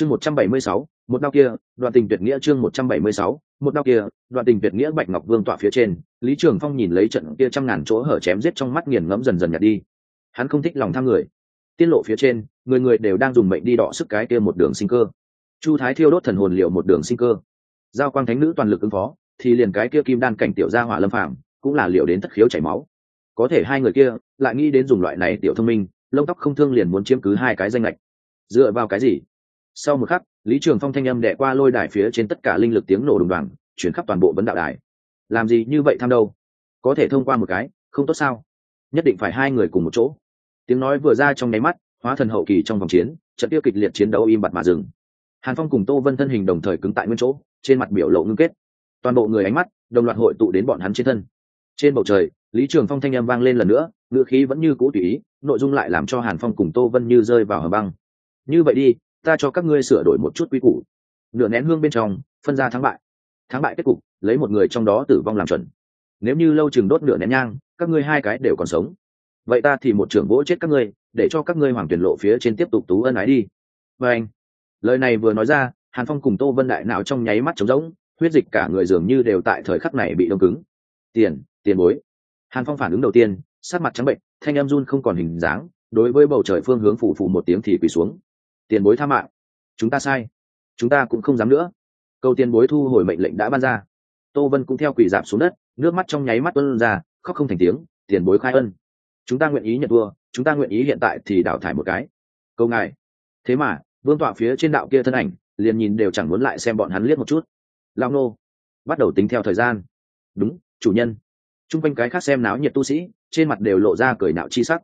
chương một trăm bảy mươi sáu, một đau kia, đoạn tình tuyệt nghĩa chương một trăm bảy mươi sáu, một đau kia, đoạn tình tuyệt nghĩa bạch ngọc vương tọa phía trên, lý trường phong nhìn lấy trận kia trăm ngàn chỗ hở chém giết trong mắt nghiền ngẫm dần dần nhạt đi. Hắn không thích lòng tham người. Tiết lộ phía trên, người người đều đang dùng mệnh đi đọ sức cái kia một đường sinh cơ. Chu thái thiêu đốt thần hồn liệu một đường sinh cơ. Giao quang thánh nữ toàn lực ứng phó, thì liền cái kia kim đan cảnh tiểu gia hỏa lâm phàm, cũng là liệu đến thất khiếu chảy máu. Có thể hai người kia, lại nghĩ đến dùng loại này tiểu thông minh, lông tóc không thương liền muốn chiếm cứ hai cái danh lệch dựa vào cái gì? Sau một khắc, lý trường phong thanh âm đẻ qua lôi đài phía trên tất cả linh lực tiếng nổ đùng đoàn chuyển khắp toàn bộ vấn đạo đài. Làm gì như vậy tham đâu? Có thể thông qua một cái, không tốt sao? Nhất định phải hai người cùng một chỗ. Tiếng nói vừa ra trong nháy mắt, hóa thần hậu kỳ trong vòng chiến, trận tiêu kịch liệt chiến đấu im bặt mà dừng. Hàn phong cùng tô vân thân hình đồng thời cứng tại nguyên chỗ, trên mặt biểu lộ ngưng kết. Toàn bộ người ánh mắt, đồng loạt hội tụ đến bọn hắn trên thân. Trên bầu trời, lý trường phong thanh â m vang lên lần nữa ngựa khí vẫn như cũ tùy ý, nội dung lại làm cho hàn phong cùng tô vân như rơi vào hầm băng. Như vậy đi ta cho các ngươi sửa đổi một chút quy củ. Nửa nén hương bên trong, phân ra thắng bại. Thắng bại kết cục, lấy một người trong đó tử vong làm chuẩn. Nếu như lâu chừng đốt nửa nén nhang, các ngươi hai cái đều còn sống. Vậy ta thì một trưởng vỗ chết các ngươi, để cho các ngươi hoàng tuyển lộ phía trên tiếp tục tú ân ái đi. Và anh, lời này vừa nói ra, hàn phong cùng tô vân đại nào trong nháy mắt trống rỗng, huyết dịch cả người dường như đều tại thời khắc này bị đông cứng. Tiền tiền bối. Hàn phong phản ứng đầu tiên sát mặt trắng bệnh, thanh em run không còn hình dáng, đối với bầu trời phương hướng phủ phủ một tiếng thì quỳ xuống tiền bối tha mạng. Chúng ta sai. Chúng ta cũng không dám nữa. Câu tiền bối thu hồi mệnh lệnh đã ban ra. Tô vân cũng theo quỷ dạp xuống đất, nước mắt trong nháy mắt tuân ra, khóc không thành tiếng, tiền bối khai ân. Chúng ta nguyện ý nhận thua, chúng ta nguyện ý hiện tại thì đào thải một cái. Câu ngài. Thế mà, vương tọa phía trên đạo kia thân ảnh, liền nhìn đều chẳng muốn lại xem bọn hắn liếc một chút. Lao nô, bắt đầu tính theo thời gian. Đúng, chủ nhân. T r u n g quanh cái khác xem náo nhiệt tu sĩ, trên mặt đều lộ ra cười nạo chi sắc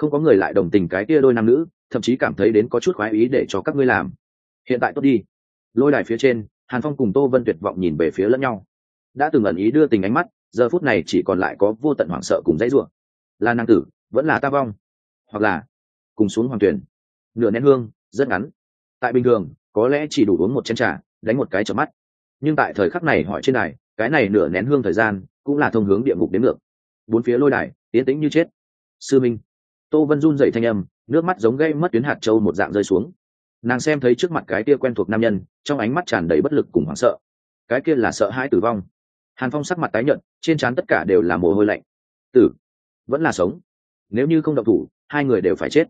không có người lại đồng tình cái kia đôi nam nữ, thậm chí cảm thấy đến có chút khoái ý để cho các ngươi làm. Hiện tại tốt đi. Lôi đài phía trên, hàn phong cùng tô vân tuyệt vọng nhìn về phía lẫn nhau. Đã từng ẩn ý đưa tình ánh mắt, giờ phút này chỉ còn lại có vô tận hoảng sợ cùng dãy ruộng là nàng tử, vẫn là ta vong. Hoặc là, cùng xuống hoàng tuyển. Nửa nén hương, rất ngắn. Tại bình thường, có lẽ chỉ đủ uống một chén t r à đánh một cái chợp mắt. Nhưng tại thời khắc này hỏi trên đài, cái này nửa nén hương thời gian, cũng là thông hướng địa ngục đến ngược. Bốn phía lôi đài tiến tĩnh như chết. Sư minh tô vân run dậy thanh âm, nước mắt giống gây mất tuyến hạt trâu một dạng rơi xuống. Nàng xem thấy trước mặt cái kia quen thuộc nam nhân, trong ánh mắt tràn đầy bất lực cùng hoảng sợ. Cái kia là sợ hãi tử vong. Hàn phong sắc mặt tái nhợt, trên trán tất cả đều là mồ hôi lạnh. Tử, vẫn là sống. Nếu như không động thủ, hai người đều phải chết.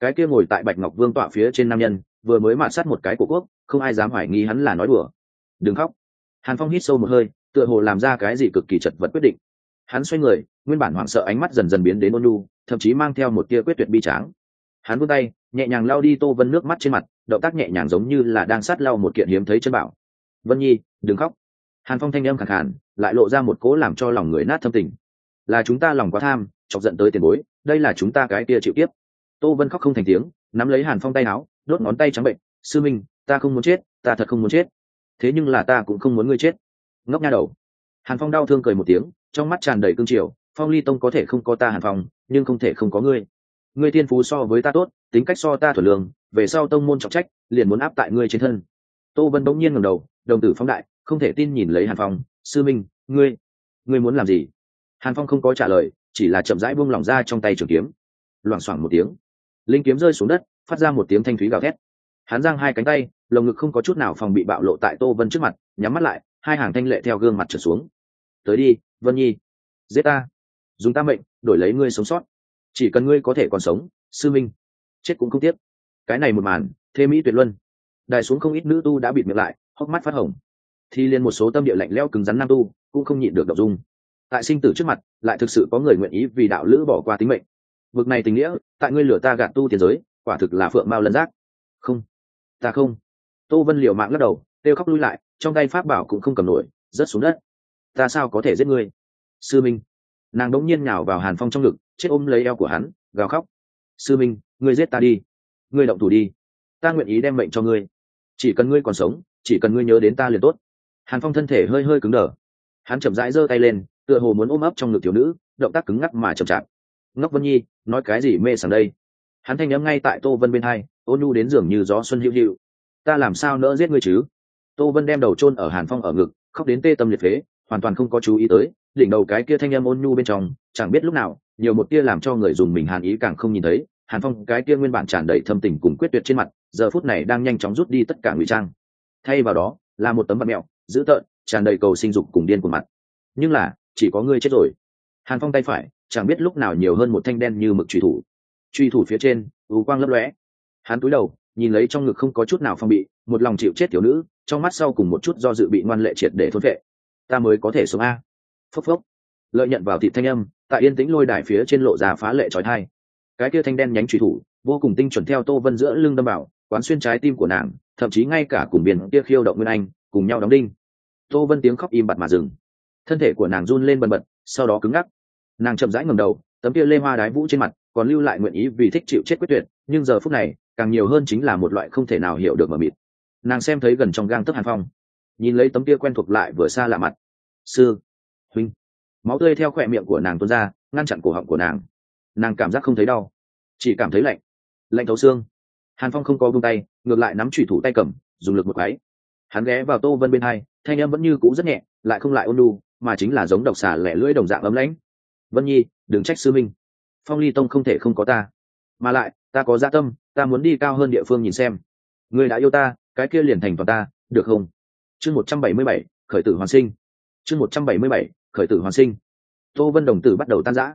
Cái kia ngồi tại bạch ngọc vương tọa phía trên nam nhân, vừa mới mạt sát một cái của quốc, không ai dám hoài nghi hắn là nói đùa. Đừng khóc. Hàn phong hít sâu một hơi, tựa hồ làm ra cái gì cực kỳ chật vật quyết định. Hắn xoay người, nguyên bản hoảng sợ ánh mắt dần dần biến đến ôn lu thậm chí mang theo một tia quyết tuyệt bi tráng. Hắn vươn tay, nhẹ nhàng lau đi tô vân nước mắt trên mặt, động tác nhẹ nhàng giống như là đang sát lau một kiện hiếm thấy chân bảo. Vân nhi, đừng khóc. Hàn phong thanh âm khẳng hẳn lại lộ ra một cố làm cho lòng người nát thâm tình. Là chúng ta lòng quá tham, chọc giận tới tiền bối, đây là chúng ta cái kia chịu tiếp tô vân khóc không thành tiếng, nắm lấy hàn phong tay áo, đốt ngón tay trắng bệnh. Sư minh, ta không muốn chết, ta thật không muốn chết. Thế nhưng là ta cũng không muốn ngươi chết. Ngốc nha đầu. Hàn phong đau thương cười một tiếng, trong mắt tràn đầy cương triều phong ly tông có thể không có ta hàn phong, nhưng không thể không có ngươi. Ngươi tiên phú so với ta tốt, tính cách so ta thuở lường về sau tông môn trọng trách, liền muốn áp tại ngươi trên thân. Tô vân bỗng nhiên ngầm đầu, đồng tử phong đại, không thể tin nhìn lấy hàn phong. Sư minh, ngươi ngươi muốn làm gì? Hàn phong không có trả lời, chỉ là chậm rãi buông lỏng ra trong tay trường kiếm. Loảng xoảng một tiếng, linh kiếm rơi xuống đất, phát ra một tiếng thanh thúy gào thét. Hắn giang hai cánh tay, lồng ngực không có chút nào phòng bị bạo lộ tại tô vân trước mặt, nhắm mắt lại, hai hàng thanh lệ theo gương mặt trở xuống. Tới đi, vân nhi, giết ta dùng ta mệnh, đổi lấy ngươi sống sót. Chỉ cần ngươi có thể còn sống, sư minh, chết cũng không tiếc. Cái này một màn, thế mỹ tuyệt luân. Đài xuống không ít nữ tu đã bịt miệng lại, hốc mắt phát hồng. Thì liền một số tâm địa lạnh lẽo cứng rắn nam tu, cũng không nhịn được đ dung. Tại sinh tử trước mặt, lại thực sự có người nguyện ý vì đạo lữ bỏ qua tính mệnh. Vực này tình nghĩa, tại ngươi lửa ta gạt tu tiền giới, quả thực là phượng mao lân giác. Không, ta không. Tô vân liều mạng lắc đầu, kêu khóc lui lại, trong tay pháp bảo cũng không cầm nổi, rớt xuống đất. Ta sao có thể giết ngươi? Sư minh nàng đống nhiên nhào vào hàn phong trong ngực, chết ôm lấy eo của hắn, gào khóc. Sư minh, ngươi giết ta đi. Ngươi động thủ đi. Ta nguyện ý đem mệnh cho ngươi. Chỉ cần ngươi còn sống, chỉ cần ngươi nhớ đến ta liền tốt. Hàn phong thân thể hơi hơi cứng đờ. Hắn chậm rãi giơ tay lên, tựa hồ muốn ôm ấp trong ngực thiếu nữ, động tác cứng ngắc mà chậm chạp. Ngốc vân nhi, nói cái gì mê sảng đây? Hắn thanh nhắm ngay tại tô vân bên hai, ôn nhu đến giường như gió xuân hữu hữu. Ta làm sao nỡ giết ngươi chứ? Tô vân đem đầu chôn ở hàn phong ở ngực, khóc đến tê tâm liệt phế hoàn toàn không có chú ý tới, đỉnh đầu cái kia thanh âm ôn nhu bên trong, chẳng biết lúc nào, nhiều một tia làm cho người dùng mình hàn ý càng không nhìn thấy, hàn phong cái kia nguyên bản tràn đầy thâm tình cùng quyết tuyệt trên mặt, giờ phút này đang nhanh chóng rút đi tất cả ngụy trang. Thay vào đó, là một tấm mặt mẹo, dữ tợn, tràn đầy cầu sinh dục cùng điên của mặt. Nhưng là, chỉ có ngươi chết rồi. Hàn phong tay phải, chẳng biết lúc nào nhiều hơn một thanh đen như mực truy thủ. Truy thủ phía trên, u quang lấp lóe. Hắn cúi đầu, nhìn lấy trong ngực không có chút nào phong bị, một lòng chịu chết tiểu nữ, trong mắt sau cùng một chút do dự bị ngoan lệ triệt để thốt vệ ta mới có thể sống a. Phốc phốc. Lợi nhận vào thịt thanh âm, tại yên tĩnh lôi đài phía trên lộ ra phá lệ trói thai. Cái kia thanh đen nhánh truy thủ, vô cùng tinh chuẩn theo tô vân giữa lưng đâm bảo quán xuyên trái tim của nàng, thậm chí ngay cả cùng biển kia khiêu động nguyên anh, cùng nhau đóng đinh. Tô vân tiếng khóc im bặt mà dừng. Thân thể của nàng run lên bần bật, sau đó cứng ngắc. Nàng chậm rãi ngầm đầu, tấm kia lê hoa đái vũ trên mặt còn lưu lại nguyện ý vì thích chịu chết quyết tuyệt, nhưng giờ phút này, càng nhiều hơn chính là một loại không thể nào hiểu được mờ mịt. Nàng xem thấy gần trong gang tấc hàn phong. Nhìn lấy tấm kia quen thuộc lại vừa xa lạ mặt sư, huynh. Máu tươi theo khỏe miệng của nàng tuôn ra, ngăn chặn cổ họng của nàng. Nàng cảm giác không thấy đau, chỉ cảm thấy lạnh. Lạnh thấu xương. Hàn phong không có vung tay, ngược lại nắm thủy thủ tay cầm, dùng lực một cái. Hắn ghé vào tô vân bên hai, thanh em vẫn như cũ rất nhẹ, lại không lại ôn lu mà chính là giống độc xà lẻ lưỡi đồng dạng ấm lãnh. Vân nhi, đừng trách sư minh phong ly tông không thể không có ta. Mà lại, ta có gia tâm, ta muốn đi cao hơn địa phương nhìn xem. Người đã yêu ta, cái kia liền thành toàn ta, được không? Chương một trăm bảy mươi bảy, khởi tử hoàn sinh chương một trăm bảy mươi bảy khởi tử hoàn sinh. Tô vân đồng tử bắt đầu tan rã.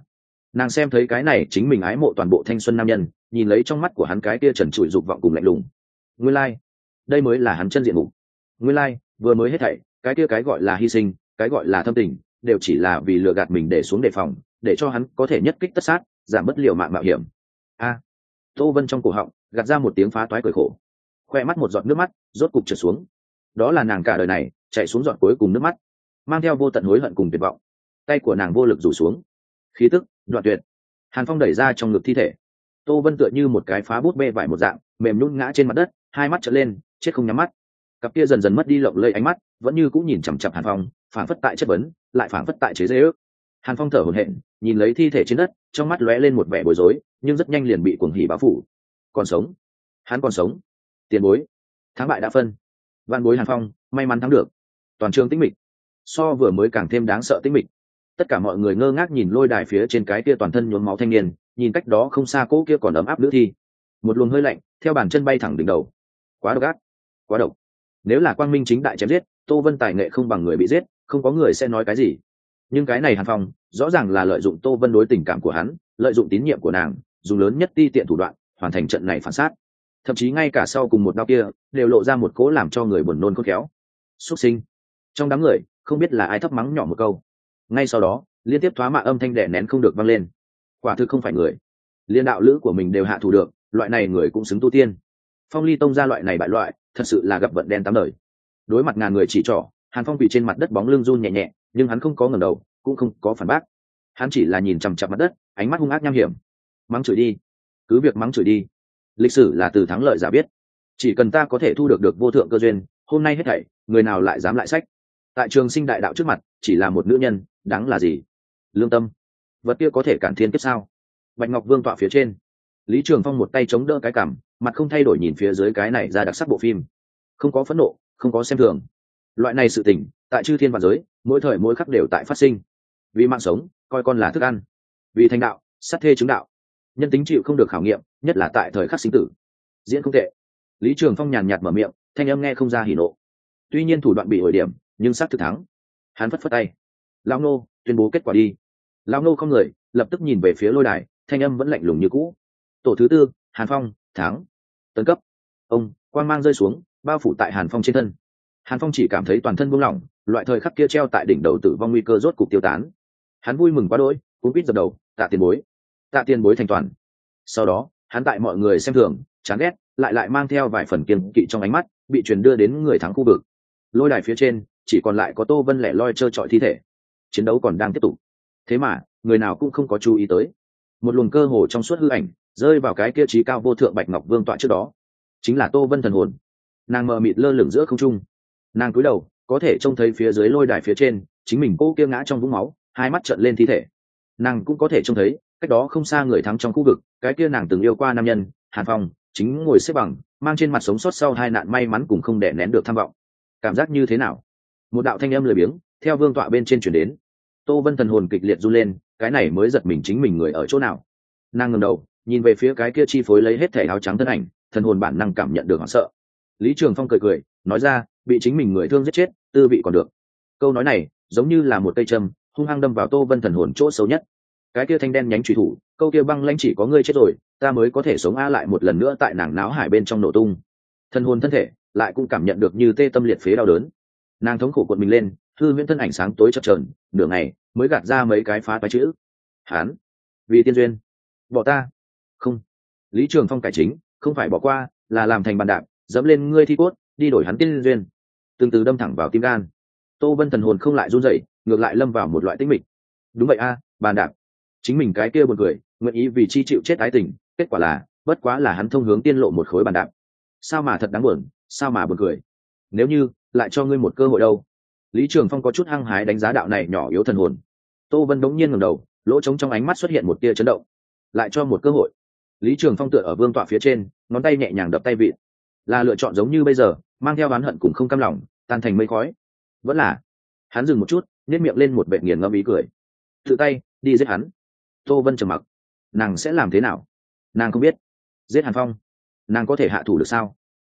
Nàng xem thấy cái này chính mình ái mộ toàn bộ thanh xuân nam nhân nhìn lấy trong mắt của hắn cái kia trần trụi dục vọng cùng lạnh lùng. Nguyên lai、like. đây mới là hắn chân diện mục. Nguyên lai、like, vừa mới hết thảy cái kia cái gọi là hy sinh cái gọi là thâm tình đều chỉ là vì lừa gạt mình để xuống đề phòng để cho hắn có thể nhất kích tất sát giảm bất liều mạng mạo hiểm. A! Tô vân trong cổ họng gạt ra một tiếng phá toái cười khổ. Khoe mắt một giọt nước mắt rốt cục trượt xuống. Đó là nàng cả đời này chạy xuống giọt cuối cùng nước mắt mang theo vô tận hối hận cùng tuyệt vọng. Tay của nàng vô lực rủ xuống. Khí tức, đoạn tuyệt. Hàn phong đẩy ra trong ngực thi thể. Tô vân tựa như một cái phá bút bê vải một dạng, mềm nhún ngã trên mặt đất, hai mắt trở lên, chết không nhắm mắt. Cặp kia dần dần mất đi lộng lây ánh mắt, vẫn như cũng nhìn chằm chặp hàn phong phản phất tại chất vấn, lại phản phất tại chế dây ước hàn phong thở hổn hển, nhìn lấy thi thể trên đất, trong mắt lóe lên một vẻ bối rối, nhưng rất nhanh liền bị cuồng hỉ báo phủ. Còn sống. Hắn còn sống. Tiền bối. Thắng bại đã phân. Văn bối hàn phong, may mắn thắng được. Toàn trường tĩnh mịch so vừa mới càng thêm đáng sợ tĩnh mịch. Tất cả mọi người ngơ ngác nhìn lôi đài phía trên cái kia toàn thân nhuốm máu thanh niên, nhìn cách đó không xa cỗ kia còn ấm áp nữ thi. Một luồng hơi lạnh, theo bàn chân bay thẳng đỉnh đầu. Quá độc ác, quá độc. Nếu là quang minh chính đại chém giết, tô vân tài nghệ không bằng người bị giết, không có người sẽ nói cái gì. Nhưng cái này hàn phong, rõ ràng là lợi dụng tô vân đối tình cảm của hắn, lợi dụng tín nhiệm của nàng, dùng lớn nhất ti tiện thủ đoạn, hoàn thành trận này phản sát. Thậm chí ngay cả sau cùng một đau kia, đều lộ ra một cố làm cho người buồn nôn khôn khéo. Xuất sinh. Trong đám người không biết là ai thấp mắng nhỏ một câu. Ngay sau đó, liên tiếp thoá mạ âm thanh đẻ nén không được vang lên. Quả thực không phải người. Liên đạo lữ của mình đều hạ thủ được, loại này người cũng xứng tu tiên. Phong ly tông ra loại này bại loại, thật sự là gặp vận đen tám đời. Đối mặt ngàn người chỉ trỏ, hàn phong bị trên mặt đất bóng lưng run nhẹ nhẹ, nhưng hắn không có ngầm đầu, cũng không có phản bác. Hắn chỉ là nhìn chằm chặp mặt đất, ánh mắt hung ác nham hiểm. Mắng chửi đi. Cứ việc mắng chửi đi. Lịch sử là từ thắng lợi giả biết. Chỉ cần ta có thể thu được được vô thượng cơ duyên, hôm nay hết thảy, người nào lại dám lại sách? Tại trường sinh đại đạo trước mặt, chỉ là một nữ nhân, đáng là gì? Lương tâm. Vật kia có thể cản thiên kiếp sao? Bạch ngọc vương tọa phía trên. Lý trường phong một tay chống đỡ cái cảm, mặt không thay đổi nhìn phía dưới cái này ra đặc sắc bộ phim. Không có phẫn nộ, không có xem thường. Loại này sự tình, tại chư thiên và giới, mỗi thời mỗi khắc đều tại phát sinh. Vì mạng sống, coi con là thức ăn. Vì thành đạo, sát thê chứng đạo. Nhân tính chịu không được khảo nghiệm, nhất là tại thời khắc sinh tử. Diễn không tệ. Lý trường phong nhàn nhạt mở miệng, thanh âm nghe không ra hỉ nộ. Tuy nhiên thủ đoạn bị hồi điểm nhưng xác thực thắng. Hắn phất phất tay. Lao nô, tuyên bố kết quả đi. Lao nô không người, lập tức nhìn về phía lôi đài, thanh âm vẫn lạnh lùng như cũ. Tổ thứ tư, hàn phong, thắng. Tấn cấp. Ông quan mang rơi xuống, bao phủ tại hàn phong trên thân. Hàn phong chỉ cảm thấy toàn thân buông lỏng, loại thời khắc kia treo tại đỉnh đầu tử vong nguy cơ rốt cục tiêu tán. Hắn vui mừng quá đỗi cũng quýt dập đầu, tạ tiền bối. Tạ tiền bối thành toàn. Sau đó, hắn tại mọi người xem thường, chán ghét, lại lại mang theo vài phần kiên kỵ trong ánh mắt, bị truyền đưa đến người thắng khu vực. Lôi đài phía trên chỉ còn lại có tô vân lẻ loi trơ trọi thi thể. Chiến đấu còn đang tiếp tục. Thế mà, người nào cũng không có chú ý tới. Một luồng cơ hồ trong suốt hư ảnh, rơi vào cái kia trí cao vô thượng bạch ngọc vương tọa trước đó. Chính là tô vân thần hồn. Nàng mờ mịt lơ lửng giữa không trung. Nàng cúi đầu, có thể trông thấy phía dưới lôi đài phía trên, chính mình cô kia ngã trong vũng máu, hai mắt trợn lên thi thể. Nàng cũng có thể trông thấy, cách đó không xa người thắng trong khu vực, cái kia nàng từng yêu qua nam nhân, hàn phong, chính ngồi xếp bằng, mang trên mặt sống sót sau hai nạn may mắn cùng không để nén được tham vọng. Cảm giác như thế nào? Một đạo thanh âm lười biếng theo vương tọa bên trên chuyển đến. Tô vân thần hồn kịch liệt run lên, cái này mới giật mình chính mình người ở chỗ nào. Nàng ngầm đầu, nhìn về phía cái kia chi phối lấy hết thẻ áo trắng thân ảnh, thần hồn bản năng cảm nhận được hoảng sợ. Lý trường phong cười cười, nói ra, bị chính mình người thương giết chết, tư vị còn được. Câu nói này, giống như là một cây châm, hung hăng đâm vào tô vân thần hồn chỗ xấu nhất. Cái kia thanh đen nhánh truy thủ, câu kia băng lãnh chỉ có ngươi chết rồi, ta mới có thể sống a lại một lần nữa tại nàng náo hải bên trong nổ tung. Thần hồn thân thể lại cũng cảm nhận được như tê tâm liệt phế đau đớn nàng thống khổ cuộn mình lên, thư viễn thân ảnh sáng tối chập trờn nửa ngày mới gạt ra mấy cái phá toái chữ. Hán, vì tiên duyên. Bỏ ta. Không. Lý trường phong cải chính, không phải bỏ qua, là làm thành bàn đạp, dẫm lên ngươi thi cốt, đi đổi hắn tiên duyên. Từng từ đâm thẳng vào tim gan. Tô vân thần hồn không lại run rẩy, ngược lại lâm vào một loại tích mịch. Đúng vậy a, bàn đạp. Chính mình cái kia buồn cười, nguyện ý vì chi chịu chết ái tình, kết quả là, bất quá là hắn thông hướng tiên lộ một khối bàn đạp. Sao mà thật đáng buồn, sao mà buồn cười. Nếu như lại cho ngươi một cơ hội đâu. Lý trường phong có chút hăng hái đánh giá đạo này nhỏ yếu thần hồn. Tô vân đống nhiên ngầm đầu, lỗ trống trong ánh mắt xuất hiện một tia chấn động. Lại cho một cơ hội. Lý trường phong tựa ở vương tọa phía trên, ngón tay nhẹ nhàng đập tay vịn. Là lựa chọn giống như bây giờ, mang theo oán hận cùng không cam lòng, tan thành mây khói. Vẫn là, hắn dừng một chút nếp miệng lên một vệ nghiền ngẫm ý cười. Tự tay, đi giết hắn. Tô vân trầm mặc. Nàng sẽ làm thế nào? Nàng không biết. Giết hàn phong. Nàng có thể hạ thủ được sao?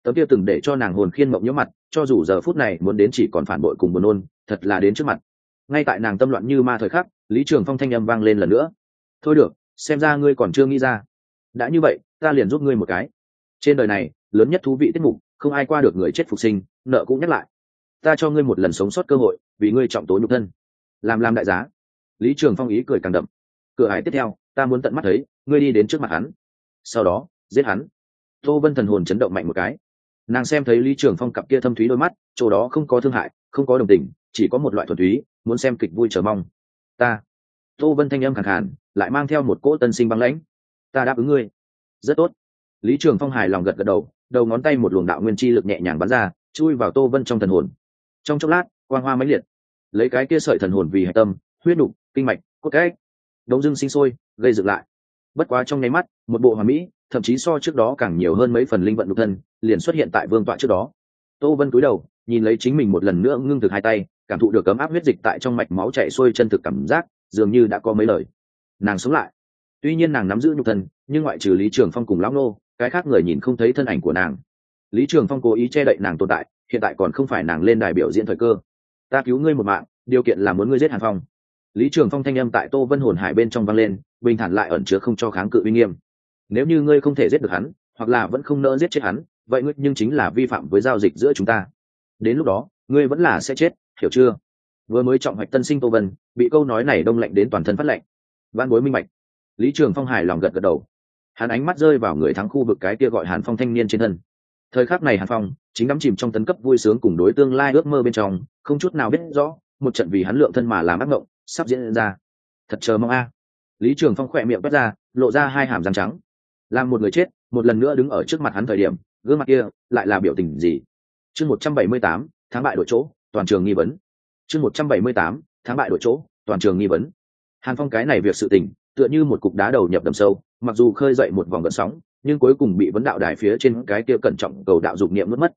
Tấm kia từng để cho nàng hồn khiên mộng nhớ mặt, cho dù giờ phút này muốn đến chỉ còn phản bội cùng buồn nôn, thật là đến trước mặt. Ngay tại nàng tâm loạn như ma thời khắc, lý trường phong thanh âm vang lên lần nữa. Thôi được, xem ra ngươi còn chưa nghĩ ra. Đã như vậy, ta liền giúp ngươi một cái. Trên đời này, lớn nhất thú vị tiết mục, không ai qua được người chết phục sinh, nợ cũng nhắc lại. Ta cho ngươi một lần sống sót cơ hội, vì ngươi trọng tố nhục thân. Làm làm đại giá. Lý trường phong ý cười càng đậm. Cửa hải tiếp theo, ta muốn tận mắt thấy, ngươi đi đến trước mặt hắn. Sau đó, giết hắn. Tô vân thần hồn chấn động mạnh một cái nàng xem thấy lý trường phong cặp kia thâm thúy đôi mắt chỗ đó không có thương hại không có đồng tình chỉ có một loại thuần thúy, muốn xem kịch vui chờ mong. Ta. Tô vân thanh âm khẳng hẳn lại mang theo một cỗ tân sinh băng lãnh. Ta đáp ứng ngươi. Rất tốt. Lý trường phong hài lòng gật gật đầu đầu ngón tay một luồng đạo nguyên chi lực nhẹ nhàng bắn ra chui vào tô vân trong thần hồn. Trong chốc lát quang hoa mãnh liệt. Lấy cái kia sợi thần hồn vì hạch tâm huyết đục kinh mạch cốt cách. Đống dưng sinh sôi gây dựng lại. Bất quá trong nháy mắt một bộ hòa mỹ thậm chí so trước đó càng nhiều hơn mấy phần linh vận đục thân liền xuất hiện tại vương tọa trước đó. Tô vân cúi đầu, nhìn lấy chính mình một lần nữa ngưng thực hai tay, cảm thụ được cấm áp huyết dịch tại trong mạch máu chạy xuôi chân thực cảm giác, dường như đã có mấy lời. Nàng sống lại. Tuy nhiên nàng nắm giữ nhục thân, nhưng ngoại trừ lý trường phong cùng lão nô cái khác người nhìn không thấy thân ảnh của nàng. Lý trường phong cố ý che đậy nàng tồn tại, hiện tại còn không phải nàng lên đài biểu diễn thời cơ. Ta cứu ngươi một mạng, điều kiện là muốn ngươi giết hàn phong. Lý trường phong thanh âm tại tô vân hồn hải bên trong vang lên, bình thản lại ẩn chứa không cho kháng cự uy nghiêm. Nếu như ngươi không thể giết được hắn, hoặc là vẫn không nỡ giết chết hắn vậy ngươi nhưng chính là vi phạm với giao dịch giữa chúng ta. Đến lúc đó, ngươi vẫn là sẽ chết, hiểu chưa? Vừa mới trọng hoạch tân sinh tô vân, bị câu nói này đông lạnh đến toàn thân phát lạnh. Văn bối minh mạch lý trường phong hài lòng gật gật đầu. Hắn ánh mắt rơi vào người thắng khu vực cái kia gọi hàn phong thanh niên trên thân. Thời khắc này hàn phong chính đắm chìm trong tấn cấp vui sướng cùng đối tương lai ước mơ bên trong, không chút nào biết rõ, một trận vì hắn lượng thân mà làm ác mộng sắp diễn ra. Thật chờ mong a. Lý trường phong khỏe miệng quét ra, lộ ra hai hàm răng trắng. Làm một người chết, một lần nữa đứng ở trước mặt hắn thời điểm gương mặt kia lại là biểu tình gì? Chương một trăm bảy mươi tám tháng bại đội chỗ, toàn trường nghi vấn. Chương một trăm bảy mươi tám tháng bại đội chỗ, toàn trường nghi vấn. Hàn phong cái này việc sự tình, tựa như một cục đá đầu nhập đầm sâu, mặc dù khơi dậy một vòng gợn sóng, nhưng cuối cùng bị vấn đạo đài phía trên cái kia cẩn trọng cầu đạo dục niệm mất mất.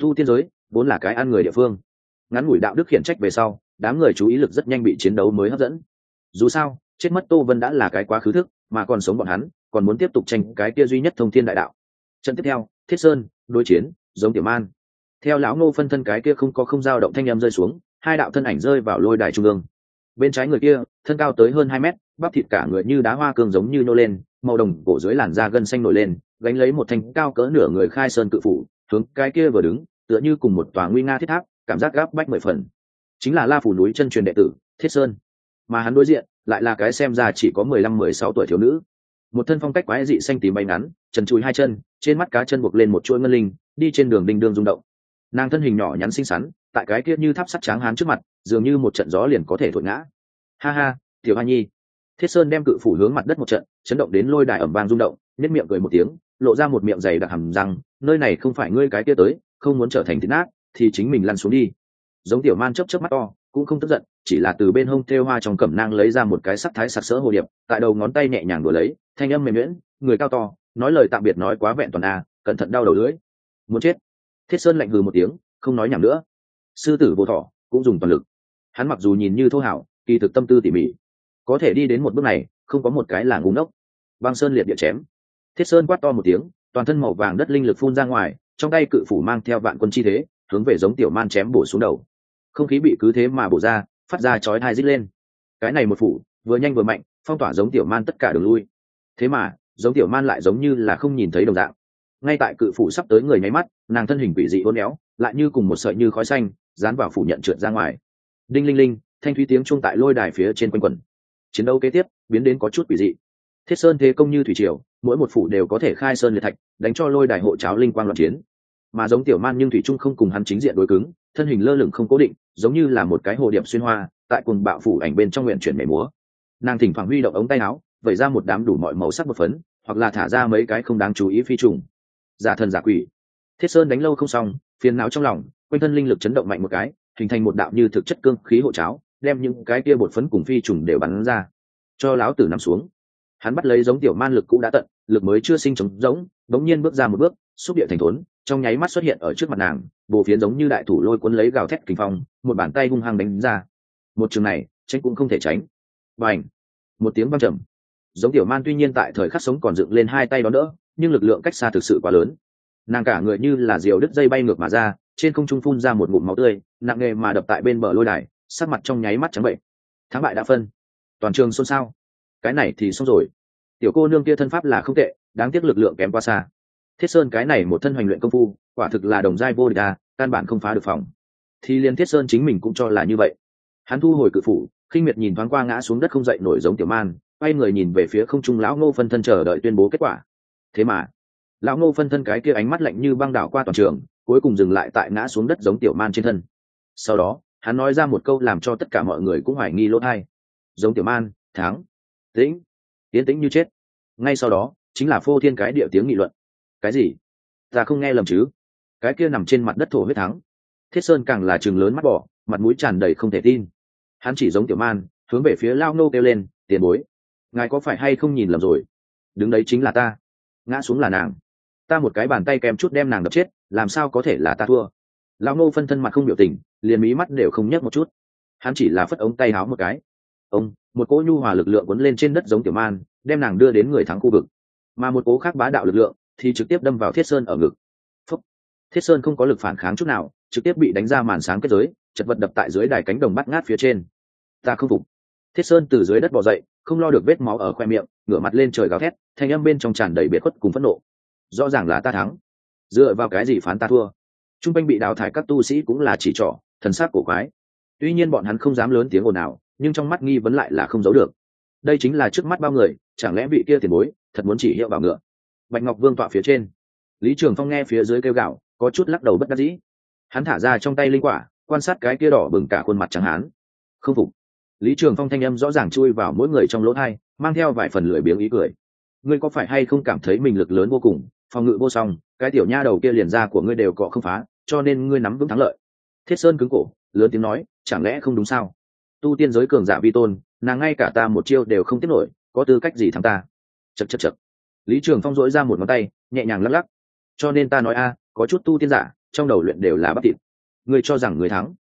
Tu tiên giới, vốn là cái ăn người địa phương. Ngắn ngủi đạo đức khiển trách về sau, đám người chú ý lực rất nhanh bị chiến đấu mới hấp dẫn. Dù sao, chết mất tô vân đã là cái quá khứ thức, mà còn sống bọn hắn, còn muốn tiếp tục tranh cái kia duy nhất thông thiên đại đạo trận tiếp theo, thiết sơn, đối chiến, giống tiểu man. Theo lão ngô phân thân cái kia không có không dao động thanh em rơi xuống, hai đạo thân ảnh rơi vào lôi đài trung ương. Bên trái người kia, thân cao tới hơn hai mét, bắp thịt cả người như đá hoa cương giống như nô lên, màu đồng cổ dưới làn da gân xanh nổi lên, gánh lấy một thanh cao cỡ nửa người khai sơn cự phủ, hướng cái kia vừa đứng, tựa như cùng một tòa nguy nga thiết tháp, cảm giác gáp bách mười phần. Chính là la phủ núi chân truyền đệ tử, thiết sơn. Mà hắn đối diện, lại là cái xem ra chỉ có mười lăm, mười sáu tuổi thiếu nữ một thân phong cách quái dị xanh tím bay ngắn, trần trụi hai chân, trên mắt cá chân buộc lên một chuỗi ngân linh, đi trên đường đinh đương rung động. Nàng thân hình nhỏ nhắn xinh xắn, tại cái kia như tháp sắt tráng hán trước mặt, dường như một trận gió liền có thể thổi ngã. Ha ha, tiểu hoa nhi. Thiết sơn đem cự phủ hướng mặt đất một trận, chấn động đến lôi đài ẩm vang rung động nếp miệng cười một tiếng, lộ ra một miệng dày đặc hầm răng, nơi này không phải ngươi cái kia tới, không muốn trở thành thịt nát, thì chính mình lăn xuống đi. Giống tiểu man chấp chấp mắt to, cũng không tức giận chỉ là từ bên hông thêu hoa trong cẩm nang lấy ra một cái sắc thái sặc sỡ hồ điệp, tại đầu ngón tay nhẹ nhàng đùa lấy, thanh âm mềm nhuyễn người cao to, nói lời tạm biệt nói quá vẹn toàn a, cẩn thận đau đầu lưỡi. Muốn chết. Thiết sơn lạnh hừ một tiếng, không nói nhảm nữa. Sư tử vô thọ, cũng dùng toàn lực. Hắn mặc dù nhìn như thô hảo, kỳ thực tâm tư tỉ mỉ. Có thể đi đến một bước này, không có một cái là ngu ngốc. Băng sơn liệt địa chém. Thiết sơn quát to một tiếng, toàn thân màu vàng đất linh lực phun ra ngoài, trong tay cự phủ mang theo vạn quân chi thế, hướng về giống tiểu man chém bổ xuống đầu. Không khí bị cứ thế mà bổ ra phát ra chói thai rít lên. Cái này một phủ, vừa nhanh vừa mạnh, phong tỏa giống tiểu man tất cả đường lui. Thế mà, giống tiểu man lại giống như là không nhìn thấy đồng dạng. Ngay tại cự phủ sắp tới người nháy mắt, nàng thân hình quỷ dị hôn éo, lại như cùng một sợi như khói xanh, dán vào phủ nhận trượt ra ngoài. Đinh linh linh, thanh thúy tiếng chung tại lôi đài phía trên quanh quần chiến đấu kế tiếp, biến đến có chút quỷ dị. Thiết sơn thế công như thủy triều, mỗi một phủ đều có thể khai sơn liệt thạch, đánh cho lôi đài hộ cháo linh quang loạn chiến. Mà giống tiểu man nhưng thủy trung không cùng hắn chính diện đối cứng thân hình lơ lửng không cố định, giống như là một cái hồ điệp xuyên hoa, tại cùng bạo phủ ảnh bên trong nguyện chuyển mẻ múa. Nàng thỉnh thoảng huy động ống tay áo, vẩy ra một đám đủ mọi màu sắc một phấn, hoặc là thả ra mấy cái không đáng chú ý phi trùng. Giả thần giả quỷ. Thiết sơn đánh lâu không xong, phiền não trong lòng, quanh thân linh lực chấn động mạnh một cái, hình thành một đạo như thực chất cương khí hộ cháo, đem những cái kia bột phấn cùng phi trùng đều bắn ra. Cho láo tử nằm xuống. Hắn bắt lấy giống tiểu man lực cũ đã tận, lực mới chưa sinh trống giống bỗng nhiên bước ra một bước xúc địa thành thốn, trong nháy mắt xuất hiện ở trước mặt nàng, bồ phiến giống như đại thủ lôi cuốn lấy gào thét kinh phong, một bàn tay hung hăng đánh ra. Một trường này, tránh cũng không thể tránh. Và ảnh một tiếng văng trầm. Giống tiểu man tuy nhiên tại thời khắc sống còn dựng lên hai tay đó đỡ nhưng lực lượng cách xa thực sự quá lớn. Nàng cả người như là diều đứt dây bay ngược mà ra, trên không trung phun ra một ngụm máu tươi, nặng nề mà đập tại bên bờ lôi đài, sắc mặt trong nháy mắt trắng bệnh. Thắng bại đã phân. Toàn trường xôn xao. Cái này thì xong rồi. Tiểu cô nương kia thân pháp là không tệ, đáng tiếc lực lượng kém quá xa thiết sơn cái này một thân hoành luyện công phu, quả thực là đồng giai vô địch à căn bản không phá được phòng. Thì liên thiết sơn chính mình cũng cho là như vậy. Hắn thu hồi cự phủ, khinh miệt nhìn thoáng qua ngã xuống đất không dậy nổi giống tiểu man, quay người nhìn về phía không trung lão ngô phân thân chờ đợi tuyên bố kết quả. Thế mà, lão ngô phân thân cái kia ánh mắt lạnh như băng đảo qua toàn trường, cuối cùng dừng lại tại ngã xuống đất giống tiểu man trên thân. Sau đó, hắn nói ra một câu làm cho tất cả mọi người cũng hoài nghi lỗ thai. Giống tiểu man, thắng, tĩnh, tiến tĩnh như chết. Ngay sau đó, chính là phô thiên cái địa tiếng nghị luận cái gì? Ta không nghe lầm chứ? Cái kia nằm trên mặt đất thổ huyết thắng. Thiết sơn càng là chừng lớn mắt bỏ, mặt mũi tràn đầy không thể tin. Hắn chỉ giống tiểu man, hướng về phía lao nô kêu lên, tiền bối, ngài có phải hay không nhìn lầm rồi? Đứng đấy chính là ta. Ngã xuống là nàng. Ta một cái bàn tay kèm chút đem nàng đập chết, làm sao có thể là ta thua? Lao nô phân thân mặt không biểu tình, liền mí mắt đều không nhấc một chút. Hắn chỉ là phất ống tay háo một cái. Ông, một cỗ nhu hòa lực lượng quấn lên trên đất giống tiểu man, đem nàng đưa đến người thắng khu vực. Mà một cố khác bá đạo lực lượng thì trực tiếp đâm vào thiết sơn ở ngực. Phúc. thiết sơn không có lực phản kháng chút nào, trực tiếp bị đánh ra màn sáng kết giới, chật vật đập tại dưới đài cánh đồng bắt ngát phía trên. Ta không phục. Thiết sơn từ dưới đất bỏ dậy, không lo được vết máu ở khoe miệng, ngửa mặt lên trời gào thét, thanh âm bên trong tràn đầy biệt khuất cùng phẫn nộ. Rõ ràng là ta thắng. Dựa vào cái gì phán ta thua? T r u n g quanh bị đào thải các tu sĩ cũng là chỉ trỏ, thần sắc cổ quái. Tuy nhiên bọn hắn không dám lớn tiếng ồn nào nhưng trong mắt nghi vấn lại là không giấu được. Đây chính là trước mắt bao người, chẳng lẽ vị kia tiền bối thật muốn chỉ hiệu vào ngựa? Bạch ngọc vương tọa phía trên. Lý trường phong nghe phía dưới kêu gạo có chút lắc đầu bất đắc dĩ. Hắn thả ra trong tay linh quả, quan sát cái kia đỏ bừng cả khuôn mặt chẳng hán. Không phục. Lý trường phong thanh âm rõ ràng chui vào mỗi người trong lỗ thai mang theo vài phần lười biếng ý cười. Ngươi có phải hay không cảm thấy mình lực lớn vô cùng? Phòng ngự vô song, cái tiểu nha đầu kia liền ra của ngươi đều cọ không phá, cho nên ngươi nắm vững thắng lợi. Thiết sơn cứng cổ, lớn tiếng nói, chẳng lẽ không đúng sao? Tu tiên giới cường giả vi tôn, nàng ngay cả ta một chiêu đều không tiết nổi, có tư cách gì thắng ta? Chật chật chật lý trường phong dỗi ra một ngón tay, nhẹ nhàng lắc lắc. Cho nên ta nói a, có chút tu tiên giả, trong đầu luyện đều là bắp thịt. Ngươi cho rằng người thắng.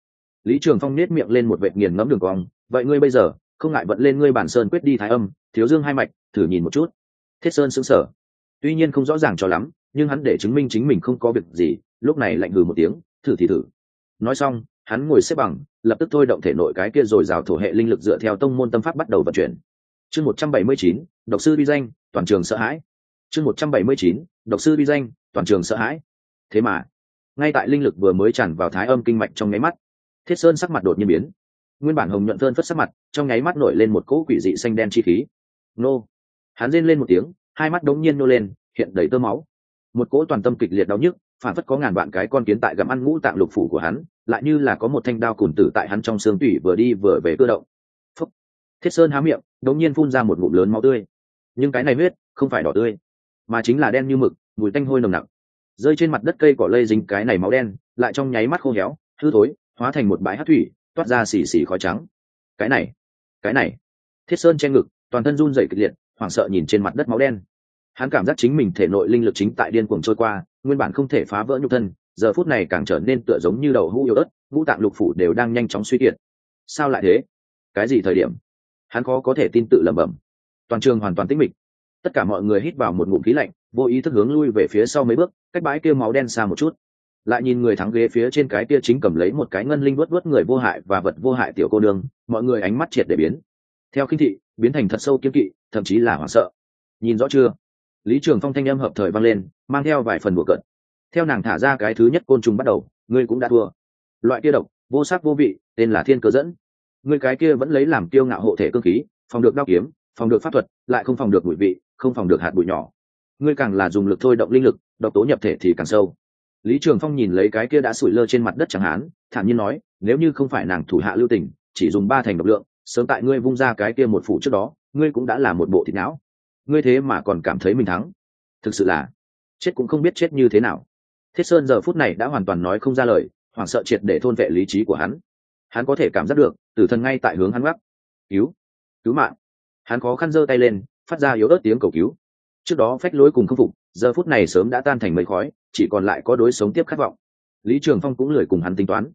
Lý trường phong nết miệng lên một vệt nghiền ngẫm đường cong. Vậy ngươi bây giờ, không ngại vận lên ngươi bản sơn quyết đi thái âm, thiếu dương hai mạch, thử nhìn một chút. Thiết sơn xứng sở tuy nhiên không rõ ràng cho lắm, nhưng hắn để chứng minh chính mình không có việc gì, lúc này lạnh hừ một tiếng, thử thì thử. Nói xong, hắn ngồi xếp bằng, lập tức thôi động thể nội cái kia rồi rào thổ hệ linh lực dựa theo tông môn tâm pháp bắt đầu vận chuyển. Chương một trăm bảy mươi chín, độc sư vi danh, toàn trường sợ hãi chương một trăm bảy mươi chín, độc sư bi danh, toàn trường sợ hãi. Thế mà, ngay tại linh lực vừa mới tràn vào thái âm kinh mạch trong nháy mắt, thiết sơn sắc mặt đột nhiên biến. Nguyên bản hồng nhuận thân phất sắc mặt, trong nháy mắt nổi lên một cỗ quỷ dị xanh đen chi khí. Nô! Hắn rên lên một tiếng, hai mắt đống nhiên nô lên, hiện đầy tơ máu. Một cỗ toàn tâm kịch liệt đau nhức, phản phất có ngàn vạn cái con kiến tại gặm ăn ngũ tạng lục phủ của hắn, lại như là có một thanh đao cùn tử tại hắn trong xương tủy vừa đi vừa về cơ động. Phúc. thiết sơn há miệng, đống nhiên phun ra một ngụm lớn máu tươi. Nhưng cái này huyết, không phải đỏ tươi mà chính là đen như mực, mùi tanh hôi nồng nặc. Rơi trên mặt đất cây cỏ lây dính cái này máu đen, lại trong nháy mắt khô héo, hư thối, hóa thành một bãi hát thủy, toát ra xì xì khói trắng. Cái này cái này. Thiết sơn che ngực, toàn thân run rẩy kịch liệt, hoảng sợ nhìn trên mặt đất máu đen. Hắn cảm giác chính mình thể nội linh lực chính tại điên cuồng trôi qua, nguyên bản không thể phá vỡ nhục thân, giờ phút này càng trở nên tựa giống như đầu hũ yếu ớt, ngũ tạng lục phủ đều đang nhanh chóng suy kiệt. Sao lại thế? Cái gì thời điểm? Hắn khó có thể tin tự lẩm bẩm. Toàn trường hoàn toàn tĩnh mịch tất cả mọi người hít vào một ngụm khí lạnh, vô ý thức hướng lui về phía sau mấy bước, cách bãi kia máu đen xa một chút. Lại nhìn người thắng ghế phía trên cái kia chính cầm lấy một cái ngân linh vớt vớt người vô hại và vật vô hại tiểu cô đường mọi người ánh mắt triệt để biến. Theo khinh thị, biến thành thật sâu kiếm kỵ, thậm chí là hoảng sợ. Nhìn rõ chưa? Lý trường phong thanh âm hợp thời vang lên, mang theo vài phần bùa cận theo nàng thả ra cái thứ nhất côn trùng bắt đầu, ngươi cũng đã thua. Loại kia độc, vô sắc vô vị, tên là thiên cơ dẫn. Ngươi cái kia vẫn lấy làm tiêu ngạo hộ thể cơ khí, phòng được đao kiếm phòng được pháp thuật, lại không phòng được bụi vị, không phòng được hạt bụi nhỏ. Ngươi càng là dùng lực thôi động linh lực, độc tố nhập thể thì càng sâu. Lý trường phong nhìn lấy cái kia đã sủi lơ trên mặt đất chẳng hán, thản nhiên nói, nếu như không phải nàng thủ hạ lưu tình, chỉ dùng ba thành độc lượng, sớm tại ngươi vung ra cái kia một phủ trước đó, ngươi cũng đã là một bộ thịt não. Ngươi thế mà còn cảm thấy mình thắng. Thực sự là, chết cũng không biết chết như thế nào. Thiết sơn giờ phút này đã hoàn toàn nói không ra lời, hoảng sợ triệt để thôn vệ lý trí của hắn. Hắn có thể cảm giác được, tử thần ngay tại hướng hắn gác. Cứu cứu mạng hắn khó khăn giơ tay lên, phát ra yếu ớt tiếng cầu cứu. Trước đó phách lối cùng khâm phục, giờ phút này sớm đã tan thành mây khói, chỉ còn lại có đối sống tiếp khát vọng. Lý trường phong cũng lười cùng hắn tính toán.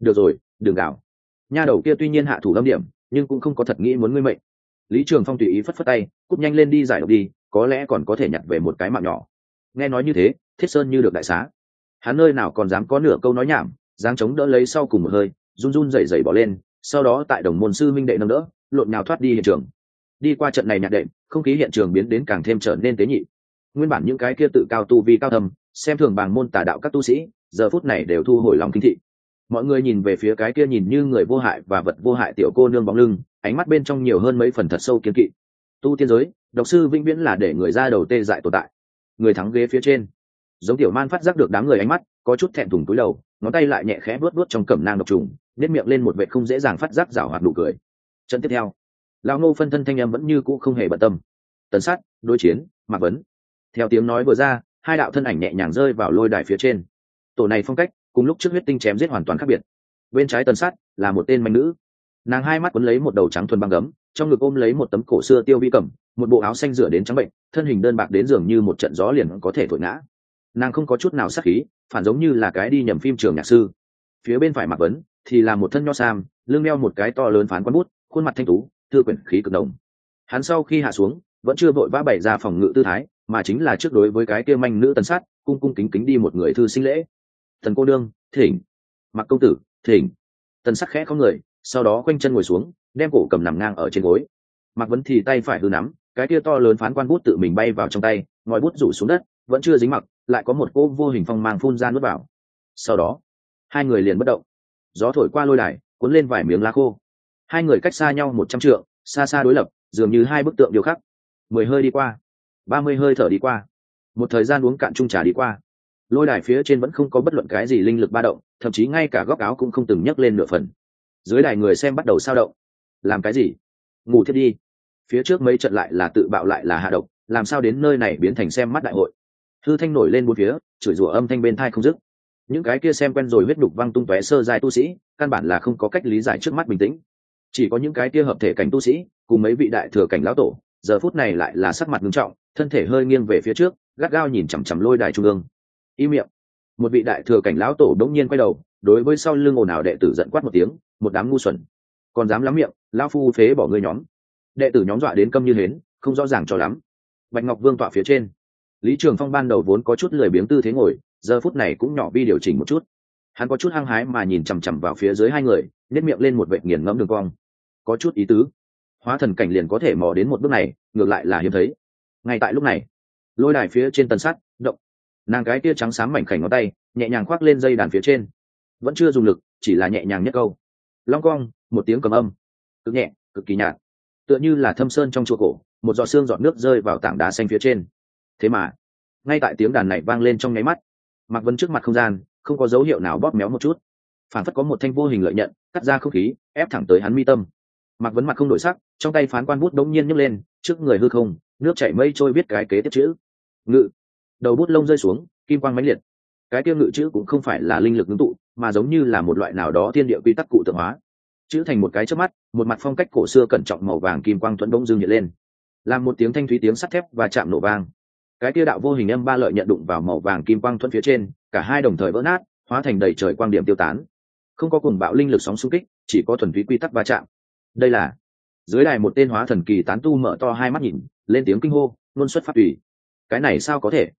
Được rồi, đừng gào. Nha đầu kia tuy nhiên hạ thủ lâm điểm, nhưng cũng không có thật nghĩ muốn ngươi mệnh. Lý trường phong tùy ý phất phất tay cúp nhanh lên đi giải độc đi, có lẽ còn có thể nhặt về một cái mạng nhỏ. Nghe nói như thế, thiết sơn như được đại xá. Hắn nơi nào còn dám có nửa câu nói nhảm, dáng chống đỡ lấy sau cùng một hơi, run run rẩy rẩy bỏ lên, sau đó tại đồng môn sư minh đệ nâng đỡ, lộn nhào thoát đi hiện trường đi qua trận này nhạc đệm, không khí hiện trường biến đến càng thêm trở nên tế nhị. Nguyên bản những cái kia tự cao tu vi cao thầm xem thường bàng môn tà đạo các tu sĩ, giờ phút này đều thu hồi lòng kinh thị. Mọi người nhìn về phía cái kia nhìn như người vô hại và vật vô hại tiểu cô nương bóng lưng, ánh mắt bên trong nhiều hơn mấy phần thật sâu kiến kỵ. Tu tiên giới, độc sư vĩnh viễn là để người ra đầu tê dại tồn tại. Người thắng ghế phía trên. Giống tiểu man phát giác được đám người ánh mắt, có chút thẹn thùng túi đầu, ngón tay lại nhẹ khẽ vuốt vuốt trong cẩm nang độc trùng nếp miệng lên một vệ không dễ dàng phát giác rảo hoạt nụ cười. Trận tiếp theo lão ngô phân thân thanh em vẫn như cũ không hề bận tâm. Tần sát, đối chiến, mạc vấn. Theo tiếng nói vừa ra, hai đạo thân ảnh nhẹ nhàng rơi vào lôi đài phía trên. Tổ này phong cách, cùng lúc trước huyết tinh chém giết hoàn toàn khác biệt. Bên trái tần sát là một tên manh nữ. Nàng hai mắt quấn lấy một đầu trắng thuần băng gấm, trong ngực ôm lấy một tấm cổ xưa tiêu vi cầm, một bộ áo xanh rửa đến trắng bệnh, thân hình đơn bạc đến dường như một trận gió liền có thể thổi ngã. Nàng không có chút nào sắc khí, phản giống như là cái đi nhầm phim trường nhạc sư. Phía bên phải mặc vấn thì là một thân nho sam, lưng đeo một cái to lớn phán quán bút, khuôn mặt thanh tú thư quyển khí cực đồng hắn sau khi hạ xuống, vẫn chưa vội vã bày ra phòng ngự tư thái, mà chính là trước đối với cái kia manh nữ tần sát, cung cung kính kính đi một người thư sinh lễ. Thần cô đương thỉnh. Mặc công tử, thỉnh. Tần sắc khẽ có người, sau đó quanh chân ngồi xuống, đem cổ cầm nằm ngang ở trên gối. Mặc vấn thì tay phải hư nắm, cái kia to lớn phán quan bút tự mình bay vào trong tay, ngòi bút rủ xuống đất, vẫn chưa dính mặc, lại có một cô vô hình phong mang phun ra nuốt vào. Sau đó, hai người liền bất động. Gió thổi qua lôi đài, cuốn lên vài miếng lá khô hai người cách xa nhau một trăm trượng, xa xa đối lập, dường như hai bức tượng điêu khắc. Mười hơi đi qua, ba mươi hơi thở đi qua, một thời gian uống cạn chung trà đi qua. Lôi đài phía trên vẫn không có bất luận cái gì linh lực ba động, thậm chí ngay cả góc áo cũng không từng nhấc lên nửa phần. Dưới đài người xem bắt đầu sao động. Làm cái gì? Ngủ thiết đi. Phía trước mấy trận lại là tự bạo lại là hạ độc, làm sao đến nơi này biến thành xem mắt đại hội? Hư thanh nổi lên bốn phía, chửi rủa âm thanh bên thai không dứt. Những cái kia xem quen rồi huyết đục văng tung tóe sơ dài tu sĩ, căn bản là không có cách lý giải trước mắt bình tĩnh chỉ có những cái kia hợp thể cảnh tu sĩ, cùng mấy vị đại thừa cảnh lão tổ, giờ phút này lại là sắc mặt nghiêm trọng, thân thể hơi nghiêng về phía trước, gắt gao nhìn chằm chằm lôi đài trung ương. Y miệng. Một vị đại thừa cảnh lão tổ đống nhiên quay đầu, đối với sau lưng ồn ào đệ tử giận quát một tiếng, một đám ngu xuẩn. Còn dám lắm miệng, lão phu phế bỏ ngươi nhóm. Đệ tử nhóm dọa đến câm như hến, không rõ ràng cho lắm. Bạch ngọc vương tọa phía trên. Lý trường phong ban đầu vốn có chút lười biếng tư thế ngồi, giờ phút này cũng nhỏ vi điều chỉnh một chút. Hắn có chút hăng hái mà nhìn chằm chằm vào phía dưới hai người nhét miệng lên một vệ nghiền ngẫm đường cong có chút ý tứ. Hóa thần cảnh liền có thể mò đến một bước này, ngược lại là hiếm thấy. Ngay tại lúc này, lôi đài phía trên tần sắt động. Nàng cái tia trắng xám mảnh khảnh ngón tay, nhẹ nhàng khoác lên dây đàn phía trên. Vẫn chưa dùng lực, chỉ là nhẹ nhàng nhất câu. Long cong, một tiếng cầm âm. Cực nhẹ, cực kỳ nhạt. Tựa như là thâm sơn trong chùa cổ, một giọt xương giọt nước rơi vào tảng đá xanh phía trên. Thế mà, ngay tại tiếng đàn này vang lên trong nháy mắt mặc vân trước mặt không gian, không có dấu hiệu nào bóp méo một chút. Phản phất có một thanh vô hình lợi nhận, cắt ra không khí, ép thẳng tới hắn mi tâm mặc vấn mặt không đổi sắc, trong tay phán quan bút đống nhiên nhấc lên, trước người hư không, nước chảy mây trôi viết cái kế tiếp chữ. Ngự. Đầu bút lông rơi xuống, kim quang mãnh liệt. Cái tiêu ngự chữ cũng không phải là linh lực ngưng tụ, mà giống như là một loại nào đó thiên địa quy tắc cụ tượng hóa. Chữ thành một cái trước mắt, một mặt phong cách cổ xưa cẩn trọng màu vàng kim quang thuẫn đông dương nhện lên. Làm một tiếng thanh thúy tiếng sắt thép và chạm nổ vang. Cái kia đạo vô hình âm ba lợi nhận đụng vào màu vàng kim quang thuẫn phía trên, cả hai đồng thời vỡ nát, hóa thành đầy trời quang điểm tiêu tán. Không có cùng bạo linh lực sóng xung kích, chỉ có thuần túy quy tắc va chạm đây là dưới đài một tên hóa thần kỳ tán tu mở to hai mắt nhìn, lên tiếng kinh hô, ngôn xuất phát tùy. Cái này sao có thể?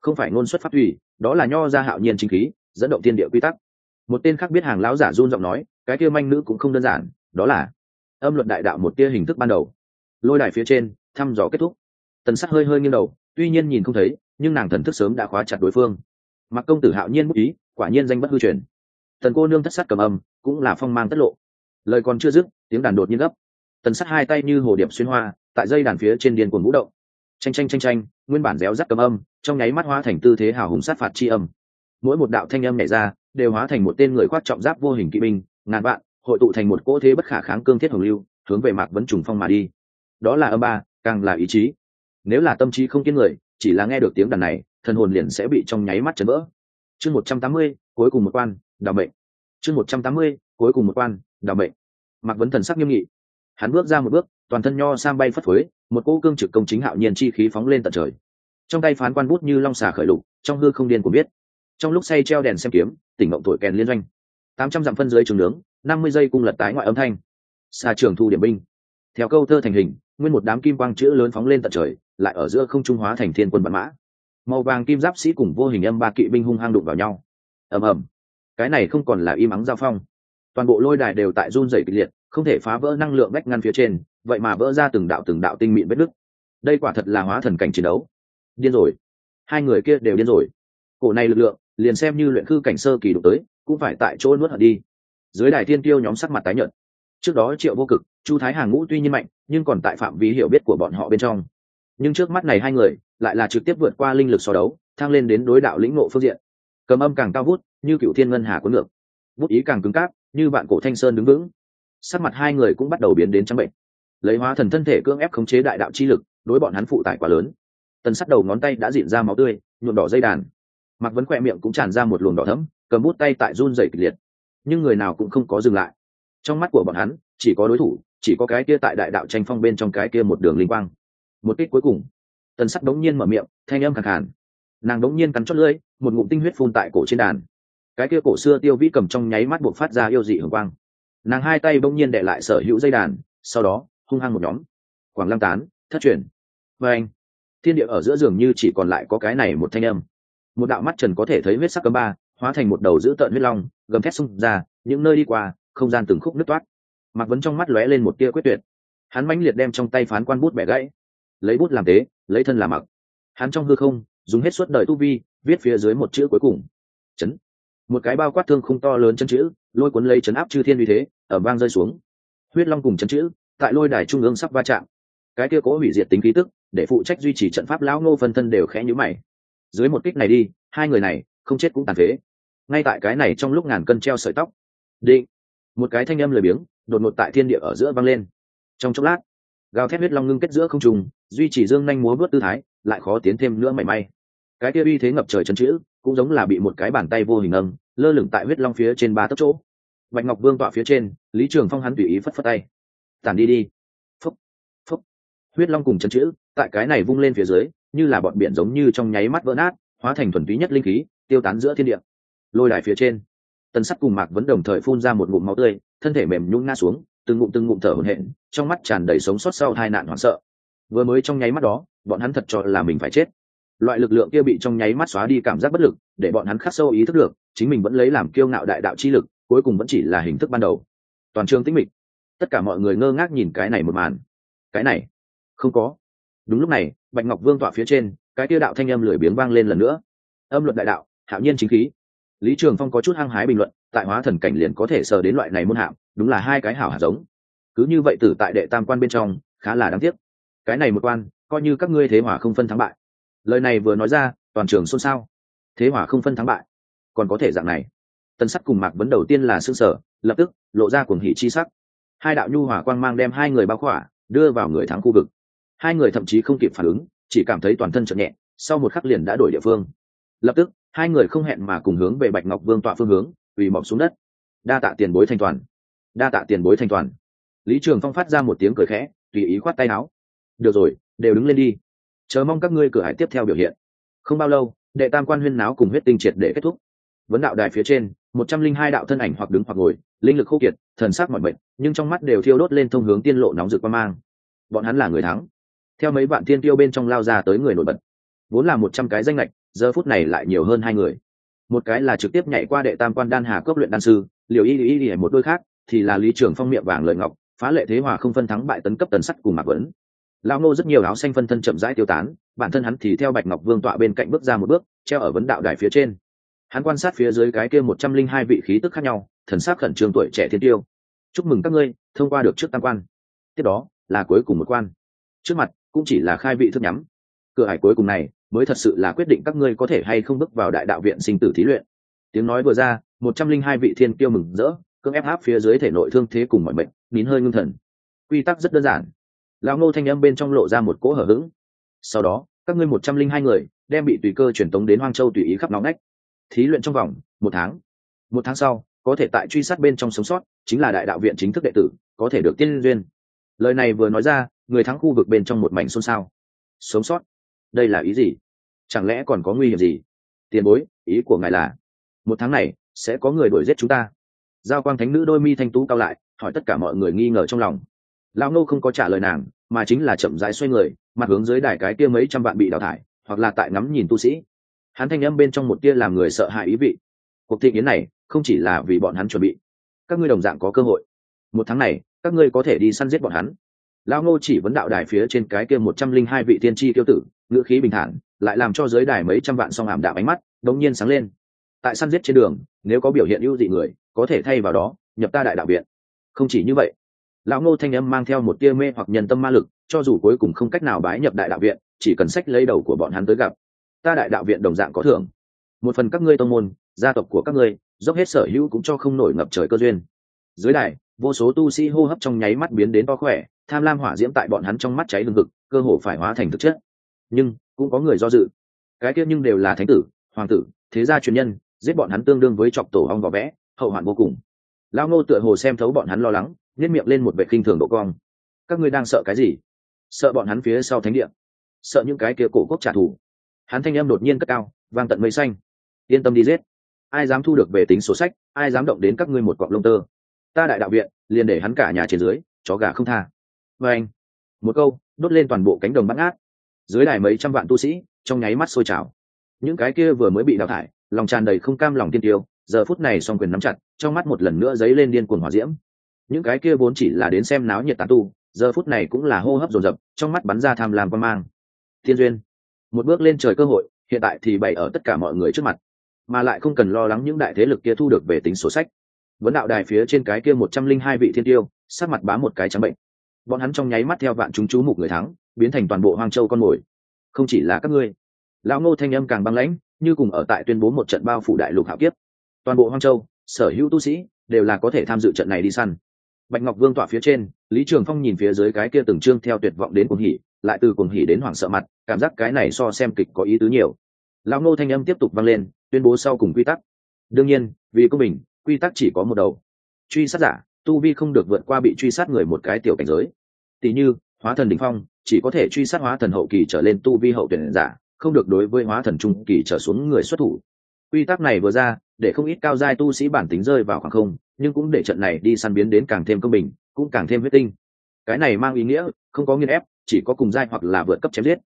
Không phải ngôn xuất phát tùy, đó là nho ra hạo nhiên chính khí, dẫn động tiên địa quy tắc. Một tên khác biết hàng lão giả run giọng nói, cái kia manh nữ cũng không đơn giản, đó là âm luận đại đạo một tia hình thức ban đầu. Lôi đài phía trên, thăm dò kết thúc. Tần sắc hơi hơi nghiêng đầu, tuy nhiên nhìn không thấy, nhưng nàng thần thức sớm đã khóa chặt đối phương. Mặc công tử hạo nhiên bút ý, quả nhiên danh bất hư truyền. Tần cô nương thất sắc cầm âm, cũng là phong mang tất lộ. Lời còn chưa dứt tiếng đàn đột nhiên gấp. Tần sắt hai tay như hồ điệp xuyên hoa, tại dây đàn phía trên điền cuồng vũ động. Tranh tranh tranh tranh nguyên bản réo rắt cầm âm, trong nháy mắt hóa thành tư thế hào hùng sát phạt chi âm. Mỗi một đạo thanh âm nhảy ra, đều hóa thành một tên người khoác trọng giáp vô hình kỵ binh, ngàn vạn, hội tụ thành một cỗ thế bất khả kháng cương thiết hồng lưu, hướng về mạc vấn trùng phong mà đi. Đó là âm ba, càng là ý chí. Nếu là tâm trí không kiên người, chỉ là nghe được tiếng đàn này, thần hồn liền sẽ bị trong nháy mắt chấn vỡ. Chương một trăm tám mươi, cuối cùng một quan, đào mệnh. Chương một trăm tám mươi, cuối cùng một quan, đào mệnh mạc vấn thần sắc nghiêm nghị. Hắn bước ra một bước, toàn thân nho sang bay phất phới, một cỗ cương trực công chính hạo nhiên chi khí phóng lên tận trời. Trong tay phán quan bút như long xà khởi lục, trong hư không điên của biết trong lúc say treo đèn xem kiếm, tỉnh mộng thổi kèn liên doanh. Tám trăm dặm phân dưới trường nướng, năm mươi giây cung lật tái ngoại âm thanh. Xa trường thu điểm binh. Theo câu thơ thành hình, nguyên một đám kim quang chữ lớn phóng lên tận trời, lại ở giữa không trung hóa thành thiên quân bản mã. Màu vàng kim giáp sĩ cùng vô hình âm ba kỵ binh hung hăng đụng vào nhau. Ầm ầm. Cái này không còn là im ắng giao phong toàn bộ lôi đài đều tại run rẩy kịch liệt, không thể phá vỡ năng lượng vách ngăn phía trên, vậy mà vỡ ra từng đạo từng đạo tinh mịn vết nứt. Đây quả thật là hóa thần cảnh chiến đấu. Điên rồi. Hai người kia đều điên rồi. Cổ này lực lượng, liền xem như luyện khư cảnh sơ kỳ đụng tới, cũng phải tại chỗ nuốt hận đi. Dưới đài thiên tiêu nhóm sắc mặt tái nhợt. Trước đó triệu vô cực, chu thái hàng ngũ tuy nhiên mạnh, nhưng còn tại phạm vi hiểu biết của bọn họ bên trong. Nhưng trước mắt này hai người, lại là trực tiếp vượt qua linh lực so đấu, thăng lên đến đối đạo lĩnh ngộ phương diện. Cầm âm càng cao vút, như cựu thiên ngân hà cuốn ngược. Bút ý càng cứng cáp như bạn cổ thanh sơn đứng vững. Sắc mặt hai người cũng bắt đầu biến đến trắng bệnh. Lấy hóa thần thân thể cưỡng ép khống chế đại đạo chi lực, đối bọn hắn phụ tải quá lớn. Tần sắt đầu ngón tay đã dịn ra máu tươi, nhuộm đỏ dây đàn. Mặc vấn khoe miệng cũng tràn ra một luồng đỏ thấm cầm bút tay tại run dày kịch liệt. Nhưng người nào cũng không có dừng lại. Trong mắt của bọn hắn, chỉ có đối thủ, chỉ có cái kia tại đại đạo tranh phong bên trong cái kia một đường linh quang. Một kích cuối cùng, tần sắc đống nhiên mở miệng, thanh âm khẳng khàn. Nàng đống nhiên cắn chót lưỡi, một ngụm tinh huyết phun tại cổ trên đàn cái kia cổ xưa tiêu vĩ cầm trong nháy mắt buộc phát ra yêu dị hưởng quang. Nàng hai tay bỗng nhiên đệ lại sở hữu dây đàn, sau đó, hung hăng một nhóm. Quảng lăng tán, thất truyền. Và anh, thiên địa ở giữa giường như chỉ còn lại có cái này một thanh âm. Một đạo mắt trần có thể thấy huyết sắc cấm ba, hóa thành một đầu dữ tợn huyết long, gầm thét xung ra, những nơi đi qua, không gian từng khúc nứt toát. Mặc vấn trong mắt lóe lên một tia quyết tuyệt. Hắn mãnh liệt đem trong tay phán quan bút bẻ gãy. Lấy bút làm tế, lấy thân làm mặc. Hắn trong hư không, dùng hết suốt đời tu vi, viết phía dưới một chữ cuối cùng. Chấn một cái bao quát thương không to lớn chân chữ, lôi cuốn lấy chấn áp chư thiên uy thế ở vang rơi xuống. Huyết long cùng chân chữ, tại lôi đài trung ương sắp va chạm. Cái kia cố hủy diệt tính khí tức, để phụ trách duy trì trận pháp lão ngô phân thân đều khẽ nhữ mày. Dưới một kích này đi, hai người này, không chết cũng tàn phế. Ngay tại cái này trong lúc ngàn cân treo sợi tóc. Định. Một cái thanh âm lười biếng, đột ngột tại thiên địa ở giữa vang lên. Trong chốc lát, gào thét huyết long ngưng kết giữa không trùng duy trì dương nhanh múa vớt tư thái, lại khó tiến thêm nữa mảy may. Cái kia uy thế ngập trời chân chữ cũng giống là bị một cái bàn tay vô hình âm, lơ lửng tại huyết long phía trên ba tấc chỗ. Bạch ngọc vương tọa phía trên, lý trường phong hắn tùy ý phất phất tay. Tản đi đi. Phúc phúc. Huyết long cùng chân chữ, tại cái này vung lên phía dưới, như là bọn biển giống như trong nháy mắt vỡ nát, hóa thành thuần túy nhất linh khí, tiêu tán giữa thiên địa. Lôi đài phía trên, tần sắt cùng mạc vẫn đồng thời phun ra một ngụm máu tươi, thân thể mềm nhung nga xuống, từng ngụm từng ngụm thở hổn hển, trong mắt tràn đầy sống sót sau hai nạn hoảng sợ. Vừa mới trong nháy mắt đó, bọn hắn thật cho là mình phải chết loại lực lượng kia bị trong nháy mắt xóa đi cảm giác bất lực, để bọn hắn khắc sâu ý thức được, chính mình vẫn lấy làm kiêu ngạo đại đạo chi lực, cuối cùng vẫn chỉ là hình thức ban đầu. Toàn trường tĩnh mịch. Tất cả mọi người ngơ ngác nhìn cái này một màn. Cái này? Không có. Đúng lúc này, bạch ngọc vương tọa phía trên, cái kia đạo thanh âm lười biếng vang lên lần nữa. Âm luận đại đạo, hạo nhiên chính khí. Lý trường phong có chút hăng hái bình luận, tại hóa thần cảnh liền có thể sờ đến loại này môn hạng đúng là hai cái hảo hạt giống. Cứ như vậy tử tại đệ tam quan bên trong, khá là đáng tiếc. Cái này một quan, coi như các ngươi thế hỏa không phân thắng bại lời này vừa nói ra, toàn trường xôn xao. Thế hỏa không phân thắng bại. Còn có thể dạng này. Tân sắc cùng mạc vấn đầu tiên là xương sở lập tức lộ ra cuồng hỉ chi sắc. Hai đạo nhu hỏa quang mang đem hai người bao khỏa, đưa vào người thắng khu vực. Hai người thậm chí không kịp phản ứng, chỉ cảm thấy toàn thân chậm nhẹ, sau một khắc liền đã đổi địa phương. Lập tức, hai người không hẹn mà cùng hướng về bạch ngọc vương tọa phương hướng vì mọc xuống đất. Đa tạ tiền bối thanh toàn. Đa tạ tiền bối thanh toàn. Lý trường phong phát ra một tiếng cười khẽ, tùy ý khoát tay áo. Được rồi, đều đứng lên đi chờ mong các ngươi cửa hải tiếp theo biểu hiện. Không bao lâu, đệ tam quan huyên náo cùng huyết tinh triệt để kết thúc. Vấn đạo đài phía trên, một trăm linh hai đạo thân ảnh hoặc đứng hoặc ngồi, linh lực khô kiệt, thần sắc mọi mệnh nhưng trong mắt đều thiêu đốt lên thông hướng tiên lộ nóng rực qua mang. Bọn hắn là người thắng. Theo mấy bạn tiên tiêu bên trong lao ra tới người nổi bật. Vốn là một trăm cái danh lệch giờ phút này lại nhiều hơn hai người. Một cái là trực tiếp nhảy qua đệ tam quan đan hà cốc luyện đan sư liều y y y một đôi khác, thì là lý trưởng phong miệng vàng lợi ngọc, phá lệ thế hòa không phân thắng bại tấn cấp tần sắt cùng mạc vấn. Lão ngô rất nhiều áo xanh phân thân chậm rãi tiêu tán, bản thân hắn thì theo bạch ngọc vương tọa bên cạnh bước ra một bước, treo ở vấn đạo đài phía trên. Hắn quan sát phía dưới cái kia một trăm linh hai vị khí tức khác nhau, thần sắc khẩn trương tuổi trẻ thiên tiêu. Chúc mừng các ngươi, thông qua được trước tam quan. Tiếp đó, là cuối cùng một quan. Trước mặt, cũng chỉ là khai vị thức nhắm. Cửa hải cuối cùng này, mới thật sự là quyết định các ngươi có thể hay không bước vào đại đạo viện sinh tử thí luyện. Tiếng nói vừa ra, một trăm linh hai vị thiên tiêu mừng rỡ, cưỡng ép áp phía dưới thể nội thương thế cùng mọi bệnh nín hơi ngưng thần. Quy tắc rất đơn giản lão ngô thanh âm bên trong lộ ra một cỗ hở h ữ g sau đó, các ngươi một trăm linh hai người đem bị tùy cơ truyền tống đến hoang châu tùy ý khắp nóng nách thí luyện trong vòng một tháng. Một tháng sau, có thể tại truy sát bên trong sống sót, chính là đại đạo viện chính thức đệ tử, có thể được tiên duyên. Lời này vừa nói ra, người thắng khu vực bên trong một mảnh xôn xao. Sống sót? Đây là ý gì? Chẳng lẽ còn có nguy hiểm gì? Tiền bối, ý của ngài là, một tháng này sẽ có người đuổi giết chúng ta. Giao quang thánh nữ đôi mi thanh tú cao lại, hỏi tất cả mọi người nghi ngờ trong lòng. Lão ngô không có trả lời nàng, mà chính là chậm rãi xoay người, mặt hướng dưới đài cái kia mấy trăm vạn bị đào thải, hoặc là tại ngắm nhìn tu sĩ. Hắn thanh âm bên trong một tia làm người sợ hãi ý vị. Cuộc thị kiến này, không chỉ là vì bọn hắn chuẩn bị. Các ngươi đồng dạng có cơ hội. Một tháng này, các ngươi có thể đi săn giết bọn hắn. Lão ngô chỉ vấn đạo đài phía trên cái kia một trăm linh hai vị tiên tri tiêu tử, ngữ khí bình thản, lại làm cho giới đài mấy trăm vạn song ảm đạm ánh mắt, đống nhiên sáng lên. Tại săn giết trên đường, nếu có biểu hiện ưu dị người, có thể thay vào đó, nhập ta đại đạo viện. Không chỉ như vậy lão ngô thanh âm mang theo một tia mê hoặc nhân tâm ma lực, cho dù cuối cùng không cách nào bái nhập đại đạo viện, chỉ cần sách lấy đầu của bọn hắn tới gặp. Ta đại đạo viện đồng dạng có thưởng. Một phần các ngươi tông môn, gia tộc của các ngươi, dốc hết sở hữu cũng cho không nổi ngập trời cơ duyên. Dưới đài, vô số tu sĩ hô hấp trong nháy mắt biến đến to khỏe, tham lam hỏa diễm tại bọn hắn trong mắt cháy lương thực cơ hồ phải hóa thành thực chất. Nhưng, cũng có người do dự. Cái kia nhưng đều là thánh tử, hoàng tử, thế gia truyền nhân, giết bọn hắn tương đương với chọc tổ hong vỏ vẽ, hậu hoạn vô cùng. Lao ngô tựa hồ xem thấu bọn hắn lo lắng nhét miệng lên một vệ khinh thường độ cong. Các ngươi đang sợ cái gì? Sợ bọn hắn phía sau thánh địa. Sợ những cái kia cổ quốc trả thù. Hắn thanh âm đột nhiên cất cao, vang tận mây xanh. Yên tâm đi giết. Ai dám thu được về tính sổ sách, ai dám động đến các ngươi một cọng lông tơ. Ta đại đạo viện, liền để hắn cả nhà trên dưới, chó gà không tha. Và anh, một câu, đốt lên toàn bộ cánh đồng bắt ngát. Dưới đài mấy trăm vạn tu sĩ, trong nháy mắt sôi trào. Những cái kia vừa mới bị đào thải, lòng tràn đầy không cam lòng tiên tiêu, giờ phút này song quyền nắm chặt, trong mắt một lần nữa dấy lên điên cuồng hỏa diễm những cái kia vốn chỉ là đến xem náo nhiệt tán tu, giờ phút này cũng là hô hấp dồn dập, trong mắt bắn ra tham lam quan mang. Thiên duyên, một bước lên trời cơ hội, hiện tại thì bày ở tất cả mọi người trước mặt, mà lại không cần lo lắng những đại thế lực kia thu được về tính sổ sách. Vấn đạo đài phía trên cái kia một trăm linh hai vị thiên tiêu sát mặt bám một cái trắng bệnh. Bọn hắn trong nháy mắt theo vạn chúng chú mục người thắng, biến thành toàn bộ hoang châu con mồi. Không chỉ là các ngươi, lão ngô thanh âm càng băng lãnh, như cùng ở tại tuyên bố một trận bao phủ đại lục hạo kiếp. Toàn bộ hoang châu, sở hữu tu sĩ, đều là có thể tham dự trận này đi săn bạch ngọc vương tỏa phía trên, lý trường phong nhìn phía dưới cái kia từng trương theo tuyệt vọng đến cuồng hỉ, lại từ cuồng hỉ đến hoảng sợ mặt, cảm giác cái này so xem kịch có ý tứ nhiều. Lão ngô thanh âm tiếp tục vang lên, tuyên bố sau cùng quy tắc. Đương nhiên, vì công bình, quy tắc chỉ có một đầu. Truy sát giả, tu vi không được vượt qua bị truy sát người một cái tiểu cảnh giới. Tỷ như, hóa thần đ ỉ n h phong, chỉ có thể truy sát hóa thần hậu kỳ trở lên tu vi hậu tuyển giả, không được đối với hóa thần trung kỳ trở xuống người xuất thủ quy tắc này vừa ra, để không ít cao giai tu sĩ bản tính rơi vào khoảng không, nhưng cũng để trận này đi săn biến đến càng thêm công bình, cũng càng thêm huyết tinh. Cái này mang ý nghĩa, không có nghiên ép, chỉ có cùng giai hoặc là vượt cấp chém giết.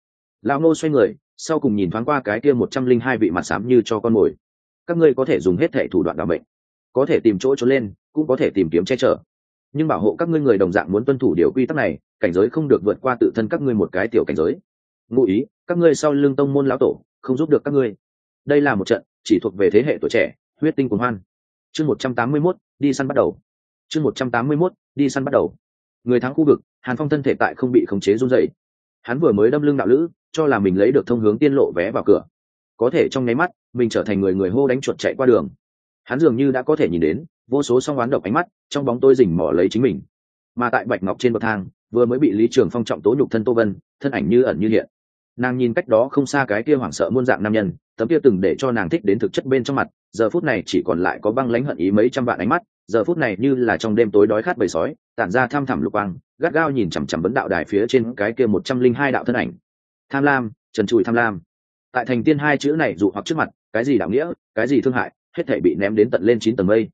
Lão nô xoay người, sau cùng nhìn thoáng qua cái kia một trăm linh hai vị mặt xám như cho con mồi. Các ngươi có thể dùng hết thẻ thủ đoạn đạo bệnh có thể tìm chỗ trốn lên, cũng có thể tìm kiếm che chở. Nhưng bảo hộ các ngươi người đồng dạng muốn tuân thủ điều quy tắc này, cảnh giới không được vượt qua tự thân các ngươi một cái tiểu cảnh giới. Ngụ ý, các ngươi sau lưng tông môn lão tổ, không giúp được các ngươi. Đây là một trận chỉ thuộc về thế hệ tuổi trẻ, huyết tinh cuồng hoan. Chương một trăm tám mươi mốt, đi săn bắt đầu. Chương một trăm tám mươi mốt, đi săn bắt đầu. Người thắng khu vực, hàn phong thân thể tại không bị khống chế run dậy hắn vừa mới đâm lưng đạo lữ, cho là mình lấy được thông hướng tiên lộ vé vào cửa. Có thể trong nháy mắt, mình trở thành người người hô đánh chuột chạy qua đường. Hắn dường như đã có thể nhìn đến, vô số song oán độc ánh mắt, trong bóng tôi rình mỏ lấy chính mình. Mà tại bạch ngọc trên bậc thang, vừa mới bị lý trường phong trọng tố nhục thân tô vân, thân ảnh như ẩn như hiện nàng nhìn cách đó không xa cái kia hoảng sợ muôn dạng nam nhân, tấm kia từng để cho nàng thích đến thực chất bên trong mặt, giờ phút này chỉ còn lại có băng lãnh hận ý mấy trăm vạn ánh mắt, giờ phút này như là trong đêm tối đói khát bầy sói, tản ra tham thẳm lục quang, gắt gao nhìn chằm chằm vấn đạo đài phía trên cái kia một trăm linh hai đạo thân ảnh. Tham lam, trần trụi tham lam. Tại thành tiên hai chữ này dụ hoặc trước mặt, cái gì đạo nghĩa, cái gì thương hại, hết thể bị ném đến tận lên chín tầng mây.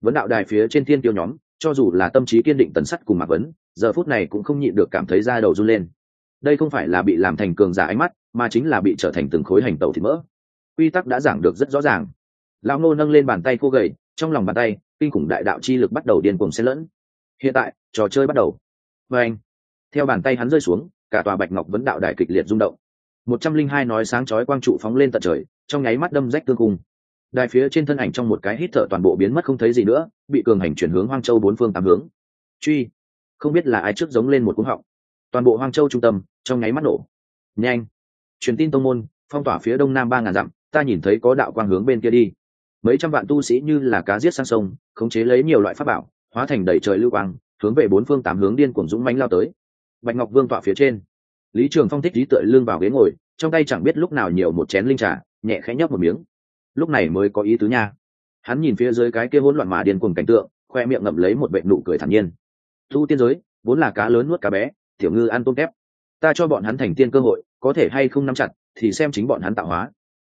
Vấn đạo đài phía trên thiên tiêu nhóm, cho dù là tâm trí kiên định tần sắt cùng mạc vấn, giờ phút này cũng không nhịn được cảm thấy da đầu run lên đây không phải là bị làm thành cường giả ánh mắt, mà chính là bị trở thành từng khối hành tàu thịt mỡ. Quy tắc đã giảng được rất rõ ràng. Lão Ngô nâng lên bàn tay khô gầy, trong lòng bàn tay, kinh khủng đại đạo chi lực bắt đầu điên cuồng xen lẫn. Hiện tại, trò chơi bắt đầu. Và anh, theo bàn tay hắn rơi xuống, cả tòa bạch ngọc vấn đạo đài kịch liệt rung động. Một trăm linh hai nói sáng chói quang trụ phóng lên tận trời, trong nháy mắt đâm rách tương cung. Đài phía trên thân ảnh trong một cái hít thở toàn bộ biến mất không thấy gì nữa, bị cường hành chuyển hướng hoang châu bốn phương tám hướng. Truy, không biết là ai trước giống lên một cúng họng toàn bộ hoang châu trung tâm, trong nháy mắt nổ. Nhanh. Truyền tin tông môn, phong tỏa phía đông nam ba ngàn dặm, ta nhìn thấy có đạo quang hướng bên kia đi. Mấy trăm vạn tu sĩ như là cá giết sang sông, khống chế lấy nhiều loại pháp bảo, hóa thành đầy trời lưu quang, hướng về bốn phương tám hướng điên cuồng dũng mãnh lao tới. Bạch ngọc vương tọa phía trên. Lý trường phong thích lý tựa lưng vào ghế ngồi, trong tay chẳng biết lúc nào nhiều một chén linh trà, nhẹ khẽ nhấp một miếng. Lúc này mới có ý tứ nha. Hắn nhìn phía dưới cái kia hỗn loạn mà điên cuồng cảnh tượng, khoe miệng ngậm lấy một vệ nụ cười thản nhiên. Tu tiên giới, vốn là cá lớn nuốt cá bé tiểu ngư ăn tôm tép. Ta cho bọn hắn thành tiên cơ hội, có thể hay không nắm chặt, thì xem chính bọn hắn tạo hóa.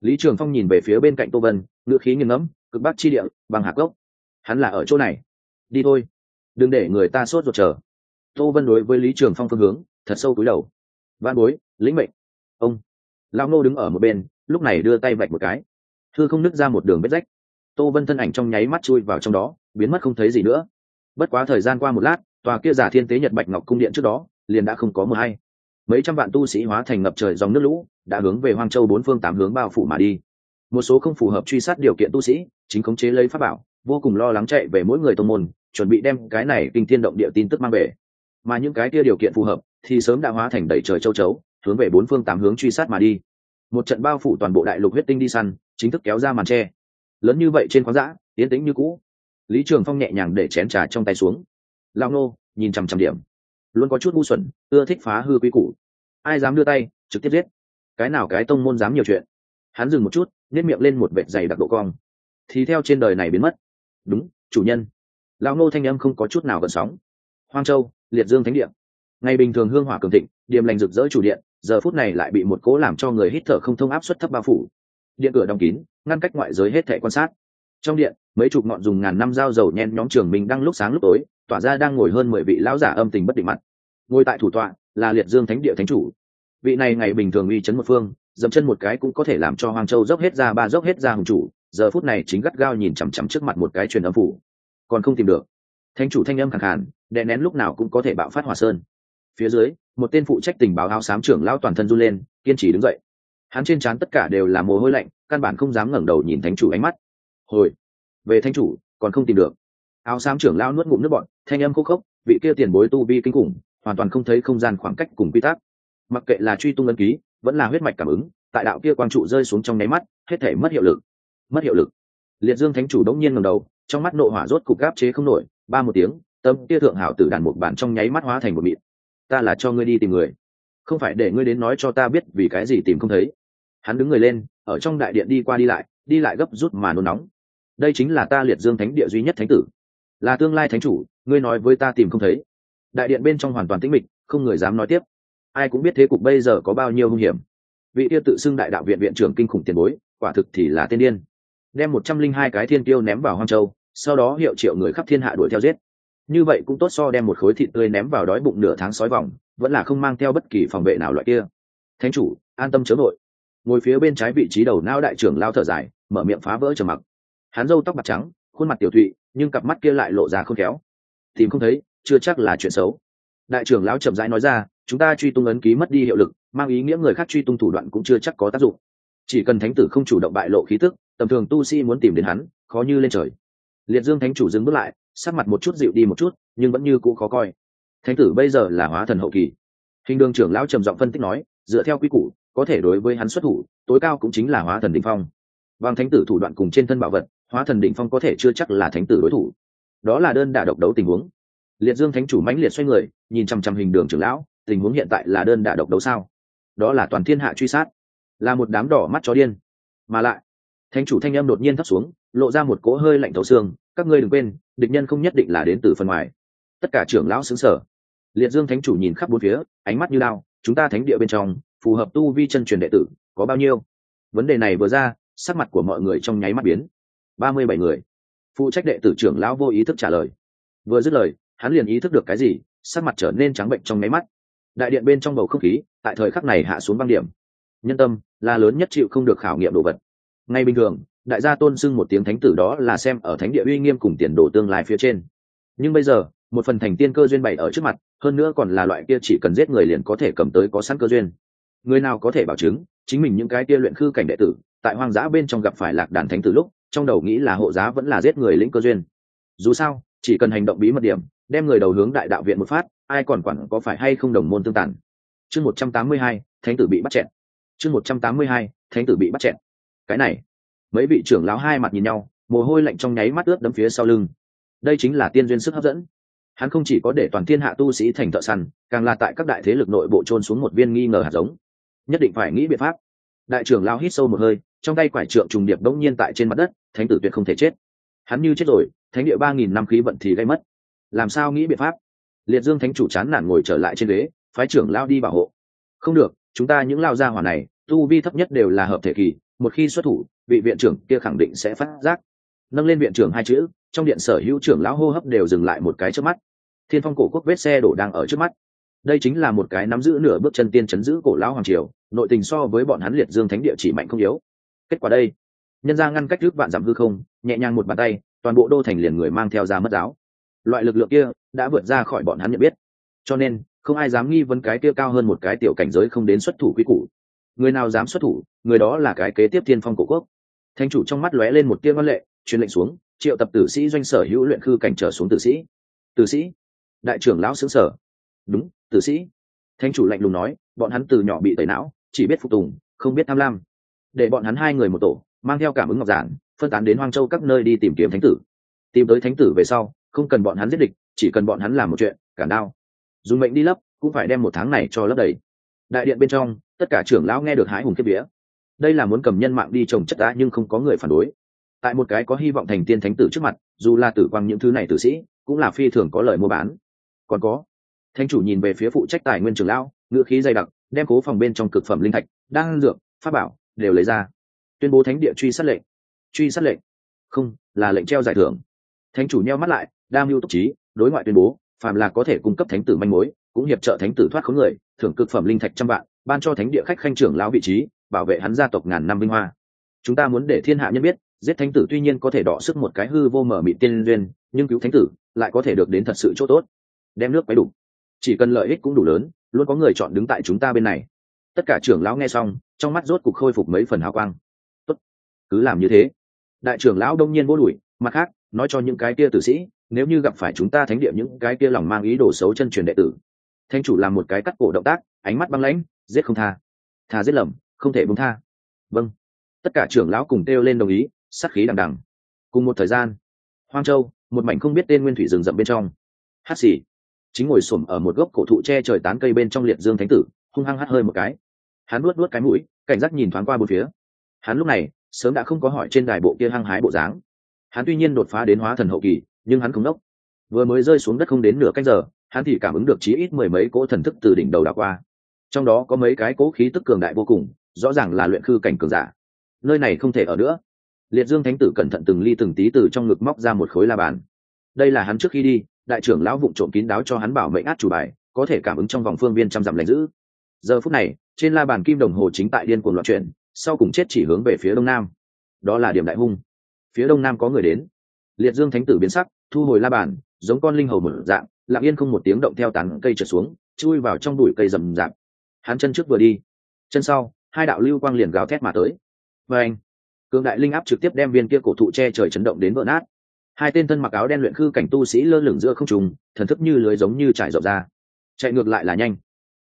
Lý trường phong nhìn về phía bên cạnh tô vân ngựa khí nghiêng ngẫm, cực bắc chi địa, bằng hạt gốc. Hắn là ở chỗ này. Đi thôi. Đừng để người ta sốt ruột chờ. Tô vân đối với lý trường phong phương hướng, thật sâu cúi đầu. Văn bối, lĩnh mệnh. Ông. Lao nô đứng ở một bên, lúc này đưa tay vạch một cái. Thư không nứt ra một đường vết rách. Tô vân thân ảnh trong nháy mắt chui vào trong đó, biến mất không thấy gì nữa. Bất quá thời gian qua một lát, tòa kia giả thiên tế nhật bạch ngọc cung điện trước đó liền đã không có mưa hay. Mấy trăm vạn tu sĩ hóa thành ngập trời dòng nước lũ, đã hướng về hoang châu bốn phương tám hướng bao phủ mà đi. Một số không phù hợp truy sát điều kiện tu sĩ, chính khống chế lấy pháp bảo, vô cùng lo lắng chạy về mỗi người tông môn, chuẩn bị đem cái này kinh thiên động địa tin tức mang về. Mà những cái kia điều kiện phù hợp thì sớm đã hóa thành đầy trời châu chấu, hướng về bốn phương tám hướng truy sát mà đi. Một trận bao phủ toàn bộ đại lục huyết tinh đi săn, chính thức kéo ra màn tre. Lớn như vậy trên khoáng dã tiến tĩnh như cũ. Lý trường phong nhẹ nhàng để chén trà trong tay xuống. Lao nô, nhìn chằm chằm điểm luôn có chút ngu xuẩn, ưa thích phá hư quy củ. Ai dám đưa tay, trực tiếp giết. Cái nào cái tông môn dám nhiều chuyện. Hắn dừng một chút nếp miệng lên một vệt dày đặc độ cong. Thì theo trên đời này biến mất. Đúng, chủ nhân. Lão nô thanh âm không có chút nào gần sóng. Hoang châu, liệt dương thánh điện. ngày bình thường hương hỏa cường thịnh, điềm lành rực rỡ chủ điện, giờ phút này lại bị một cố làm cho người hít thở không thông áp suất thấp bao phủ. Điện cửa đóng kín, ngăn cách ngoại giới hết thể quan sát. Trong điện mấy chục ngọn dùng ngàn năm dao dầu nhen nhóm trường mình đang lúc sáng lúc tối, tỏa ra đang ngồi hơn mười vị lão giả âm tình bất định mặt. Ngồi tại thủ tọa là liệt dương thánh địa thánh chủ. Vị này ngày bình thường uy chấn một phương, dậm chân một cái cũng có thể làm cho hoàng châu dốc hết ra ba dốc hết ra hùng chủ, giờ phút này chính gắt gao nhìn chằm chằm trước mặt một cái truyền âm phủ. Còn không tìm được. Thánh chủ thanh âm khẳng hẳn đè nén lúc nào cũng có thể bạo phát hỏa sơn. Phía dưới, một tên phụ trách tình báo áo xám trưởng lao toàn thân run lên, kiên trì đứng dậy. Hắn trên trán tất cả đều là mồ hôi lạnh, căn bản không dám ngẩng đầu nhìn thánh chủ ánh mắt. Hồi về thanh chủ, còn không tìm được. Áo xám trưởng lao nuốt ngụm nước bọn thanh âm khô khốc, vị kia tiền bối tu vi kinh khủng, hoàn toàn không thấy không gian khoảng cách cùng quy tắc. Mặc kệ là truy tung ân ký, vẫn là huyết mạch cảm ứng, tại đạo kia quang trụ rơi xuống trong nháy mắt, hết thể mất hiệu lực. Mất hiệu lực. Liệt dương thánh chủ đống nhiên ngầm đầu, trong mắt nộ hỏa rốt cục gáp chế không nổi, ba một tiếng, tâm kia thượng hảo tử đàn một bản trong nháy mắt hóa thành một mịn. Ta là cho ngươi đi tìm người. Không phải để ngươi đến nói cho ta biết vì cái gì tìm không thấy. Hắn đứng người lên, ở trong đại điện đi qua đi lại đi lại gấp rút mà nôn nóng đây chính là ta liệt dương thánh địa duy nhất thánh tử. Là tương lai thánh chủ, ngươi nói với ta tìm không thấy. Đại điện bên trong hoàn toàn tĩnh mịch, không người dám nói tiếp. Ai cũng biết thế cục bây giờ có bao nhiêu hung hiểm. Vị tiêu tự xưng đại đạo viện viện trưởng kinh khủng tiền bối, quả thực thì là tiên điên. Đem một trăm linh hai cái thiên tiêu ném vào hoang châu, sau đó hiệu triệu người khắp thiên hạ đuổi theo giết. Như vậy cũng tốt so đem một khối thịt tươi ném vào đói bụng nửa tháng sói vòng, vẫn là không mang theo bất kỳ phòng vệ nào loại kia. Thánh chủ, an tâm chớ nội ngồi phía bên trái vị trí đầu nao đại trưởng lao thở dài, mở miệng phá vỡ trầm mặc hắn râu tóc bạc trắng, khuôn mặt tiểu thụy, nhưng cặp mắt kia lại lộ ra không khéo. Tìm không thấy, chưa chắc là chuyện xấu. Đại trưởng lão chậm rãi nói ra, chúng ta truy tung ấn ký mất đi hiệu lực, mang ý nghĩa người khác truy tung thủ đoạn cũng chưa chắc có tác dụng. Chỉ cần thánh tử không chủ động bại lộ khí tức, tầm thường tu sĩ muốn tìm đến hắn, khó như lên trời. Liệt dương thánh chủ dừng bước lại, sắc mặt một chút dịu đi một chút, nhưng vẫn như cũ khó coi. Thánh tử bây giờ là hóa thần hậu kỳ. Hình đường trưởng lão trầm giọng phân tích nói, dựa theo quy củ, có thể đối với hắn xuất thủ, tối cao cũng chính là hóa thần đỉnh phong. Vàng thánh tử thủ đoạn cùng trên thân bảo vật hóa thần đỉnh phong có thể chưa chắc là thánh tử đối thủ. Đó là đơn đả độc đấu tình huống. Liệt dương thánh chủ mãnh liệt xoay người, nhìn chằm chằm hình đường trưởng lão, tình huống hiện tại là đơn đả độc đấu sao? Đó là toàn thiên hạ truy sát. Là một đám đỏ mắt chó điên. Mà lại, thánh chủ thanh âm đột nhiên thấp xuống, lộ ra một cỗ hơi lạnh thấu xương, các ngươi đừng quên, địch nhân không nhất định là đến từ phần ngoài. Tất cả trưởng lão xứng sở liệt dương thánh chủ nhìn khắp bốn phía, ánh mắt như lao chúng ta thánh địa bên trong, phù hợp tu vi chân truyền đệ tử, có bao nhiêu? Vấn đề này vừa ra, sắc mặt của mọi người trong nháy mắt biến ba mươi bảy người. Phụ trách đệ tử trưởng lão vô ý thức trả lời. Vừa dứt lời, hắn liền ý thức được cái gì, sắc mặt trở nên trắng bệnh trong máy mắt. Đại điện bên trong bầu không khí, tại thời khắc này hạ xuống băng điểm. Nhân tâm là lớn nhất chịu không được khảo nghiệm đồ vật. Ngay bình thường, đại gia tôn xưng một tiếng thánh tử đó là xem ở thánh địa uy nghiêm cùng tiền đồ tương lai phía trên. Nhưng bây giờ, một phần thành tiên cơ duyên bày ở trước mặt, hơn nữa còn là loại kia chỉ cần giết người liền có thể cầm tới có sẵn cơ duyên. Người nào có thể bảo chứng, chính mình những cái kia luyện khư cảnh đệ tử, tại hoang dã bên trong gặp phải lạc đàn thánh tử lúc trong đầu nghĩ là hộ giá vẫn là giết người lĩnh cơ duyên. Dù sao, chỉ cần hành động bí mật điểm, đem người đầu hướng đại đạo viện một phát, ai còn quản có phải hay không đồng môn tương tàn. Chương một trăm tám mươi hai, thánh tử bị bắt chẹn chương một trăm tám mươi hai, thánh tử bị bắt chẹn cái này, mấy vị trưởng lão hai mặt nhìn nhau, mồ hôi lạnh trong nháy mắt ướt đấm phía sau lưng. Đây chính là tiên duyên sức hấp dẫn. Hắn không chỉ có để toàn thiên hạ tu sĩ thành thợ săn, càng là tại các đại thế lực nội bộ trôn xuống một viên nghi ngờ hạt giống. Nhất định phải nghĩ biện pháp. Đại trưởng lao hít sâu một hơi trong tay quải trượng trùng điệp đông nhiên tại trên mặt đất, thánh tử tuyệt không thể chết. Hắn như chết rồi, thánh địa ba nghìn năm khí vận thì gây mất. Làm sao nghĩ biện pháp? Liệt dương thánh chủ chán nản ngồi trở lại trên ghế, phái trưởng lao đi bảo hộ. Không được, chúng ta những lao gia hỏa này, tu vi thấp nhất đều là hợp thể kỳ, một khi xuất thủ, vị viện trưởng kia khẳng định sẽ phát giác. Nâng lên viện trưởng hai chữ, trong điện sở hữu trưởng lão hô hấp đều dừng lại một cái trước mắt. Thiên phong cổ quốc vết xe đổ đang ở trước mắt. Đây chính là một cái nắm giữ nửa bước chân tiên chấn giữ cổ lão hoàng triều, nội tình so với bọn hắn liệt dương thánh địa chỉ mạnh không yếu kết quả đây. Nhân ra ngăn cách trước vạn giảm hư không, nhẹ nhàng một bàn tay, toàn bộ đô thành liền người mang theo ra mất giáo. Loại lực lượng kia đã vượt ra khỏi bọn hắn nhận biết. Cho nên, không ai dám nghi vấn cái kia cao hơn một cái tiểu cảnh giới không đến xuất thủ quy củ. Người nào dám xuất thủ, người đó là cái kế tiếp tiên phong cổ quốc. Thanh chủ trong mắt lóe lên một tia văn lệ, truyền lệnh xuống, triệu tập tử sĩ doanh sở hữu luyện khư cảnh trở xuống tử sĩ. Tử sĩ? Đại trưởng lão xứng sở. Đúng, tử sĩ. Thanh chủ lạnh lùng nói, bọn hắn từ nhỏ bị tẩy não, chỉ biết phục tùng, không biết tham lam để bọn hắn hai người một tổ, mang theo cảm ứng ngọc giản, phân tán đến hoang châu các nơi đi tìm kiếm thánh tử. Tìm tới thánh tử về sau, không cần bọn hắn giết địch, chỉ cần bọn hắn làm một chuyện cản đao. Dùng mệnh đi lấp, cũng phải đem một tháng này cho lấp đầy. Đại điện bên trong, tất cả trưởng lão nghe được hái hùng kiếp vía. Đây là muốn cầm nhân mạng đi trồng chất đá nhưng không có người phản đối. Tại một cái có hy vọng thành tiên thánh tử trước mặt, dù là tử quang những thứ này tử sĩ, cũng là phi thường có lời mua bán. Còn có thanh chủ nhìn về phía phụ trách tài nguyên trưởng lão, ngữ khí dày đặc, đem cố phòng bên trong cực phẩm linh thạch đang dược, pháp bảo đều lấy ra. Tuyên bố thánh địa truy sát lệnh. Truy sát lệnh. Không, là lệnh treo giải thưởng. Thánh chủ nheo mắt lại đam mưu túc trí, đối ngoại tuyên bố, phàm là có thể cung cấp thánh tử manh mối, cũng hiệp trợ thánh tử thoát khống người, thưởng cực phẩm linh thạch trăm vạn, ban cho thánh địa khách khanh trưởng lão vị trí, bảo vệ hắn gia tộc ngàn năm vinh hoa. Chúng ta muốn để thiên hạ nhân biết, giết thánh tử tuy nhiên có thể đọ sức một cái hư vô mở mị tiên duyên, nhưng cứu thánh tử lại có thể được đến thật sự chỗ tốt. Đem nước quay đủ. Chỉ cần lợi ích cũng đủ lớn, luôn có người chọn đứng tại chúng ta bên này tất cả trưởng lão nghe xong, trong mắt rốt cục khôi phục mấy phần hào quang. Tốt, cứ làm như thế. Đại trưởng lão đông nhiên vô lùi mặt khác, nói cho những cái kia tử sĩ, nếu như gặp phải chúng ta thánh địa những cái kia lòng mang ý đồ xấu chân truyền đệ tử. Thanh chủ làm một cái cắt cổ động tác, ánh mắt băng lãnh, giết không tha. Tha giết lầm, không thể bông tha. Vâng. Tất cả trưởng lão cùng kêu lên đồng ý, sát khí đằng đằng. Cùng một thời gian, hoang châu, một mảnh không biết tên nguyên thủy rừng rậm bên trong. Hát xì. Chính ngồi xổm ở một gốc cổ thụ che trời tán cây bên trong liệt dương thánh tử, hung hăng hát hơi một cái hắn nuốt nuốt cái mũi, cảnh giác nhìn thoáng qua bốn phía. Hắn lúc này, sớm đã không có hỏi trên đài bộ kia hăng hái bộ dáng. Hắn tuy nhiên đột phá đến hóa thần hậu kỳ, nhưng hắn không đốc. Vừa mới rơi xuống đất không đến nửa cách giờ, hắn thì cảm ứng được chí ít mười mấy cỗ thần thức từ đỉnh đầu đảo qua. Trong đó có mấy cái cỗ khí tức cường đại vô cùng, rõ ràng là luyện khư cảnh cường giả. Nơi này không thể ở nữa. Liệt dương thánh tử cẩn thận từng ly từng tí từ trong ngực móc ra một khối la bàn. Đây là hắn trước khi đi, đại trưởng lão vụng trộm kín đáo cho hắn bảo mệnh át chủ bài, có thể cảm ứng trong vòng phương viên trăm dặm lạnh giữ giờ phút này trên la bàn kim đồng hồ chính tại điên cuồng loạn chuyển, sau cùng chết chỉ hướng về phía đông nam. Đó là điểm đại hung. Phía đông nam có người đến. Liệt dương thánh tử biến sắc, thu hồi la bàn, giống con linh hầu mở dạng, lặng yên không một tiếng động theo tán cây trượt xuống, chui vào trong bụi cây rầm rạp. Hắn chân trước vừa đi, chân sau, hai đạo lưu quang liền gào thét mà tới. Và anh, cường đại linh áp trực tiếp đem viên kia cổ thụ che trời chấn động đến vỡ nát. Hai tên thân mặc áo đen luyện khư cảnh tu sĩ lơ lửng giữa không trùng thần thức như lưới giống như trải rộng ra. Chạy ngược lại là nhanh.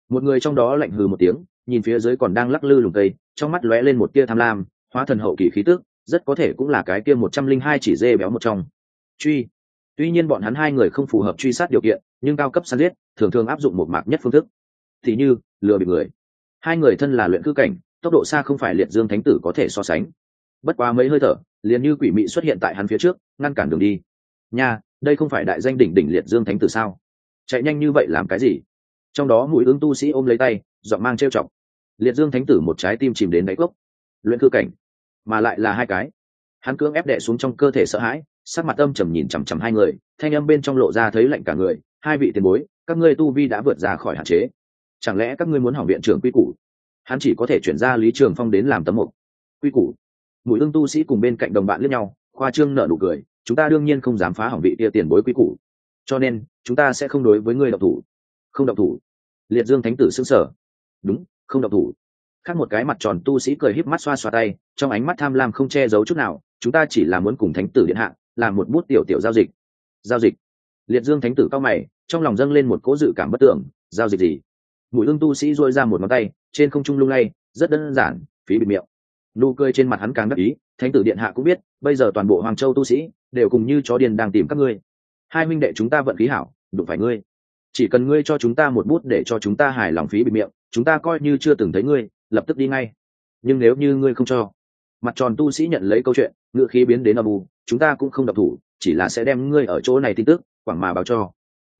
Một người trong đó lạnh hừ một tiếng nhìn phía dưới còn đang lắc lư lùng cây, trong mắt lóe lên một tia tham lam, hóa thần hậu kỳ khí tức, rất có thể cũng là cái kia một trăm linh hai chỉ dê béo một trong. Truy. Tuy nhiên bọn hắn hai người không phù hợp truy sát điều kiện, nhưng cao cấp săn giết, thường thường áp dụng một mạc nhất phương thức. Thì như, lừa bị người. Hai người thân là luyện cư cảnh, tốc độ xa không phải liệt dương thánh tử có thể so sánh. Bất quá mấy hơi thở, liền như quỷ mị xuất hiện tại hắn phía trước, ngăn cản đường đi. Nha, đây không phải đại danh đỉnh đỉnh liệt dương thánh tử sao? Chạy nhanh như vậy làm cái gì? Trong đó mũi ứng tu sĩ ôm lấy tay dọn mang trêu chọc liệt dương thánh tử một trái tim chìm đến đáy cốc. Luyện cư cảnh, mà lại là hai cái. Hắn cưỡng ép đệ xuống trong cơ thể sợ hãi, sắc mặt âm trầm nhìn chằm chằm hai người, thanh âm bên trong lộ ra thấy lạnh cả người, hai vị tiền bối, các ngươi tu vi đã vượt ra khỏi hạn chế. Chẳng lẽ các ngươi muốn hỏng viện trưởng quy củ? Hắn chỉ có thể chuyển ra lý trường phong đến làm tấm mục. Quy củ? Mũi ương tu sĩ cùng bên cạnh đồng bạn lẫn nhau, khoa trương nợ nụ cười, chúng ta đương nhiên không dám phá hỏng vị tia tiền bối quy củ. Cho nên, chúng ta sẽ không đối với ngươi độc thủ. Không độc thủ? Liệt dương thánh tử xưng sở đúng không độc thủ. Khác một cái mặt tròn tu sĩ cười híp mắt xoa xoa tay, trong ánh mắt tham lam không che giấu chút nào, chúng ta chỉ là muốn cùng thánh tử điện hạ, làm một bút tiểu tiểu giao dịch. Giao dịch. Liệt dương thánh tử cao mày, trong lòng dâng lên một cố dự cảm bất tưởng, giao dịch gì? Mũi ương tu sĩ dôi ra một ngón tay, trên không trung lung lay, rất đơn giản, phí bịt miệng. Nụ cười trên mặt hắn càng đắc ý, thánh tử điện hạ cũng biết, bây giờ toàn bộ hoàng châu tu sĩ, đều cùng như chó điền đang tìm các ngươi. Hai minh đệ chúng ta vận khí hảo, đụng phải ngươi. Chỉ cần ngươi cho chúng ta một bút để cho chúng ta hài lòng phí bịt miệng chúng ta coi như chưa từng thấy ngươi, lập tức đi ngay. Nhưng nếu như ngươi không cho, mặt tròn tu sĩ nhận lấy câu chuyện, ngựa khí biến đến âm u, chúng ta cũng không độc thủ, chỉ là sẽ đem ngươi ở chỗ này tin tức, quảng mà báo cho.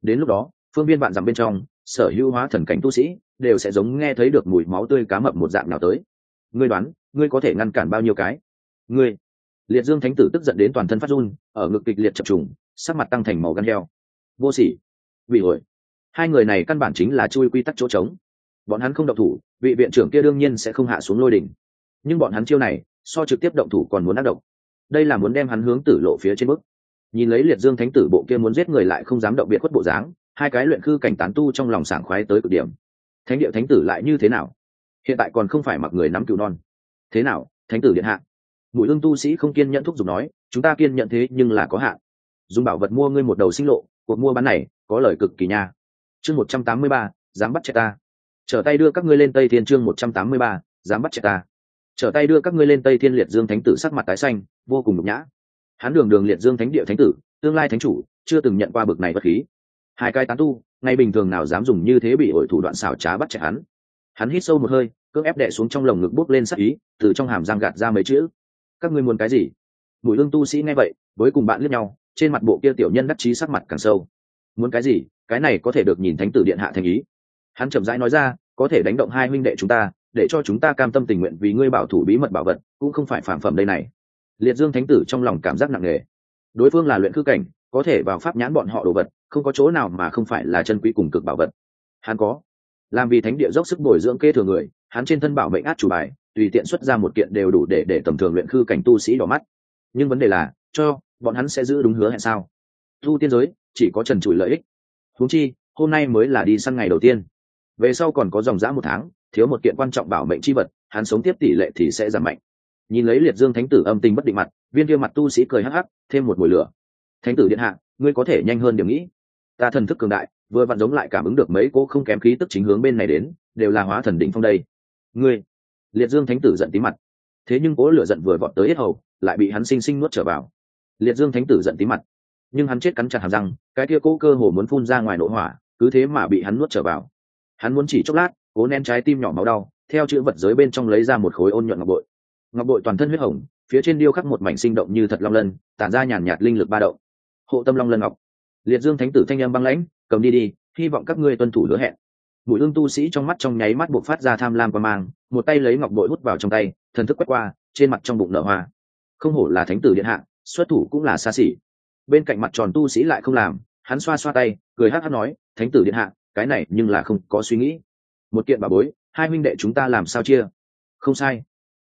Đến lúc đó, phương viên bạn rằng bên trong, sở hữu hóa thần cảnh tu sĩ đều sẽ giống nghe thấy được mùi máu tươi cá mập một dạng nào tới. Ngươi đoán, ngươi có thể ngăn cản bao nhiêu cái? Ngươi. Liệt dương thánh tử tức giận đến toàn thân phát run, ở ngực kịch liệt chập trùng, sắc mặt tăng thành màu gan heo. Vô sỉ. Bị ổi. Hai người này căn bản chính là chui quy tắc chỗ trống bọn hắn không động thủ, vị viện trưởng kia đương nhiên sẽ không hạ xuống lôi đỉnh. Nhưng bọn hắn chiêu này, so trực tiếp động thủ còn muốn ác động đây là muốn đem hắn hướng tử lộ phía trên bức. Nhìn lấy liệt dương thánh tử bộ kia muốn giết người lại không dám động biệt khuất bộ dáng, hai cái luyện khư cảnh tán tu trong lòng sảng khoái tới cực điểm. Thánh địa thánh tử lại như thế nào? Hiện tại còn không phải mặc người nắm cựu non. Thế nào, thánh tử điện hạ? Mũi ương tu sĩ không kiên nhận thúc giục nói, chúng ta kiên nhận thế nhưng là có hạn. Dùng bảo vật mua ngươi một đầu sinh lộ, cuộc mua bán này có lời cực kỳ nha. Chương một trăm tám mươi ba, dám bắt chết ta trở tay đưa các ngươi lên tây thiên chương một trăm tám mươi ba, dám bắt chẹt ta. Trở tay đưa các ngươi lên tây thiên liệt dương thánh tử sắc mặt tái xanh, vô cùng nhục nhã. Hắn đường đường liệt dương thánh địa thánh tử, tương lai thánh chủ, chưa từng nhận qua bực này vật khí. Hai cái tán tu ngày bình thường nào dám dùng như thế bị hội thủ đoạn xảo trá bắt chạy hắn. Hắn hít sâu một hơi, cưỡng ép đệ xuống trong lồng ngực bốc lên sắc ý, từ trong hàm răng gạt ra mấy chữ. Các ngươi muốn cái gì? Bùi lương tu sĩ nghe vậy, với cùng bạn liếc nhau, trên mặt bộ kia tiểu nhân đắc chí sắc mặt càng sâu. Muốn cái gì? Cái này có thể được nhìn thánh tử điện hạ thành ý hắn chậm rãi nói ra, có thể đánh động hai huynh đệ chúng ta, để cho chúng ta cam tâm tình nguyện vì ngươi bảo thủ bí mật bảo vật, cũng không phải phản phẩm đây này. Liệt dương thánh tử trong lòng cảm giác nặng nề. Đối phương là luyện cư cảnh, có thể vào pháp nhãn bọn họ đồ vật, không có chỗ nào mà không phải là chân quý cùng cực bảo vật. Hắn có. Làm vì thánh địa dốc sức bồi dưỡng kê thừa người, hắn trên thân bảo mệnh át chủ bài, tùy tiện xuất ra một kiện đều đủ để để tầm thường luyện khư cảnh tu sĩ đỏ mắt. Nhưng vấn đề là, cho bọn hắn sẽ giữ đúng hứa hẹn sao? Thu tiên giới, chỉ có trần trụi lợi ích. Huống chi, hôm nay mới là đi săn ngày đầu tiên về sau còn có dòng giã một tháng, thiếu một kiện quan trọng bảo mệnh chi vật, hắn sống tiếp tỷ lệ thì sẽ giảm mạnh. Nhìn lấy liệt dương thánh tử âm tình bất định mặt, viên kia mặt tu sĩ cười hắc hắc, thêm một mùi lửa. Thánh tử điện hạ, ngươi có thể nhanh hơn điểm nghĩ. Ta thần thức cường đại, vừa vặn giống lại cảm ứng được mấy cô không kém khí tức chính hướng bên này đến, đều là hóa thần đỉnh phong đây. Ngươi! Liệt dương thánh tử giận tí mặt. Thế nhưng cố lửa giận vừa vọt tới hết hầu, lại bị hắn sinh sinh nuốt trở vào. Liệt dương thánh tử giận tí mặt. Nhưng hắn chết cắn chặt hàm răng, cái kia cố cơ hồ muốn phun ra ngoài nội hỏa, cứ thế mà bị hắn nuốt trở vào hắn muốn chỉ chốc lát, cố nén trái tim nhỏ máu đau, theo chữ vật giới bên trong lấy ra một khối ôn nhuận ngọc bội. Ngọc bội toàn thân huyết hồng, phía trên điêu khắc một mảnh sinh động như thật long lân, tản ra nhàn nhạt linh lực ba động. Hộ tâm long lân ngọc. Liệt dương thánh tử thanh em băng lãnh, cầm đi đi, hy vọng các ngươi tuân thủ hứa hẹn. Mũi ương tu sĩ trong mắt trong nháy mắt buộc phát ra tham lam và mang, một tay lấy ngọc bội hút vào trong tay, thần thức quét qua, trên mặt trong bụng nở hoa. Không hổ là thánh tử điện hạ, xuất thủ cũng là xa xỉ. Bên cạnh mặt tròn tu sĩ lại không làm, hắn xoa xoa tay, cười hát hát nói, thánh tử điện hạ cái này nhưng là không có suy nghĩ. Một kiện bà bối, hai huynh đệ chúng ta làm sao chia? Không sai.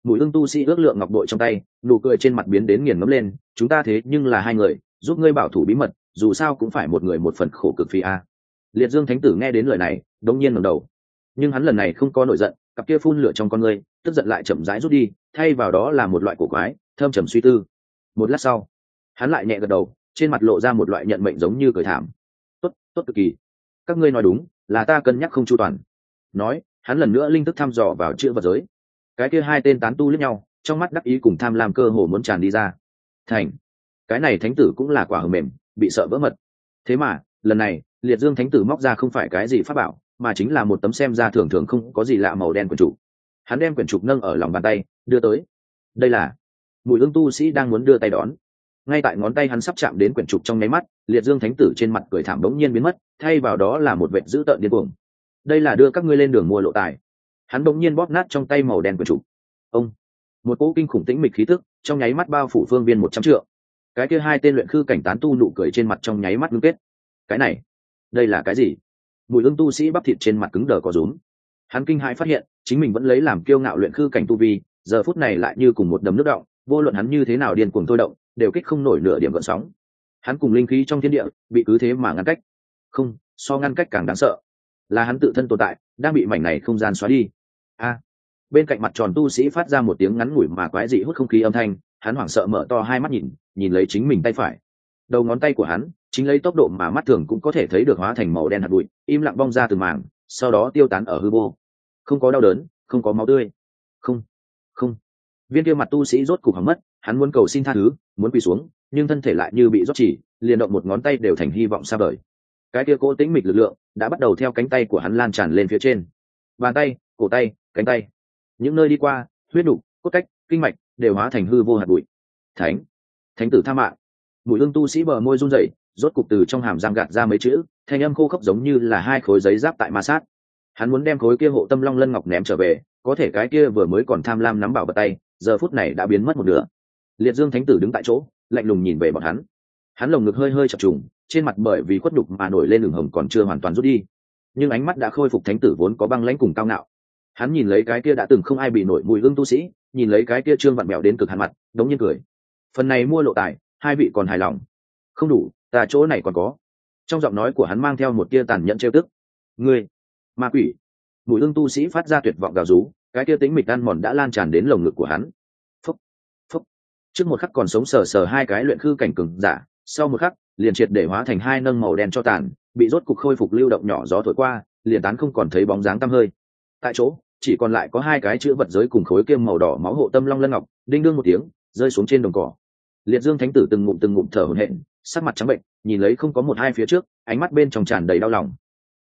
Mũi ương tu sĩ ước lượng ngọc bội trong tay, nụ cười trên mặt biến đến nghiền ngấm lên, chúng ta thế nhưng là hai người, giúp ngươi bảo thủ bí mật, dù sao cũng phải một người một phần khổ cực phi a. Liệt dương thánh tử nghe đến lời này, đống nhiên ngẩng đầu. Nhưng hắn lần này không có nổi giận, cặp kia phun lửa trong con ngươi tức giận lại chậm rãi rút đi, thay vào đó là một loại cổ quái thơm trầm suy tư. Một lát sau, hắn lại nhẹ gật đầu, trên mặt lộ ra một loại nhận mệnh giống như cười thảm. Tốt tốt cực kỳ các ngươi nói đúng, là ta cân nhắc không chu toàn. Nói, hắn lần nữa linh thức thăm dò vào chữ vật giới. Cái kia hai tên tán tu lẫn nhau, trong mắt đắc ý cùng tham lam cơ hồ muốn tràn đi ra. Thành, cái này thánh tử cũng là quả hờ mềm, bị sợ vỡ mật. Thế mà, lần này, liệt dương thánh tử móc ra không phải cái gì pháp bảo, mà chính là một tấm xem ra thường thường không có gì lạ màu đen quyển trục. Hắn đem quyển trục nâng ở lòng bàn tay, đưa tới. Đây là, mùi ương tu sĩ đang muốn đưa tay đón ngay tại ngón tay hắn sắp chạm đến quyển trục trong nháy mắt, liệt dương thánh tử trên mặt cười thảm bỗng nhiên biến mất, thay vào đó là một vệ dữ tợn điên cuồng. Đây là đưa các ngươi lên đường mua lộ tài. Hắn bỗng nhiên bóp nát trong tay màu đen quyển trục. Ông! Một cỗ kinh khủng tĩnh mịch khí tức, trong nháy mắt bao phủ phương viên một trăm triệu cái kia hai tên luyện khư cảnh tán tu nụ cười trên mặt trong nháy mắt ngưng kết. Cái này, đây là cái gì? Mùi ương tu sĩ bắp thịt trên mặt cứng đờ có rúm. Hắn kinh hãi phát hiện, chính mình vẫn lấy làm kiêu ngạo luyện khư cảnh tu vi, giờ phút này lại như cùng một đầm nước động, vô luận hắn như thế nào điên cuồng thôi động đều kích không nổi nửa điểm gợn sóng. Hắn cùng linh khí trong thiên địa bị cứ thế mà ngăn cách. Không, so ngăn cách càng đáng sợ. Là hắn tự thân tồn tại, đang bị mảnh này không gian xóa đi. A. Bên cạnh mặt tròn tu sĩ phát ra một tiếng ngắn ngủi mà quái dị hút không khí âm thanh, hắn hoảng sợ mở to hai mắt nhìn nhìn lấy chính mình tay phải. Đầu ngón tay của hắn, chính lấy tốc độ mà mắt thường cũng có thể thấy được hóa thành màu đen hạt bụi, im lặng bong ra từ màng, sau đó tiêu tán ở hư vô. Không có đau đớn, không có máu tươi. Không không. Viên kia mặt tu sĩ rốt cục hỏng mất hắn muốn cầu xin tha thứ, muốn quỳ xuống, nhưng thân thể lại như bị rót chỉ, liền động một ngón tay đều thành hy vọng xa vời. Cái kia cố tĩnh mịch lực lượng đã bắt đầu theo cánh tay của hắn lan tràn lên phía trên. Bàn tay, cổ tay, cánh tay. Những nơi đi qua, huyết đục cốt cách, kinh mạch đều hóa thành hư vô hạt bụi. Thánh thánh tử tha mạng. Mùi ương tu sĩ bờ môi run rẩy, rốt cục từ trong hàm răng gạt ra mấy chữ, thanh âm khô khốc giống như là hai khối giấy giáp tại ma sát. Hắn muốn đem khối kia hộ tâm long lân ngọc ném trở về, có thể cái kia vừa mới còn tham lam nắm bảo bật tay, giờ phút này đã biến mất một nửa liệt dương thánh tử đứng tại chỗ, lạnh lùng nhìn về bọn hắn. Hắn lồng ngực hơi hơi chập trùng, trên mặt bởi vì khuất đục mà nổi lên đường hồng còn chưa hoàn toàn rút đi. Nhưng ánh mắt đã khôi phục thánh tử vốn có băng lãnh cùng cao ngạo. Hắn nhìn lấy cái kia đã từng không ai bị nổi mùi hương tu sĩ, nhìn lấy cái kia trương vặn mèo đến cực hàn mặt, đống nhiên cười. Phần này mua lộ tài, hai vị còn hài lòng. Không đủ, ta chỗ này còn có. Trong giọng nói của hắn mang theo một tia tàn nhẫn trêu tức. Ngươi, ma quỷ. Mùi hương tu sĩ phát ra tuyệt vọng gào rú, cái kia tính mịch ăn mòn đã lan tràn đến lồng ngực của hắn trước một khắc còn sống sờ sờ hai cái luyện khư cảnh cừng giả, sau một khắc, liền triệt để hóa thành hai nâng màu đen cho tàn, bị rốt cục khôi phục lưu động nhỏ gió thổi qua, liền tán không còn thấy bóng dáng tăm hơi. Tại chỗ, chỉ còn lại có hai cái chữ vật giới cùng khối kiêm màu đỏ máu hộ tâm long lân ngọc, đinh đương một tiếng, rơi xuống trên đồng cỏ. Liệt dương thánh tử từng ngụm từng ngụm thở hổn hển, sắc mặt trắng bệnh, nhìn lấy không có một hai phía trước, ánh mắt bên trong tràn đầy đau lòng.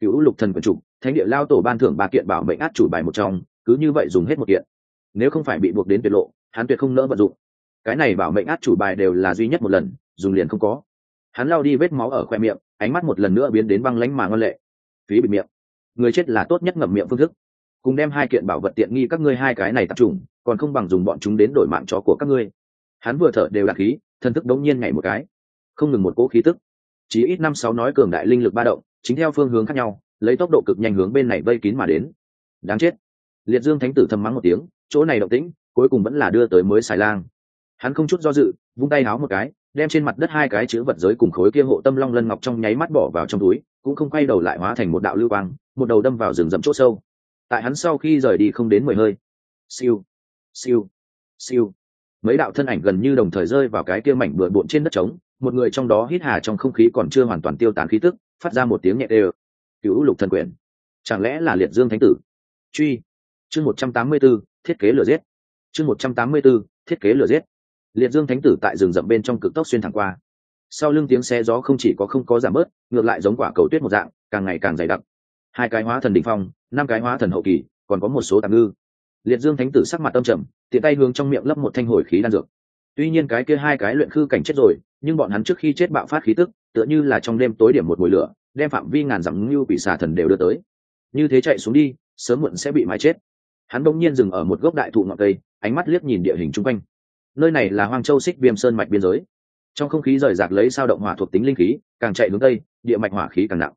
Cựu lục thần quần trục thánh địa lao tổ ban thưởng ba kiện bảo mệnh át chủ bài một trong, cứ như vậy dùng hết một kiện. Nếu không phải bị buộc đến tuyệt lộ, hắn tuyệt không nỡ vận dụng cái này bảo mệnh át chủ bài đều là duy nhất một lần, dùng liền không có. Hắn lao đi vết máu ở khoe miệng, ánh mắt một lần nữa biến đến băng lánh mà ngân lệ. Phí bị miệng. Người chết là tốt nhất ngậm miệng phương thức. Cùng đem hai kiện bảo vật tiện nghi các ngươi hai cái này tập trung, còn không bằng dùng bọn chúng đến đổi mạng chó của các ngươi. Hắn vừa thở đều đặc khí, thân thức đống nhiên ngày một cái. Không ngừng một cỗ khí tức. Chỉ ít năm sáu nói cường đại linh lực ba động, chính theo phương hướng khác nhau, lấy tốc độ cực nhanh hướng bên này vây kín mà đến. Đáng chết. Liệt dương thánh tử thầm mắng một tiếng, chỗ này động tĩnh, cuối cùng vẫn là đưa tới mới xài lang hắn không chút do dự, vung tay háo một cái, đem trên mặt đất hai cái chữ vật giới cùng khối kia hộ tâm long lân ngọc trong nháy mắt bỏ vào trong túi, cũng không quay đầu lại hóa thành một đạo lưu quang, một đầu đâm vào rừng rậm chỗ sâu. Tại hắn sau khi rời đi không đến mười hơi. Siêu siêu siêu. Mấy đạo thân ảnh gần như đồng thời rơi vào cái kia mảnh bừa bộn trên đất trống, một người trong đó hít hà trong không khí còn chưa hoàn toàn tiêu tán khí tức, phát ra một tiếng nhẹ đê cứu lục thần quyền chẳng lẽ là liệt dương thánh tử? Truy. Chương một trăm tám mươi b ố thiết kế lửa giết. Chương một trăm tám mươi b ố thiết kế lửa giết liệt dương thánh tử tại rừng rậm bên trong cực tốc xuyên thẳng qua. Sau lưng tiếng xe gió không chỉ có không có giảm bớt, ngược lại giống quả cầu tuyết một dạng, càng ngày càng dày đặc. Hai cái hóa thần đ ỉ n h phong, năm cái hóa thần hậu kỳ, còn có một số tạm ngư. Liệt dương thánh tử sắc mặt tâm trầm, tiện tay hướng trong miệng lấp một thanh hồi khí đan dược. Tuy nhiên cái kia hai cái luyện khư cảnh chết rồi, nhưng bọn hắn trước khi chết bạo phát khí tức, tựa như là trong đêm tối điểm một mùi lửa, đem phạm vi ngàn dặm ngưu bị xà thần đều đưa tới. Như thế chạy xuống đi, sớm muộn sẽ bị mái chết. Hắn đông nhiên dừng ở một gốc đại thụ ngọn cây, ánh mắt liếc nhìn địa hình chung quanh nơi này là hoang châu xích viêm sơn mạch biên giới. Trong không khí rời rạc lấy sao động hỏa thuộc tính linh khí, càng chạy hướng tây, địa mạch hỏa khí càng nặng.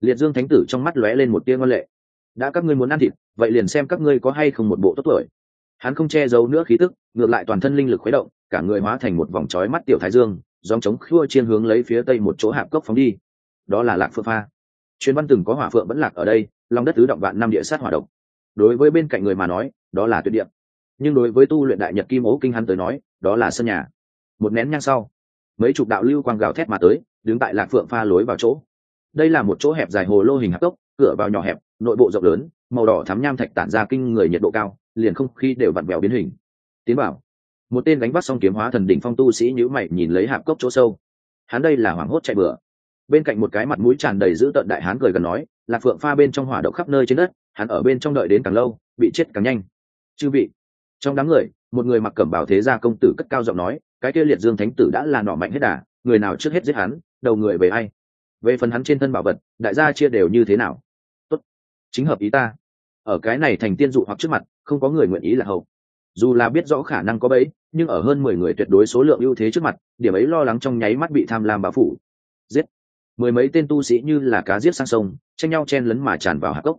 Liệt dương thánh tử trong mắt lóe lên một tia ngon lệ. Đã các ngươi muốn ăn thịt, vậy liền xem các ngươi có hay không một bộ tốt tuổi. Hắn không che giấu nữa khí tức, ngược lại toàn thân linh lực khuấy động, cả người hóa thành một vòng trói mắt tiểu thái dương dòng chống khua chiên hướng lấy phía tây một chỗ hạp cốc phóng đi. Đó là lạc phượng pha. Chuyên văn từng có hỏa phượng vẫn lạc ở đây, lòng đất tứ động vạn năm địa sát hỏa độc. Đối với bên cạnh người mà nói, đó là tuyệt địa nhưng đối với tu luyện đại nhật kim ố kinh hắn tới nói, đó là sân nhà. Một nén nhang sau, mấy chục đạo lưu quang gào thét mà tới, đứng tại lạc phượng pha lối vào chỗ. Đây là một chỗ hẹp dài hồ lô hình hạp cốc, cửa vào nhỏ hẹp, nội bộ rộng lớn, màu đỏ thắm nham thạch tản ra kinh người nhiệt độ cao, liền không khí đều vặn vẹo biến hình. Tiến bảo, một tên đánh bắt xong kiếm hóa thần đỉnh phong tu sĩ nhữ mày nhìn lấy hạp cốc chỗ sâu. Hắn đây là hoảng hốt chạy bừa. Bên cạnh một cái mặt mũi tràn đầy dữ tợn đại hán cười gần nói, lạc phượng pha bên trong hỏa độc khắp nơi trên đất, hắn ở bên trong đợi đến càng lâu, bị chết càng nhanh. Chư vị trong đám người, một người mặc cẩm bào thế gia công tử cất cao giọng nói, cái kia liệt dương thánh tử đã là nọ mạnh hết đà, người nào trước hết giết hắn, đầu người về ai? Về phần hắn trên thân bảo vật, đại gia chia đều như thế nào? Tốt, chính hợp ý ta. Ở cái này thành tiên dụ hoặc trước mặt, không có người nguyện ý là hậu. Dù là biết rõ khả năng có bấy nhưng ở hơn mười người tuyệt đối số lượng ưu thế trước mặt, điểm ấy lo lắng trong nháy mắt bị tham lam bao phủ. Giết! Mười mấy tên tu sĩ như là cá giết sang sông, tranh nhau chen lấn mà tràn vào hạp cốc.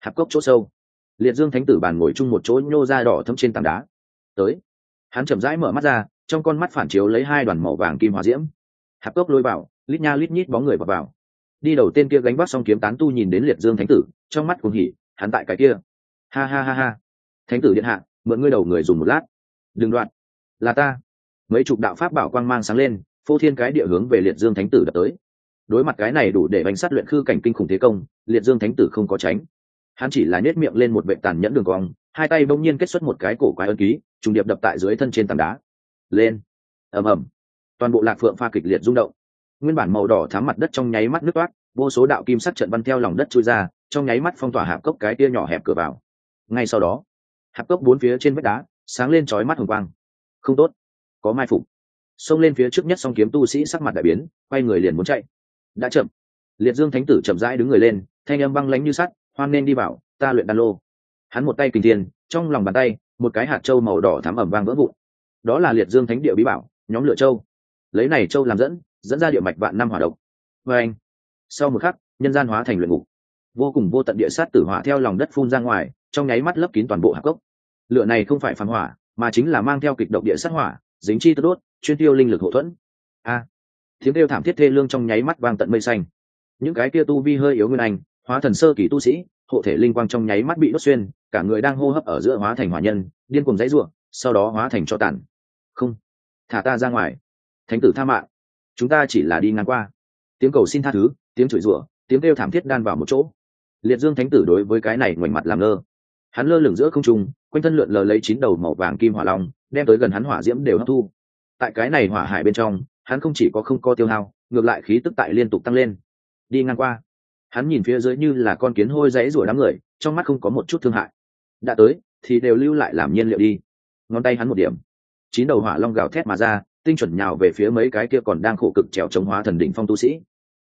Hạp cốc chỗ sâu liệt dương thánh tử bàn ngồi chung một chỗ nhô ra đỏ thấm trên tảng đá. Tới. Hắn chậm rãi mở mắt ra, trong con mắt phản chiếu lấy hai đoàn màu vàng kim hòa diễm. Hạp cốc lôi vào lít nha lít nhít bóng người vào vào. Đi đầu tên kia gánh vác xong kiếm tán tu nhìn đến liệt dương thánh tử, trong mắt cuồng hỉ, hắn tại cái kia. Ha ha ha ha. Thánh tử điện hạ, mượn ngươi đầu người dùng một lát. Đừng đoạn. Là ta. Mấy chục đạo pháp bảo quang mang sáng lên, phô thiên cái địa hướng về liệt dương thánh tử đập tới. Đối mặt cái này đủ để bánh sát luyện khư cảnh kinh khủng thế công, liệt dương thánh tử không có tránh hắn chỉ là nhếch miệng lên một vệ tàn nhẫn đường cong, hai tay bỗng nhiên kết xuất một cái cổ quái ân ký, trùng điệp đập tại dưới thân trên tảng đá. Lên. Ầm ầm. Toàn bộ lạc phượng pha kịch liệt rung động. Nguyên bản màu đỏ thám mặt đất trong nháy mắt nước toát, vô số đạo kim sắc trận văn theo lòng đất trôi ra, trong nháy mắt phong tỏa hạp cốc cái tia nhỏ hẹp cửa vào. Ngay sau đó, hạp cốc bốn phía trên vách đá sáng lên chói mắt hồng quang. Không tốt. Có mai phục. Xông lên phía trước nhất song kiếm tu sĩ sắc mặt đại biến, quay người liền muốn chạy. Đã chậm. Liệt dương thánh tử chậm rãi đứng người lên, thanh âm băng lánh như sắt hoan nên đi vào, ta luyện đan lô. Hắn một tay kinh thiên, trong lòng bàn tay, một cái hạt trâu màu đỏ thắm ẩm vang vỡ vụn. Đó là liệt dương thánh địa bí bảo, nhóm lựa châu. Lấy này châu làm dẫn dẫn ra địa mạch vạn năm hỏa độc. Vê anh, sau một khắc, nhân gian hóa thành luyện ngục. Vô cùng vô tận địa sát tử hỏa theo lòng đất phun ra ngoài, trong nháy mắt lấp kín toàn bộ hạp cốc. Lựa này không phải phản hỏa, mà chính là mang theo kịch độc địa sát hỏa, dính chi tất đốt, chuyên tiêu linh lực hậu thuẫn. A, tiếng kêu thảm thiết thê lương trong nháy mắt vang tận mây xanh. Những cái kia tu vi hơi yếu nguyên anh hóa thần sơ kỳ tu sĩ, hộ thể linh quang trong nháy mắt bị đốt xuyên, cả người đang hô hấp ở giữa hóa thành hỏa nhân, điên cuồng dãy ruộng sau đó hóa thành cho tàn. Không, thả ta ra ngoài. Thánh tử tha mạng. Chúng ta chỉ là đi ngang qua. Tiếng cầu xin tha thứ, tiếng chửi rủa, tiếng kêu thảm thiết đan vào một chỗ. Liệt dương thánh tử đối với cái này ngoảnh mặt làm ngơ. Hắn lơ lửng giữa không trung, quanh thân lượn lờ lấy chín đầu màu vàng kim hỏa long, đem tới gần hắn hỏa diễm đều hấp thu. Tại cái này hỏa hải bên trong, hắn không chỉ có không co tiêu hao, ngược lại khí tức tại liên tục tăng lên. Đi ngang qua hắn nhìn phía dưới như là con kiến hôi dãy rủa đám người, trong mắt không có một chút thương hại. Đã tới, thì đều lưu lại làm nhiên liệu đi. Ngón tay hắn một điểm. Chín đầu hỏa long gào thét mà ra, tinh chuẩn nhào về phía mấy cái kia còn đang khổ cực trèo chống hóa thần đỉnh phong tu sĩ.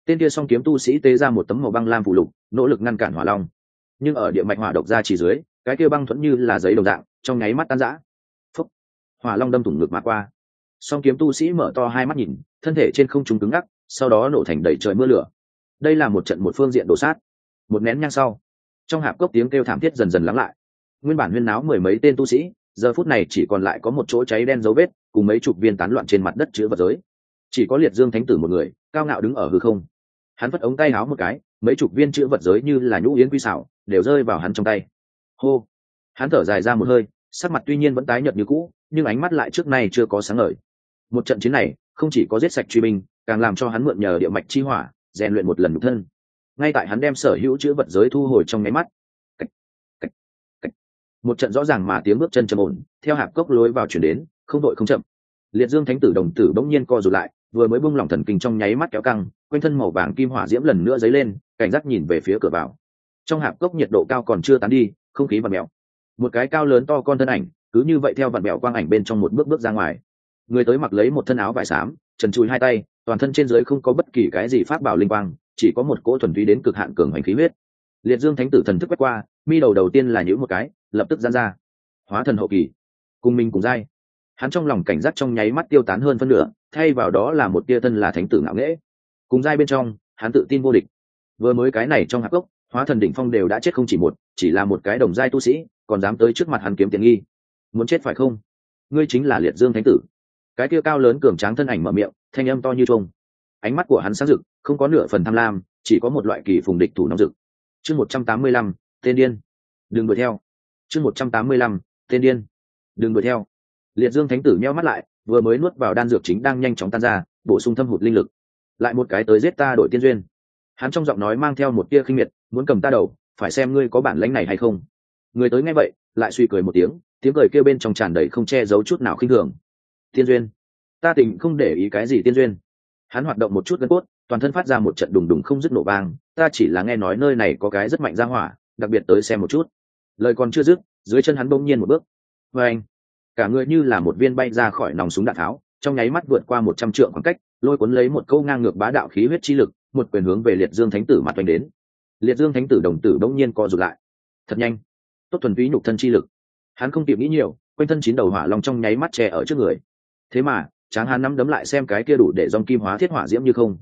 Tên kia song kiếm tu sĩ tế ra một tấm màu băng lam phụ lục, nỗ lực ngăn cản hỏa long. Nhưng ở địa mạch hỏa độc ra chỉ dưới, cái kia băng thuẫn như là giấy đồng dạng, trong nháy mắt tan rã. Phúc. Hỏa long đâm thủng ngực mà qua. Song kiếm tu sĩ mở to hai mắt nhìn, thân thể trên không trung cứng ngắc, sau đó nổ thành đầy trời mưa lửa đây là một trận một phương diện đổ sát. Một nén nhang sau, trong hạp cốc tiếng kêu thảm thiết dần dần lắng lại. Nguyên bản huyên náo mười mấy tên tu sĩ, giờ phút này chỉ còn lại có một chỗ cháy đen dấu vết, cùng mấy chục viên tán loạn trên mặt đất chứa vật giới. Chỉ có liệt dương thánh tử một người, cao ngạo đứng ở hư không. Hắn vất ống tay áo một cái, mấy chục viên chữ vật giới như là nhũ yến quy xảo, đều rơi vào hắn trong tay. Hô! Hắn thở dài ra một hơi, sắc mặt tuy nhiên vẫn tái nhợt như cũ, nhưng ánh mắt lại trước nay chưa có sáng ngời. Một trận chiến này, không chỉ có giết sạch truy binh, càng làm cho hắn mượn nhờ địa mạch chi hỏa rèn luyện một lần nhục thân. Ngay tại hắn đem sở hữu chữ vật giới thu hồi trong nháy mắt cách, cách, cách. một trận rõ ràng mà tiếng bước chân trầm ổn theo hạp cốc lối vào chuyển đến không đội không chậm. Liệt dương thánh tử đồng tử bỗng nhiên co rụt lại vừa mới bung lỏng thần kinh trong nháy mắt kéo căng quanh thân màu vàng kim hỏa diễm lần nữa dấy lên cảnh giác nhìn về phía cửa vào. Trong hạp cốc nhiệt độ cao còn chưa tán đi không khí vặn mèo. Một cái cao lớn to con thân ảnh cứ như vậy theo vặn mèo quang ảnh bên trong một bước bước ra ngoài. Người tới mặc lấy một thân áo vải xám trần trụi hai tay, toàn thân trên dưới không có bất kỳ cái gì pháp bảo linh quang, chỉ có một cỗ thuần túy đến cực hạn cường hành khí huyết. Liệt dương thánh tử thần thức quét qua, mi đầu đầu tiên là những một cái, lập tức gian ra. Hóa thần hậu kỳ. Cùng mình cùng dai hắn trong lòng cảnh giác trong nháy mắt tiêu tán hơn phân nửa, thay vào đó là một tia thân là thánh tử ngạo nghễ. Cùng dai bên trong, hắn tự tin vô địch. Vừa mới cái này trong hạc gốc, hóa thần đỉnh phong đều đã chết không chỉ một, chỉ là một cái đồng giai tu sĩ, còn dám tới trước mặt hắn kiếm tiền nghi. Muốn chết phải không? Ngươi chính là liệt dương thánh tử cái kia cao lớn cường tráng thân ảnh mở miệng, thanh âm to như trông ánh mắt của hắn sáng rực, không có nửa phần tham lam, chỉ có một loại kỳ phùng địch thủ nóng rực. Chương một trăm tám mươi lăm, tên điên. Đừng đuổi theo. Chương một trăm tám mươi lăm, tên điên. Đừng đuổi theo. Liệt dương thánh tử meo mắt lại, vừa mới nuốt vào đan dược chính đang nhanh chóng tan ra, bổ sung thâm hụt linh lực. Lại một cái tới giết ta đội tiên duyên. Hắn trong giọng nói mang theo một tia khinh miệt, muốn cầm ta đầu, phải xem ngươi có bản lãnh này hay không. Người tới ngay vậy, lại suy cười một tiếng tiếng cười kêu bên trong tràn đầy không che giấu chút nào khinh thường tiên duyên. Ta tình không để ý cái gì tiên duyên. Hắn hoạt động một chút gân cốt, toàn thân phát ra một trận đùng đùng không dứt nổ vang. Ta chỉ là nghe nói nơi này có cái rất mạnh ra hỏa, đặc biệt tới xem một chút. Lời còn chưa dứt, dưới chân hắn bỗng nhiên một bước. Vê anh, cả người như là một viên bay ra khỏi nòng súng đạn tháo, trong nháy mắt vượt qua một trăm trượng khoảng cách, lôi cuốn lấy một câu ngang ngược bá đạo khí huyết chi lực, một quyền hướng về liệt dương thánh tử mặt oanh đến. Liệt dương thánh tử đồng tử bỗng nhiên co rụt lại. Thật nhanh. Tốt thuần túy nhục thân chi lực. Hắn không kịp nghĩ nhiều, quanh thân chín đầu hỏa long trong nháy mắt che ở trước người thế mà, tráng hán nắm đấm lại xem cái kia đủ để dòng kim hóa thiết hỏa diễm như không.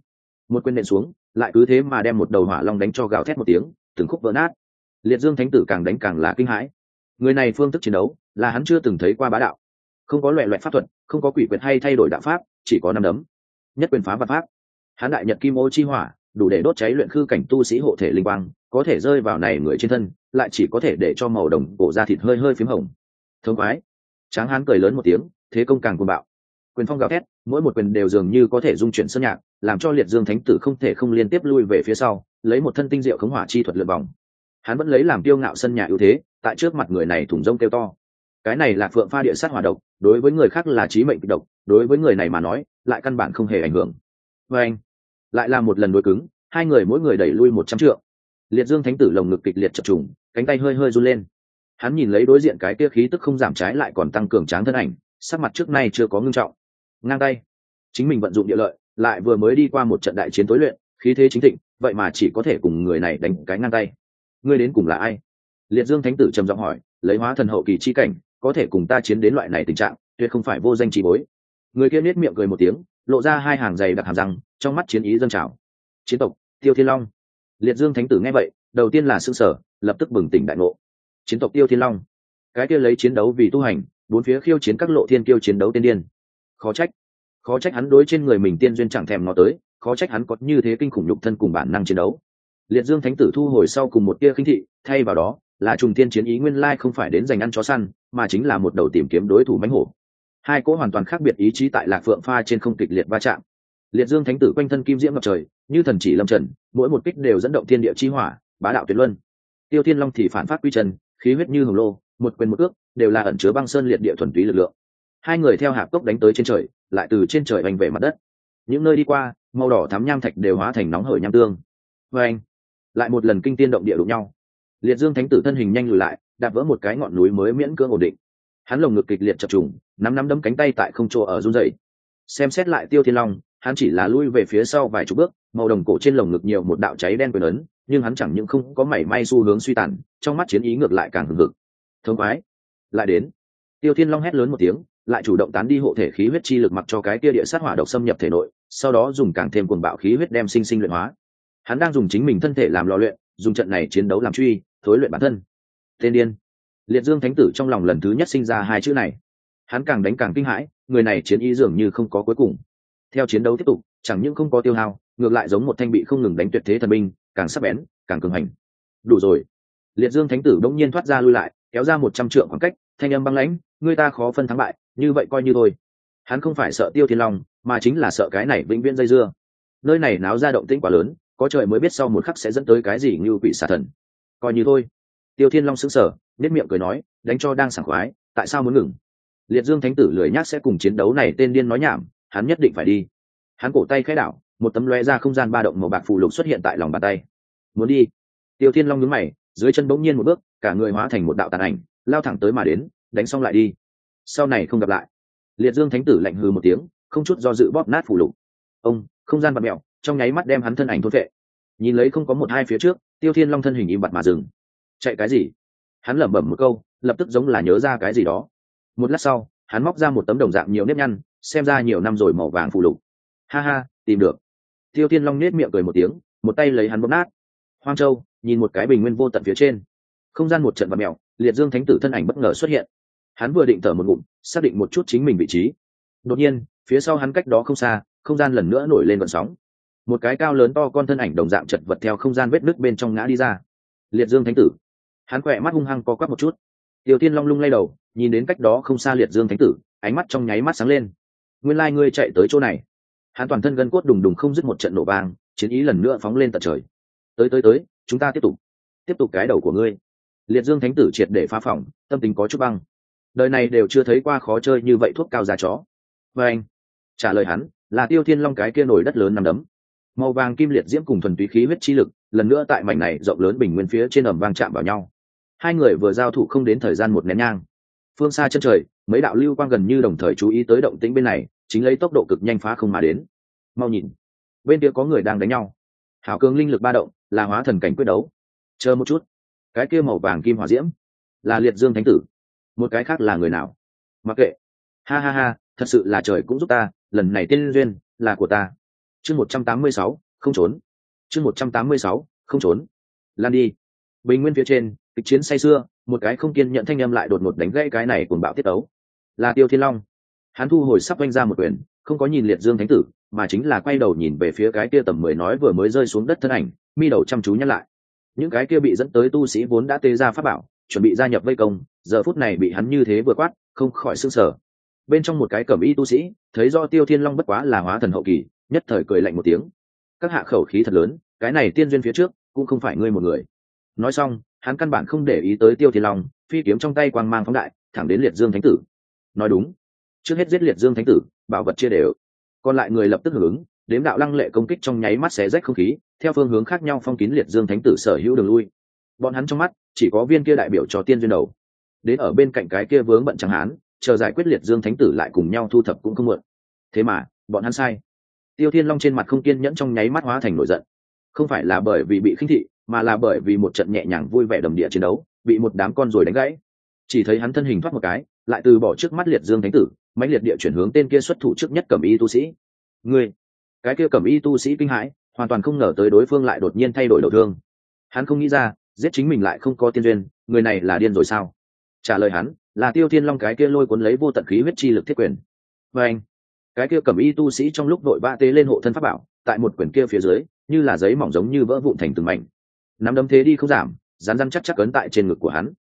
Một quyền nện xuống, lại cứ thế mà đem một đầu hỏa long đánh cho gào thét một tiếng, từng khúc vỡ nát. Liệt dương thánh tử càng đánh càng là kinh hãi. Người này phương thức chiến đấu, là hắn chưa từng thấy qua bá đạo. Không có loại loại pháp thuật, không có quỷ quyệt hay thay đổi đạo pháp, chỉ có năm đấm. Nhất quyền phá vật pháp. Hắn đại nhật kim ô chi hỏa, đủ để đốt cháy luyện khư cảnh tu sĩ hộ thể linh quang, có thể rơi vào này người trên thân, lại chỉ có thể để cho màu đồng cổ da thịt hơi hơi phím hồng. Thương quái tráng hán cười lớn một tiếng, thế công càng cuồng bạo quyền phong gào thét, mỗi một quyền đều dường như có thể dung chuyển sơn nhạc, làm cho liệt dương thánh tử không thể không liên tiếp lui về phía sau, lấy một thân tinh diệu khống hỏa chi thuật lượt vòng. Hắn vẫn lấy làm tiêu ngạo sân nhà ưu thế, tại trước mặt người này thủng rông kêu to. Cái này là phượng pha địa sát hỏa độc, đối với người khác là trí mệnh kịch độc, đối với người này mà nói, lại căn bản không hề ảnh hưởng. Và anh, lại là một lần đối cứng, hai người mỗi người đẩy lui một trăm trượng. Liệt dương thánh tử lồng ngực kịch liệt chập trùng, cánh tay hơi hơi run lên. Hắn nhìn lấy đối diện cái kia khí tức không giảm trái lại còn tăng cường tráng thân ảnh, sắc mặt trước nay chưa có ngưng trọng ngang tay. Chính mình vận dụng địa lợi, lại vừa mới đi qua một trận đại chiến tối luyện, khí thế chính thịnh, vậy mà chỉ có thể cùng người này đánh cái ngang tay. Ngươi đến cùng là ai? Liệt dương thánh tử trầm giọng hỏi, lấy hóa thần hậu kỳ chi cảnh, có thể cùng ta chiến đến loại này tình trạng, tuyệt không phải vô danh trí bối. Người kia nết miệng cười một tiếng, lộ ra hai hàng giày đặc hàm răng, trong mắt chiến ý dân trào. Chiến tộc, tiêu thiên long. Liệt dương thánh tử nghe vậy, đầu tiên là s ư sở lập tức bừng tỉnh đại ngộ. Chiến tộc tiêu thiên long. Cái kia lấy chiến đấu vì tu hành, bốn phía khiêu chiến các lộ thiên kiêu chiến đấu tiên điên khó trách. Khó trách hắn đối trên người mình tiên duyên chẳng thèm nó tới, khó trách hắn có như thế kinh khủng nhục thân cùng bản năng chiến đấu. Liệt dương thánh tử thu hồi sau cùng một tia khinh thị, thay vào đó, là trùng tiên chiến ý nguyên lai không phải đến giành ăn chó săn, mà chính là một đầu tìm kiếm đối thủ mánh hổ. Hai cỗ hoàn toàn khác biệt ý chí tại lạc phượng pha trên không kịch liệt va chạm. Liệt dương thánh tử quanh thân kim diễm ngập trời, như thần chỉ lâm trần, mỗi một kích đều dẫn động thiên địa chi hỏa, bá đạo tuyệt luân. Tiêu thiên long thì phản phát quy trần khí huyết như hồng lô, một quyền một ước, đều là ẩn chứa băng sơn liệt địa thuần túy lực lượng hai người theo hạp cốc đánh tới trên trời, lại từ trên trời oanh về mặt đất. Những nơi đi qua, màu đỏ thắm nham thạch đều hóa thành nóng hởi nham tương. Vê anh, lại một lần kinh tiên động địa đụng nhau. Liệt dương thánh tử thân hình nhanh lùi lại, đạp vỡ một cái ngọn núi mới miễn cưỡng ổn định. Hắn lồng ngực kịch liệt chập trùng, nắm nắm đấm cánh tay tại không chỗ ở run dậy xem xét lại tiêu thiên long, hắn chỉ là lui về phía sau vài chục bước, màu đồng cổ trên lồng ngực nhiều một đạo cháy đen quyền ấn, nhưng hắn chẳng những không có mảy may xu hướng suy tàn, trong mắt chiến ý ngược lại càng hừng hực. Thương quái lại đến. Tiêu thiên long hét lớn một tiếng lại chủ động tán đi hộ thể khí huyết chi lực mặc cho cái kia địa sát hỏa độc xâm nhập thể nội, sau đó dùng càng thêm cuồng bạo khí huyết đem sinh sinh luyện hóa. Hắn đang dùng chính mình thân thể làm lò luyện, dùng trận này chiến đấu làm truy, thối luyện bản thân. Tên điên. Liệt dương thánh tử trong lòng lần thứ nhất sinh ra hai chữ này. Hắn càng đánh càng kinh hãi, người này chiến ý dường như không có cuối cùng. Theo chiến đấu tiếp tục, chẳng những không có tiêu hao, ngược lại giống một thanh bị không ngừng đánh tuyệt thế thần binh, càng sắc bén, càng cường hành. Đủ rồi. Liệt dương thánh tử đông nhiên thoát ra lui lại, kéo ra một trăm trượng khoảng cách, thanh âm băng lãnh, người ta khó phân thắng bại như vậy coi như thôi. Hắn không phải sợ tiêu thiên long, mà chính là sợ cái này vĩnh viễn dây dưa. Nơi này náo ra động tĩnh quá lớn, có trời mới biết sau một khắc sẽ dẫn tới cái gì như quỷ xà thần. Coi như thôi. Tiêu thiên long sững sờ nết miệng cười nói, đánh cho đang sảng khoái, tại sao muốn ngừng? Liệt dương thánh tử lười nhác sẽ cùng chiến đấu này tên điên nói nhảm, hắn nhất định phải đi. Hắn cổ tay khai đảo, một tấm loe ra không gian ba động màu bạc phù lục xuất hiện tại lòng bàn tay. Muốn đi? Tiêu thiên long nhướng mày, dưới chân bỗng nhiên một bước, cả người hóa thành một đạo tàn ảnh, lao thẳng tới mà đến, đánh xong lại đi sau này không gặp lại. Liệt dương thánh tử lạnh hừ một tiếng, không chút do dự bóp nát phù lục. Ông, không gian bật mẹo trong nháy mắt đem hắn thân ảnh thốt vệ nhìn lấy không có một hai phía trước, tiêu thiên long thân hình im bặt mà dừng. Chạy cái gì? Hắn lẩm bẩm một câu, lập tức giống là nhớ ra cái gì đó. Một lát sau, hắn móc ra một tấm đồng dạng nhiều nếp nhăn, xem ra nhiều năm rồi màu vàng phù lục. Ha ha, tìm được. Tiêu thiên long nết miệng cười một tiếng, một tay lấy hắn bóp nát. Hoang châu, nhìn một cái bình nguyên vô tận phía trên. Không gian một trận vật mèo, liệt dương thánh tử thân ảnh bất ngờ xuất hiện hắn vừa định thở một ngụm, xác định một chút chính mình vị trí. Đột nhiên, phía sau hắn cách đó không xa, không gian lần nữa nổi lên vận sóng. Một cái cao lớn to con thân ảnh đồng dạng chật vật theo không gian vết nứt bên trong ngã đi ra. Liệt dương thánh tử. Hắn quẹ mắt hung hăng co quắp một chút. Tiểu tiên long lung lay đầu, nhìn đến cách đó không xa liệt dương thánh tử, ánh mắt trong nháy mắt sáng lên. Nguyên lai ngươi chạy tới chỗ này. Hắn toàn thân gân cốt đùng đùng không dứt một trận nổ vang, chiến ý lần nữa phóng lên tận trời. Tới tới tới, chúng ta tiếp tục. Tiếp tục cái đầu của ngươi. Liệt dương thánh tử triệt để phá phỏng tâm tính có chút băng đời này đều chưa thấy qua khó chơi như vậy thuốc cao giá chó. Và anh, trả lời hắn, là tiêu thiên long cái kia nổi đất lớn nằm đấm. Màu vàng kim liệt diễm cùng thuần túy khí huyết chi lực, lần nữa tại mảnh này rộng lớn bình nguyên phía trên ẩm vang chạm vào nhau. Hai người vừa giao thủ không đến thời gian một nén nhang. Phương xa chân trời, mấy đạo lưu quang gần như đồng thời chú ý tới động tĩnh bên này, chính lấy tốc độ cực nhanh phá không mà đến. Mau nhìn, bên kia có người đang đánh nhau. Hảo cường linh lực ba động, là hóa thần cảnh quyết đấu. Chờ một chút, cái kia màu vàng kim hỏa diễm, là liệt dương thánh tử một cái khác là người nào? Mặc kệ. Ha ha ha, thật sự là trời cũng giúp ta, lần này tiên duyên là của ta. Chương một trăm tám mươi sáu, không trốn. Chương một trăm tám mươi sáu, không trốn. Lan đi. Bình nguyên phía trên, kịch chiến say sưa, một cái không kiên nhận thanh âm lại đột ngột đánh gãy cái này cùng bạo tiết ấu là tiêu thiên long. Hắn thu hồi sắp oanh ra một quyền, không có nhìn liệt dương thánh tử, mà chính là quay đầu nhìn về phía cái kia tầm mười nói vừa mới rơi xuống đất thân ảnh, mi đầu chăm chú nhắc lại. Những cái kia bị dẫn tới tu sĩ vốn đã tê ra pháp bảo, chuẩn bị gia nhập vây công giờ phút này bị hắn như thế vừa quát, không khỏi s ư n g sở bên trong một cái cẩm y tu sĩ, thấy do tiêu thiên long bất quá là hóa thần hậu kỳ, nhất thời cười lạnh một tiếng. Các hạ khẩu khí thật lớn, cái này tiên duyên phía trước, cũng không phải ngươi một người. Nói xong, hắn căn bản không để ý tới tiêu thiên long, phi kiếm trong tay quang mang phóng đại, thẳng đến liệt dương thánh tử. Nói đúng, trước hết giết liệt dương thánh tử, bảo vật chia đều. Còn lại người lập tức hưởng ứng, đếm đạo lăng lệ công kích trong nháy mắt xé rách không khí, theo phương hướng khác nhau phong kín liệt dương thánh tử sở hữu đường lui. Bọn hắn trong mắt, chỉ có viên kia đại biểu cho tiên duyên đầu đến ở bên cạnh cái kia vướng bận chẳng hán chờ giải quyết liệt dương thánh tử lại cùng nhau thu thập cũng không muộn. Thế mà, bọn hắn sai. Tiêu thiên long trên mặt không kiên nhẫn trong nháy mắt hóa thành nổi giận. Không phải là bởi vì bị khinh thị, mà là bởi vì một trận nhẹ nhàng vui vẻ đầm địa chiến đấu, bị một đám con rồi đánh gãy. Chỉ thấy hắn thân hình thoát một cái, lại từ bỏ trước mắt liệt dương thánh tử, mãnh liệt địa chuyển hướng tên kia xuất thủ trước nhất cẩm y tu sĩ. Người cái kia cẩm y tu sĩ kinh hãi, hoàn toàn không ngờ tới đối phương lại đột nhiên thay đổi đầu thương. Hắn không nghĩ ra, giết chính mình lại không có tiên duyên, người này là điên rồi sao? Trả lời hắn, là tiêu thiên long cái kia lôi cuốn lấy vô tận khí huyết chi lực thiết quyền. Và anh, cái kia cẩm y tu sĩ trong lúc đội ba tế lên hộ thân pháp bảo, tại một quyển kia phía dưới, như là giấy mỏng giống như vỡ vụn thành từng mảnh. Nắm đấm thế đi không giảm rán răn chắc chắc ấn tại trên ngực của hắn.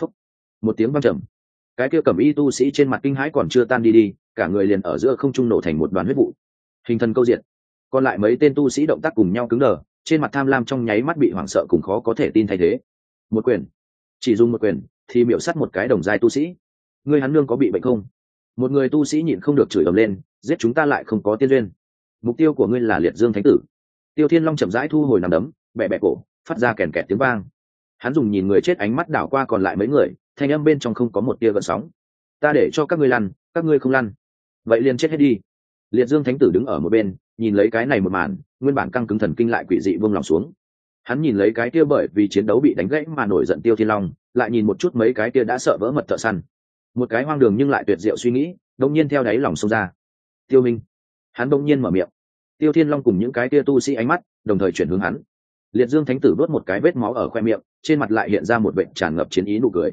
Phúc. một tiếng văng trầm. Cái kia cẩm y tu sĩ trên mặt kinh hãi còn chưa tan đi đi, cả người liền ở giữa không trung nổ thành một đoàn huyết vụ. Hình thần câu diện còn lại mấy tên tu sĩ động tác cùng nhau cứng đờ, trên mặt tham lam trong nháy mắt bị hoảng sợ cùng khó có thể tin thay thế. Một quyền. Chỉ dùng một quyền thì miệu sắt một cái đồng giai tu sĩ. Người hắn nương có bị bệnh không? Một người tu sĩ nhịn không được chửi ầm lên, giết chúng ta lại không có tiên duyên. Mục tiêu của ngươi là liệt dương thánh tử. Tiêu thiên long chậm rãi thu hồi nằm đấm, bẹ bẹ cổ, phát ra kèn kẹt tiếng vang. Hắn dùng nhìn người chết ánh mắt đảo qua còn lại mấy người, thanh âm bên trong không có một tia gợn sóng. Ta để cho các ngươi lăn, các ngươi không lăn. Vậy liền chết hết đi. Liệt dương thánh tử đứng ở một bên, nhìn lấy cái này một màn, nguyên bản căng cứng thần kinh lại quỷ dị vương lòng xuống. Hắn nhìn lấy cái kia bởi vì chiến đấu bị đánh gãy mà nổi giận tiêu thiên long lại nhìn một chút mấy cái kia đã sợ vỡ mật thợ săn. Một cái hoang đường nhưng lại tuyệt diệu suy nghĩ đông nhiên theo đáy lòng xông ra. Tiêu minh. Hắn đông nhiên mở miệng. Tiêu thiên long cùng những cái kia tu sĩ ánh mắt, đồng thời chuyển hướng hắn. Liệt dương thánh tử vớt một cái vết máu ở khoe miệng, trên mặt lại hiện ra một bệnh tràn ngập chiến ý nụ cười.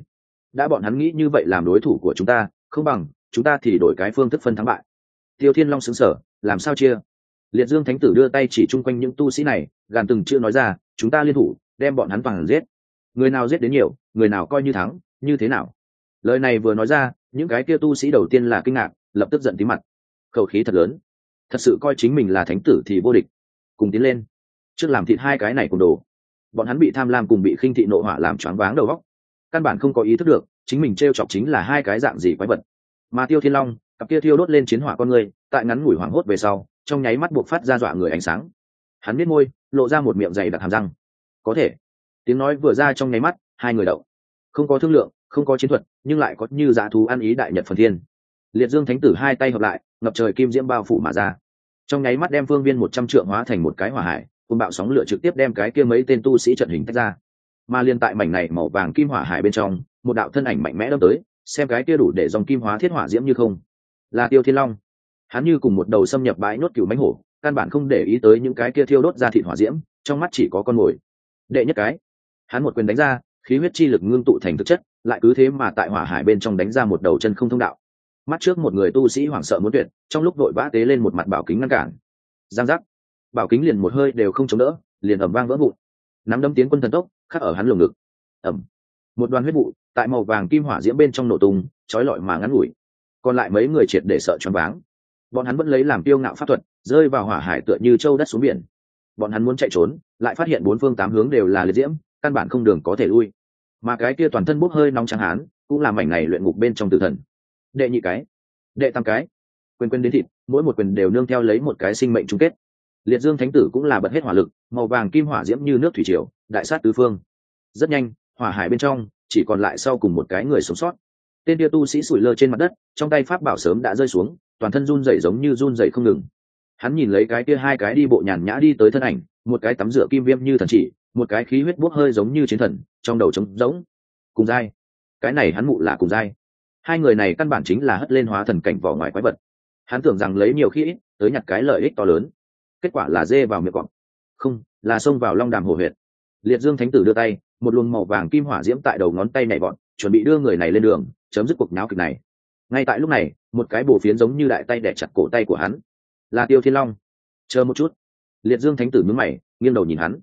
Đã bọn hắn nghĩ như vậy làm đối thủ của chúng ta, không bằng, chúng ta thì đổi cái phương thức phân thắng bại. Tiêu thiên long xứng sở làm sao chia? Liệt dương thánh tử đưa tay chỉ chung quanh những tu sĩ này, gàn từng chưa nói ra, chúng ta liên thủ, đem bọn hắn toàn giết. Người nào giết đến nhiều người nào coi như thắng, như thế nào? Lời này vừa nói ra, những cái kia tu sĩ đầu tiên là kinh ngạc, lập tức giận tí mặt. Khẩu khí thật lớn. Thật sự coi chính mình là thánh tử thì vô địch. Cùng tiến lên. Trước làm thịt hai cái này cùng đồ. Bọn hắn bị tham lam cùng bị khinh thị nộ hỏa làm choáng váng đầu góc căn bản không có ý thức được, chính mình t r e o chọc chính là hai cái dạng gì quái vật. Mà tiêu thiên long, cặp kia thiêu đốt lên chiến hỏa con người, tại ngắn ngủi hoảng hốt về sau, trong nháy mắt buộc phát ra dọa người ánh sáng. Hắn biết môi, lộ ra một miệng dày đặc hàm răng. Có thể. Tiếng nói vừa ra trong nháy mắt hai người đậu không có thương lượng, không có chiến thuật, nhưng lại có như giá thú ăn ý đại nhật phần thiên. Liệt dương thánh tử hai tay hợp lại, ngập trời kim diễm bao phủ mà ra. Trong nháy mắt đem phương viên một trăm trượng hóa thành một cái hỏa hải cùng bạo sóng lửa trực tiếp đem cái kia mấy tên tu sĩ trận hình tách ra. Mà liên tại mảnh này màu vàng kim hỏa hải bên trong, một đạo thân ảnh mạnh mẽ đâm tới, xem cái kia đủ để dòng kim hóa thiết hỏa diễm như không. Là tiêu thiên long. Hắn như cùng một đầu xâm nhập bãi nốt cửu mánh hổ, căn bản không để ý tới những cái kia thiêu đốt ra thịt hỏa diễm, trong mắt chỉ có con mồi. Đệ nhất cái. Hắn một quyền đánh ra khí huyết chi lực ngưng tụ thành thực chất, lại cứ thế mà tại hỏa hải bên trong đánh ra một đầu chân không thông đạo. Mắt trước một người tu sĩ hoảng sợ muốn tuyệt, trong lúc vội vã tế lên một mặt bảo kính ngăn cản. Giang giác. Bảo kính liền một hơi đều không chống đỡ, liền ẩm vang vỡ vụn. Nắm đấm tiến quân thần tốc, khắc ở hắn lồng ngực. Ẩm một đoàn huyết vụ, tại màu vàng kim hỏa diễm bên trong nổ tung trói lọi mà ngắn ngủi. Còn lại mấy người triệt để sợ choáng váng. Bọn hắn vẫn lấy làm tiêu ngạo pháp thuật, rơi vào hỏa hải tựa như châu đất xuống biển. Bọn hắn muốn chạy trốn, lại phát hiện bốn phương tám hướng đều là liệt diễm căn bản không đường có thể lui. Mà cái kia toàn thân bốc hơi nóng trắng hán, cũng làm mảnh này luyện ngục bên trong tử thần. Đệ nhị cái, đệ tam cái. Quyền quyền đến thịt, mỗi một quyền đều nương theo lấy một cái sinh mệnh chung kết. Liệt dương thánh tử cũng là bật hết hỏa lực, màu vàng kim hỏa diễm như nước thủy triều, đại sát tứ phương. Rất nhanh, hỏa hải bên trong, chỉ còn lại sau cùng một cái người sống sót. Tên tia tu sĩ sủi lơ trên mặt đất, trong tay pháp bảo sớm đã rơi xuống, toàn thân run rẩy giống như run rẩy không ngừng. Hắn nhìn lấy cái kia hai cái đi bộ nhàn nhã đi tới thân ảnh, một cái tắm rửa kim viêm như thần chỉ một cái khí huyết bốc hơi giống như chiến thần, trong đầu trống rỗng. Cùng dai cái này hắn mụ là cùng dai hai người này căn bản chính là hất lên hóa thần cảnh vỏ ngoài quái vật. Hắn tưởng rằng lấy nhiều khi ít, tới nhặt cái lợi ích to lớn. Kết quả là dê vào miệng cọp. Không, là xông vào long đàm hồ huyệt. Liệt dương thánh tử đưa tay, một luồng màu vàng kim hỏa diễm tại đầu ngón tay nhảy bọn chuẩn bị đưa người này lên đường, chấm dứt cuộc náo kịch này. Ngay tại lúc này, một cái bổ phiến giống như đại tay đẻ chặt cổ tay của hắn. Là tiêu thiên long. Chờ một chút. Liệt dương thánh tử nhướng mày, nghiêng đầu nhìn hắn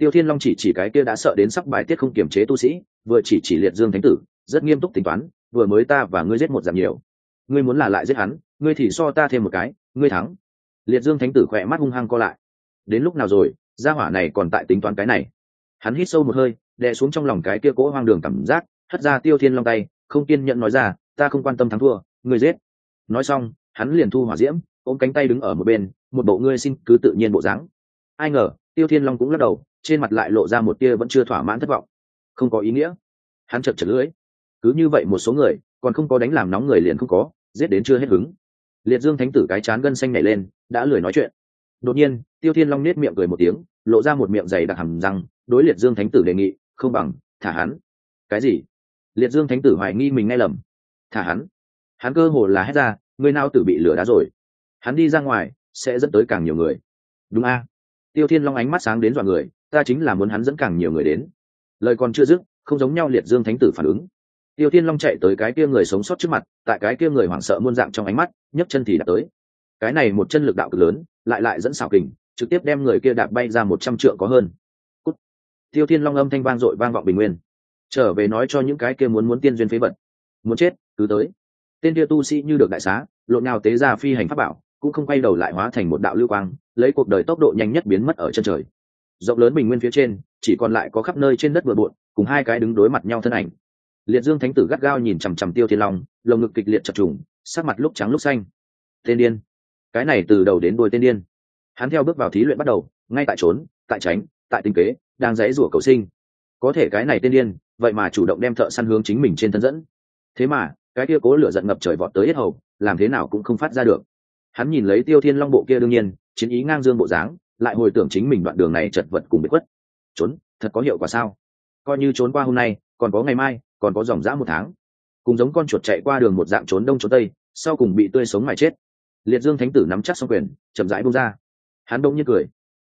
tiêu thiên long chỉ chỉ cái kia đã sợ đến sắp bài tiết không kiềm chế tu sĩ, vừa chỉ chỉ liệt dương thánh tử, rất nghiêm túc tính toán, vừa mới ta và ngươi giết một giảm nhiều. Ngươi muốn là lại giết hắn, ngươi thì so ta thêm một cái, ngươi thắng. Liệt dương thánh tử khỏe mắt hung hăng co lại. Đến lúc nào rồi, gia hỏa này còn tại tính toán cái này? Hắn hít sâu một hơi, đè xuống trong lòng cái kia cỗ hoang đường cảm giác, hất ra tiêu thiên long tay, không kiên nhẫn nói ra, ta không quan tâm thắng thua, ngươi giết. Nói xong, hắn liền thu hỏa diễm, ôm cánh tay đứng ở một bên, một bộ ngươi xin cứ tự nhiên bộ dáng. Ai ngờ, tiêu thiên long cũng lắc đầu trên mặt lại lộ ra một tia vẫn chưa thỏa mãn thất vọng. Không có ý nghĩa. Hắn chật chật lưỡi. Cứ như vậy một số người, còn không có đánh làm nóng người liền không có, giết đến chưa hết hứng. Liệt dương thánh tử cái chán gân xanh nhảy lên, đã lười nói chuyện. Đột nhiên, tiêu thiên long nết miệng cười một tiếng, lộ ra một miệng dày đặc hầm răng, đối liệt dương thánh tử đề nghị, không bằng, thả hắn. Cái gì? Liệt dương thánh tử hoài nghi mình nghe lầm. Thả hắn? Hắn cơ hồ là hết ra người nào tử bị lửa đá rồi. Hắn đi ra ngoài, sẽ dẫn tới càng nhiều người. Đúng a tiêu thiên long ánh mắt sáng đến dọa người, ta chính là muốn hắn dẫn càng nhiều người đến. Lời còn chưa dứt, không giống nhau liệt dương thánh tử phản ứng. Tiêu thiên long chạy tới cái kia người sống sót trước mặt, tại cái kia người hoảng sợ muôn dạng trong ánh mắt, nhấc chân thì đã tới. Cái này một chân lực đạo cực lớn, lại lại dẫn xảo kình, trực tiếp đem người kia đạp bay ra một trăm trượng có hơn. Cút. tiêu thiên long âm thanh vang dội vang vọng bình nguyên. Trở về nói cho những cái kia muốn muốn tiên duyên phế vật. Muốn chết, cứ tới. Tên kia tu sĩ như được đại xá, lộn nào tế ra phi hành pháp bảo, cũng không quay đầu lại hóa thành một đạo lưu quang lấy cuộc đời tốc độ nhanh nhất biến mất ở chân trời. Rộng lớn bình nguyên phía trên, chỉ còn lại có khắp nơi trên đất bừa bộn, cùng hai cái đứng đối mặt nhau thân ảnh. Liệt dương thánh tử gắt gao nhìn chằm chằm tiêu thiên long, lồng ngực kịch liệt chập trùng, sắc mặt lúc trắng lúc xanh. Tên điên. Cái này từ đầu đến đôi tên điên. Hắn theo bước vào thí luyện bắt đầu, ngay tại trốn, tại tránh, tại tinh kế, đang dãy rủa cầu sinh. Có thể cái này tên điên, vậy mà chủ động đem thợ săn hướng chính mình trên thân dẫn. Thế mà, cái kia cố lửa giận ngập trời vọt tới hết hầu, làm thế nào cũng không phát ra được. Hắn nhìn lấy tiêu thiên long bộ kia đương nhiên chiến ý ngang dương bộ dáng, lại hồi tưởng chính mình đoạn đường này chật vật cùng bị quất trốn, thật có hiệu quả sao? Coi như trốn qua hôm nay, còn có ngày mai, còn có dòng dã một tháng. Cùng giống con chuột chạy qua đường một dạng trốn đông trốn tây, sau cùng bị tươi sống mà chết. Liệt dương thánh tử nắm chắc xong quyền, chậm rãi bông ra. Hắn đông như cười.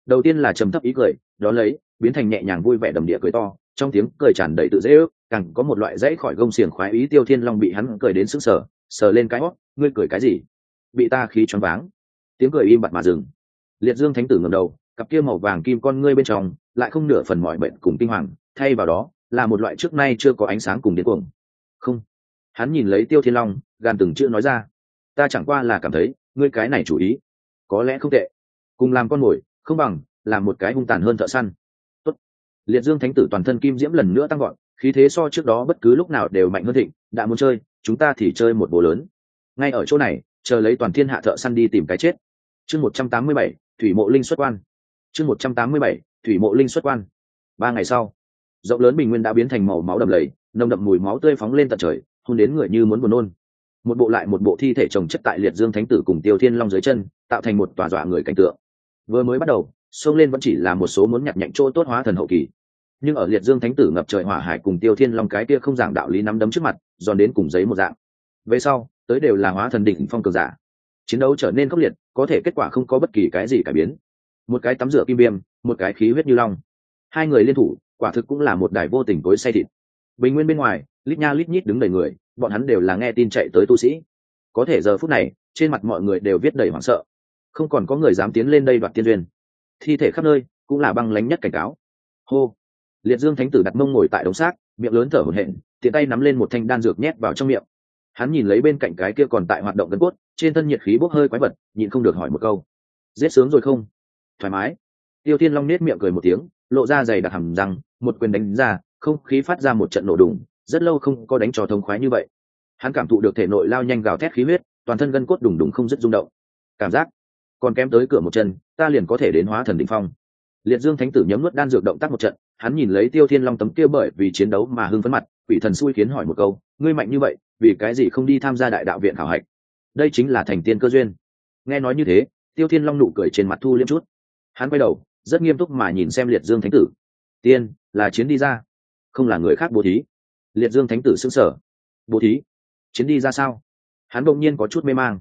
Đầu tiên là trầm thấp ý cười đó lấy, biến thành nhẹ nhàng vui vẻ đầm địa cười to, trong tiếng cười tràn đầy tự dễ ước, càng có một loại dãy khỏi gông xiềng khoái ý tiêu thiên long bị hắn cười đến sức sở sờ lên cái hót ngươi cười cái gì? Bị ta khí choáng váng. Tiếng cười im bặt mà dừng liệt dương thánh tử ngầm đầu, cặp kia màu vàng kim con ngươi bên trong lại không nửa phần mọi bệnh cùng kinh hoàng, thay vào đó là một loại trước nay chưa có ánh sáng cùng điên cuồng. Không. Hắn nhìn lấy tiêu thiên long gan từng chữ nói ra, ta chẳng qua là cảm thấy, ngươi cái này chủ ý, có lẽ không tệ. Cùng làm con mồi, không bằng làm một cái hung tàn hơn thợ săn. Tốt. liệt dương thánh tử toàn thân kim diễm lần nữa tăng gọn khí thế so trước đó bất cứ lúc nào đều mạnh hơn thịnh, đã muốn chơi, chúng ta thì chơi một bộ lớn. Ngay ở chỗ này, chờ lấy toàn thiên hạ thợ săn đi tìm cái chết. Chương một trăm tám mươi bảy thủy mộ linh xuất quan. Chương một trăm tám mươi bảy, thủy mộ linh xuất quan. Ba ngày sau, rộng lớn bình nguyên đã biến thành màu máu đầm lầy, nồng đậm mùi máu tươi phóng lên tận trời, hôn đến người như muốn buồn nôn. Một bộ lại một bộ thi thể trồng chất tại liệt dương thánh tử cùng tiêu thiên long dưới chân, tạo thành một tòa dọa người cảnh tượng. Vừa mới bắt đầu xông lên vẫn chỉ là một số muốn nhặt nhạnh chỗ tốt hóa thần hậu kỳ. Nhưng ở liệt dương thánh tử ngập trời hỏa hải cùng tiêu thiên long cái kia không giảng đạo lý nắm đấm trước mặt, giòn đến cùng giấy một dạng. Về sau, tới đều là hóa thần đỉnh phong cường giả. Chiến đấu trở nên khốc liệt có thể kết quả không có bất kỳ cái gì cải biến. Một cái tắm rửa kim viêm, một cái khí huyết như long. Hai người liên thủ, quả thực cũng là một đài vô tình cối say thịt. Bình nguyên bên ngoài, lít nha lít nhít đứng đầy người, bọn hắn đều là nghe tin chạy tới tu sĩ. Có thể giờ phút này, trên mặt mọi người đều viết đầy hoảng sợ. Không còn có người dám tiến lên đây đoạt tiên duyên. Thi thể khắp nơi, cũng là băng lánh nhất cảnh cáo. Hô! Liệt dương thánh tử đặt mông ngồi tại đống xác, miệng lớn thở hổn hển, tiện tay nắm lên một thanh đan dược nhét vào trong miệng hắn nhìn lấy bên cạnh cái kia còn tại hoạt động gần cốt, trên thân nhiệt khí bốc hơi quái vật, nhịn không được hỏi một câu. Giết sướng rồi không? Thoải mái. Tiêu thiên long nết miệng cười một tiếng, lộ ra dày đặc hầm răng, một quyền đánh ra, không khí phát ra một trận nổ đùng, rất lâu không có đánh trò thông khoái như vậy. Hắn cảm thụ được thể nội lao nhanh gào thét khí huyết, toàn thân gân cốt đùng đùng không dứt rung động. Cảm giác còn kém tới cửa một chân, ta liền có thể đến hóa thần đ ỉ n h phong. Liệt dương thánh tử nhấm nuốt đan dược động tác một trận, hắn nhìn lấy tiêu thiên long tấm kia bởi vì chiến đấu mà hưng phấn mặt quỷ thần xui khiến hỏi một câu, ngươi mạnh như vậy, vì cái gì không đi tham gia đại đạo viện khảo hạch? Đây chính là thành tiên cơ duyên. Nghe nói như thế, tiêu thiên long nụ cười trên mặt thu liêm chút. Hắn quay đầu, rất nghiêm túc mà nhìn xem liệt dương thánh tử. Tiên, là chiến đi ra. Không là người khác, bố thí. Liệt dương thánh tử xứng sở bố thí, chiến đi ra sao? Hắn đ ỗ n g nhiên có chút mê mang.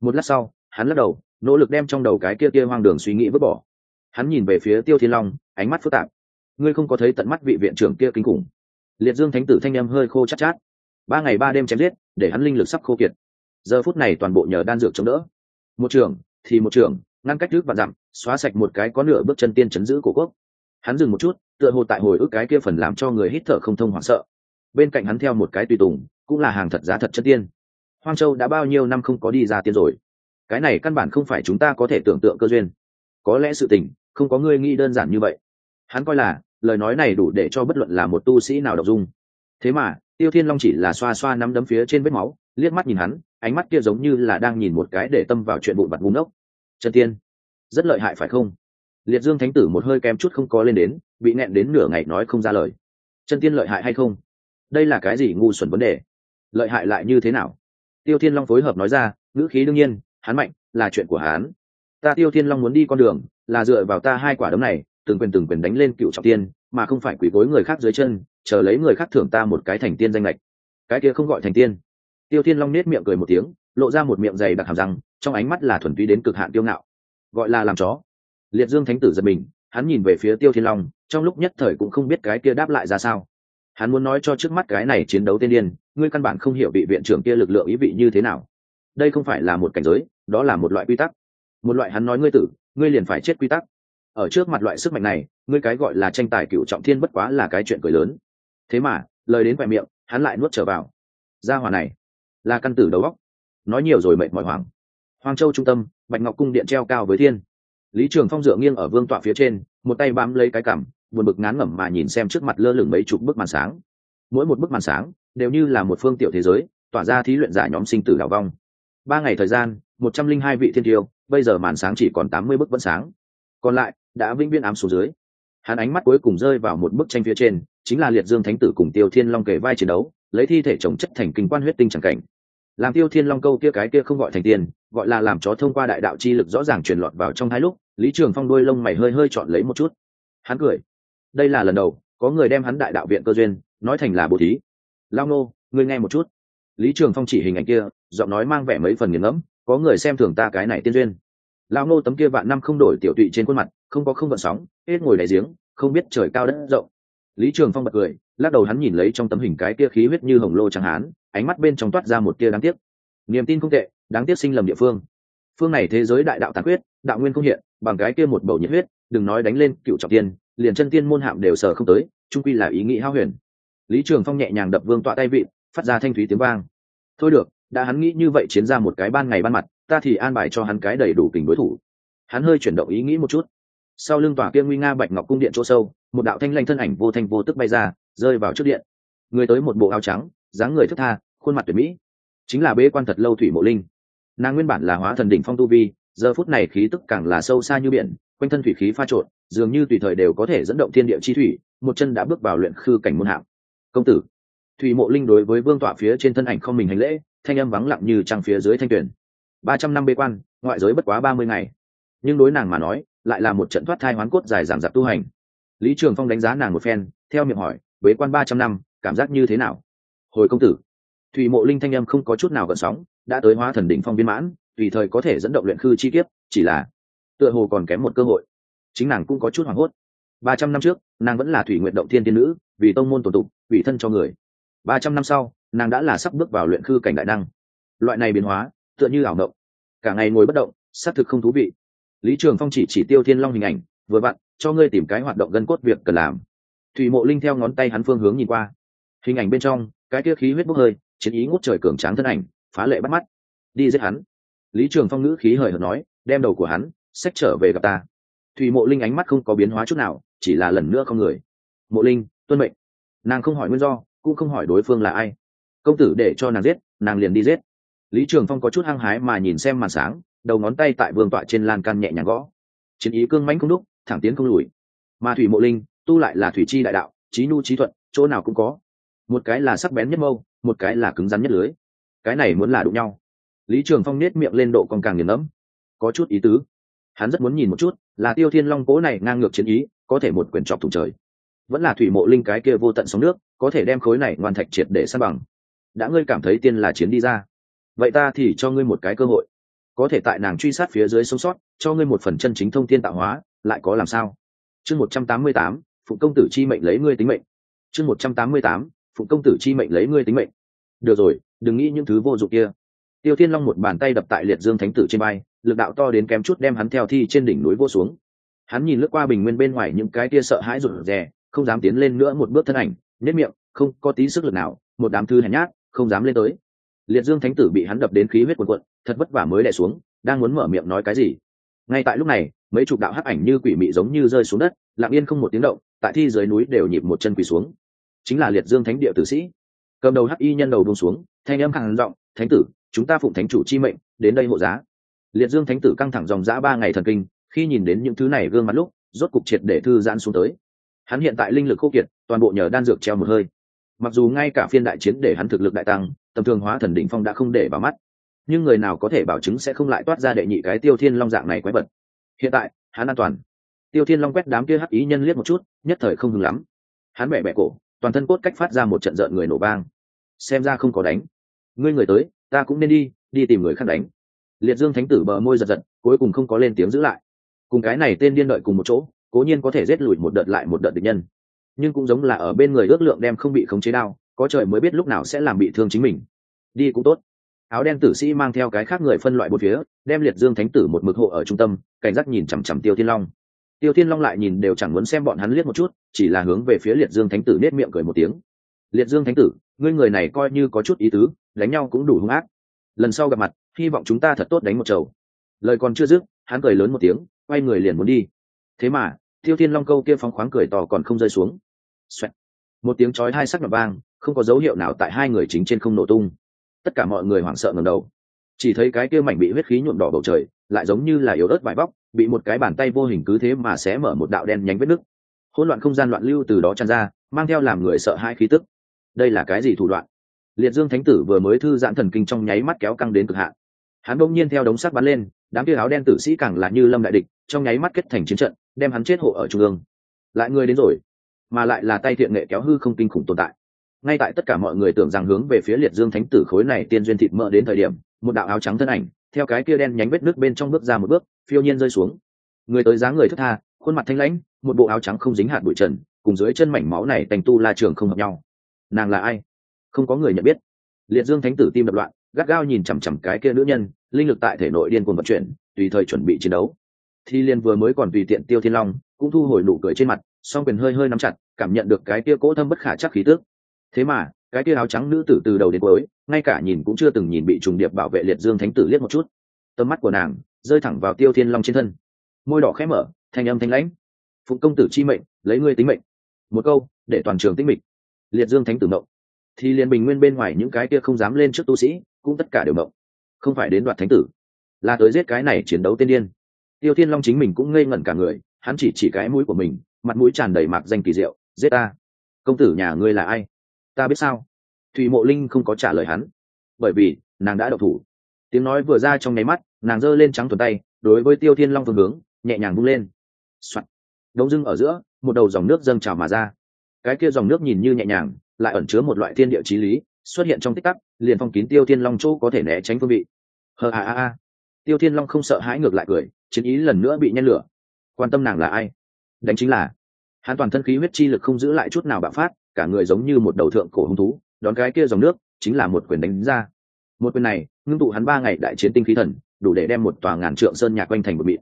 Một lát sau, hắn lắc đầu, nỗ lực đem trong đầu cái kia kia hoang đường suy nghĩ vứt bỏ. Hắn nhìn về phía tiêu thiên long, ánh mắt phức tạp. Ngươi không có thấy tận mắt vị viện trưởng kia kinh khủng? Liệt dương thánh tử thanh em hơi khô chát chát. Ba ngày ba đêm chém giết, để hắn linh lực sắp khô kiệt. Giờ phút này toàn bộ nhờ đan dược chống đỡ. Một trường, thì một trường, ngăn cách trước và dặm, xóa sạch một cái có nửa bước chân tiên chấn giữ cổ quốc. Hắn dừng một chút, tựa hồ tại hồi ức cái kia phần làm cho người hít thở không thông hoảng sợ. Bên cạnh hắn theo một cái tùy tùng, cũng là hàng thật giá thật chân tiên. Hoang châu đã bao nhiêu năm không có đi ra tiên rồi? Cái này căn bản không phải chúng ta có thể tưởng tượng cơ duyên. Có lẽ sự tình, không có ngươi nghĩ đơn giản như vậy. Hắn coi là lời nói này đủ để cho bất luận là một tu sĩ nào đọc dung. Thế mà, tiêu thiên long chỉ là xoa xoa nắm đấm phía trên vết máu, liếc mắt nhìn hắn, ánh mắt kia giống như là đang nhìn một cái để tâm vào chuyện bụi vặt vùng ốc chân tiên, rất lợi hại phải không? Liệt dương thánh tử một hơi kém chút không có lên đến, bị nẹn đến nửa ngày nói không ra lời. Chân tiên lợi hại hay không? Đây là cái gì ngu xuẩn vấn đề? Lợi hại lại như thế nào? Tiêu thiên long phối hợp nói ra, ngữ khí đương nhiên, hắn mạnh, là chuyện của hắn. Ta tiêu thiên long muốn đi con đường, là dựa vào ta hai quả đấm này từng quyền từng quyền đánh lên cựu trọng tiên, mà không phải quỷ gối người khác dưới chân, chờ lấy người khác thưởng ta một cái thành tiên danh lệch. Cái kia không gọi thành tiên. Tiêu thiên long nết miệng cười một tiếng, lộ ra một miệng dày đặc hàm răng, trong ánh mắt là thuần túy đến cực hạn tiêu ngạo. Gọi là làm chó. Liệt dương thánh tử giật mình, hắn nhìn về phía tiêu thiên long, trong lúc nhất thời cũng không biết cái kia đáp lại ra sao. Hắn muốn nói cho trước mắt cái này chiến đấu tiên điên, ngươi căn bản không hiểu vị viện trưởng kia lực lượng ý vị như thế nào. Đây không phải là một cảnh giới, đó là một loại quy tắc. Một loại hắn nói ngươi tử, ngươi liền phải chết quy tắc ở trước mặt loại sức mạnh này, ngươi cái gọi là tranh tài cựu trọng thiên bất quá là cái chuyện cười lớn. Thế mà, lời đến vẹn miệng, hắn lại nuốt trở vào. Gia hòa này, là căn tử đầu góc nói nhiều rồi mệt mỏi hoàng hoàng châu trung tâm, bạch ngọc cung điện treo cao với thiên. Lý trường phong dựa nghiêng ở vương tọa phía trên, một tay bám lấy cái cằm, buồn bực ngán ngẩm mà nhìn xem trước mặt lơ lửng mấy chục bức màn sáng. Mỗi một bức màn sáng, đều như là một phương tiểu thế giới, tỏa ra thí luyện giả nhóm sinh tử đảo vong. Ba ngày thời gian, một trăm linh hai vị thiên tiêu, bây giờ màn sáng chỉ còn tám mươi bức vẫn sáng. Còn lại đã vĩnh viễn ám xuống dưới. Hắn ánh mắt cuối cùng rơi vào một bức tranh phía trên, chính là liệt dương thánh tử cùng tiêu thiên long kể vai chiến đấu, lấy thi thể trồng chất thành kinh quan huyết tinh chẳng cảnh. Làm tiêu thiên long câu kia cái kia không gọi thành tiền, gọi là làm chó thông qua đại đạo chi lực rõ ràng truyền lọt vào trong hai lúc, lý trường phong đôi lông mày hơi hơi chọn lấy một chút. Hắn cười. Đây là lần đầu, có người đem hắn đại đạo viện cơ duyên, nói thành là bồ thí. Lao nô, ngươi nghe một chút. Lý trường phong chỉ hình ảnh kia, giọng nói mang vẻ mấy phần nghiền ngẫm, có người xem thường ta cái này tiên duyên lao nô tấm kia vạn năm không đổi tiểu tụy trên khuôn mặt, không có không gợn sóng, hết ngồi đè giếng, không biết trời cao đất rộng. Lý trường phong bật cười, lắc đầu hắn nhìn lấy trong tấm hình cái kia khí huyết như hồng lô chẳng hán, ánh mắt bên trong toát ra một tia đáng tiếc. Niềm tin không tệ, đáng tiếc sinh lầm địa phương. Phương này thế giới đại đạo tàn huyết đạo nguyên không hiện, bằng cái kia một bầu nhiệt huyết, đừng nói đánh lên cựu trọng tiên, liền chân tiên môn hạm đều sờ không tới trung quy là ý nghĩ hao huyền. Lý trường phong nhẹ nhàng đập vương tọa tay vị phát ra thanh thúy tiếng vang. Thôi được, đã hắn nghĩ như vậy chiến ra một cái ban ngày ban mặt ta thì an bài cho hắn cái đầy đủ tình đối thủ. Hắn hơi chuyển động ý nghĩ một chút. Sau lưng tòa kia nguy nga bạch ngọc cung điện chỗ sâu, một đạo thanh lanh thân ảnh vô thanh vô tức bay ra, rơi vào trước điện. Người tới một bộ áo trắng, dáng người thức tha, khuôn mặt tuyệt mỹ. Chính là bế quan thật lâu thủy mộ linh. Nàng nguyên bản là hóa thần đỉnh phong tu vi, giờ phút này khí tức càng là sâu xa như biển, quanh thân thủy khí pha trộn, dường như tùy thời đều có thể dẫn động thiên địa chi thủy, một chân đã bước vào luyện khư cảnh môn hạng. Công tử, thủy mộ linh đối với vương tọa phía trên thân ảnh không mình hành lễ, thanh âm vắng lặng như trăng phía dưới thanh tuyển ba trăm năm bế quan, ngoại giới bất quá ba mươi ngày. Nhưng đối nàng mà nói, lại là một trận thoát thai hoán cốt dài giảm giặc tu hành. Lý trường phong đánh giá nàng một phen, theo miệng hỏi, bế quan ba trăm năm, cảm giác như thế nào? Hồi công tử. Thủy mộ linh thanh âm không có chút nào gợn sóng, đã tới hóa thần đỉnh phong viên mãn, tùy thời có thể dẫn động luyện khư chi kiếp, chỉ là tựa hồ còn kém một cơ hội. Chính nàng cũng có chút hoảng hốt. Ba trăm năm trước, nàng vẫn là thủy nguyện động thiên tiên nữ, vì tông môn tổ tục vì thân cho người. Ba trăm năm sau, nàng đã là sắp bước vào luyện khư cảnh đại năng. Loại này biến hóa tựa như ảo động cả ngày ngồi bất động, xác thực không thú vị. Lý trường phong chỉ chỉ tiêu thiên long hình ảnh, vừa vặn, cho ngươi tìm cái hoạt động gân cốt việc cần làm. Thủy mộ linh theo ngón tay hắn phương hướng nhìn qua. Hình ảnh bên trong, cái kia khí huyết bốc hơi, chiến ý ngút trời cường tráng thân ảnh, phá lệ bắt mắt. Đi giết hắn. Lý trường phong ngữ khí hời hợt nói, đem đầu của hắn, xách trở về gặp ta. Thủy mộ linh ánh mắt không có biến hóa chút nào, chỉ là lần nữa không người. Mộ linh, tuân mệnh. Nàng không hỏi nguyên do, cũng không hỏi đối phương là ai. Công tử để cho nàng giết, nàng liền đi giết lý trường phong có chút hăng hái mà nhìn xem màn sáng, đầu ngón tay tại vương tọa trên lan can nhẹ nhàng gõ. Chiến ý cương mãnh không đúc, thẳng tiến không lùi. Mà thủy mộ linh, tu lại là thủy chi đại đạo, trí nhu trí thuận, chỗ nào cũng có. Một cái là sắc bén nhất mâu, một cái là cứng rắn nhất lưới. Cái này muốn là đụng nhau. Lý trường phong nết miệng lên độ còn càng nghiền ngẫm. Có chút ý tứ. Hắn rất muốn nhìn một chút, là tiêu thiên long cố này ngang ngược chiến ý, có thể một quyền chọc thủng trời. Vẫn là thủy mộ linh cái kia vô tận sóng nước, có thể đem khối này ngoan thạch triệt để san bằng. Đã ngươi cảm thấy tiên là chiến đi ra vậy ta thì cho ngươi một cái cơ hội. Có thể tại nàng truy sát phía dưới sống sót, cho ngươi một phần chân chính thông tiên tạo hóa, lại có làm sao? Chương một trăm tám mươi tám phụ công tử chi mệnh lấy ngươi tính mệnh. Chương một trăm tám mươi tám phụ công tử chi mệnh lấy ngươi tính mệnh. Được rồi, đừng nghĩ những thứ vô dụng kia. Tiêu thiên long một bàn tay đập tại liệt dương thánh tử trên bay lực đạo to đến kém chút đem hắn theo thi trên đỉnh núi vô xuống. Hắn nhìn lướt qua bình nguyên bên ngoài những cái kia sợ hãi rụt rè, không dám tiến lên nữa một bước thân ảnh nếp miệng, không có tí sức lực nào, một đám thư hèn nhát, không dám lên tới liệt dương thánh tử bị hắn đập đến khí huyết quần quận thật vất vả mới đẻ xuống, đang muốn mở miệng nói cái gì. Ngay tại lúc này, mấy chục đạo hắc ảnh như quỷ mị giống như rơi xuống đất, lặng yên không một tiếng động, tại thi dưới núi đều nhịp một chân quỳ xuống. Chính là liệt dương thánh địa tử sĩ. Cầm đầu hắc y nhân đầu buông xuống, thanh âm khẳng giọng, thánh tử, chúng ta phụng thánh chủ chi mệnh, đến đây hộ giá. Liệt dương thánh tử căng thẳng dòng dã ba ngày thần kinh, khi nhìn đến những thứ này gương mặt lúc, rốt cục triệt để thư giãn xuống tới. Hắn hiện tại linh lực khô kiệt, toàn bộ nhờ đan dược treo một hơi. Mặc dù ngay cả phiên đại chiến để hắn thực lực đại tăng tầm thường hóa thần đỉnh phong đã không để vào mắt. Nhưng người nào có thể bảo chứng sẽ không lại toát ra đệ nhị cái tiêu thiên long dạng này quái vật? Hiện tại, hắn an toàn. Tiêu thiên long quét đám kia hắc ý nhân liếc một chút, nhất thời không hứng lắm. Hắn bẻ bẻ cổ, toàn thân cốt cách phát ra một trận rợn người nổ vang. Xem ra không có đánh. Ngươi người tới, ta cũng nên đi đi tìm người khác đánh. Liệt dương thánh tử bờ môi giật giật, cuối cùng không có lên tiếng giữ lại. Cùng cái này tên điên đợi cùng một chỗ, cố nhiên có thể giết lùi một đợt lại một đợt địch nhân. Nhưng cũng giống là ở bên người ước lượng đem không bị khống chế đao có trời mới biết lúc nào sẽ làm bị thương chính mình. Đi cũng tốt. Áo đen tử sĩ mang theo cái khác người phân loại một phía, đem liệt dương thánh tử một mực hộ ở trung tâm, cảnh giác nhìn chằm chằm tiêu thiên long. Tiêu thiên long lại nhìn đều chẳng muốn xem bọn hắn liếc một chút, chỉ là hướng về phía liệt dương thánh tử nết miệng cười một tiếng. Liệt dương thánh tử, ngươi người này coi như có chút ý tứ, đánh nhau cũng đủ hung ác. Lần sau gặp mặt, hy vọng chúng ta thật tốt đánh một chầu. Lời còn chưa dứt, hắn cười lớn một tiếng, quay người liền muốn đi. Thế mà, tiêu thiên long câu kia phóng khoáng cười to còn không rơi xuống. Xoẹt. một tiếng chói hai sắc mặt vang không có dấu hiệu nào tại hai người chính trên không nổ tung. Tất cả mọi người hoảng sợ ngầm đầu. Chỉ thấy cái kia mảnh bị huyết khí nhuộm đỏ bầu trời, lại giống như là yếu ớt vải bóc, bị một cái bàn tay vô hình cứ thế mà sẽ mở một đạo đen nhánh vết nứt. Hỗn loạn không gian loạn lưu từ đó tràn ra, mang theo làm người sợ hai khí tức. Đây là cái gì thủ đoạn? Liệt dương thánh tử vừa mới thư giãn thần kinh trong nháy mắt kéo căng đến cực hạn. Hắn bỗng nhiên theo đống sắt bắn lên, đám kia áo đen tử sĩ càng là như lâm đại địch, trong nháy mắt kết thành chiến trận, đem hắn chết hộ ở trung ương. Lại người đến rồi, mà lại là tay thiện nghệ kéo hư không kinh khủng tồn tại ngay tại tất cả mọi người tưởng rằng hướng về phía liệt dương thánh tử khối này tiên duyên thịt mỡ đến thời điểm, một đạo áo trắng thân ảnh, theo cái kia đen nhánh vết nước bên trong bước ra một bước, phiêu nhiên rơi xuống. Người tới dáng người thất tha, khuôn mặt thanh lãnh, một bộ áo trắng không dính hạt bụi trần, cùng dưới chân mảnh máu này thành tu la trường không hợp nhau. Nàng là ai? Không có người nhận biết. Liệt dương thánh tử tim đập loạn, gắt gao nhìn chằm chằm cái kia nữ nhân, linh lực tại thể nội điên cuồng vận chuyển, tùy thời chuẩn bị chiến đấu. Thi liên vừa mới còn tùy tiện tiêu thiên long, cũng thu hồi nụ cười trên mặt, song quyền hơi hơi nắm chặt, cảm nhận được cái kia cỗ thâm bất khả chắc khí tước thế mà, cái kia áo trắng nữ tử từ đầu đến cuối, ngay cả nhìn cũng chưa từng nhìn bị trùng điệp bảo vệ liệt dương thánh tử liếc một chút. Tầm mắt của nàng rơi thẳng vào tiêu thiên long trên thân. Môi đỏ khẽ mở, thanh âm thanh lãnh. Phụng công tử chi mệnh, lấy ngươi tính mệnh. Một câu, để toàn trường tính mịch. Liệt dương thánh tử mộng. Thì liền bình nguyên bên ngoài những cái kia không dám lên trước tu sĩ, cũng tất cả đều mộng. Không phải đến đoạt thánh tử, là tới giết cái này chiến đấu tiên điên. Tiêu thiên long chính mình cũng ngây ngẩn cả người, hắn chỉ chỉ cái mũi của mình, mặt mũi tràn đầy mạc danh kỳ diệu. Giết ta. Công tử nhà ngươi là ai? Ta biết sao? Thùy mộ linh không có trả lời hắn. Bởi vì, nàng đã độc thủ. Tiếng nói vừa ra trong nháy mắt, nàng giơ lên trắng thuần tay, đối với tiêu thiên long phương hướng, nhẹ nhàng bung lên、Soạn. đống dưng ở giữa, một đầu dòng nước dâng trào mà ra. Cái kia dòng nước nhìn như nhẹ nhàng, lại ẩn chứa một loại thiên địa trí lý, xuất hiện trong tích tắc, liền phong kín tiêu thiên long chỗ có thể né tránh phương vị. Hờ a a a tiêu thiên long không sợ hãi ngược lại cười, chiến ý lần nữa bị nhen lửa. Quan tâm nàng là ai? Đánh chính là, hắn toàn thân khí huyết chi lực không giữ lại chút nào bạo phát cả người giống như một đầu thượng cổ hung thú, đón cái kia dòng nước chính là một quyền đánh ra. Một quyền này, ngưng tụ hắn ba ngày đại chiến tinh khí thần, đủ để đem một tòa ngàn trượng sơn nhạc quanh thành một mịn.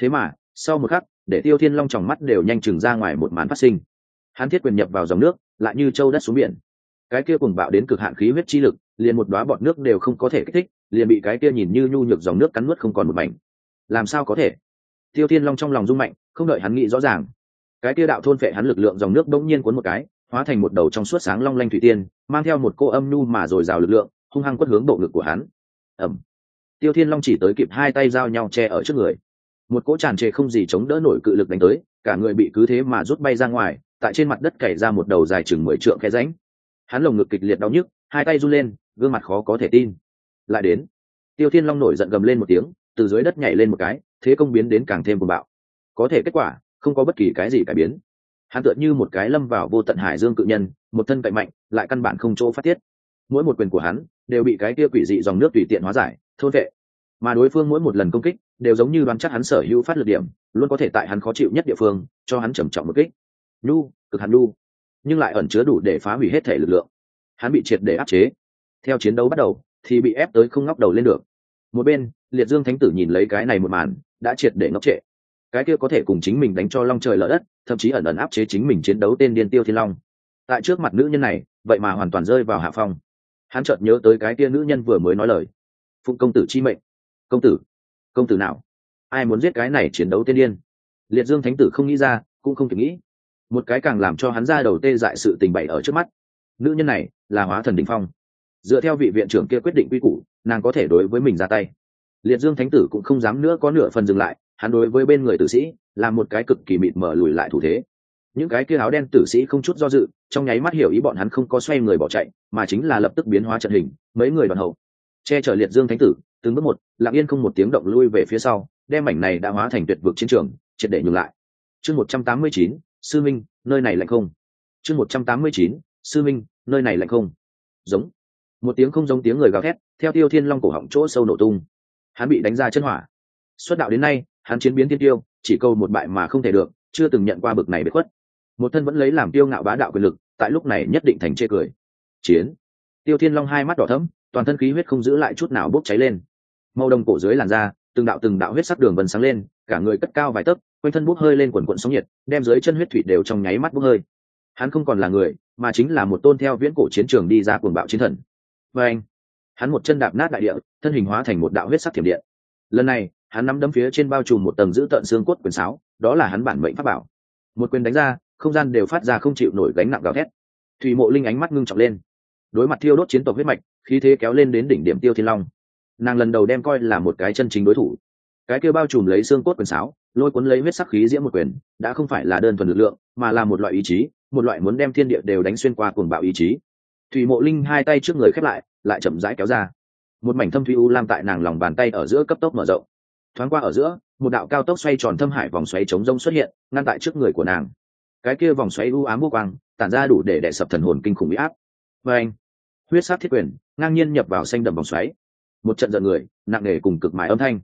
Thế mà, sau một khắc, để tiêu thiên long tròng mắt đều nhanh chừng ra ngoài một màn phát sinh. Hắn thiết quyền nhập vào dòng nước, lại như châu đất xuống biển. Cái kia cùng bạo đến cực hạn khí huyết chi lực, liền một đoá bọt nước đều không có thể kích thích, liền bị cái kia nhìn như nhu nhược dòng nước cắn nuốt không còn một mảnh. Làm sao có thể? Tiêu thiên long trong lòng rung mạnh, không đợi hắn nghĩ rõ ràng. Cái kia đạo thôn phệ hắn lực lượng dòng nước bỗng nhiên cuốn một cái hóa thành một đầu trong suốt sáng long lanh thủy tiên, mang theo một cô âm nhu mà dồi dào lực lượng, hung hăng quất hướng bộ ngực của hắn. Ẩm tiêu thiên long chỉ tới kịp hai tay giao nhau che ở trước người. Một cỗ tràn trề không gì chống đỡ nổi cự lực đánh tới, cả người bị cứ thế mà rút bay ra ngoài, tại trên mặt đất cày ra một đầu dài chừng mười trượng khe ránh hắn lồng ngực kịch liệt đau nhức, hai tay run lên, gương mặt khó có thể tin. Lại đến, tiêu thiên long nổi giận gầm lên một tiếng, từ dưới đất nhảy lên một cái, thế công biến đến càng thêm cuồng bạo. Có thể kết quả, không có bất kỳ cái gì cải biến hắn tựa như một cái lâm vào vô tận hải dương cự nhân, một thân cậy mạnh, lại căn bản không chỗ phát tiết. Mỗi một quyền của hắn đều bị cái kia quỷ dị dòng nước tùy tiện hóa giải, thôn vệ. Mà đối phương mỗi một lần công kích đều giống như đoán chắc hắn sở hữu phát lực điểm, luôn có thể tại hắn khó chịu nhất địa phương cho hắn trầm trọng một kích. Nhu, cực hắn nhu. Nhưng lại ẩn chứa đủ để phá hủy hết thể lực lượng. Hắn bị triệt để áp chế. Theo chiến đấu bắt đầu thì bị ép tới không ngóc đầu lên được. Một bên, liệt dương thánh tử nhìn lấy cái này một màn, đã triệt để ngốc trệ cái kia có thể cùng chính mình đánh cho long trời lở đất, thậm chí ẩn ẩn áp chế chính mình chiến đấu tên điên tiêu thiên long. Tại trước mặt nữ nhân này, vậy mà hoàn toàn rơi vào hạ phong. Hắn chợt nhớ tới cái kia nữ nhân vừa mới nói lời. Phụng công tử chi mệnh. Công tử. Công tử nào? Ai muốn giết cái này chiến đấu tên điên? Liệt dương thánh tử không nghĩ ra, cũng không thể nghĩ. Một cái càng làm cho hắn ra đầu tê dại sự tình bày ở trước mắt. Nữ nhân này, là hóa thần đình phong. Dựa theo vị viện trưởng kia quyết định quy củ, nàng có thể đối với mình ra tay. Liệt dương thánh tử cũng không dám nữa có nửa phần dừng lại hắn đối với bên người tử sĩ là một cái cực kỳ mịt mở lùi lại thủ thế. Những cái kia áo đen tử sĩ không chút do dự, trong nháy mắt hiểu ý bọn hắn không có xoay người bỏ chạy, mà chính là lập tức biến hóa trận hình, mấy người đoàn hậu. Che chở liệt dương thánh tử, từng bước một, lặng yên không một tiếng động lui về phía sau, đem mảnh này đã hóa thành tuyệt vực chiến trường, triệt để nhường lại. Chương một trăm tám mươi chín, sư minh, nơi này lạnh không? Chương một trăm tám mươi chín, sư minh, nơi này lạnh không? Giống. Một tiếng không giống tiếng người gào thét, theo tiêu thiên long cổ họng chỗ sâu nổ tung. Hắn bị đánh ra chân hỏa. Xuất đạo đến nay hắn chiến biến tiên tiêu, chỉ câu một bại mà không thể được, chưa từng nhận qua bực này bị khuất. Một thân vẫn lấy làm tiêu ngạo bá đạo quyền lực, tại lúc này nhất định thành chê cười. Chiến. Tiêu thiên long hai mắt đỏ thẫm, toàn thân khí huyết không giữ lại chút nào bốc cháy lên. Màu đồng cổ dưới làn da, từng đạo từng đạo huyết sắc đường vần sáng lên, cả người cất cao vài tấc, quanh thân bốc hơi lên quần quận sóng nhiệt, đem dưới chân huyết thủy đều trong nháy mắt bốc hơi. Hắn không còn là người, mà chính là một tôn theo viễn cổ chiến trường đi ra cuồng bạo chiến thần. Và anh, hắn một chân đạp nát đại địa, thân hình hóa thành một đạo huyết sắc thiểm điện. Lần này hắn nắm đấm phía trên bao trùm một tầng giữ tận xương cốt quyền sáo, đó là hắn bản mệnh pháp bảo. Một quyền đánh ra, không gian đều phát ra không chịu nổi gánh nặng gào thét. Thủy mộ linh ánh mắt ngưng trọng lên. Đối mặt thiêu đốt chiến tộc huyết mạch, khí thế kéo lên đến đỉnh điểm tiêu thiên long. Nàng lần đầu đem coi là một cái chân chính đối thủ. Cái kia bao trùm lấy xương cốt quyền sáo, lôi cuốn lấy huyết sắc khí diễm một quyền, đã không phải là đơn thuần lực lượng, mà là một loại ý chí, một loại muốn đem thiên địa đều đánh xuyên qua cuồng bạo ý chí. Thủy mộ linh hai tay trước người khép lại lại chậm rãi kéo ra. Một mảnh thâm thủy u lam tại nàng lòng bàn tay ở giữa cấp tốc mở rộng thoáng qua ở giữa, một đạo cao tốc xoay tròn thâm hải vòng xoáy chống rông xuất hiện, ngăn tại trước người của nàng. Cái kia vòng xoáy u ám vô quang, tản ra đủ để đè sập thần hồn kinh khủng bị áp. Và anh, huyết sát thiết quyền, ngang nhiên nhập vào xanh đầm vòng xoáy. Một trận giận người, nặng nề cùng cực mãi âm thanh.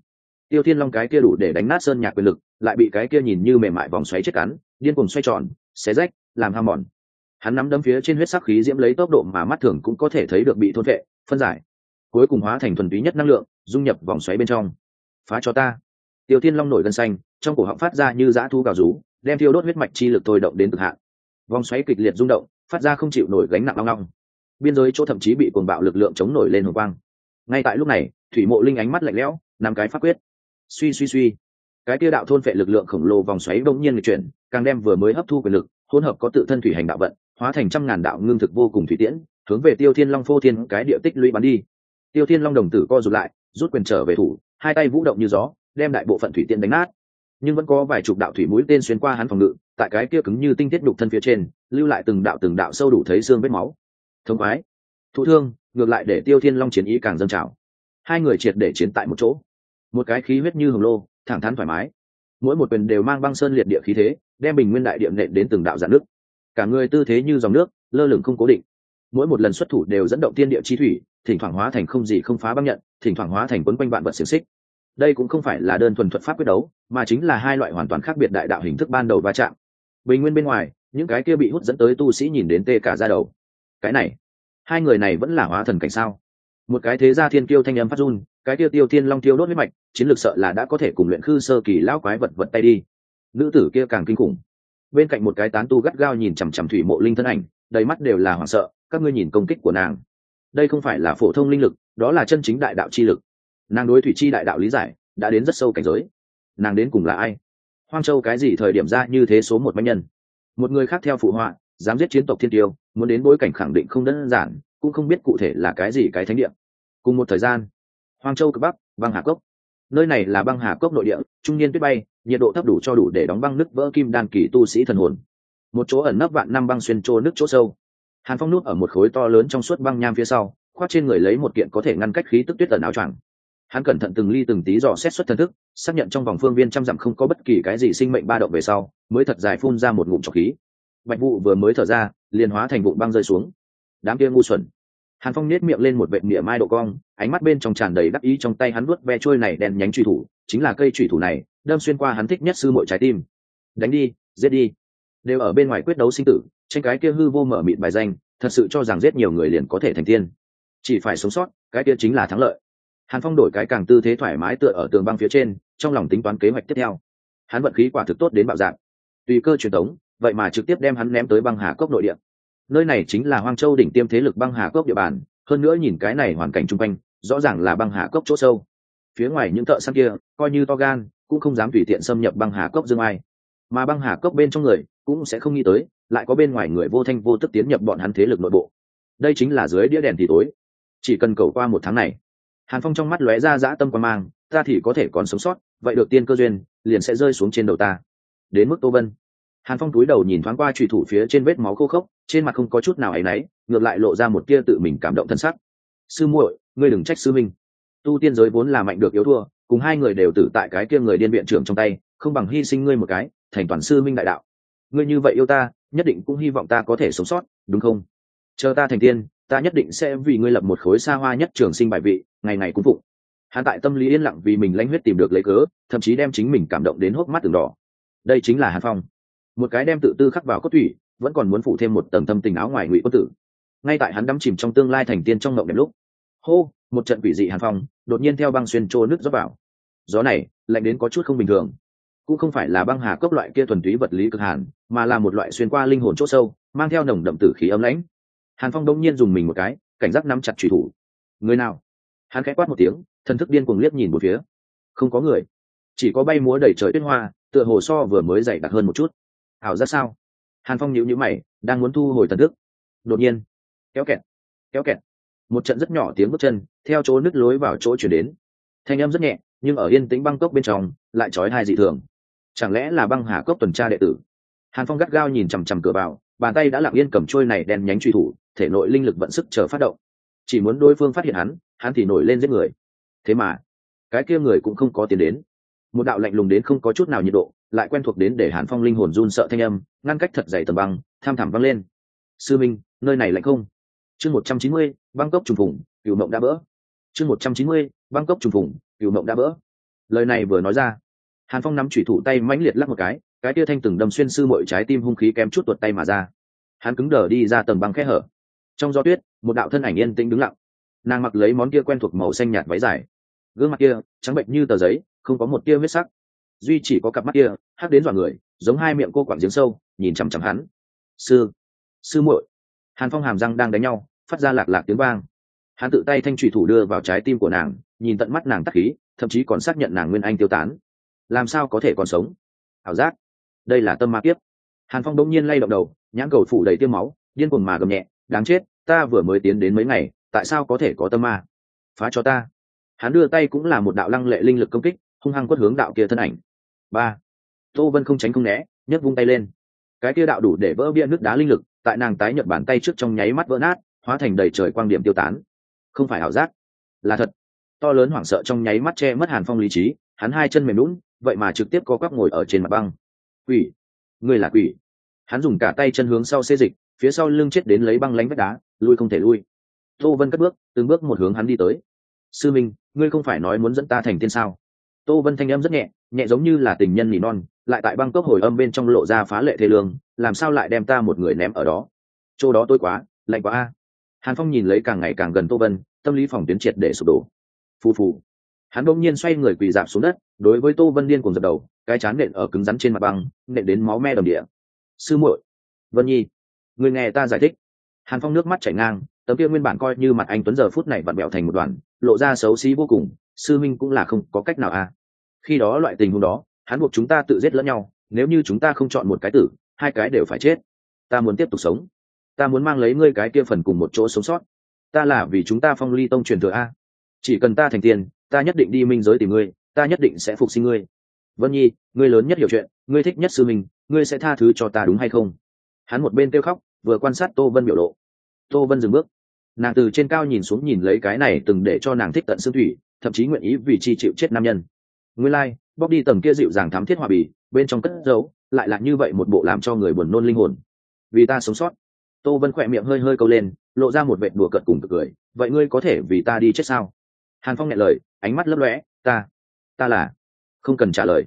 Tiêu thiên long cái kia đủ để đánh nát sơn nhạc quyền lực, lại bị cái kia nhìn như mềm mại vòng xoáy chết cắn, điên cùng xoay tròn, xé rách, làm ham mòn. Hắn nắm đấm phía trên huyết sắc khí diễm lấy tốc độ mà mắt thường cũng có thể thấy được bị thôn vệ, phân giải, cuối cùng hóa thành thuần túy nhất năng lượng, dung nhập vòng xoáy bên trong phá cho ta. Tiêu thiên long nổi gân xanh, trong cổ họng phát ra như dã thu gào rú, đem thiêu đốt huyết mạch chi lực thôi động đến cực hạn. Vòng xoáy kịch liệt rung động, phát ra không chịu nổi gánh nặng long long. Biên giới chỗ thậm chí bị cuồng bạo lực lượng chống nổi lên hồng quang. Ngay tại lúc này, thủy mộ linh ánh mắt lạnh lẽo nằm cái pháp quyết. Suy suy suy. Cái tiêu đạo thôn phệ lực lượng khổng lồ vòng xoáy đông nhiên chuyển, càng đem vừa mới hấp thu quyền lực, hỗn hợp có tự thân thủy hành đạo vận, hóa thành trăm ngàn đạo ngưng thực vô cùng thủy tiễn, hướng về tiêu thiên long phô thiên cái địa tích lũy bắn đi. Tiêu thiên long đồng tử co rụt lại, rút quyền trở về thủ hai tay vũ động như gió, đem đại bộ phận thủy tiên đánh nát. Nhưng vẫn có vài chục đạo thủy mũi tên xuyên qua hắn phòng ngự, tại cái kia cứng như tinh tiết đục thân phía trên, lưu lại từng đạo từng đạo sâu đủ thấy xương vết máu. Thông khoái. Thụ thương, ngược lại để tiêu thiên long chiến ý càng dâng trào. Hai người triệt để chiến tại một chỗ. Một cái khí huyết như hồng lô, thẳng thắn thoải mái. Mỗi một quyền đều mang băng sơn liệt địa khí thế, đem bình nguyên đại điệm nện đến từng đạo giãn nước. Cả người tư thế như dòng nước, lơ lửng không cố định. Mỗi một lần xuất thủ đều dẫn động tiên địa chi thủy thỉnh thoảng hóa thành không gì không phá băng nhận, thỉnh thoảng hóa thành quấn quanh vạn vật xiềng xích. Đây cũng không phải là đơn thuần thuật pháp quyết đấu, mà chính là hai loại hoàn toàn khác biệt đại đạo hình thức ban đầu va chạm. Bình nguyên bên ngoài, những cái kia bị hút dẫn tới tu sĩ nhìn đến tê cả ra đầu. Cái này, hai người này vẫn là hóa thần cảnh sao? Một cái thế gia thiên kiêu thanh âm phát run, cái kia tiêu thiên long tiêu đốt huyết mạch, chiến lược sợ là đã có thể cùng luyện khư sơ kỳ lão quái vật vật tay đi. Nữ tử kia càng kinh khủng. Bên cạnh một cái tán tu gắt gao nhìn chằm chằm thủy mộ linh thân ảnh, đầy mắt đều là hoảng sợ, các ngươi nhìn công kích của nàng đây không phải là phổ thông linh lực, đó là chân chính đại đạo chi lực. Nàng đối thủy chi đại đạo lý giải, đã đến rất sâu cảnh giới. Nàng đến cùng là ai? Hoang châu cái gì thời điểm ra như thế số một manh nhân? Một người khác theo phụ họa, dám giết chiến tộc thiên tiêu, muốn đến bối cảnh khẳng định không đơn giản, cũng không biết cụ thể là cái gì cái thánh địa. Cùng một thời gian, hoang châu cực bắc, băng hà cốc. Nơi này là băng hà cốc nội địa, trung niên tuyết bay, nhiệt độ thấp đủ cho đủ để đóng băng nứt vỡ kim đan kỳ tu sĩ thần hồn. Một chỗ ẩn nấp vạn năm băng xuyên trô nước chỗ sâu hàn phong nuốt ở một khối to lớn trong suốt băng nham phía sau, khoác trên người lấy một kiện có thể ngăn cách khí tức tuyết tần áo choàng. Hắn cẩn thận từng ly từng tí dò xét xuất thân thức, xác nhận trong vòng phương viên trăm dặm không có bất kỳ cái gì sinh mệnh ba động về sau, mới thật dài phun ra một ngụm trọc khí. Bạch vụ vừa mới thở ra, liền hóa thành vụ băng rơi xuống. Đám kia ngu xuẩn. Hàn phong nết miệng lên một vệ mỉa mai độ cong, ánh mắt bên trong tràn đầy đắc ý trong tay hắn vuốt ve trôi này đèn nhánh truy thủ, chính là cây truy thủ này, đâm xuyên qua hắn thích nhất sư mội trái tim. Đánh đi, giết đi. Đều ở bên ngoài quyết đấu sinh tử tranh cái kia hư vô mở mịt bài danh, thật sự cho rằng giết nhiều người liền có thể thành tiên. Chỉ phải sống sót, cái kia chính là thắng lợi. Hàn phong đổi cái càng tư thế thoải mái tựa ở tường băng phía trên, trong lòng tính toán kế hoạch tiếp theo. Hắn vận khí quả thực tốt đến bạo dạng. Tùy cơ truyền thống vậy mà trực tiếp đem hắn ném tới băng hà cốc nội địa. Nơi này chính là hoang châu đỉnh tiêm thế lực băng hà cốc địa bàn, hơn nữa nhìn cái này hoàn cảnh chung quanh, rõ ràng là băng hà cốc chỗ sâu. Phía ngoài những thợ săn kia, coi như to gan, cũng không dám tùy tiện xâm nhập băng hà cốc dương ai mà băng hà cốc bên trong người cũng sẽ không nghĩ tới, lại có bên ngoài người vô thanh vô tức tiến nhập bọn hắn thế lực nội bộ. Đây chính là dưới đĩa đèn thì tối. Chỉ cần cầu qua một tháng này, hàn phong trong mắt lóe ra dã tâm quan mang, ta thì có thể còn sống sót, vậy được tiên cơ duyên, liền sẽ rơi xuống trên đầu ta. Đến mức tô vân, hàn phong túi đầu nhìn thoáng qua trùy thủ phía trên vết máu khô khốc, trên mặt không có chút nào áy náy, ngược lại lộ ra một tia tự mình cảm động thân sắc. Sư muội, ngươi đừng trách sư minh tu tiên giới vốn là mạnh được yếu thua, cùng hai người đều tử tại cái kia người điên viện trưởng trong tay, không bằng hy sinh ngươi một cái thành toàn sư minh đại đạo. Ngươi như vậy yêu ta, nhất định cũng hy vọng ta có thể sống sót, đúng không? Chờ ta thành tiên, ta nhất định sẽ vì ngươi lập một khối xa hoa nhất trường sinh bài vị, ngày ngày cũng phục hắn tại tâm lý yên lặng vì mình lãnh huyết tìm được lấy cớ, thậm chí đem chính mình cảm động đến hốc mắt từng đỏ. Đây chính là hàn phong. Một cái đem tự tư khắc vào cốt thủy vẫn còn muốn phụ thêm một tầng tâm tình áo ngoài ngụy quân tử. Ngay tại hắn đắm chìm trong tương lai thành tiên trong mộng đẹp lúc, hô, một trận quỷ dị hàn phong, đột nhiên theo băng xuyên trô nước dốc vào. Gió này, lạnh đến có chút không bình thường cũng không phải là băng hà cốc loại kia thuần túy vật lý cực hàn, mà là một loại xuyên qua linh hồn c h ỗ sâu, mang theo nồng đậm tử khí ấm lãnh. Hàn phong đông nhiên dùng mình một cái, cảnh giác nắm chặt trùy thủ. Người nào? Hắn khẽ quát một tiếng, thần thức điên cuồng liếc nhìn một phía. Không có người. Chỉ có bay múa đầy trời tuyết hoa, tựa hồ so vừa mới dày đặc hơn một chút. Ảo ra sao? Hàn phong nhíu nhữ mày, đang muốn thu hồi thần thức. Đột nhiên, kéo kẹt kéo kẹt. Một trận rất nhỏ tiếng bước chân, theo chỗ nứt lối vào chỗ chuyển đến. Thanh âm rất nhẹ, nhưng ở yên tĩnh băng cốc bên trong, lại trói hai dị thường chẳng lẽ là băng hà cốc tuần tra đệ tử? Hàn phong gắt gao nhìn chằm chằm cửa vào, bàn tay đã lặng yên cầm trôi này đen nhánh truy thủ, thể nội linh lực vận sức chờ phát động. Chỉ muốn đối phương phát hiện hắn hắn thì nổi lên giết người. Thế mà, cái kia người cũng không có tiền đến. Một đạo lạnh lùng đến không có chút nào nhiệt độ, lại quen thuộc đến để hàn phong linh hồn run sợ thanh âm, ngăn cách thật dày tầm băng, tham thảm văng lên. Sư minh, nơi này lạnh không? Chương một trăm chín mươi, băng cốc trùng phủng cựu mộng đã bỡ. Chương một trăm chín mươi, băng cốc trùng phủng cựu mộng đã bỡ. Lời này vừa nói ra hàn phong nắm chủy thủ tay mãnh liệt lắc một cái cái tia thanh từng đâm xuyên sư mọi trái tim hung khí kém chút tuột tay mà ra. Hắn cứng đờ đi ra tầng băng khe hở. Trong gió tuyết, một đạo thân ảnh yên tĩnh đứng lặng. Nàng mặc lấy món kia quen thuộc màu xanh nhạt váy dài. Gương mặt kia, trắng bệnh như tờ giấy, không có một tia huyết sắc. Duy chỉ có cặp mắt kia hắc đến dọa người, giống hai miệng cô quặn giếng sâu, nhìn chằm chằm hắn. Sư sư muội. Hàn phong hàm răng đang đánh nhau, phát ra lạc lạc tiếng vang. Hắn tự tay thanh trụy thủ đưa vào trái tim của nàng, nhìn tận mắt nàng tắc khí, thậm chí còn xác nhận nàng nguyên anh tiêu tán làm sao có thể còn sống? Ảo giác. Đây là tâm ma kiếp. Hàn phong đông nhiên lay động đầu, nhãn cầu phủ đầy tiêm máu, điên cuồng mà gầm nhẹ, đáng chết, ta vừa mới tiến đến mấy ngày, tại sao có thể có tâm ma? Phá cho ta. Hắn đưa tay cũng là một đạo lăng lệ linh lực công kích, hung hăng quất hướng đạo kia thân ảnh. Ba. Tô vân không tránh không né, nhấc vung tay lên. Cái kia đạo đủ để vỡ bia nước đá linh lực, tại nàng tái nhợt bàn tay trước trong nháy mắt vỡ nát, hóa thành đầy trời quang điểm tiêu tán. Không phải ảo giác, là thật. To lớn hoảng sợ trong nháy mắt che mất hàn phong lý trí, hắn hai chân mềm lún vậy mà trực tiếp có quắp ngồi ở trên mặt băng. Quỷ! Ngươi là quỷ! Hắn dùng cả tay chân hướng sau xê dịch, phía sau lưng chết đến lấy băng lánh vách đá, lui không thể lui. Tô vân cất bước, từng bước một hướng hắn đi tới. Sư minh, ngươi không phải nói muốn dẫn ta thành tiên sao? Tô vân thanh âm rất nhẹ nhẹ giống như là tình nhân nỉ non, lại tại băng cốc hồi âm bên trong lộ ra phá lệ thế lương, làm sao lại đem ta một người ném ở đó? Chỗ đó tôi quá, lạnh quá a. Hàn phong nhìn lấy càng ngày càng gần tô vân, tâm lý phòng tuyến triệt để sụp đổ. Phù phù. Hắn bỗng nhiên xoay người quỳ dạp xuống đất đối với tô vân điên cùng dập đầu, cái chán nện ở cứng rắn trên mặt băng, nện đến máu me đầm địa. Sư muội, vân nhi, người nghe ta giải thích. Hàn phong nước mắt chảy ngang, tấm kia nguyên bản coi như mặt anh tuấn giờ phút này vặn bẹo thành một đoàn, lộ ra xấu xí vô cùng, sư minh cũng là không có cách nào à. Khi đó loại tình huống đó, hắn buộc chúng ta tự giết lẫn nhau, nếu như chúng ta không chọn một cái tử, hai cái đều phải chết. Ta muốn tiếp tục sống. Ta muốn mang lấy ngươi cái kia phần cùng một chỗ sống sót. Ta là vì chúng ta phong ly tông truyền thừa a. Chỉ cần ta thành tiền, ta nhất định đi minh giới tìm ngươi ta nhất định sẽ phục sinh ngươi. Vân nhi ngươi lớn nhất hiểu chuyện ngươi thích nhất sư mình ngươi sẽ tha thứ cho ta đúng hay không? Hắn một bên kêu khóc vừa quan sát tô vân biểu lộ. Tô vân dừng bước. Nàng từ trên cao nhìn xuống nhìn lấy cái này từng để cho nàng thích tận xương thủy thậm chí nguyện ý vì chi chịu chết nam nhân. Ngươi lai、like, bóc đi tầng kia dịu dàng thám thiết hòa bì bên trong cất giấu lại là như vậy một bộ làm cho người buồn nôn linh hồn. Vì ta sống sót. Tô vân khỏe miệng hơi hơi câu lên lộ ra một vệ đùa cợt cùng cực cười. Vậy ngươi có thể vì ta đi chết sao? Hàn phong nghe lời ánh mắt lấp lóe ta ta là không cần trả lời.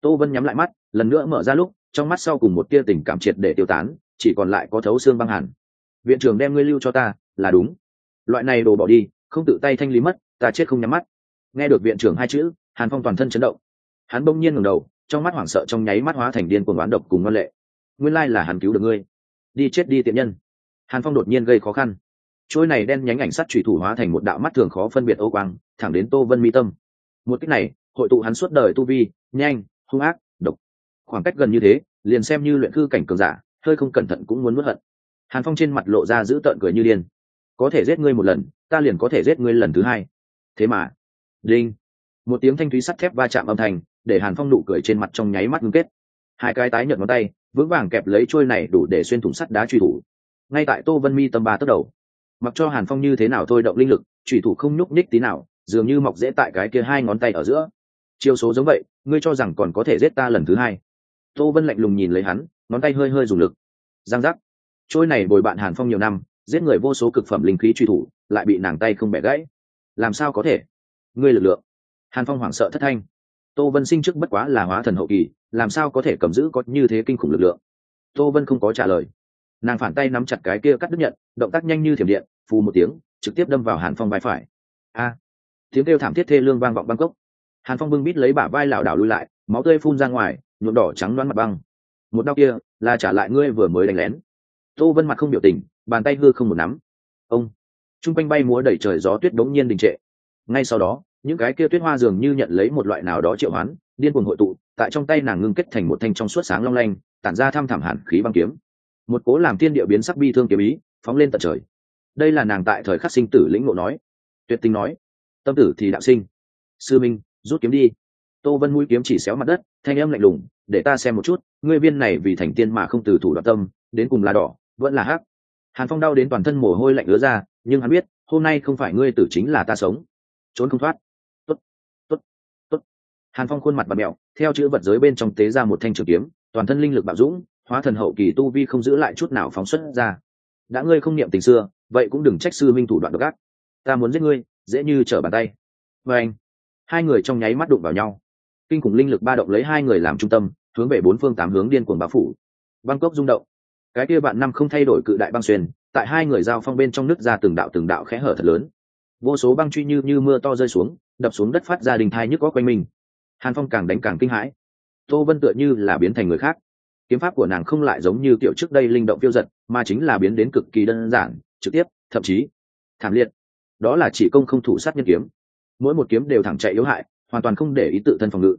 Tô vân nhắm lại mắt, lần nữa mở ra lúc, trong mắt sau cùng một tia tình cảm triệt để tiêu tán, chỉ còn lại có thấu xương băng hẳn. viện trưởng đem ngươi lưu cho ta, là đúng. Loại này đồ bỏ đi, không tự tay thanh lý mất, ta chết không nhắm mắt. Nghe được viện trưởng hai chữ, hàn phong toàn thân chấn động. Hắn bỗng nhiên ngẩng đầu, trong mắt hoảng sợ trong nháy mắt hóa thành điên cuồng oán độc cùng ngân lệ. Nguyên lai là hắn cứu được ngươi. Đi chết đi tiện nhân. Hàn phong đột nhiên gây khó khăn. Trôi này đen nhánh ảnh sắt thủy thủ hóa thành một đạo mắt thường khó phân biệt ô quang, thẳng đến tô vân mi tâm. Một cách này hội tụ hắn suốt đời tu vi, nhanh, hung ác, độc. Khoảng cách gần như thế, liền xem như luyện khư cảnh cường giả, hơi không cẩn thận cũng muốn mất hận. Hàn phong trên mặt lộ ra giữ tợn cười như điên. Có thể giết ngươi một lần, ta liền có thể giết ngươi lần thứ hai. Thế mà, đinh. Một tiếng thanh thúy sắt thép va chạm âm thanh, để hàn phong nụ cười trên mặt trong nháy mắt ngưng kết. Hai cái tái nhợt ngón tay, vững vàng kẹp lấy trôi này đủ để xuyên thủng sắt đá truy thủ. Ngay tại tô vân mi tâm ba tốc đầu, mặc cho hàn phong như thế nào thôi động linh lực, truy thủ không nhúc nhích tí nào, dường như mọc dễ tại cái kia hai ngón tay ở giữa chiêu số giống vậy, ngươi cho rằng còn có thể giết ta lần thứ hai. Tô vân lạnh lùng nhìn lấy hắn, ngón tay hơi hơi dùng lực. Giang giác. Trôi này bồi bạn hàn phong nhiều năm, giết người vô số cực phẩm linh khí truy thủ, lại bị nàng tay không bẻ gãy. Làm sao có thể? Ngươi lực lượng. Hàn phong hoảng sợ thất thanh. Tô vân sinh trước bất quá là hóa thần hậu kỳ, làm sao có thể cầm giữ có như thế kinh khủng lực lượng? Tô vân không có trả lời. Nàng phản tay nắm chặt cái kia cắt đứt nhận, động tác nhanh như thiểm điện, phù một tiếng, trực tiếp đâm vào hàn phong vai phải. A. Tiếng kêu thảm thiết thê lương vang vọng bangkok hàn phong bưng bít lấy bả vai lảo đảo lui lại, máu tươi phun ra ngoài, nhuộm đỏ trắng đoán mặt băng. Một đau kia, là trả lại ngươi vừa mới đánh lén. Tô vân mặt không biểu tình, bàn tay hư không một nắm. Ông! T r u n g quanh bay múa đẩy trời gió tuyết đống nhiên đình trệ. Ngay sau đó, những cái kia tuyết hoa dường như nhận lấy một loại nào đó triệu hoán, điên cuồng hội tụ, tại trong tay nàng ngưng kết thành một thanh trong suốt sáng long lanh, tản ra thăm thẳm hẳn khí băng kiếm. Một cố làm thiên địa biến sắc bi thương kiếm ý, phóng lên tận trời. Đây là nàng tại thời khắc sinh tử lĩnh ngộ nói. Tuyệt tình nói, tâm tử thì đạo sinh. Sư minh rút kiếm đi. Tô vân mũi kiếm chỉ xéo mặt đất thanh âm lạnh lùng để ta xem một chút ngươi viên này vì thành tiên mà không từ thủ đoạn tâm đến cùng là đỏ vẫn là hắc. Hàn phong đau đến toàn thân mồ hôi lạnh ứa ra nhưng hắn biết hôm nay không phải ngươi tử chính là ta sống. Trốn không thoát. Tốt, tốt, tốt. hàn phong khuôn mặt và mẹo theo chữ vật giới bên trong tế ra một thanh trường kiếm toàn thân linh lực bạo dũng hóa thần hậu kỳ tu vi không giữ lại chút nào phóng xuất ra. Đã ngươi không niệm tình xưa vậy cũng đừng trách sư minh thủ đoạn độc ác. Ta muốn giết ngươi dễ như trở bàn tay. Và anh hai người trong nháy mắt đụng vào nhau. Kinh khủng linh lực ba động lấy hai người làm trung tâm, hướng về bốn phương tám hướng điên cuồng bao phủ. Bangkok rung động. Cái kia bạn năm không thay đổi cự đại băng xuyên, tại hai người giao phong bên trong nước ra từng đạo từng đạo khẽ hở thật lớn. Vô số băng truy như như mưa to rơi xuống, đập xuống đất phát ra đình thai nhức có quanh mình. Hàn phong càng đánh càng kinh hãi. Tô vân tựa như là biến thành người khác. Kiếm pháp của nàng không lại giống như kiểu trước đây linh động phiêu giật, mà chính là biến đến cực kỳ đơn giản, trực tiếp, thậm chí, thảm liệt. Đó là chỉ công không thủ sát nhân kiếm mỗi một kiếm đều thẳng chạy yếu hại, hoàn toàn không để ý tự thân phòng ngự.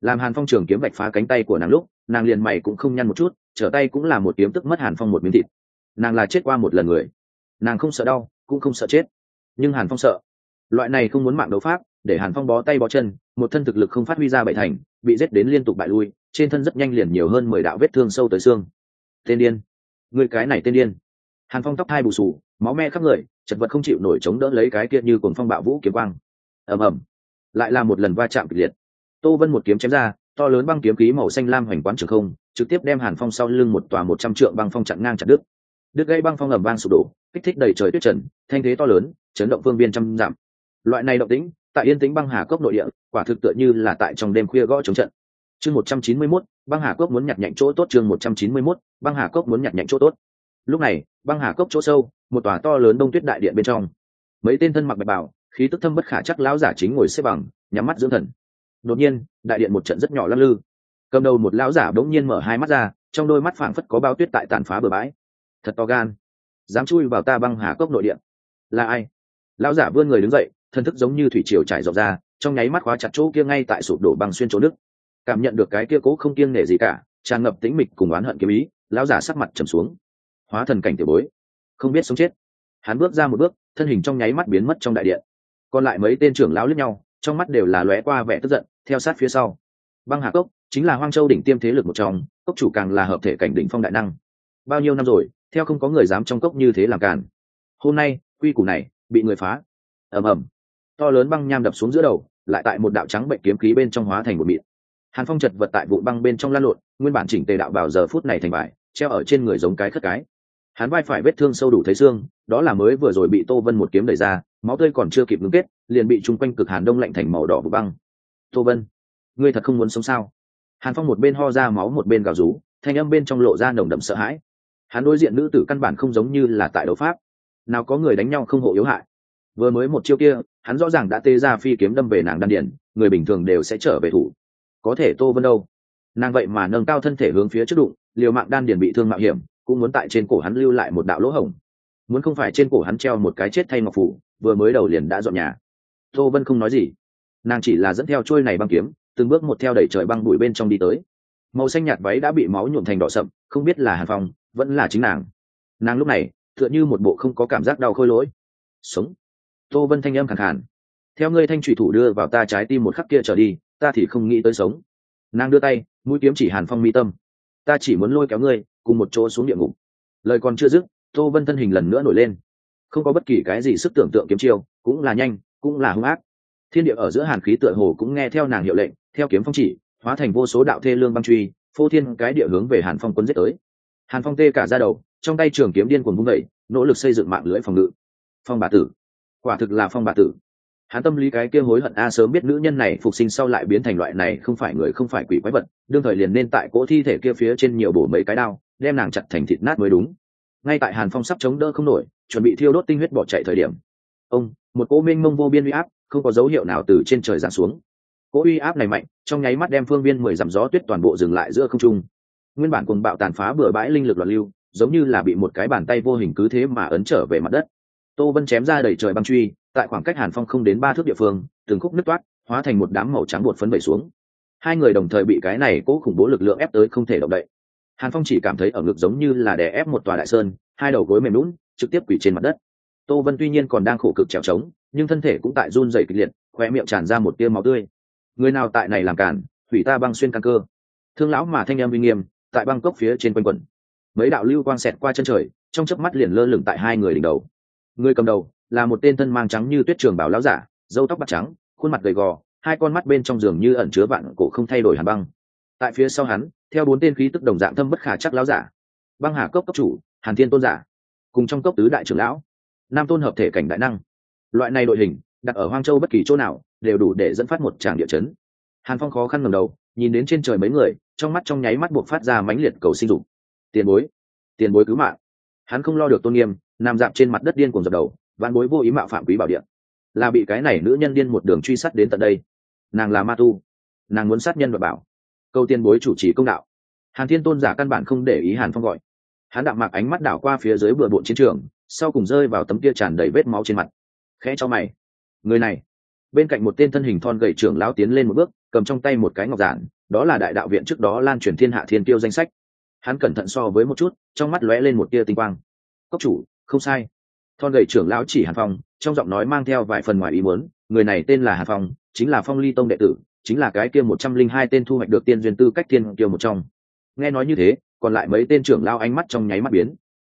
Làm hàn phong trường kiếm vạch phá cánh tay của nàng lúc, nàng liền mày cũng không nhăn một chút, trở tay cũng là một kiếm tức mất hàn phong một miếng thịt. Nàng là chết qua một lần người. Nàng không sợ đau, cũng không sợ chết. Nhưng hàn phong sợ. Loại này không muốn mạng đấu pháp, để hàn phong bó tay bó chân, một thân thực lực không phát huy ra bảy thành, bị giết đến liên tục bại lui, trên thân rất nhanh liền nhiều hơn mười đạo vết thương sâu tới xương. Tên điên. Người cái này tên điên. Hàn phong tóc hai bù sù máu me khắp người, chật vật không chịu nổi chống đỡ lấy cái kia như cuồng phong bạo vũ kiếm quang ầm ầm. Lại là một lần va chạm kịch liệt. Tô vân một kiếm chém ra, to lớn băng kiếm khí màu xanh lam hoành quán trường không, trực tiếp đem hàn phong sau lưng một tòa một trăm trượng băng phong chặn ngang chặt đứt. Đứt gây băng phong ầm vang sụp đổ, kích thích đầy trời tuyết trần, thanh thế to lớn, chấn động phương biên trăm giảm loại này động tĩnh, tại yên tĩnh băng hà cốc nội địa, quả thực tựa như là tại trong đêm khuya gõ chống trận. Chương một trăm chín mươi mốt, băng hà cốc muốn nhặt nhạnh chỗ tốt, chương một trăm chín mươi mốt, băng hà cốc muốn nhặt nhạnh chỗ tốt. Lúc này, băng hà cốc chỗ sâu, một tòa to lớn đông tuyết đại điện bên trong. Mấy tên thân mặc bạch bảo khí tức thâm bất khả chắc lão giả chính ngồi xếp bằng, nhắm mắt dưỡng thần. Đột nhiên, đại điện một trận rất nhỏ lắc lư. Cầm đầu một lão giả bỗng nhiên mở hai mắt ra, trong đôi mắt phảng phất có bao tuyết tại tàn phá bờ bãi. Thật to gan. Dám chui vào ta băng hà cốc nội điện. Là ai? Lão giả vươn người đứng dậy, thân thức giống như thủy triều trải rộng ra, trong nháy mắt khóa chặt chỗ kia ngay tại sụp đổ băng xuyên chỗ nước. Cảm nhận được cái kia cố không kiêng nể gì cả, tràn ngập tĩnh mịch cùng oán hận kiếm ý, lão giả sắc mặt trầm xuống. Hóa thần cảnh tiểu bối. Không biết sống chết. Hắn bước ra một bước, thân hình trong nháy mắt biến mất trong đại điện còn lại mấy tên trưởng lão lướt nhau trong mắt đều là lóe qua vẻ tức giận theo sát phía sau. Băng hà cốc chính là hoang châu đỉnh tiêm thế lực một trong cốc chủ càng là hợp thể cảnh đỉnh phong đại năng. Bao nhiêu năm rồi theo không có người dám trong cốc như thế làm càn. Hôm nay quy củ này bị người phá. Ầm ầm. To lớn băng nham đập xuống giữa đầu lại tại một đạo trắng bệnh kiếm khí bên trong hóa thành một mịn. Hàn phong chật vật tại vụ băng bên trong lan lộn nguyên bản chỉnh tề đạo vào giờ phút này thành bại, treo ở trên người giống cái khất cái. Hắn vai phải vết thương sâu đủ thấy xương đó là mới vừa rồi bị tô vân một kiếm đẩy ra máu tươi còn chưa kịp ngưng kết, liền bị chung quanh cực hàn đông lạnh thành màu đỏ vụ băng. Tô vân, ngươi thật không muốn sống sao? Hàn phong một bên ho ra máu một bên gào rú, thanh âm bên trong lộ ra nồng đậm sợ hãi. Hắn đối diện nữ tử căn bản không giống như là tại đấu pháp. Nào có người đánh nhau không hộ yếu hại. Vừa mới một chiêu kia, hắn rõ ràng đã tê ra phi kiếm đâm về nàng đan điển người bình thường đều sẽ trở về thủ. Có thể tô vân đâu? Nàng vậy mà nâng cao thân thể hướng phía trước đụng, liều mạng đan điển bị thương mạo hiểm, cũng muốn tại trên cổ hắn lưu lại một đạo lỗ hổng. Muốn không phải trên cổ hắn treo một cái chết thay ngọc phủ vừa mới đầu liền đã dọn nhà. Tô vân không nói gì. Nàng chỉ là dẫn theo trôi này băng kiếm, từng bước một theo đẩy trời băng bụi bên trong đi tới. Màu xanh nhạt váy đã bị máu nhuộm thành đỏ sậm, không biết là hàn phong, vẫn là chính nàng. Nàng lúc này, tựa như một bộ không có cảm giác đau khôi lỗi. Sống. Tô vân thanh âm khẳng khàn. Theo ngươi thanh trụy thủ đưa vào ta trái tim một khắc kia trở đi, ta thì không nghĩ tới sống. Nàng đưa tay, mũi kiếm chỉ hàn phong mi tâm. Ta chỉ muốn lôi kéo ngươi, cùng một chỗ xuống địa ngục. Lời còn chưa dứt, tô vân thân hình lần nữa nổi lên không có bất kỳ cái gì sức tưởng tượng kiếm chiêu, cũng là nhanh, cũng là hung ác. Thiên địa ở giữa hàn khí tựa hồ cũng nghe theo nàng hiệu lệnh, theo kiếm phong chỉ, hóa thành vô số đạo thê lương băng truy, phô thiên cái địa hướng về hàn phong quân giết tới. Hàn phong tê cả ra đầu, trong tay trường kiếm điên cuồng vung vẩy nỗ lực xây dựng mạng lưới phòng ngự. Phong bà tử. Quả thực là phong bà tử. Hắn tâm lý cái kia hối hận a sớm biết nữ nhân này phục sinh sau lại biến thành loại này không phải người không phải quỷ quái vật, đương thời liền nên tại cỗ thi thể kia phía trên nhiều bổ mấy cái đao, đem nàng chặt thành thịt nát mới đúng. Ngay tại hàn phong sắp chống đỡ không nổi chuẩn bị thiêu đốt tinh huyết bỏ chạy thời điểm. Ông, một cỗ minh mông vô biên uy áp, không có dấu hiệu nào từ trên trời giáng xuống. Cỗ uy áp này mạnh, trong nháy mắt đem phương viên mười dặm gió tuyết toàn bộ dừng lại giữa không trung. Nguyên bản cùng bạo tàn phá bừa bãi linh lực loạn lưu, giống như là bị một cái bàn tay vô hình cứ thế mà ấn trở về mặt đất. Tô vân chém ra đẩy trời băng truy, tại khoảng cách hàn phong không đến ba thước địa phương, từng khúc nứt toát, hóa thành một đám màu trắng bột phấn bẩy xuống. Hai người đồng thời bị cái này cố khủng bố lực lượng ép tới không thể động đậy. Hàn phong chỉ cảm thấy ở ngực giống như là đè ép một tòa đại sơn, hai đầu gối mềm lún trực tiếp quỳ trên mặt đất. Tô vân tuy nhiên còn đang khổ cực trèo trống, nhưng thân thể cũng tại run dày kịch liệt khoe miệng tràn ra một tia máu tươi. Người nào tại này làm cản, hủy ta băng xuyên căn cơ. Thương lão mà thanh em uy nghiêm, tại băng cốc phía trên quanh quẩn. Mấy đạo lưu quang xẹt qua chân trời, trong chớp mắt liền lơ lửng tại hai người đỉnh đầu. Người cầm đầu, là một tên thân mang trắng như tuyết trường bảo lão giả dâu tóc bạc trắng, khuôn mặt gầy gò, hai con mắt bên trong giường như ẩn chứa vạn cổ không thay đổi hàn băng. Tại phía sau hắn, theo bốn tên khí tức đồng dạng thâm bất khả chắc lão giả. Băng hà cốc cốc chủ, hàn thiên tôn giả cùng trong cốc tứ đại trưởng lão, nam tôn hợp thể cảnh đại năng. Loại này đội hình, đặt ở hoang châu bất kỳ chỗ nào, đều đủ để dẫn phát một tràng địa chấn. Hàn phong khó khăn ngầm đầu, nhìn đến trên trời mấy người, trong mắt trong nháy mắt buộc phát ra mãnh liệt cầu sinh dục. Tiền bối tiền bối cứu mạng. Hắn không lo được tôn nghiêm, nằm dạp trên mặt đất điên cùng dập đầu văn bối vô ý mạo phạm quý bảo điện. Là bị cái này nữ nhân điên một đường truy sát đến tận đây. Nàng là ma tu. Nàng muốn sát nhân và bảo. Câu tiền bối chủ trì công đạo. Hàn thiên tôn giả căn bản không để ý hàn phong gọi hắn đạm mạc ánh mắt đảo qua phía dưới bừa bộn chiến trường, sau cùng rơi vào tấm kia tràn đầy vết máu trên mặt. Khẽ cho mày. Người này. Bên cạnh một tên thân hình thon gầy trưởng lão tiến lên một bước, cầm trong tay một cái ngọc giản, đó là đại đạo viện trước đó lan truyền thiên hạ thiên tiêu danh sách. Hắn cẩn thận so với một chút, trong mắt lóe lên một tia tinh quang. Cốc chủ, không sai. Thon gầy trưởng lão chỉ hàn phong, trong giọng nói mang theo vài phần ngoài ý muốn, người này tên là hàn phong, chính là phong ly tông đệ tử, chính là cái kia một trăm linh hai tên thu hoạch được tiên duyên tư cách thiên tiêu một trong. Nghe nói như thế còn lại mấy tên trưởng lao ánh mắt trong nháy mắt biến.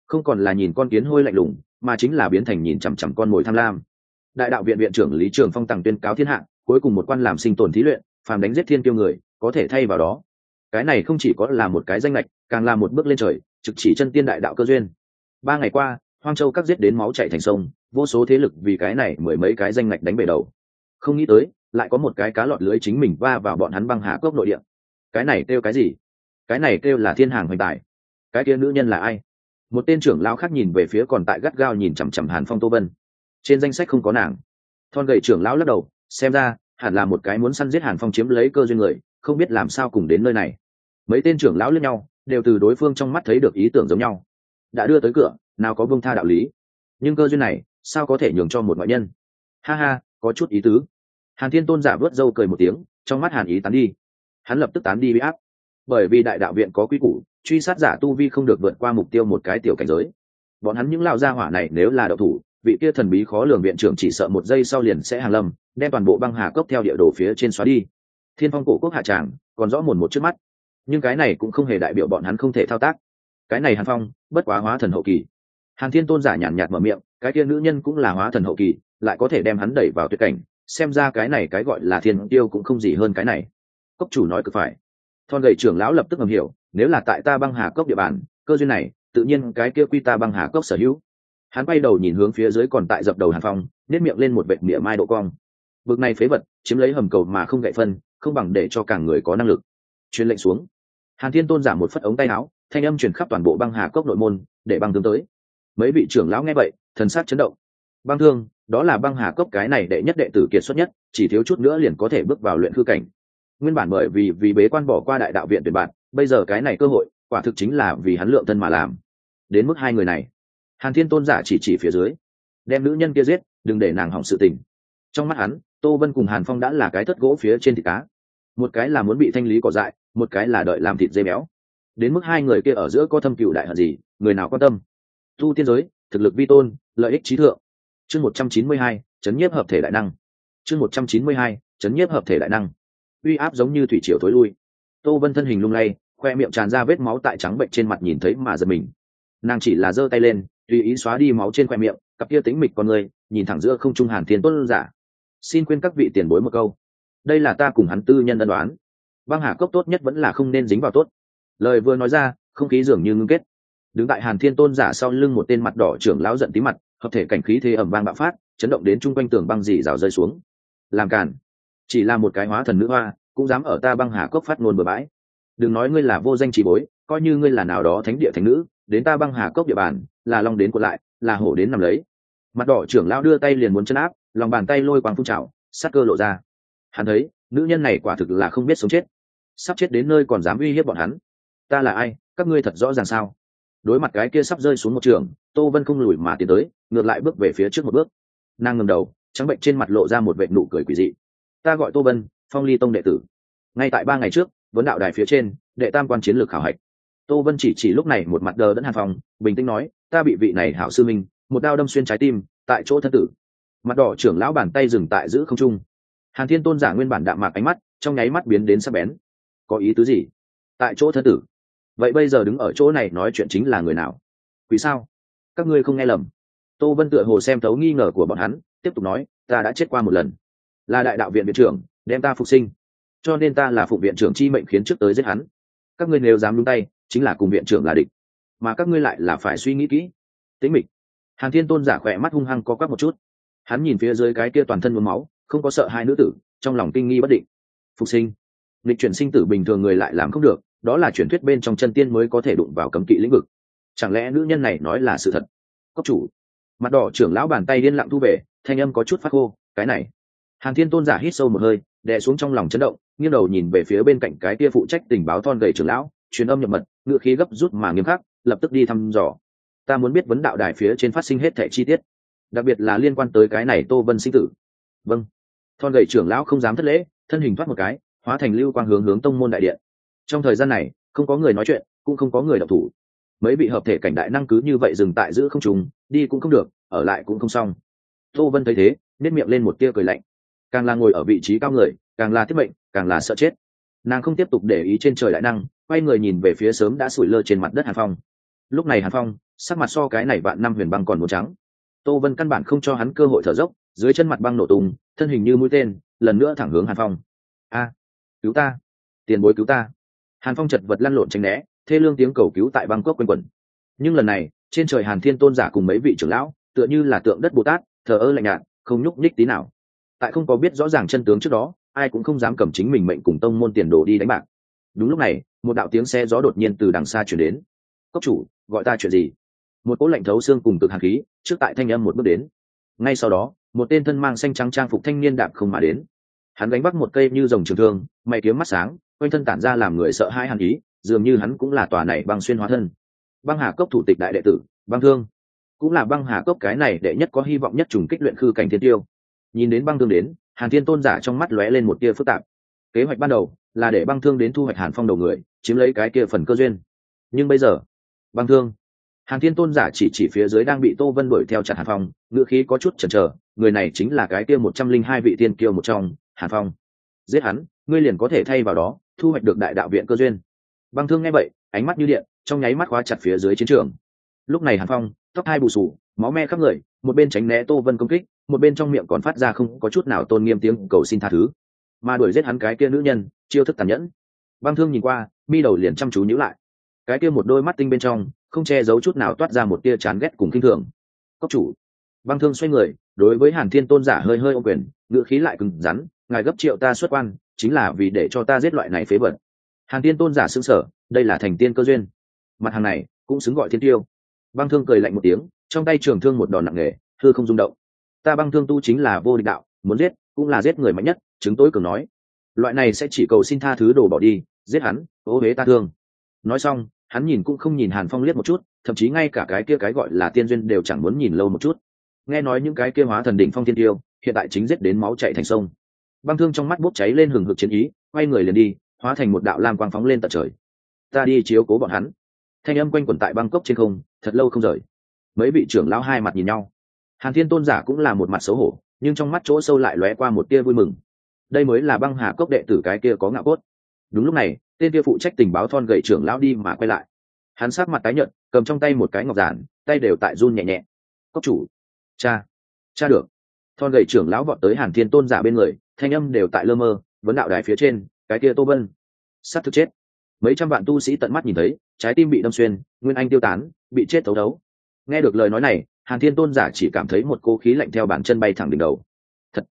Không còn là nhìn con kiến hôi lạnh lùng, mà chính là biến thành nhìn chằm chằm con mồi tham lam. Đại đạo viện viện trưởng lý trường phong tặng tuyên cáo thiên hạ, cuối cùng một quan làm sinh tồn thí luyện, phàm đánh giết thiên tiêu người, có thể thay vào đó. Cái này không chỉ có là một cái danh lệch càng là một bước lên trời, trực chỉ chân tiên đại đạo cơ duyên. Ba ngày qua, hoang châu các giết đến máu chạy thành sông, vô số thế lực vì cái này mười mấy cái danh lệch đánh bể đầu. Không nghĩ tới, lại có một cái cá lọt lưới chính mình va vào bọn hắn băng hạ cốc nội địa. Cái này kêu cái gì? Cái này kêu là thiên hàng hoành tài. Cái kia nữ nhân là ai? Một tên trưởng lão khác nhìn về phía còn tại gắt gao nhìn chằm chằm hàn phong tô vân. Trên danh sách không có nàng. Thon gậy trưởng lão lắc đầu, xem ra, hẳn là một cái muốn săn giết hàn phong chiếm lấy cơ duyên người, không biết làm sao cùng đến nơi này. Mấy tên trưởng lão lẫn nhau, đều từ đối phương trong mắt thấy được ý tưởng giống nhau. Đã đưa tới cửa, nào có vương tha đạo lý. Nhưng cơ duyên này, sao có thể nhường cho một ngoại nhân? Ha ha, có chút ý tứ. Hàn thiên tôn giả vớt râu cười một tiếng, trong mắt hàn ý tán đi. Hắn lập tức tán đi bị áp bởi vì đại đạo viện có quy củ, truy sát giả tu vi không được vượt qua mục tiêu một cái tiểu cảnh giới. Bọn hắn những lao gia hỏa này nếu là đậu thủ, vị kia thần bí khó lường viện trưởng chỉ sợ một giây sau liền sẽ hàng lâm, đem toàn bộ băng hà cốc theo địa đồ phía trên xóa đi. Thiên phong cổ quốc hạ tràng, còn rõ mồn một trước mắt. Nhưng cái này cũng không hề đại biểu bọn hắn không thể thao tác. Cái này hàn phong, bất quá hóa thần hậu kỳ. Hàn thiên tôn giả nhàn nhạt mở miệng, cái kia nữ nhân cũng là hóa thần hậu kỳ, lại có thể đem hắn đẩy vào tuyệt cảnh, xem ra cái này cái gọi là thiên tiêu cũng không gì hơn cái này. Cốc chủ nói cực phải thon gầy trưởng lão lập tức ngầm hiểu, nếu là tại ta băng hà cốc địa bàn, cơ duyên này, tự nhiên cái kia quy ta băng hà cốc sở hữu. Hắn quay đầu nhìn hướng phía dưới còn tại dập đầu hàn phong nếp miệng lên một vệ mỉa mai độ cong. Vực này phế vật, chiếm lấy hầm cầu mà không gậy phân, không bằng để cho cả người có năng lực. Truyền lệnh xuống. Hàn thiên tôn giảm một phất ống tay áo, thanh âm truyền khắp toàn bộ băng hà cốc nội môn, để băng tướng tới. Mấy vị trưởng lão nghe vậy, thần sát chấn động. Băng thương, đó là băng hà cốc cái này đệ nhất đệ tử kiệt xuất nhất, chỉ thiếu chút nữa liền có thể bước vào luyện hư cảnh nguyên bản bởi vì vì bế quan bỏ qua đại đạo viện tuyển bạn, bây giờ cái này cơ hội, quả thực chính là vì hắn lượng thân mà làm. Đến mức hai người này, hàn thiên tôn giả chỉ chỉ phía dưới, đem nữ nhân kia giết, đừng để nàng hỏng sự tình. Trong mắt hắn, tô vân cùng hàn phong đã là cái thất gỗ phía trên thịt cá. Một cái là muốn bị thanh lý cỏ dại, một cái là đợi làm thịt dây béo. Đến mức hai người kia ở giữa có thâm cựu đại hận gì, người nào quan tâm? Tu tiên giới, thực lực vi tôn, lợi ích trí thượng. Chương một trăm chín mươi hai, chấn nhiếp hợp thể đại năng. Chương một trăm chín mươi hai, chấn nhiếp hợp thể đại năng uy áp giống như thủy triều thối lui. Tô vân thân hình lung lay, khoe miệng tràn ra vết máu tại trắng bệnh trên mặt nhìn thấy mà giật mình. Nàng chỉ là giơ tay lên, tùy ý xóa đi máu trên khoe miệng, cặp kia tính mịch con người, nhìn thẳng giữa không trung hàn thiên tuân giả. Xin quên các vị tiền bối một câu. Đây là ta cùng hắn tư nhân ân đoán. Băng hà cốc tốt nhất vẫn là không nên dính vào tốt. Lời vừa nói ra, không khí dường như ngưng kết. Đứng tại hàn thiên tôn giả sau lưng một tên mặt đỏ trưởng lão giận tí mặt, hợp thể cảnh khí thế ẩm vang bạo phát, chấn động đến chung quanh tường băng dì rào rơi xuống. Làm cản chỉ là một cái hóa thần nữ hoa, cũng dám ở ta băng hà cốc phát ngôn bừa bãi. Đừng nói ngươi là vô danh chỉ bối, coi như ngươi là nào đó thánh địa thánh nữ, đến ta băng hà cốc địa bàn, là long đến của lại, là hổ đến nằm lấy. Mặt đỏ trưởng lão đưa tay liền muốn chân áp, lòng bàn tay lôi quang phun trào, sát cơ lộ ra. Hắn thấy, nữ nhân này quả thực là không biết sống chết. Sắp chết đến nơi còn dám uy hiếp bọn hắn. Ta là ai, các ngươi thật rõ ràng sao? Đối mặt cái kia sắp rơi xuống một trường, tô vân không lùi mà tiến tới, ngược lại bước về phía trước một bước. Nàng ngầm đầu, trắng bệnh trên mặt lộ ra một vệ nụ cười quỷ dị ta gọi tô vân, phong ly tông đệ tử. Ngay tại ba ngày trước, vấn đạo đài phía trên, đệ tam quan chiến lược khảo hạch. Tô vân chỉ chỉ lúc này một mặt đờ đẫn hàn phòng bình tĩnh nói, ta bị vị này hảo sư minh, một đao đâm xuyên trái tim, tại chỗ thân tử. Mặt đỏ trưởng lão bàn tay dừng tại giữ không trung. Hàn thiên tôn giả nguyên bản đạm mạc ánh mắt, trong nháy mắt biến đến sắc bén. Có ý tứ gì? Tại chỗ thân tử. Vậy bây giờ đứng ở chỗ này nói chuyện chính là người nào? Vì sao? Các ngươi không nghe lầm. Tô vân tựa hồ xem thấu nghi ngờ của bọn hắn, tiếp tục nói, ta đã chết qua một lần là đại đạo viện viện trưởng, đem ta phục sinh. Cho nên ta là phụ viện trưởng chi mệnh khiến trước tới giết hắn. Các ngươi nếu dám đúng tay, chính là cùng viện trưởng là địch. Mà các ngươi lại là phải suy nghĩ kỹ. Tính mịch. Hàn thiên tôn giả khỏe mắt hung hăng có quắc một chút. Hắn nhìn phía dưới cái kia toàn thân mướm máu, không có sợ hai nữ tử, trong lòng kinh nghi bất định. Phục sinh. Lịch chuyển sinh tử bình thường người lại làm không được, đó là truyền thuyết bên trong chân tiên mới có thể đụng vào cấm kỵ lĩnh vực. Chẳng lẽ nữ nhân này nói là sự thật? Cốc chủ. Mặt đỏ trưởng lão bàn tay điên lặng thu về, thanh âm có chút phát khô, cái này hàn thiên tôn giả hít sâu một hơi, đè xuống trong lòng chấn động, nghiêng đầu nhìn về phía bên cạnh cái kia phụ trách tình báo thon gầy trưởng lão, truyền âm nhập mật, ngựa khí gấp rút mà nghiêm khắc, lập tức đi thăm dò. Ta muốn biết vấn đạo đài phía trên phát sinh hết thẻ chi tiết, đặc biệt là liên quan tới cái này tô vân sinh tử. Vâng. Thon gầy trưởng lão không dám thất lễ, thân hình thoát một cái, hóa thành lưu quang hướng hướng tông môn đại điện. Trong thời gian này, không có người nói chuyện, cũng không có người đọc thủ. Mấy bị hợp thể cảnh đại năng cứ như vậy dừng tại giữa không trùng đi cũng không được, ở lại cũng không xong. Tô vân thấy thế nếp miệng lên một tia cười lạnh càng là ngồi ở vị trí cao người, càng là thiết mệnh, càng là sợ chết. Nàng không tiếp tục để ý trên trời đại năng, quay người nhìn về phía sớm đã sủi lơ trên mặt đất hàn phong. Lúc này hàn phong, sắc mặt so cái này vạn năm huyền băng còn một trắng. Tô vân căn bản không cho hắn cơ hội thở dốc, dưới chân mặt băng nổ tung, thân hình như mũi tên, lần nữa thẳng hướng hàn phong. A, cứu ta, tiền bối cứu ta. Hàn phong chật vật lăn lộn tranh né, thê lương tiếng cầu cứu tại bangkok quanh quẩn. Nhưng lần này, trên trời hàn thiên tôn giả cùng mấy vị trưởng lão, tựa như là tượng đất bồ tát, thờ ơ lạnh nhạt, không nhúc nhích tí nào tại không có biết rõ ràng chân tướng trước đó, ai cũng không dám cầm chính mình mệnh cùng tông môn tiền đồ đi đánh bạc. Đúng lúc này, một đạo tiếng xe gió đột nhiên từ đằng xa chuyển đến. Cốc chủ, gọi ta chuyện gì? Một cỗ lạnh thấu xương cùng cực hàng khí, trước tại thanh âm một bước đến. Ngay sau đó, một tên thân mang xanh trắng trang phục thanh niên đạp không mà đến. Hắn đánh bắt một cây như dòng trường thương, mày kiếm mắt sáng, quanh thân tản ra làm người sợ hãi hàn ý, dường như hắn cũng là tòa này băng xuyên hóa thân. Băng hà cốc thủ tịch đại đệ tử, băng thương. Cũng là băng hà cốc cái này đệ nhất có hy vọng nhất trùng kích luyện khư cảnh thiên tiêu nhìn đến băng thương đến, hàn thiên tôn giả trong mắt lóe lên một tia phức tạp. Kế hoạch ban đầu là để băng thương đến thu hoạch hàn phong đầu người, chiếm lấy cái kia phần cơ duyên. Nhưng bây giờ, băng thương, hàn thiên tôn giả chỉ chỉ phía dưới đang bị tô vân đuổi theo chặt hàn phong ngựa khí có chút chần chờ, người này chính là cái kia một trăm linh hai vị tiên kiêu một trong, hàn phong. Giết hắn, ngươi liền có thể thay vào đó, thu hoạch được đại đạo viện cơ duyên. Băng thương nghe vậy, ánh mắt như điện, trong nháy mắt khóa chặt phía dưới chiến trường. Lúc này hàn phong, tóc hai bù sù máu me khắp người, một bên tránh né tô vân công kích một bên trong miệng còn phát ra không có chút nào tôn nghiêm tiếng cầu xin tha thứ. Mà đuổi giết hắn cái kia nữ nhân, chiêu thức tàn nhẫn. Băng thương nhìn qua, mi đầu liền chăm chú nhíu lại. Cái kia một đôi mắt tinh bên trong, không che giấu chút nào toát ra một tia chán ghét cùng kinh thường. Cốc chủ. Băng thương xoay người, đối với hàn thiên tôn giả hơi hơi ô quyền ngự khí lại cứng rắn, ngài gấp triệu ta xuất quan, chính là vì để cho ta giết loại này phế vật. Hàn thiên tôn giả xưng sở đây là thành tiên cơ duyên. Mặt hàng này cũng xứng gọi thiên tiêu. Băng thương cười lạnh một tiếng, trong tay trường thương một đòn nặng nề thưa không rung động ta băng thương tu chính là vô địch đạo, muốn giết cũng là giết người mạnh nhất, chứng tối cường nói. Loại này sẽ chỉ cầu xin tha thứ đồ bỏ đi, giết hắn, ô huế ta thương. Nói xong, hắn nhìn cũng không nhìn hàn phong liếc một chút, thậm chí ngay cả cái kia cái gọi là tiên duyên đều chẳng muốn nhìn lâu một chút. Nghe nói những cái kia hóa thần đỉnh phong tiên tiêu, hiện tại chính giết đến máu chạy thành sông. Băng thương trong mắt bốc cháy lên hừng hực chiến ý, quay người liền đi, hóa thành một đạo lam quang phóng lên tận trời. Ta đi chiếu cố bọn hắn. Thanh âm quanh quẩn tại băng cốc trên không, thật lâu không rời. Mấy vị trưởng lão hai mặt nhìn nhau hàn thiên tôn giả cũng là một mặt xấu hổ, nhưng trong mắt chỗ sâu lại lóe qua một tia vui mừng. Đây mới là băng hà cốc đệ tử cái kia có ngạo cốt. Đúng lúc này, tên kia phụ trách tình báo thon gậy trưởng lão đi mà quay lại. Hắn sát mặt tái nhợt, cầm trong tay một cái ngọc giản, tay đều tại run nhẹ nhẹ. Cốc chủ, cha cha được. Thon gậy trưởng lão vọt tới hàn thiên tôn giả bên người, thanh âm đều tại lơ mơ, vấn đạo đài phía trên, cái kia tô vân sát thực chết. Mấy trăm vạn tu sĩ tận mắt nhìn thấy, trái tim bị đâm xuyên, nguyên anh tiêu tán, bị chết thấu đấu nghe được lời nói này hàn thiên tôn giả chỉ cảm thấy một cô khí lạnh theo bàn chân bay thẳng đỉnh đầu. Thật?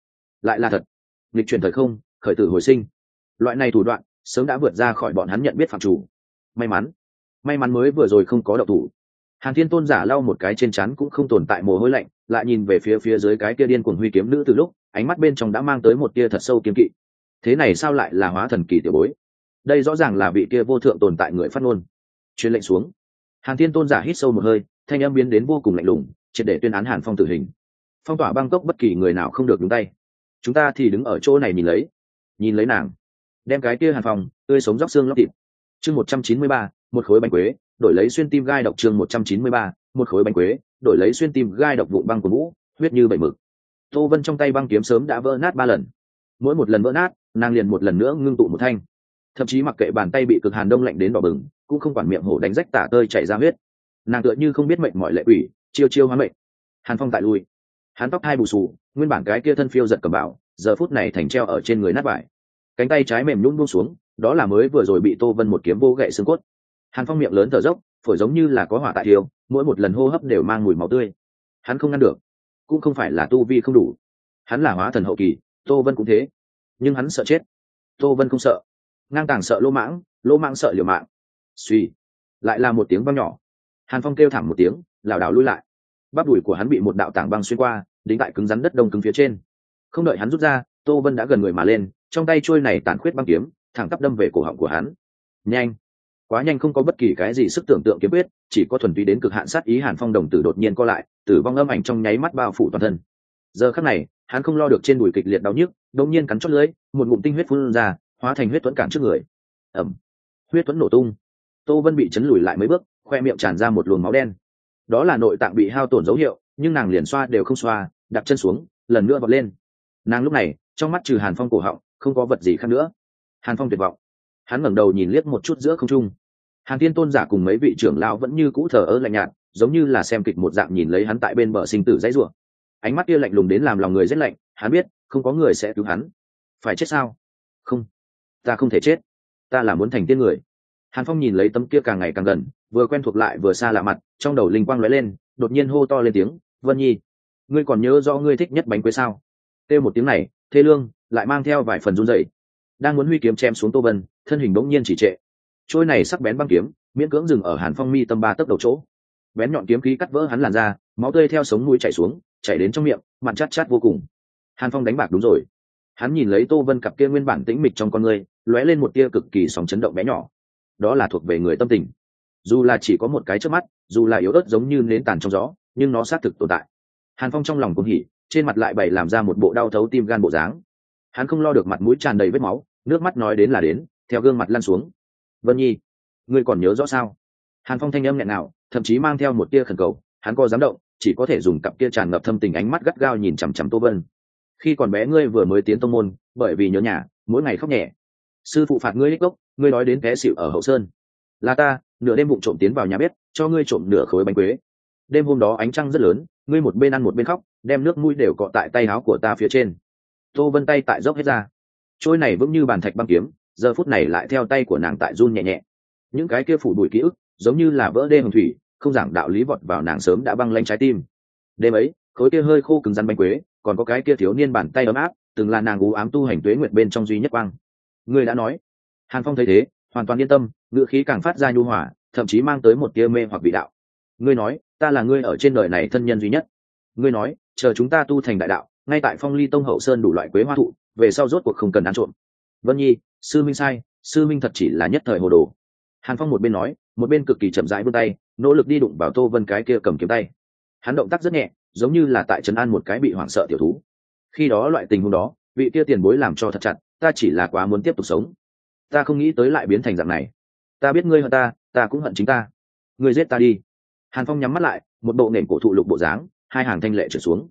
Lại là thật? Lịch chuyển thời không, khởi tử hồi sinh. Loại này thủ đoạn, sớm đã vượt ra khỏi bọn hắn nhận biết phạm chủ. May mắn. May mắn mới vừa rồi không có đậu thủ. Hàn thiên tôn giả lau một cái trên chắn cũng không tồn tại mồ hôi lạnh, lại nhìn về phía phía dưới cái kia điên cuồng huy kiếm nữ từ lúc, ánh mắt bên trong đã mang tới một tia thật sâu kiếm kỵ. Thế này sao lại là hóa thần kỳ tiểu bối? Đây rõ ràng là vị kia vô thượng tồn tại người phát ngôn. Truyền lệnh xuống. Hàn thiên tôn giả hít sâu một hơi, thanh âm biến đến vô cùng lạnh lùng triệt để tuyên án hàn phong tử hình. Phong tỏa băng cốc bất kỳ người nào không được đúng tay. Chúng ta thì đứng ở chỗ này nhìn lấy. Nhìn lấy nàng. Đem cái kia hàn phong, tươi sống róc xương lóc thịt. Chương một trăm chín mươi ba, một khối bánh quế, đổi lấy xuyên tim gai độc chương một trăm chín mươi ba, một khối bánh quế, đổi lấy xuyên tim gai độc vụ băng của vũ huyết như bảy mực. Tô vân trong tay băng kiếm sớm đã vỡ nát ba lần. Mỗi một lần vỡ nát, nàng liền một lần nữa ngưng tụ một thanh. Thậm chí mặc kệ bàn tay bị cực hàn đông lạnh đến đỏ bừng, cũng không quản miệng hổ đánh rách tả tơi chảy ra huyết. Nàng tựa như không biết mệnh mọi lệ quỷ chiêu chiêu hóa mệnh. Hàn phong tại lui. Hắn tóc hai bù xù, nguyên bản cái kia thân phiêu giật cầm bảo, giờ phút này thành treo ở trên người nát vải. Cánh tay trái mềm nhún buông xuống, đó là mới vừa rồi bị tô vân một kiếm vô gậy xương cốt. Hàn phong miệng lớn thở dốc, phổi giống như là có hỏa tại thiêu, mỗi một lần hô hấp đều mang mùi máu tươi. Hắn không ngăn được, cũng không phải là tu vi không đủ. Hắn là hóa thần hậu kỳ, tô vân cũng thế. Nhưng hắn sợ chết. Tô vân không sợ. Ngang tàng sợ lỗ mãng lỗ mãng sợ liều mạng. Suy, lại là một tiếng văng nhỏ. Hàn phong kêu thảm một tiếng, lảo đảo lui lại bắp đùi của hắn bị một đạo tảng băng xuyên qua, đính tại cứng rắn đất đông cứng phía trên. Không đợi hắn rút ra, tô vân đã gần người mà lên, trong tay trôi này tàn khuyết băng kiếm, thẳng tắp đâm về cổ họng của hắn. Nhanh! Quá nhanh không có bất kỳ cái gì sức tưởng tượng kiếm quyết, chỉ có thuần túy đến cực hạn sát ý hàn phong đồng tử đột nhiên co lại, tử vong âm ảnh trong nháy mắt bao phủ toàn thân. Giờ khắc này, hắn không lo được trên đùi kịch liệt đau nhức, đột nhiên cắn chót lưỡi, một ngụm tinh huyết phun ra, hóa thành huyết tuẫn cản trước người. Ẩm huyết tuẫn nổ tung. Tô vân bị chấn lùi lại mấy bước, khoe miệng tràn ra một luồng máu đen đó là nội tạng bị hao tổn dấu hiệu, nhưng nàng liền xoa đều không xoa, đặt chân xuống, lần nữa vọt lên. Nàng lúc này, trong mắt trừ hàn phong cổ họng, không có vật gì khác nữa. Hàn phong tuyệt vọng. Hắn ngẩng đầu nhìn liếc một chút giữa không trung. Hàn tiên tôn giả cùng mấy vị trưởng lão vẫn như cũ thờ ơ lạnh nhạt, giống như là xem kịch một dạng nhìn lấy hắn tại bên bờ sinh tử dãy rủa. Ánh mắt kia lạnh lùng đến làm lòng người rét lạnh, hắn biết, không có người sẽ cứu hắn. Phải chết sao? Không. Ta không thể chết. Ta là muốn thành tiên người. Hàn phong nhìn lấy tấm kia càng ngày càng gần vừa quen thuộc lại vừa xa lạ mặt, trong đầu linh quang lóe lên, đột nhiên hô to lên tiếng, vân nhi, ngươi còn nhớ rõ ngươi thích nhất bánh quế sao? Kêu một tiếng này thê lương lại mang theo vài phần run dậy đang muốn huy kiếm chém xuống tô vân, thân hình bỗng nhiên chỉ trệ. Trôi này sắc bén băng kiếm, miễn cưỡng dừng ở hàn phong mi tâm ba tấc đầu chỗ. Bén nhọn kiếm khí cắt vỡ hắn làn ra máu tươi theo sống mũi chảy xuống, chảy đến trong miệng, mặt chát chát vô cùng. Hàn phong đánh bạc đúng rồi. Hắn nhìn lấy tô vân cặp kia nguyên bản tĩnh mịch trong con người, lóe lên một tia cực kỳ sóng chấn động bé nhỏ. Đó là thuộc về người tâm tình dù là chỉ có một cái trước mắt, dù là yếu ớt giống như nến tàn trong gió, nhưng nó xác thực tồn tại. Hàn phong trong lòng cũng hỉ, trên mặt lại bày làm ra một bộ đau thấu tim gan bộ dáng. Hắn không lo được mặt mũi tràn đầy vết máu, nước mắt nói đến là đến, theo gương mặt lăn xuống. Vân nhi, ngươi còn nhớ rõ sao? Hàn phong thanh âm nghẹn nào thậm chí mang theo một tia khẩn cầu, hắn co dám động, chỉ có thể dùng cặp kia tràn ngập thâm tình ánh mắt gắt gao nhìn chằm chằm tô vân. Khi còn bé ngươi vừa mới tiến tông môn, bởi vì nhớ nhà, mỗi ngày khóc nhẹ. Sư phụ phạt ngươi lích gốc, ngươi nói đến té xịu ở hậu sơn là ta, nửa đêm bụng trộm tiến vào nhà bếp, cho ngươi trộm nửa khối bánh quế. Đêm hôm đó ánh trăng rất lớn, ngươi một bên ăn một bên khóc, đem nước mũi đều cọ tại tay áo của ta phía trên. Tô vân tay tại dốc hết ra. Trôi này vững như bàn thạch băng kiếm, giờ phút này lại theo tay của nàng tại run nhẹ nhẹ. Những cái kia phủ đuổi ký ức, giống như là vỡ đê hồng thủy, không giảng đạo lý vọt vào nàng sớm đã băng lanh trái tim. Đêm ấy, khối kia hơi khô cứng rắn bánh quế, còn có cái kia thiếu niên bàn tay ấm áp, từng là nàng ú ám tu hành tuế nguyệt bên trong duy nhất quang. Người đã nói. Hàn phong thấy thế, hoàn toàn yên tâm ngựa khí càng phát ra nhu hòa, thậm chí mang tới một tia mê hoặc vị đạo. Ngươi nói, ta là ngươi ở trên đời này thân nhân duy nhất. Ngươi nói, chờ chúng ta tu thành đại đạo, ngay tại phong ly tông hậu sơn đủ loại quế hoa thụ, về sau rốt cuộc không cần ăn trộm. Vân nhi, sư minh sai, sư minh thật chỉ là nhất thời hồ đồ. Hàn phong một bên nói, một bên cực kỳ chậm rãi vươn tay, nỗ lực đi đụng vào tô vân cái kia cầm kiếm tay. Hắn động tác rất nhẹ, giống như là tại trấn an một cái bị hoảng sợ tiểu thú. Khi đó loại tình huống đó, vị kia tiền bối làm cho thật chặt, ta chỉ là quá muốn tiếp tục sống. Ta không nghĩ tới lại biến thành dạng này ta biết ngươi hận ta ta cũng hận chính ta. Ngươi giết ta đi. Hàn phong nhắm mắt lại, một bộ nền cổ thụ lục bộ dáng, hai hàng thanh lệ trở xuống.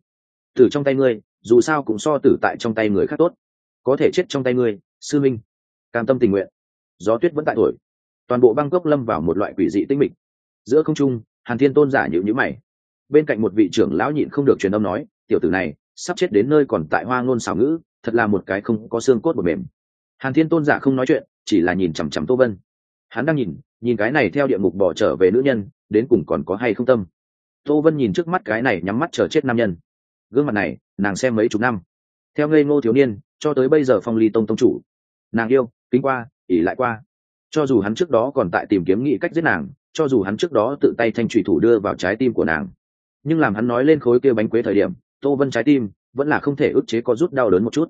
Tử trong tay ngươi, dù sao cũng so tử tại trong tay người khác tốt. Có thể chết trong tay ngươi, sư minh. Cam tâm tình nguyện. Gió tuyết vẫn tại thổi. Toàn bộ băng cốc lâm vào một loại quỷ dị tinh mịch. Giữa không trung, hàn thiên tôn giả nhịu nhữ mày. Bên cạnh một vị trưởng lão nhịn không được truyền âm nói, tiểu tử này, sắp chết đến nơi còn tại hoa ngôn xảo ngữ, thật là một cái không có xương cốt một mềm. Hàn thiên tôn giả không nói chuyện, chỉ là nhìn chằm chằm tô vân hắn đang nhìn nhìn cái này theo địa ngục bỏ trở về nữ nhân, đến cùng còn có hay không tâm. Tô vân nhìn trước mắt cái này nhắm mắt chờ chết nam nhân. Gương mặt này, nàng xem mấy chục năm. Theo ngây ngô thiếu niên, cho tới bây giờ phong ly tông tông chủ. Nàng yêu, kính qua ỉ lại qua. Cho dù hắn trước đó còn tại tìm kiếm nghĩ cách giết nàng, cho dù hắn trước đó tự tay thanh trùy thủ đưa vào trái tim của nàng. Nhưng làm hắn nói lên khối kia bánh quế thời điểm, tô vân trái tim vẫn là không thể ức chế có rút đau đớn một chút.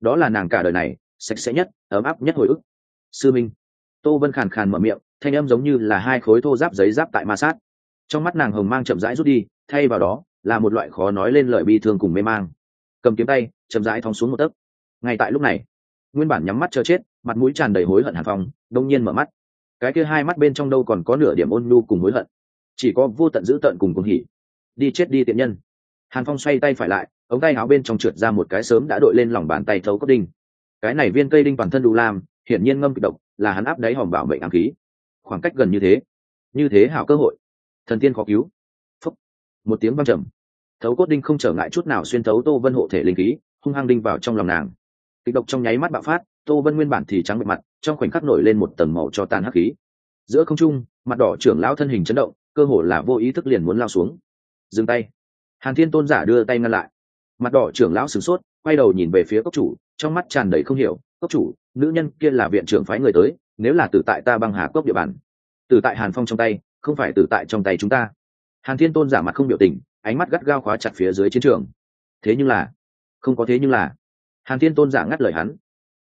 Đó là nàng cả đời này, sạch sẽ nhất, ấm áp nhất hồi ức. Sư minh tô vân khàn khàn mở miệng, thanh âm giống như là hai khối thô giáp giấy giáp tại ma sát. Trong mắt nàng hồng mang chậm rãi rút đi, thay vào đó, là một loại khó nói lên lời bi thương cùng mê mang. Cầm kiếm tay, chậm rãi thong xuống một tấc. Ngay tại lúc này, nguyên bản nhắm mắt chờ chết, mặt mũi tràn đầy hối hận hàn phong, đông nhiên mở mắt. Cái kia hai mắt bên trong đâu còn có nửa điểm ôn nhu cùng hối hận. Chỉ có vô tận dữ tận cùng cùng hỉ. Đi chết đi tiện nhân. Hàn phong xoay tay phải lại, ống tay áo bên trong trượt ra một cái sớm đã đội lên lòng bàn tay thấu cốc đinh. Cái này viên cây đinh toàn thân đủ lam, hiển nhiên ngâm kịch độc là hắn áp đáy hòm bảo mệnh ám khí. Khoảng cách gần như thế. Như thế hảo cơ hội. Thần tiên khó cứu. Phúc. một tiếng văng trầm. Thấu cốt đinh không trở ngại chút nào xuyên thấu tô vân hộ thể linh khí, hung hăng đinh vào trong lòng nàng. Kịch độc trong nháy mắt bạo phát, tô vân nguyên bản thì trắng bệ mặt, trong khoảnh khắc nổi lên một tầng màu cho tàn hắc khí. Giữa không trung, mặt đỏ trưởng lão thân hình chấn động, cơ hồ là vô ý thức liền muốn lao xuống. Dừng tay. Hàn thiên tôn giả đưa tay ngăn lại. Mặt đỏ trưởng lão sửng sốt, quay đầu nhìn về phía cốc chủ, trong mắt tràn đầy không hiểu cốc chủ, nữ nhân kia là viện trưởng phái người tới, nếu là tử tại ta băng hà cốc địa bàn. Tử tại hàn phong trong tay, không phải tử tại trong tay chúng ta. Hàn thiên tôn giả mặt không biểu tình, ánh mắt gắt gao khóa chặt phía dưới chiến trường. Thế nhưng là, không có thế nhưng là. Hàn thiên tôn giả ngắt lời hắn.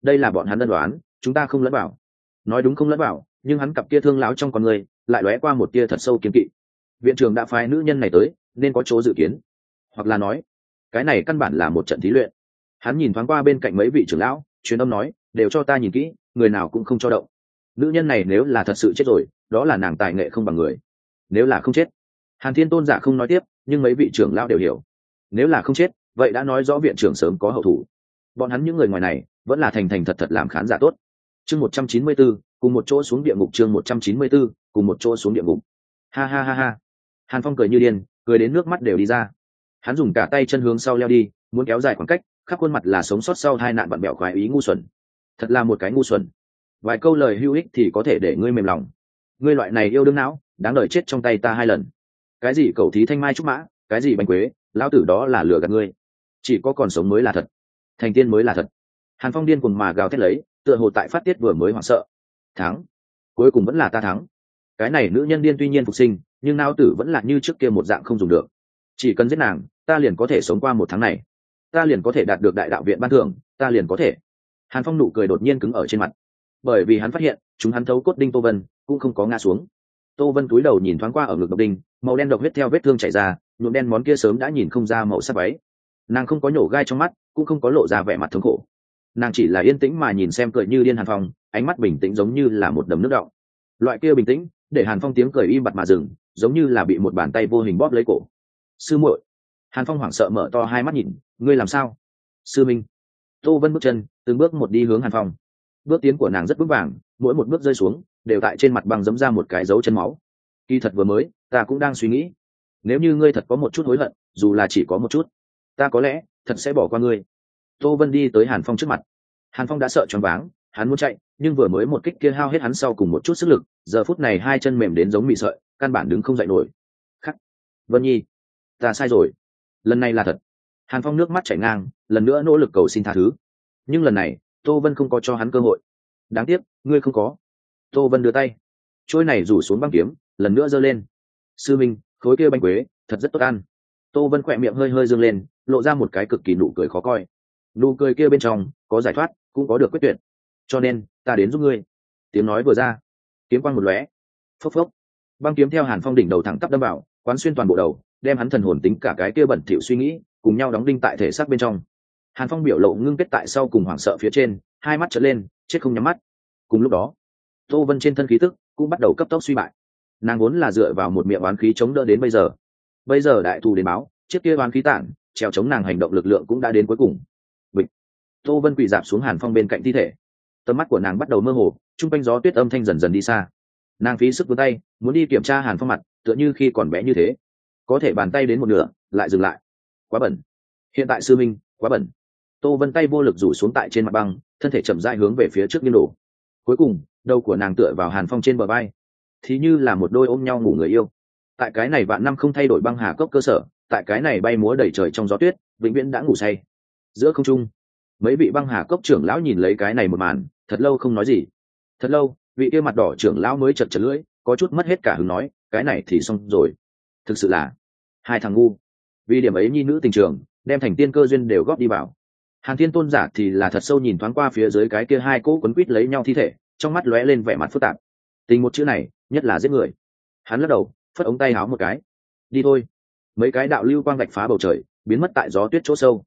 Đây là bọn hắn đơn đoán, chúng ta không lẫn bảo nói đúng không lẫn bảo nhưng hắn cặp kia thương láo trong con người, lại lóe qua một tia thật sâu kiên kỵ. Viện trưởng đã phái nữ nhân này tới, nên có chỗ dự kiến. Hoặc là nói, cái này căn bản là một trận thí luyện. Hắn nhìn thoáng qua bên cạnh mấy vị trưởng lão truyền âm nói, đều cho ta nhìn kỹ, người nào cũng không cho động. Nữ nhân này nếu là thật sự chết rồi, đó là nàng tài nghệ không bằng người. Nếu là không chết. Hàn thiên tôn giả không nói tiếp, nhưng mấy vị trưởng lão đều hiểu. Nếu là không chết, vậy đã nói rõ viện trưởng sớm có hậu thủ. Bọn hắn những người ngoài này, vẫn là thành thành thật thật làm khán giả tốt. Chương một trăm chín mươi b ố cùng một chỗ xuống địa ngục chương một trăm chín mươi b ố cùng một chỗ xuống địa ngục. Ha ha ha ha. Hàn phong cười như điên, cười đến nước mắt đều đi ra. Hắn dùng cả tay chân hướng sau leo đi, muốn kéo dài khoảng cách khắp khuôn mặt là sống sót sau hai nạn bạn bèo khoái ý ngu xuẩn. Thật là một cái ngu xuẩn. Vài câu lời hữu ích thì có thể để ngươi mềm lòng. Ngươi loại này yêu đương não, đáng đời chết trong tay ta hai lần. Cái gì cầu thí thanh mai trúc mã, cái gì bánh quế, lão tử đó là lừa gạt ngươi. Chỉ có còn sống mới là thật. Thành tiên mới là thật. Hàn phong điên cùng mà gào thét lấy, tựa hồ tại phát tiết vừa mới hoảng sợ. Thắng. Cuối cùng vẫn là ta thắng. Cái này nữ nhân điên tuy nhiên phục sinh, nhưng nao tử vẫn là như trước kia một dạng không dùng được. Chỉ cần giết nàng, ta liền có thể sống qua một tháng này ta liền có thể đạt được đại đạo viện ban thưởng, ta liền có thể. Hàn phong nụ cười đột nhiên cứng ở trên mặt. Bởi vì hắn phát hiện, chúng hắn thấu cốt đinh tô vân, cũng không có ngã xuống. Tô vân túi đầu nhìn thoáng qua ở ngực độc đinh, màu đen độc huyết theo vết thương chảy ra, nhuộm đen món kia sớm đã nhìn không ra màu sắc váy. Nàng không có nhổ gai trong mắt, cũng không có lộ ra vẻ mặt thống khổ. Nàng chỉ là yên tĩnh mà nhìn xem cười như điên hàn phong, ánh mắt bình tĩnh giống như là một đầm nước đọng. Loại kia bình tĩnh, để hàn phong tiếng cười im bặt mà dừng, giống như là bị một bàn tay vô hình bóp lấy cổ. Sư muội. Hàn phong hoảng sợ mở to hai mắt nhìn ngươi làm sao? Sư minh. Tô vân bước chân, từng bước một đi hướng hàn phong. Bước tiến của nàng rất vững vàng, mỗi một bước rơi xuống, đều tại trên mặt băng dẫm ra một cái dấu chân máu. Kỳ thật vừa mới, ta cũng đang suy nghĩ, nếu như ngươi thật có một chút hối hận, dù là chỉ có một chút, ta có lẽ thật sẽ bỏ qua ngươi. Tô vân đi tới hàn phong trước mặt. Hàn phong đã sợ choáng váng, hắn muốn chạy, nhưng vừa mới một kích kia hao hết hắn sau cùng một chút sức lực, giờ phút này hai chân mềm đến giống mị sợi, căn bản đứng không dậy nổi. Khắc. Vân nhi, ta sai rồi. Lần này là thật hàn phong nước mắt chảy ngang, lần nữa nỗ lực cầu xin tha thứ. Nhưng lần này, tô vân không có cho hắn cơ hội. Đáng tiếc, ngươi không có. Tô vân đưa tay. Trôi này rủ xuống băng kiếm, lần nữa giơ lên. Sư minh, khối kia bánh quế, thật rất tốt ăn. Tô vân khỏe miệng hơi hơi dâng lên, lộ ra một cái cực kỳ nụ cười khó coi. Nụ cười kia bên trong, có giải thoát, cũng có được quyết tuyệt. Cho nên, ta đến giúp ngươi. Tiếng nói vừa ra, kiếm quang một lóe. Phốc phốc. Băng kiếm theo hàn phong đỉnh đầu thẳng tắp đâm vào, quán xuyên toàn bộ đầu, đem hắn thần hồn tính cả cái kia bẩn thỉu suy nghĩ cùng nhau đóng đinh tại thể xác bên trong. Hàn phong biểu lộ ngưng kết tại sau cùng hoảng sợ phía trên, hai mắt trở lên, chết không nhắm mắt. Cùng lúc đó, tô vân trên thân khí tức cũng bắt đầu cấp tốc suy bại. Nàng vốn là dựa vào một miệng oán khí chống đỡ đến bây giờ. Bây giờ đại thù đến báo, chiếc kia oán khí tản treo chống nàng hành động lực lượng cũng đã đến cuối cùng. Bịch. Tô vân quỳ dạp xuống hàn phong bên cạnh thi thể. Tầm mắt của nàng bắt đầu mơ hồ, chung quanh gió tuyết âm thanh dần dần đi xa. Nàng phí sức vươn tay, muốn đi kiểm tra hàn phong mặt, tựa như khi còn bé như thế. Có thể bàn tay đến một nửa, lại dừng lại quá bẩn. Hiện tại sư minh, quá bẩn. Tô vân tay vô lực rủ xuống tại trên mặt băng, thân thể chậm dại hướng về phía trước nghiêng đổ. Cuối cùng, đầu của nàng tựa vào hàn phong trên bờ bay thì như là một đôi ôm nhau ngủ người yêu. Tại cái này vạn năm không thay đổi băng hà cốc cơ sở, tại cái này bay múa đầy trời trong gió tuyết, vĩnh viễn đã ngủ say. Giữa không trung, mấy vị băng hà cốc trưởng lão nhìn lấy cái này một màn, thật lâu không nói gì. Thật lâu, vị kia mặt đỏ trưởng lão mới chật chật lưỡi, có chút mất hết cả hứng nói, cái này thì xong rồi. Thực sự là hai thằng ngu vì điểm ấy nhi nữ tình trường, đem thành tiên cơ duyên đều góp đi vào. Hàn thiên tôn giả thì là thật sâu nhìn thoáng qua phía dưới cái kia hai cỗ quấn quít lấy nhau thi thể, trong mắt lóe lên vẻ mặt phức tạp. Tình một chữ này, nhất là giết người. Hắn lắc đầu, phất ống tay háo một cái. Đi thôi. Mấy cái đạo lưu quang gạch phá bầu trời, biến mất tại gió tuyết chỗ sâu.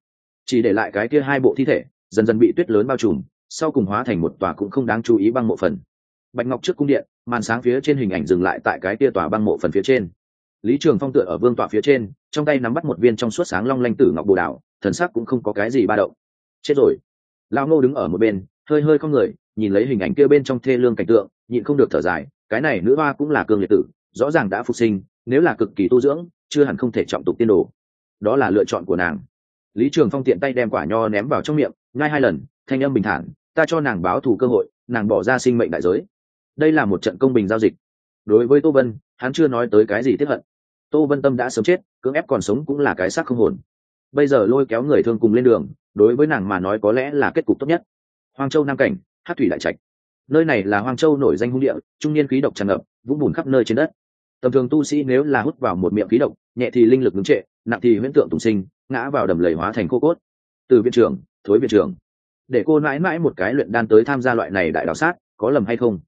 Chỉ để lại cái kia hai bộ thi thể, dần dần bị tuyết lớn bao trùm, sau cùng hóa thành một tòa cũng không đáng chú ý băng mộ phần. Bạch ngọc trước cung điện, màn sáng phía trên hình ảnh dừng lại tại cái kia tòa băng mộ phần phía trên lý trường phong tựa ở vương tọa phía trên, trong tay nắm bắt một viên trong suốt sáng long lanh tử ngọc bồ đào, thần sắc cũng không có cái gì ba động. Chết rồi. Lao ngô đứng ở một bên, hơi hơi không người, nhìn lấy hình ảnh kia bên trong thê lương cảnh tượng, nhịn không được thở dài, cái này nữ hoa cũng là cương liệt tử, rõ ràng đã phục sinh, nếu là cực kỳ tu dưỡng, chưa hẳn không thể trọng tục tiên đồ. Đó là lựa chọn của nàng. Lý trường phong tiện tay đem quả nho ném vào trong miệng ngay hai lần, thanh âm bình thản, ta cho nàng báo thù cơ hội, nàng bỏ ra sinh mệnh đại giới. Đây là một trận công bình giao dịch. Đối với tô vân, hắn chưa nói tới cái gì tiếp hận tô vân tâm đã sớm chết, cưỡng ép còn sống cũng là cái xác không hồn. Bây giờ lôi kéo người thương cùng lên đường, đối với nàng mà nói có lẽ là kết cục tốt nhất. Hoang châu nam cảnh hát thủy đại trạch. Nơi này là hoang châu nổi danh hung địa, trung niên khí độc tràn ngập, vũng bùn khắp nơi trên đất. Tầm thường tu sĩ nếu là hút vào một miệng khí độc, nhẹ thì linh lực ngưng trệ, nặng thì huyễn tượng tùng sinh, ngã vào đầm lầy hóa thành cô cốt. Từ viện trưởng, thối viện trưởng. Để cô mãi mãi một cái luyện đan tới tham gia loại này đại đạo sát, có lầm hay không?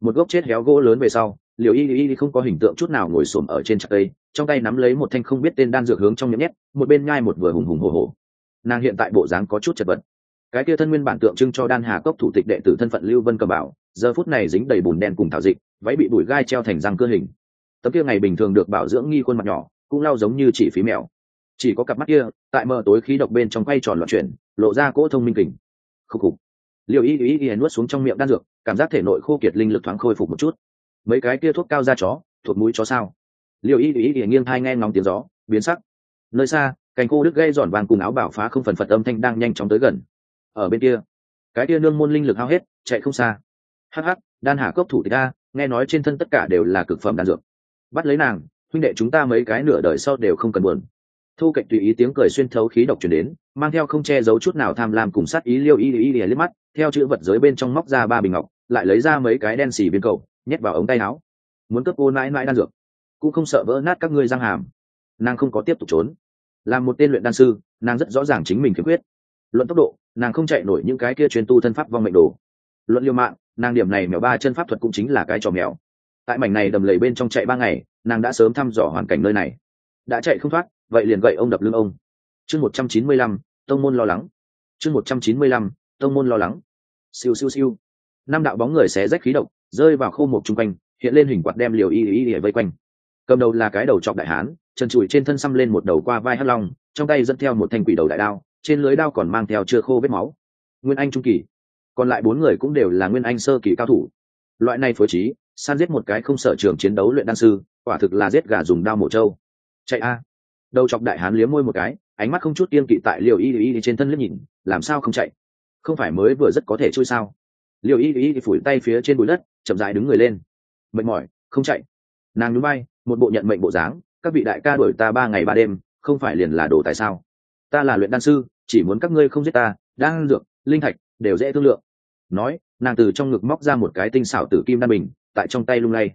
Một gốc chết héo gỗ lớn về sau liệu y y không có hình tượng chút nào ngồi xổm ở trên trạc cây trong tay nắm lấy một thanh không biết tên đan dược hướng trong nhậm nhét, một bên nhai một vừa hùng hùng hồ hồ nàng hiện tại bộ dáng có chút chật vật. Cái kia thân nguyên bản tượng trưng cho đan hà cốc thủ tịch đệ tử thân phận lưu vân cầm bảo, giờ phút này dính đầy bùn đen cùng thảo dịch, váy bị bụi gai treo thành răng cơ hình. Tấm kia ngày bình thường được bảo dưỡng nghi khuôn mặt nhỏ, cũng lau giống như chỉ phí mèo. Chỉ có cặp mắt kia, tại mờ tối khí độc bên trong quay tròn loạn chuyển, lộ ra cỗ thông minh kình. Khúc khục. Liều ý ý ý nuốt xuống trong miệng đan dược, cảm giác thể nội khô kiệt linh lực thoáng khôi phục một chút. Mấy cái kia thuốc cao da chó, thuộc mũi chó sao? Liệu y ý y nghiêng hai nghe ngóng tiếng gió, biến sắc. Nơi xa, cành khô đứt gây giòn vàng cùng áo bảo phá không phần phật âm thanh đang nhanh chóng tới gần. Ở bên kia, cái kia nương môn linh lực hao hết, chạy không xa. Hh đan hà cốc thủ tịch a, nghe nói trên thân tất cả đều là cực phẩm đan dược. Bắt lấy nàng, huynh đệ chúng ta mấy cái nửa đời sau đều không cần buồn. Thu cạnh tùy ý tiếng cười xuyên thấu khí độc chuyển đến, mang theo không che giấu chút nào tham lam cùng sát ý liêu y y y liếc mắt, theo chữ vật giới bên trong móc ra ba bình ngọc, lại lấy ra mấy cái đen xì viên cầu, nhét vào ống tay áo. Muốn cướp cô mãi mãi đan dược cũng không sợ vỡ nát các ngươi răng hàm. Nàng không có tiếp tục trốn. Làm một tên luyện đan sư, nàng rất rõ ràng chính mình khiếm khuyết. Luận tốc độ, nàng không chạy nổi những cái kia chuyên tu thân pháp vong mệnh đồ. Luận liêu mạng, nàng điểm này mèo ba chân pháp thuật cũng chính là cái trò mèo. Tại mảnh này đầm lầy bên trong chạy ba ngày, nàng đã sớm thăm dò hoàn cảnh nơi này. Đã chạy không thoát, vậy liền gậy ông đập lưng ông. Chương một trăm chín mươi lăm, tông môn lo lắng. Chương một trăm chín mươi lăm, tông môn lo lắng. Siêu siêu siêu. Năm đạo bóng người xé rách khí độc, rơi vào khô một chung quanh, hiện lên hình quạt đem liều y y y vây quanh cầm đầu là cái đầu trọc đại hán trần trụi trên thân xăm lên một đầu qua vai hắc long, trong tay dẫn theo một thanh quỷ đầu đại đao, trên lưới đao còn mang theo chưa khô vết máu. Nguyên anh trung kỳ. Còn lại bốn người cũng đều là nguyên anh sơ kỳ cao thủ. Loại này phối trí, san giết một cái không sở trường chiến đấu luyện đan sư, quả thực là giết gà dùng đao mổ trâu. Chạy a. Đầu chọc đại hán liếm môi một cái, ánh mắt không chút kiên kỵ tại liều y y trên thân liếc nhìn, làm sao không chạy? Không phải mới vừa rất có thể chui sao? Liều y y phủi tay phía trên bụi đất, chậm dài đứng người lên. Mệt mỏi, không chạy. Nàng núi bay một bộ nhận mệnh bộ dáng, các vị đại ca đuổi ta ba ngày ba đêm, không phải liền là đồ tại sao? Ta là luyện đan sư, chỉ muốn các ngươi không giết ta, đan dược, linh thạch đều dễ thương lượng. Nói, nàng từ trong ngực móc ra một cái tinh xảo tử kim đan bình, tại trong tay lung lay.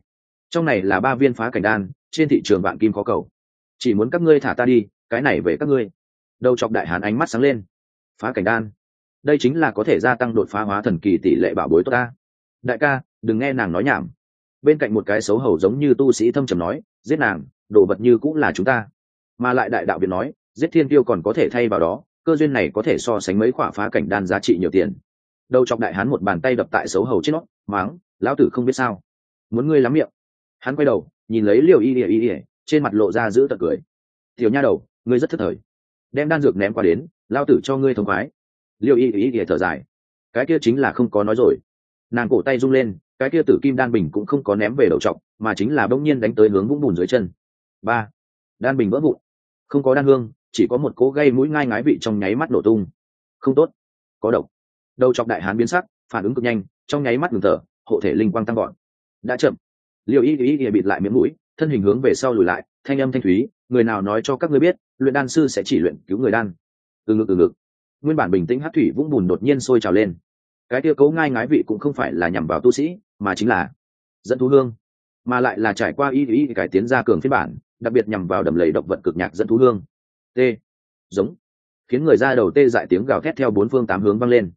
Trong này là ba viên phá cảnh đan, trên thị trường vạn kim khó cầu. Chỉ muốn các ngươi thả ta đi, cái này về các ngươi. Đầu chọc đại hán ánh mắt sáng lên. Phá cảnh đan. Đây chính là có thể gia tăng đột phá hóa thần kỳ tỷ lệ bảo bối tốt ta. Đại ca, đừng nghe nàng nói nhảm bên cạnh một cái xấu hầu giống như tu sĩ thâm trầm nói, giết nàng, đồ vật như cũng là chúng ta. Mà lại đại đạo việt nói, giết thiên tiêu còn có thể thay vào đó, cơ duyên này có thể so sánh mấy quả phá cảnh đan giá trị nhiều tiền. Đầu chọc đại hán một bàn tay đập tại xấu hầu trên nó, máng, lão tử không biết sao. Muốn ngươi lắm miệng. Hắn quay đầu, nhìn lấy liều y ỉa y ỉa trên mặt lộ ra giữ tật cười. Tiểu nha đầu, ngươi rất thất thời. Đem đan dược ném qua đến lao tử cho ngươi thông khoái. Liều y y ỉa thở dài. Cái kia chính là không có nói rồi. Nàng cổ tay rung lên cái kia tử kim đan bình cũng không có ném về đầu trọc, mà chính là bỗng nhiên đánh tới hướng vũng bùn dưới chân. Ba, đan bình vỡ vụn. Không có đan hương, chỉ có một cố gây mũi ngai ngái vị trong nháy mắt nổ tung. Không tốt. Có độc. Đầu chọc đại hán biến sắc, phản ứng cực nhanh, trong nháy mắt ngừng thở, hộ thể linh quang tăng gọn đã chậm. Liệu y y y bịt lại miếng mũi, thân hình hướng về sau lùi lại, thanh âm thanh thúy, người nào nói cho các ngươi biết, luyện đan sư sẽ chỉ luyện cứu người đan. Từ ngực từ ngực. Nguyên bản bình tĩnh hát thủy vũng bùn đột nhiên sôi trào lên. Cái tia cấu ngai ngái vị cũng không phải là nhằm vào tu sĩ mà chính là dẫn thú hương, mà lại là trải qua y y cải tiến ra cường phiên bản, đặc biệt nhằm vào đầm lầy động vật cực nhạc dẫn thú hương. T. Giống. Khiến người ra đầu tê dại tiếng gào thét theo bốn phương tám hướng vang lên.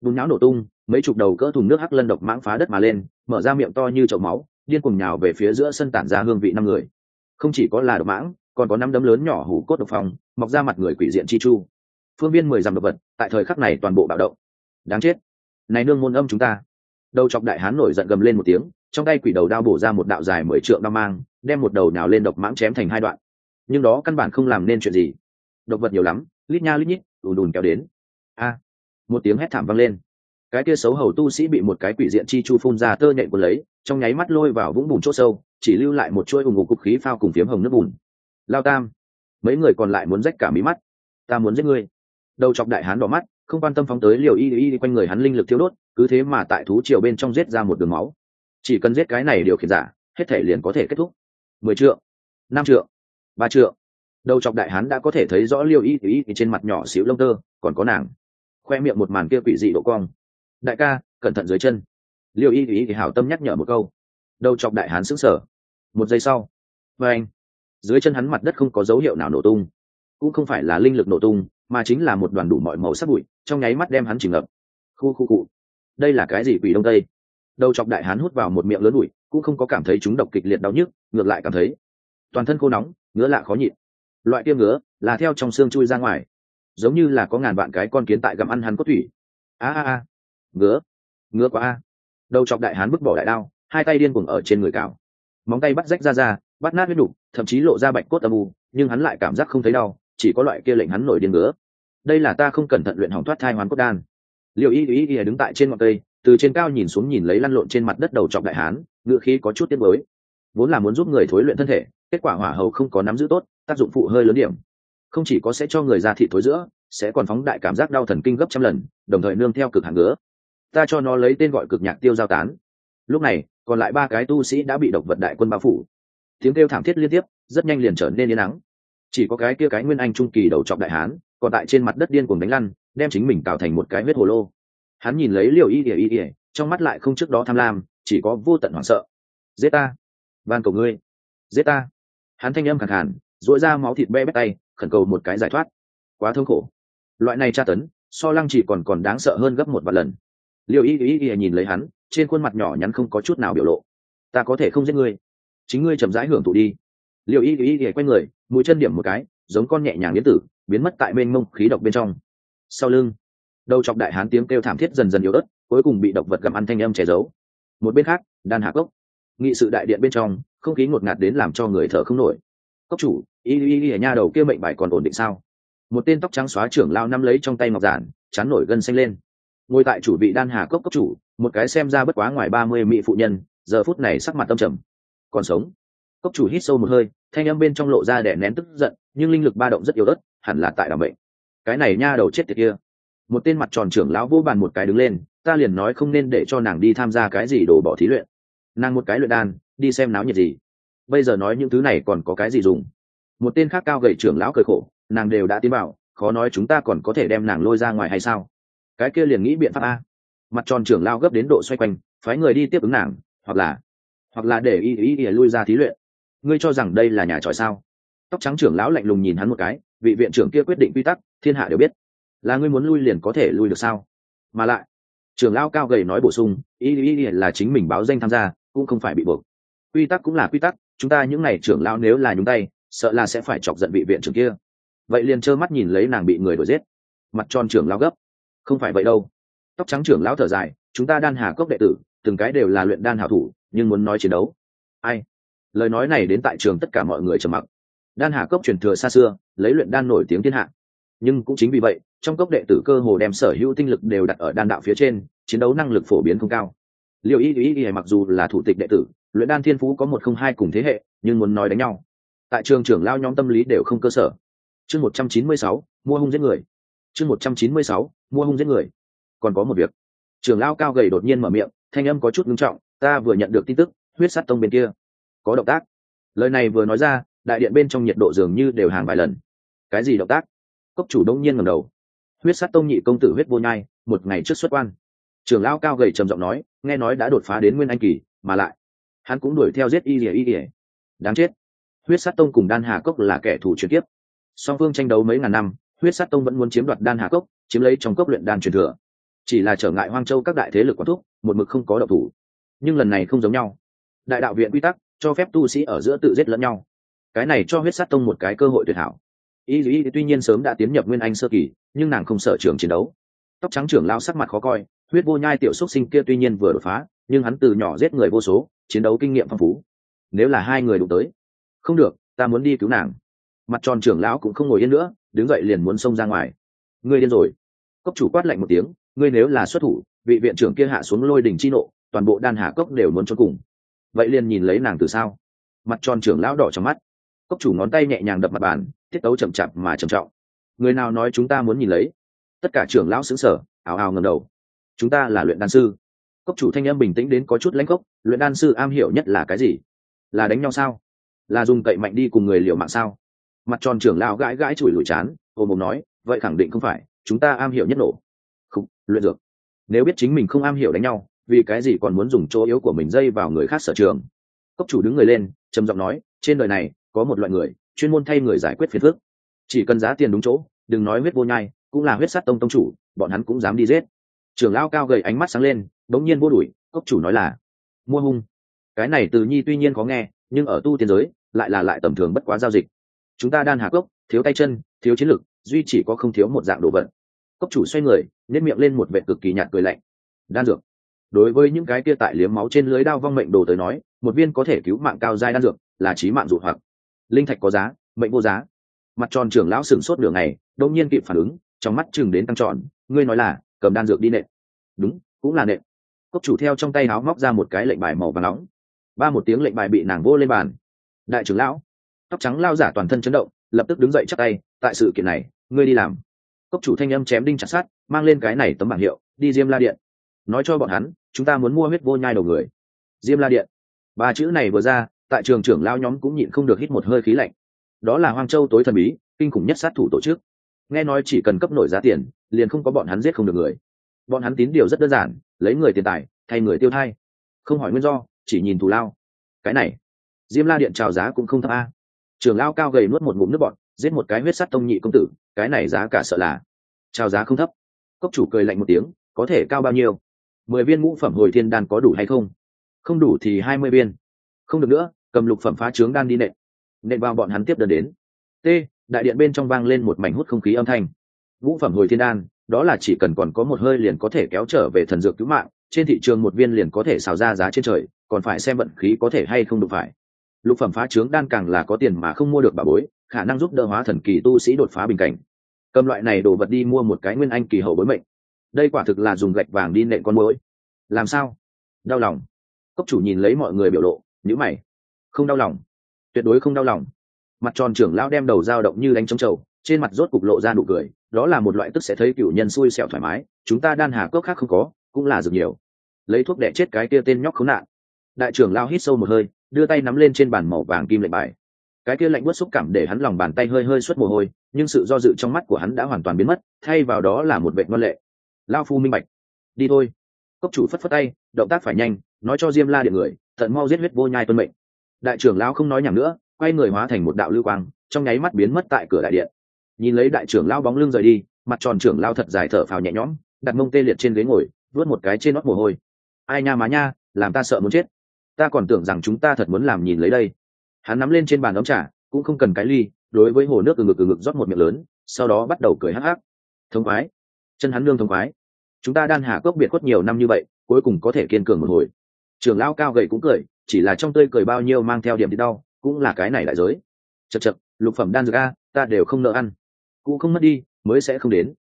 Bùn nháo nổ tung, mấy chục đầu cỡ thùng nước hắc lân độc mãng phá đất mà lên, mở ra miệng to như chậu máu, điên cùng nhào về phía giữa sân tản ra hương vị năm người. Không chỉ có là độc mãng, còn có năm đấm lớn nhỏ hủ cốt độc phòng mọc ra mặt người quỷ diện chi chu. Phương viên mười dặm độc vật, tại thời khắc này toàn bộ bạo động. Đáng chết. Này nương môn âm chúng ta đầu chọc đại hán nổi giận gầm lên một tiếng, trong tay quỷ đầu đao bổ ra một đạo dài mười trượng đao mang, đem một đầu nào lên độc mãng chém thành hai đoạn. Nhưng đó căn bản không làm nên chuyện gì. Độc vật nhiều lắm, lít nha lít nhít ùn đùn kéo đến. A! Một tiếng hét thảm vang lên. Cái kia xấu hầu tu sĩ bị một cái quỷ diện chi chu phun ra tơ nhện của lấy, trong nháy mắt lôi vào vũng bùn chỗ sâu, chỉ lưu lại một chuôi ủng ngục cục khí phao cùng phiếm hồng nước bùn. Lao tam! Mấy người còn lại muốn rách cả mí mắt. Ta muốn giết ngươi. Đầu chọc đại hán đỏ mắt, không quan tâm phóng tới liều y y quanh người hắn linh lực thiếu đốt cứ thế mà tại thú triều bên trong giết ra một đường máu. Chỉ cần giết cái này điều khiển giả, hết thể liền có thể kết thúc. Mười triệu năm triệu ba triệu đầu chọc đại hán đã có thể thấy rõ liêu y ý trên mặt nhỏ xíu lông tơ, còn có nàng. Khoe miệng một màn kia quỷ dị độ cong. Đại ca, cẩn thận dưới chân. Liêu y ý hảo tâm nhắc nhở một câu. Đầu chọc đại hán sững sờ. Một giây sau và anh. Dưới chân hắn mặt đất không có dấu hiệu nào nổ tung. Cũng không phải là linh lực nổ tung, mà chính là một đoàn đủ mọi màu sắc bụi, trong nháy mắt đem hắn chìm ngập. Khu khu cụ đây là cái gì quỷ đông tây? Đầu chọc đại hán hút vào một miệng lớn bụi cũng không có cảm thấy chúng độc kịch liệt đau nhức ngược lại cảm thấy toàn thân khô nóng ngứa lạ khó nhịn. Loại tiêm ngứa là theo trong xương chui ra ngoài giống như là có ngàn vạn cái con kiến tại gặm ăn hắn cốt thủy a a a ngứa ngứa quá a. Đầu chọc đại hán bức bỏ đại đao hai tay điên cuồng ở trên người cào. Móng tay bắt rách ra ra bắt nát huyết đủ, thậm chí lộ ra bạch cốt âm u nhưng hắn lại cảm giác không thấy đau chỉ có loại kia lệnh hắn nổi điên ngứa. Đây là ta không cẩn thận luyện hỏng thoát thai hoàn cốt đan liệu y y y đứng tại trên ngọn cây, từ trên cao nhìn xuống nhìn lấy lăn lộn trên mặt đất đầu chọc đại hán ngựa khí có chút tiếc mới vốn là muốn giúp người thối luyện thân thể, kết quả hỏa hầu không có nắm giữ tốt, tác dụng phụ hơi lớn điểm. Không chỉ có sẽ cho người ra thị thối giữa, sẽ còn phóng đại cảm giác đau thần kinh gấp trăm lần, đồng thời nương theo cực hạng ngứa. Ta cho nó lấy tên gọi cực nhạc tiêu giao tán. Lúc này, còn lại ba cái tu sĩ đã bị độc vật đại quân bao phủ. Tiếng kêu thảm thiết liên tiếp, rất nhanh liền trở nên yên nắng chỉ có cái kia cái nguyên anh trung kỳ đầu trọc đại hán, còn tại trên mặt đất điên cuồng đánh lăn đem chính mình tạo thành một cái huyết hồ lô. Hắn nhìn lấy liều y ỉa y ỉa trong mắt lại không trước đó tham lam, chỉ có vô tận hoảng sợ. Giết ta! Van cầu ngươi! Giết ta! Hắn thanh âm khẳng hẳn dội ra máu thịt be bét tay, khẩn cầu một cái giải thoát. Quá thương khổ. Loại này tra tấn, so lăng chỉ còn còn đáng sợ hơn gấp một vài lần. Liều y y y nhìn lấy hắn, trên khuôn mặt nhỏ nhắn không có chút nào biểu lộ. Ta có thể không giết ngươi. Chính ngươi chậm rãi hưởng thụ đi. Liều y y y quay người, mũi chân điểm một cái, giống con nhẹ nhàng biến tử, biến mất tại bên mông khí độc bên trong sau lưng. Đầu chọc đại hán tiếng kêu thảm thiết dần dần yếu ớt, cuối cùng bị động vật gặm ăn thanh âm che giấu. Một bên khác đan hạ cốc. Nghị sự đại điện bên trong, không khí ngột ngạt đến làm cho người thở không nổi. Cốc chủ, y y y ở nha đầu kia mệnh bài còn ổn định sao? Một tên tóc trắng xóa trưởng lao năm lấy trong tay ngọc giản, chán nổi gân xanh lên. Ngồi tại chủ vị đan hà cốc cốc chủ, một cái xem ra bất quá ngoài ba mươi mỹ phụ nhân, giờ phút này sắc mặt tâm trầm. Còn sống. Cốc chủ hít sâu một hơi, thanh âm bên trong lộ ra để nén tức giận, nhưng linh lực ba động rất yếu ớt, hẳn là tại đảm bệnh cái này nha đầu chết tiệt kia. Một tên mặt tròn trưởng lão vô bàn một cái đứng lên, ta liền nói không nên để cho nàng đi tham gia cái gì đổ bỏ thí luyện. Nàng một cái luyện đan, đi xem náo nhiệt gì. Bây giờ nói những thứ này còn có cái gì dùng? Một tên khác cao gầy trưởng lão cười khổ, nàng đều đã tiến bảo khó nói chúng ta còn có thể đem nàng lôi ra ngoài hay sao? Cái kia liền nghĩ biện pháp a. Mặt tròn trưởng lao gấp đến độ xoay quanh, phái người đi tiếp ứng nàng, hoặc là hoặc là để y y y lui ra thí luyện. Ngươi cho rằng đây là nhà tròi sao? Tóc trắng trưởng lão lạnh lùng nhìn hắn một cái vị viện trưởng kia quyết định quy tắc, thiên hạ đều biết. Là ngươi muốn lui liền có thể lui được sao? Mà lại, trưởng lão cao gầy nói bổ sung, ý ý ý là chính mình báo danh tham gia, cũng không phải bị buộc. Quy tắc cũng là quy tắc, chúng ta những n à y trưởng lão nếu là nhúng tay, sợ là sẽ phải chọc giận vị viện trưởng kia. Vậy liền trơ mắt nhìn lấy nàng bị người đuổi giết. Mặt tròn trưởng lão gấp. Không phải vậy đâu. Tóc trắng trưởng lão thở dài, chúng ta đan hà cốc đệ tử, từng cái đều là luyện đan hảo thủ, nhưng muốn nói chiến đấu. Ai? Lời nói này đến tại trường tất cả mọi người trầm mặc đan hà cốc truyền thừa xa xưa, lấy luyện đan nổi tiếng thiên hạ. Nhưng cũng chính vì vậy, trong cốc đệ tử cơ hồ đem sở hữu tinh lực đều đặt ở đan đạo phía trên, chiến đấu năng lực phổ biến không cao. Liệu y y y mặc dù là thủ tịch đệ tử, luyện đan thiên phú có một không hai cùng thế hệ, nhưng muốn nói đánh nhau. Tại trường trưởng lao nhóm tâm lý đều không cơ sở. Chương một trăm chín mươi sáu, mua hung giết người. Chương một trăm chín mươi sáu, mua hung giết người. Còn có một việc. Trưởng lao cao gầy đột nhiên mở miệng, thanh âm có chút ngưng trọng, ta vừa nhận được tin tức, huyết sắt tông bên kia. Có động tác. Lời này vừa nói ra đại điện bên trong nhiệt độ dường như đều hàng vài lần. Cái gì động tác? Cốc chủ đông nhiên ngầm đầu. Huyết sát tông nhị công tử huyết vô nhai, một ngày trước xuất quan. Trưởng lao cao gầy trầm giọng nói, nghe nói đã đột phá đến nguyên anh kỳ, mà lại, hắn cũng đuổi theo giết y ỉa y ỉa đáng chết. Huyết sát tông cùng đan hà cốc là kẻ thù truyền tiếp song phương tranh đấu mấy ngàn năm, huyết sát tông vẫn muốn chiếm đoạt đan hà cốc, chiếm lấy trong cốc luyện đan truyền thừa. Chỉ là trở ngại hoang châu các đại thế lực quán thúc, một mực không có độc thủ. Nhưng lần này không giống nhau. Đại đạo viện quy tắc cho phép tu sĩ ở giữa tự giết lẫn nhau cái này cho huyết sát tông một cái cơ hội tuyệt hảo. Y y tuy nhiên sớm đã tiến nhập nguyên anh sơ kỳ, nhưng nàng không sợ trường chiến đấu. Tóc trắng trưởng lao sắc mặt khó coi, huyết vô nhai tiểu xúc sinh kia tuy nhiên vừa đột phá, nhưng hắn từ nhỏ giết người vô số, chiến đấu kinh nghiệm phong phú. Nếu là hai người đụng tới, không được, ta muốn đi cứu nàng. Mặt tròn trưởng lão cũng không ngồi yên nữa, đứng dậy liền muốn xông ra ngoài. Ngươi điên rồi. Cốc chủ quát lạnh một tiếng, ngươi nếu là xuất thủ, vị viện trưởng kia hạ xuống lôi đỉnh chi nộ, toàn bộ đan hạ cốc đều muốn cho cùng. Vậy liền nhìn lấy nàng từ sao. Mặt tròn trưởng lão đỏ trong mắt cốc chủ ngón tay nhẹ nhàng đập mặt bàn, tiết tấu chậm chạp mà trầm trọng. Người nào nói chúng ta muốn nhìn lấy? Tất cả trưởng lão xứng sở ào ào ngầm đầu. Chúng ta là luyện đan sư. Cốc chủ thanh em bình tĩnh đến có chút lãnh cốc luyện đan sư am hiểu nhất là cái gì? Là đánh nhau sao? Là dùng cậy mạnh đi cùng người liều mạng sao? Mặt tròn trưởng lão gãi gãi chùi lùi chán hồ mồm nói, vậy khẳng định không phải, chúng ta am hiểu nhất nổ. Không, luyện dược. Nếu biết chính mình không am hiểu đánh nhau, vì cái gì còn muốn dùng chỗ yếu của mình dây vào người khác sở trường? Cốc chủ đứng người lên, trầm giọng nói, trên đời này có một loại người, chuyên môn thay người giải quyết phiền phức. Chỉ cần giá tiền đúng chỗ, đừng nói huyết vô nhai, cũng là huyết sát tông tông chủ, bọn hắn cũng dám đi giết. Trưởng lão cao gầy ánh mắt sáng lên bỗng nhiên vô đuổi, cốc chủ nói là, mua hung. Cái này từ nhi tuy nhiên có nghe, nhưng ở tu tiên giới, lại là lại tầm thường bất quá giao dịch. Chúng ta đan hà cốc, thiếu tay chân, thiếu chiến lực, duy chỉ có không thiếu một dạng đồ vật. Cốc chủ xoay người nếp miệng lên một vệ cực kỳ nhạt cười lạnh. Đan dược. Đối với những cái kia tại liếm máu trên lưới đao vong mệnh đồ tới nói, một viên có thể cứu mạng cao dai đan dược là trí mạng dụ hoặc linh thạch có giá mệnh vô giá. Mặt tròn trưởng lão sửng sốt đường ngày, đông nhiên kịp phản ứng trong mắt chừng đến tăng tròn ngươi nói là cầm đan dược đi nệ. đúng cũng là nệ. cốc chủ theo trong tay áo móc ra một cái lệnh bài màu và nóng. Ba một tiếng lệnh bài bị nàng vô lên bàn. Đại trưởng lão tóc trắng lao giả toàn thân chấn động lập tức đứng dậy chắc tay tại sự kiện này ngươi đi làm. Cốc chủ thanh âm chém đinh chặt sát mang lên cái này tấm bảng hiệu đi diêm la điện. Nói cho bọn hắn chúng ta muốn mua huyết vô nhai đầu người. Diêm la điện. Ba chữ này vừa ra tại trường trưởng lao nhóm cũng nhịn không được hít một hơi khí lạnh. Đó là hoang châu tối thần bí, kinh khủng nhất sát thủ tổ chức. Nghe nói chỉ cần cấp nổi giá tiền, liền không có bọn hắn giết không được người. Bọn hắn tín điều rất đơn giản, lấy người tiền tài, thay người tiêu thai. Không hỏi nguyên do, chỉ nhìn thù lao. Cái này, diêm la điện trào giá cũng không thấp a. Trường lao cao gầy nuốt một ngụm nước bọn giết một cái huyết sắt tông nhị công tử, cái này giá cả sợ là trào giá không thấp. Cốc chủ cười lạnh một tiếng, có thể cao bao nhiêu? Mười viên ngũ phẩm hồi thiên đan có đủ hay không? Không đủ thì hai mươi viên. Không được nữa cầm lục phẩm phá trướng đan đi nện. Nện vào bọn hắn tiếp đơn đến. T, đại điện bên trong vang lên một mảnh hút không khí âm thanh. Ngũ phẩm hồi thiên đan, đó là chỉ cần còn có một hơi liền có thể kéo trở về thần dược cứu mạng, trên thị trường một viên liền có thể xào ra giá trên trời, còn phải xem vận khí có thể hay không được phải. Lục phẩm phá trướng đan càng là có tiền mà không mua được bà bối, khả năng giúp đỡ hóa thần kỳ tu sĩ đột phá bình cảnh. Cầm loại này đồ vật đi mua một cái nguyên anh kỳ hậu bối mệnh. Đây quả thực là dùng gạch vàng đi nện con mối làm sao? Đau lòng. Cốc chủ nhìn lấy mọi người biểu lộ nhữ mày không đau lòng. Tuyệt đối không đau lòng. Mặt tròn trưởng lão đem đầu dao động như đánh trống trầu, trên mặt rốt cục lộ ra nụ cười, đó là một loại tức sẽ thấy cựu nhân xui xẹo thoải mái, chúng ta đan hà cốc khác không có, cũng là dược nhiều. Lấy thuốc đẻ chết cái kia tên nhóc khốn nạn. Đại trưởng lao hít sâu một hơi, đưa tay nắm lên trên bàn màu vàng kim lệnh bài. Cái kia lạnh bớt xúc cảm để hắn lòng bàn tay hơi hơi xuất mồ hôi, nhưng sự do dự trong mắt của hắn đã hoàn toàn biến mất, thay vào đó là một vệ ngoan lệ. Lao phu minh bạch. Đi thôi. Cốc chủ phất phất tay, động tác phải nhanh, nói cho diêm la điện người thận mau giết huyết vô nhai tuân mệnh đại trưởng lão không nói nhảm nữa, quay người hóa thành một đạo lưu quang, trong nháy mắt biến mất tại cửa đại điện. Nhìn lấy đại trưởng lão bóng lưng rời đi, mặt tròn trưởng lão thật dài thở phào nhẹ nhõm, đặt mông tê liệt trên ghế ngồi vớt một cái trên nót mồ hôi. Ai nha má nha, làm ta sợ muốn chết. Ta còn tưởng rằng chúng ta thật muốn làm nhìn lấy đây. Hắn nắm lên trên bàn đóng trà, cũng không cần cái ly, đối với hồ nước từ ngực từ ngực rót một miệng lớn, sau đó bắt đầu cười hắc hắc. Thông khoái. Chân hắn lương thông khoái. Chúng ta đan hà cốc biệt khuất nhiều năm như vậy, cuối cùng có thể kiên cường một hồi trưởng lão cao gầy cũng cười, chỉ là trong tươi cười bao nhiêu mang theo điểm đi đau, cũng là cái này đại giới. Chật chật lục phẩm đan dược a, ta đều không nợ ăn. Cụ không mất đi, mới sẽ không đến.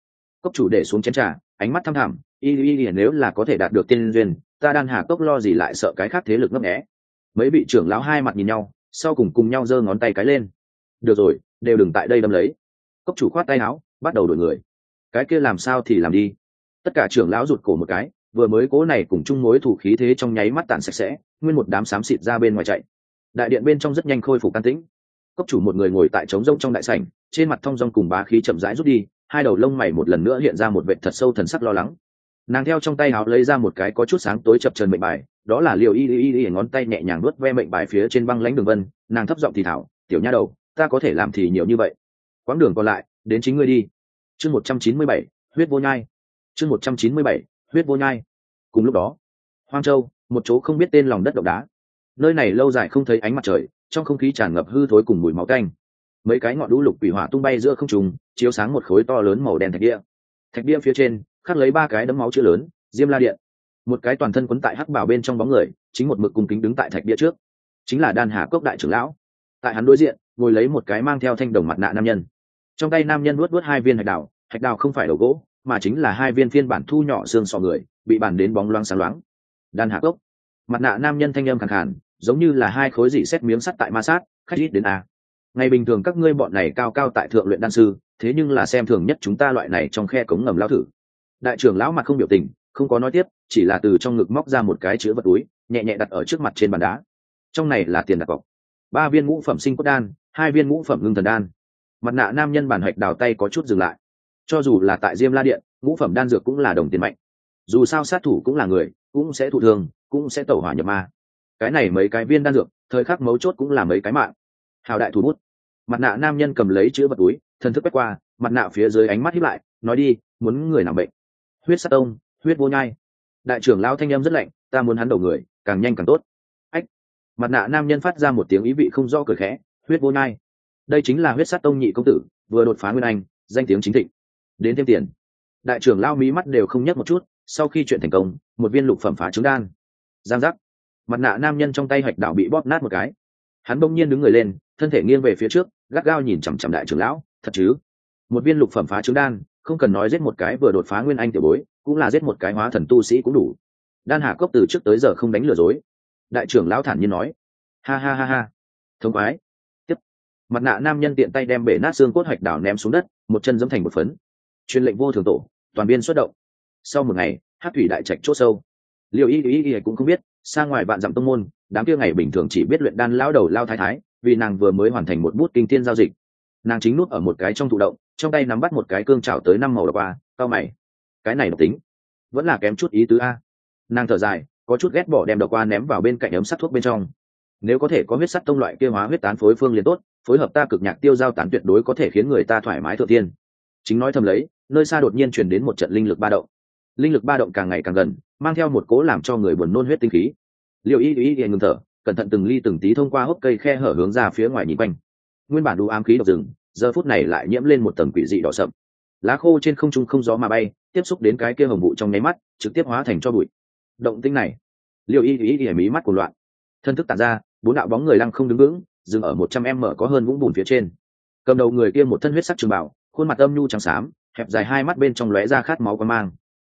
Cốc chủ để xuống chén trà, ánh mắt thăm thẳm, y y y, nếu là có thể đạt được tiên duyên, ta đan hà cốc lo gì lại sợ cái khác thế lực ngấp nghé. Mấy vị trưởng lão hai mặt nhìn nhau, sau cùng cùng nhau giơ ngón tay cái lên. Được rồi, đều đừng tại đây đâm lấy. Cốc chủ khoát tay áo, bắt đầu đổi người. Cái kia làm sao thì làm đi. Tất cả trưởng lão rụt cổ một cái vừa mới cố này cùng chung mối thủ khí thế trong nháy mắt tàn sạch sẽ, nguyên một đám xám xịt ra bên ngoài chạy. Đại điện bên trong rất nhanh khôi phục can tĩnh. Cốc chủ một người ngồi tại trống rông trong đại sảnh, trên mặt thong rong cùng bá khí chậm rãi rút đi, hai đầu lông mày một lần nữa hiện ra một vệ thật sâu thần sắc lo lắng. Nàng theo trong tay áo lấy ra một cái có chút sáng tối chập trần mệnh bài, đó là liều y y y ngón tay nhẹ nhàng nuốt ve mệnh bài phía trên băng lãnh đường vân, nàng thấp giọng thì thảo, tiểu nha đầu, ta có thể làm thì nhiều như vậy. Quãng đường còn lại, đến chính ngươi đi. Chương một trăm chín mươi bảy, huyết vô nhai. Chương một trăm chín mươi bảy huyết vô nhai. Cùng lúc đó, hoang châu, một chỗ không biết tên lòng đất độc đá. Nơi này lâu dài không thấy ánh mặt trời, trong không khí tràn ngập hư thối cùng mùi máu canh mấy cái ngọn đũ lục quỷ hỏa tung bay giữa không trùng chiếu sáng một khối to lớn màu đen thạch bia. Thạch bia phía trên, khắc lấy ba cái đấm máu chữ lớn, diêm la điện. Một cái toàn thân quấn tại hắc bảo bên trong bóng người, chính một mực cung kính đứng tại thạch bia trước. Chính là đan hà cốc đại trưởng lão. Tại hắn đối diện, ngồi lấy một cái mang theo thanh đồng mặt nạ nam nhân. Trong tay nam nhân nuốt nuốt hai viên hạch đào hạch đào không phải đầu gỗ mà chính là hai viên phiên bản thu nhỏ xương sọ người, bị bàn đến bóng loáng sáng loáng. Đan hạ cốc. Mặt nạ nam nhân thanh âm khẳng khản giống như là hai khối dị xét miếng sắt tại ma sát, khách ít đến a. Ngày bình thường các ngươi bọn này cao cao tại thượng luyện đan sư, thế nhưng là xem thường nhất chúng ta loại này trong khe cống ngầm lao thử. Đại trưởng lão mặt không biểu tình, không có nói tiếp, chỉ là từ trong ngực móc ra một cái chứa vật túi, nhẹ nhẹ đặt ở trước mặt trên bàn đá. Trong này là tiền đặt cọc. Ba viên ngũ phẩm sinh cốt đan, hai viên ngũ phẩm ngưng thần đan. Mặt nạ nam nhân bản hoạch đào tay có chút dừng lại cho dù là tại diêm la điện, ngũ phẩm đan dược cũng là đồng tiền mạnh. Dù sao sát thủ cũng là người, cũng sẽ thụ thương, cũng sẽ tẩu hỏa nhập ma. Cái này mấy cái viên đan dược, thời khắc mấu chốt cũng là mấy cái mạng. Hào đại thủ bút. Mặt nạ nam nhân cầm lấy chữ vật túi thân thức quét qua, mặt nạ phía dưới ánh mắt hiếp lại, nói đi, muốn người nằm bệnh huyết sát tông, huyết vô nhai. Đại trưởng lao thanh em rất lạnh, ta muốn hắn đầu người, càng nhanh càng tốt. Ách. Mặt nạ nam nhân phát ra một tiếng ý vị không do cười khẽ, huyết vô nhai. Đây chính là huyết sát tông nhị công tử, vừa đột phá nguyên anh, danh tiếng chính thịnh đến thêm tiền. Đại trưởng lao mí mắt đều không nhấc một chút, sau khi chuyện thành công, một viên lục phẩm phá trứng đan. Giang giác. Mặt nạ nam nhân trong tay hạch đảo bị bóp nát một cái. Hắn bỗng nhiên đứng người lên, thân thể nghiêng về phía trước, gắt gao nhìn chằm chằm đại trưởng lão, thật chứ? Một viên lục phẩm phá trứng đan, không cần nói giết một cái vừa đột phá nguyên anh tiểu bối, cũng là giết một cái hóa thần tu sĩ cũng đủ. Đan hạ cốc từ trước tới giờ không đánh lừa dối. Đại trưởng lão thản nhiên nói. Ha ha ha ha. Thông khoái. Tiếp. Mặt nạ nam nhân tiện tay đem bể nát xương cốt hạch đảo ném xuống đất, một chân dẫm thành một phấn truyền lệnh vô thường tổ, toàn biên xuất động. Sau một ngày hát thủy đại trạch chốt sâu. Liệu y y y cũng không biết, xa ngoài bạn dặm tông môn, đám kia ngày bình thường chỉ biết luyện đan lao đầu lao thái thái, vì nàng vừa mới hoàn thành một bút kinh thiên giao dịch. Nàng chính nút ở một cái trong thụ động, trong tay nắm bắt một cái cương trào tới năm màu đọc qua, cao mày. Cái này độc tính, vẫn là kém chút ý tứ a. Nàng thở dài, có chút ghét bỏ đem độc qua ném vào bên cạnh ấm sắt thuốc bên trong. Nếu có thể có huyết sắt tông loại kia hóa huyết tán phối phương liền tốt, phối hợp ta cực nhạc tiêu giao tán tuyệt đối có thể khiến người ta thoải mái thượng tiên. Chính nói thầm lấy nơi xa đột nhiên chuyển đến một trận linh lực ba động. Linh lực ba động càng ngày càng gần, mang theo một cố làm cho người buồn nôn huyết tinh khí. Liệu y y y ngừng thở, cẩn thận từng ly từng tí thông qua hốc cây khe hở hướng ra phía ngoài nhìn quanh. Nguyên bản đủ ám khí độc rừng, giờ phút này lại nhiễm lên một tầng quỷ dị đỏ sậm. Lá khô trên không trung không gió mà bay, tiếp xúc đến cái kia hồng vụ trong nháy mắt, trực tiếp hóa thành cho bụi. Động tinh này liệu y y y mí mắt của loạn. Thân thức tản ra, bốn đạo bóng người lăng không đứng vững, dừng ở một trăm em mở có hơn vũng bùn phía trên. Cầm đầu người kia một thân huyết sắc trường bảo khuôn mặt âm nhu trắng xám hẹp dài hai mắt bên trong lóe ra khát máu có mang.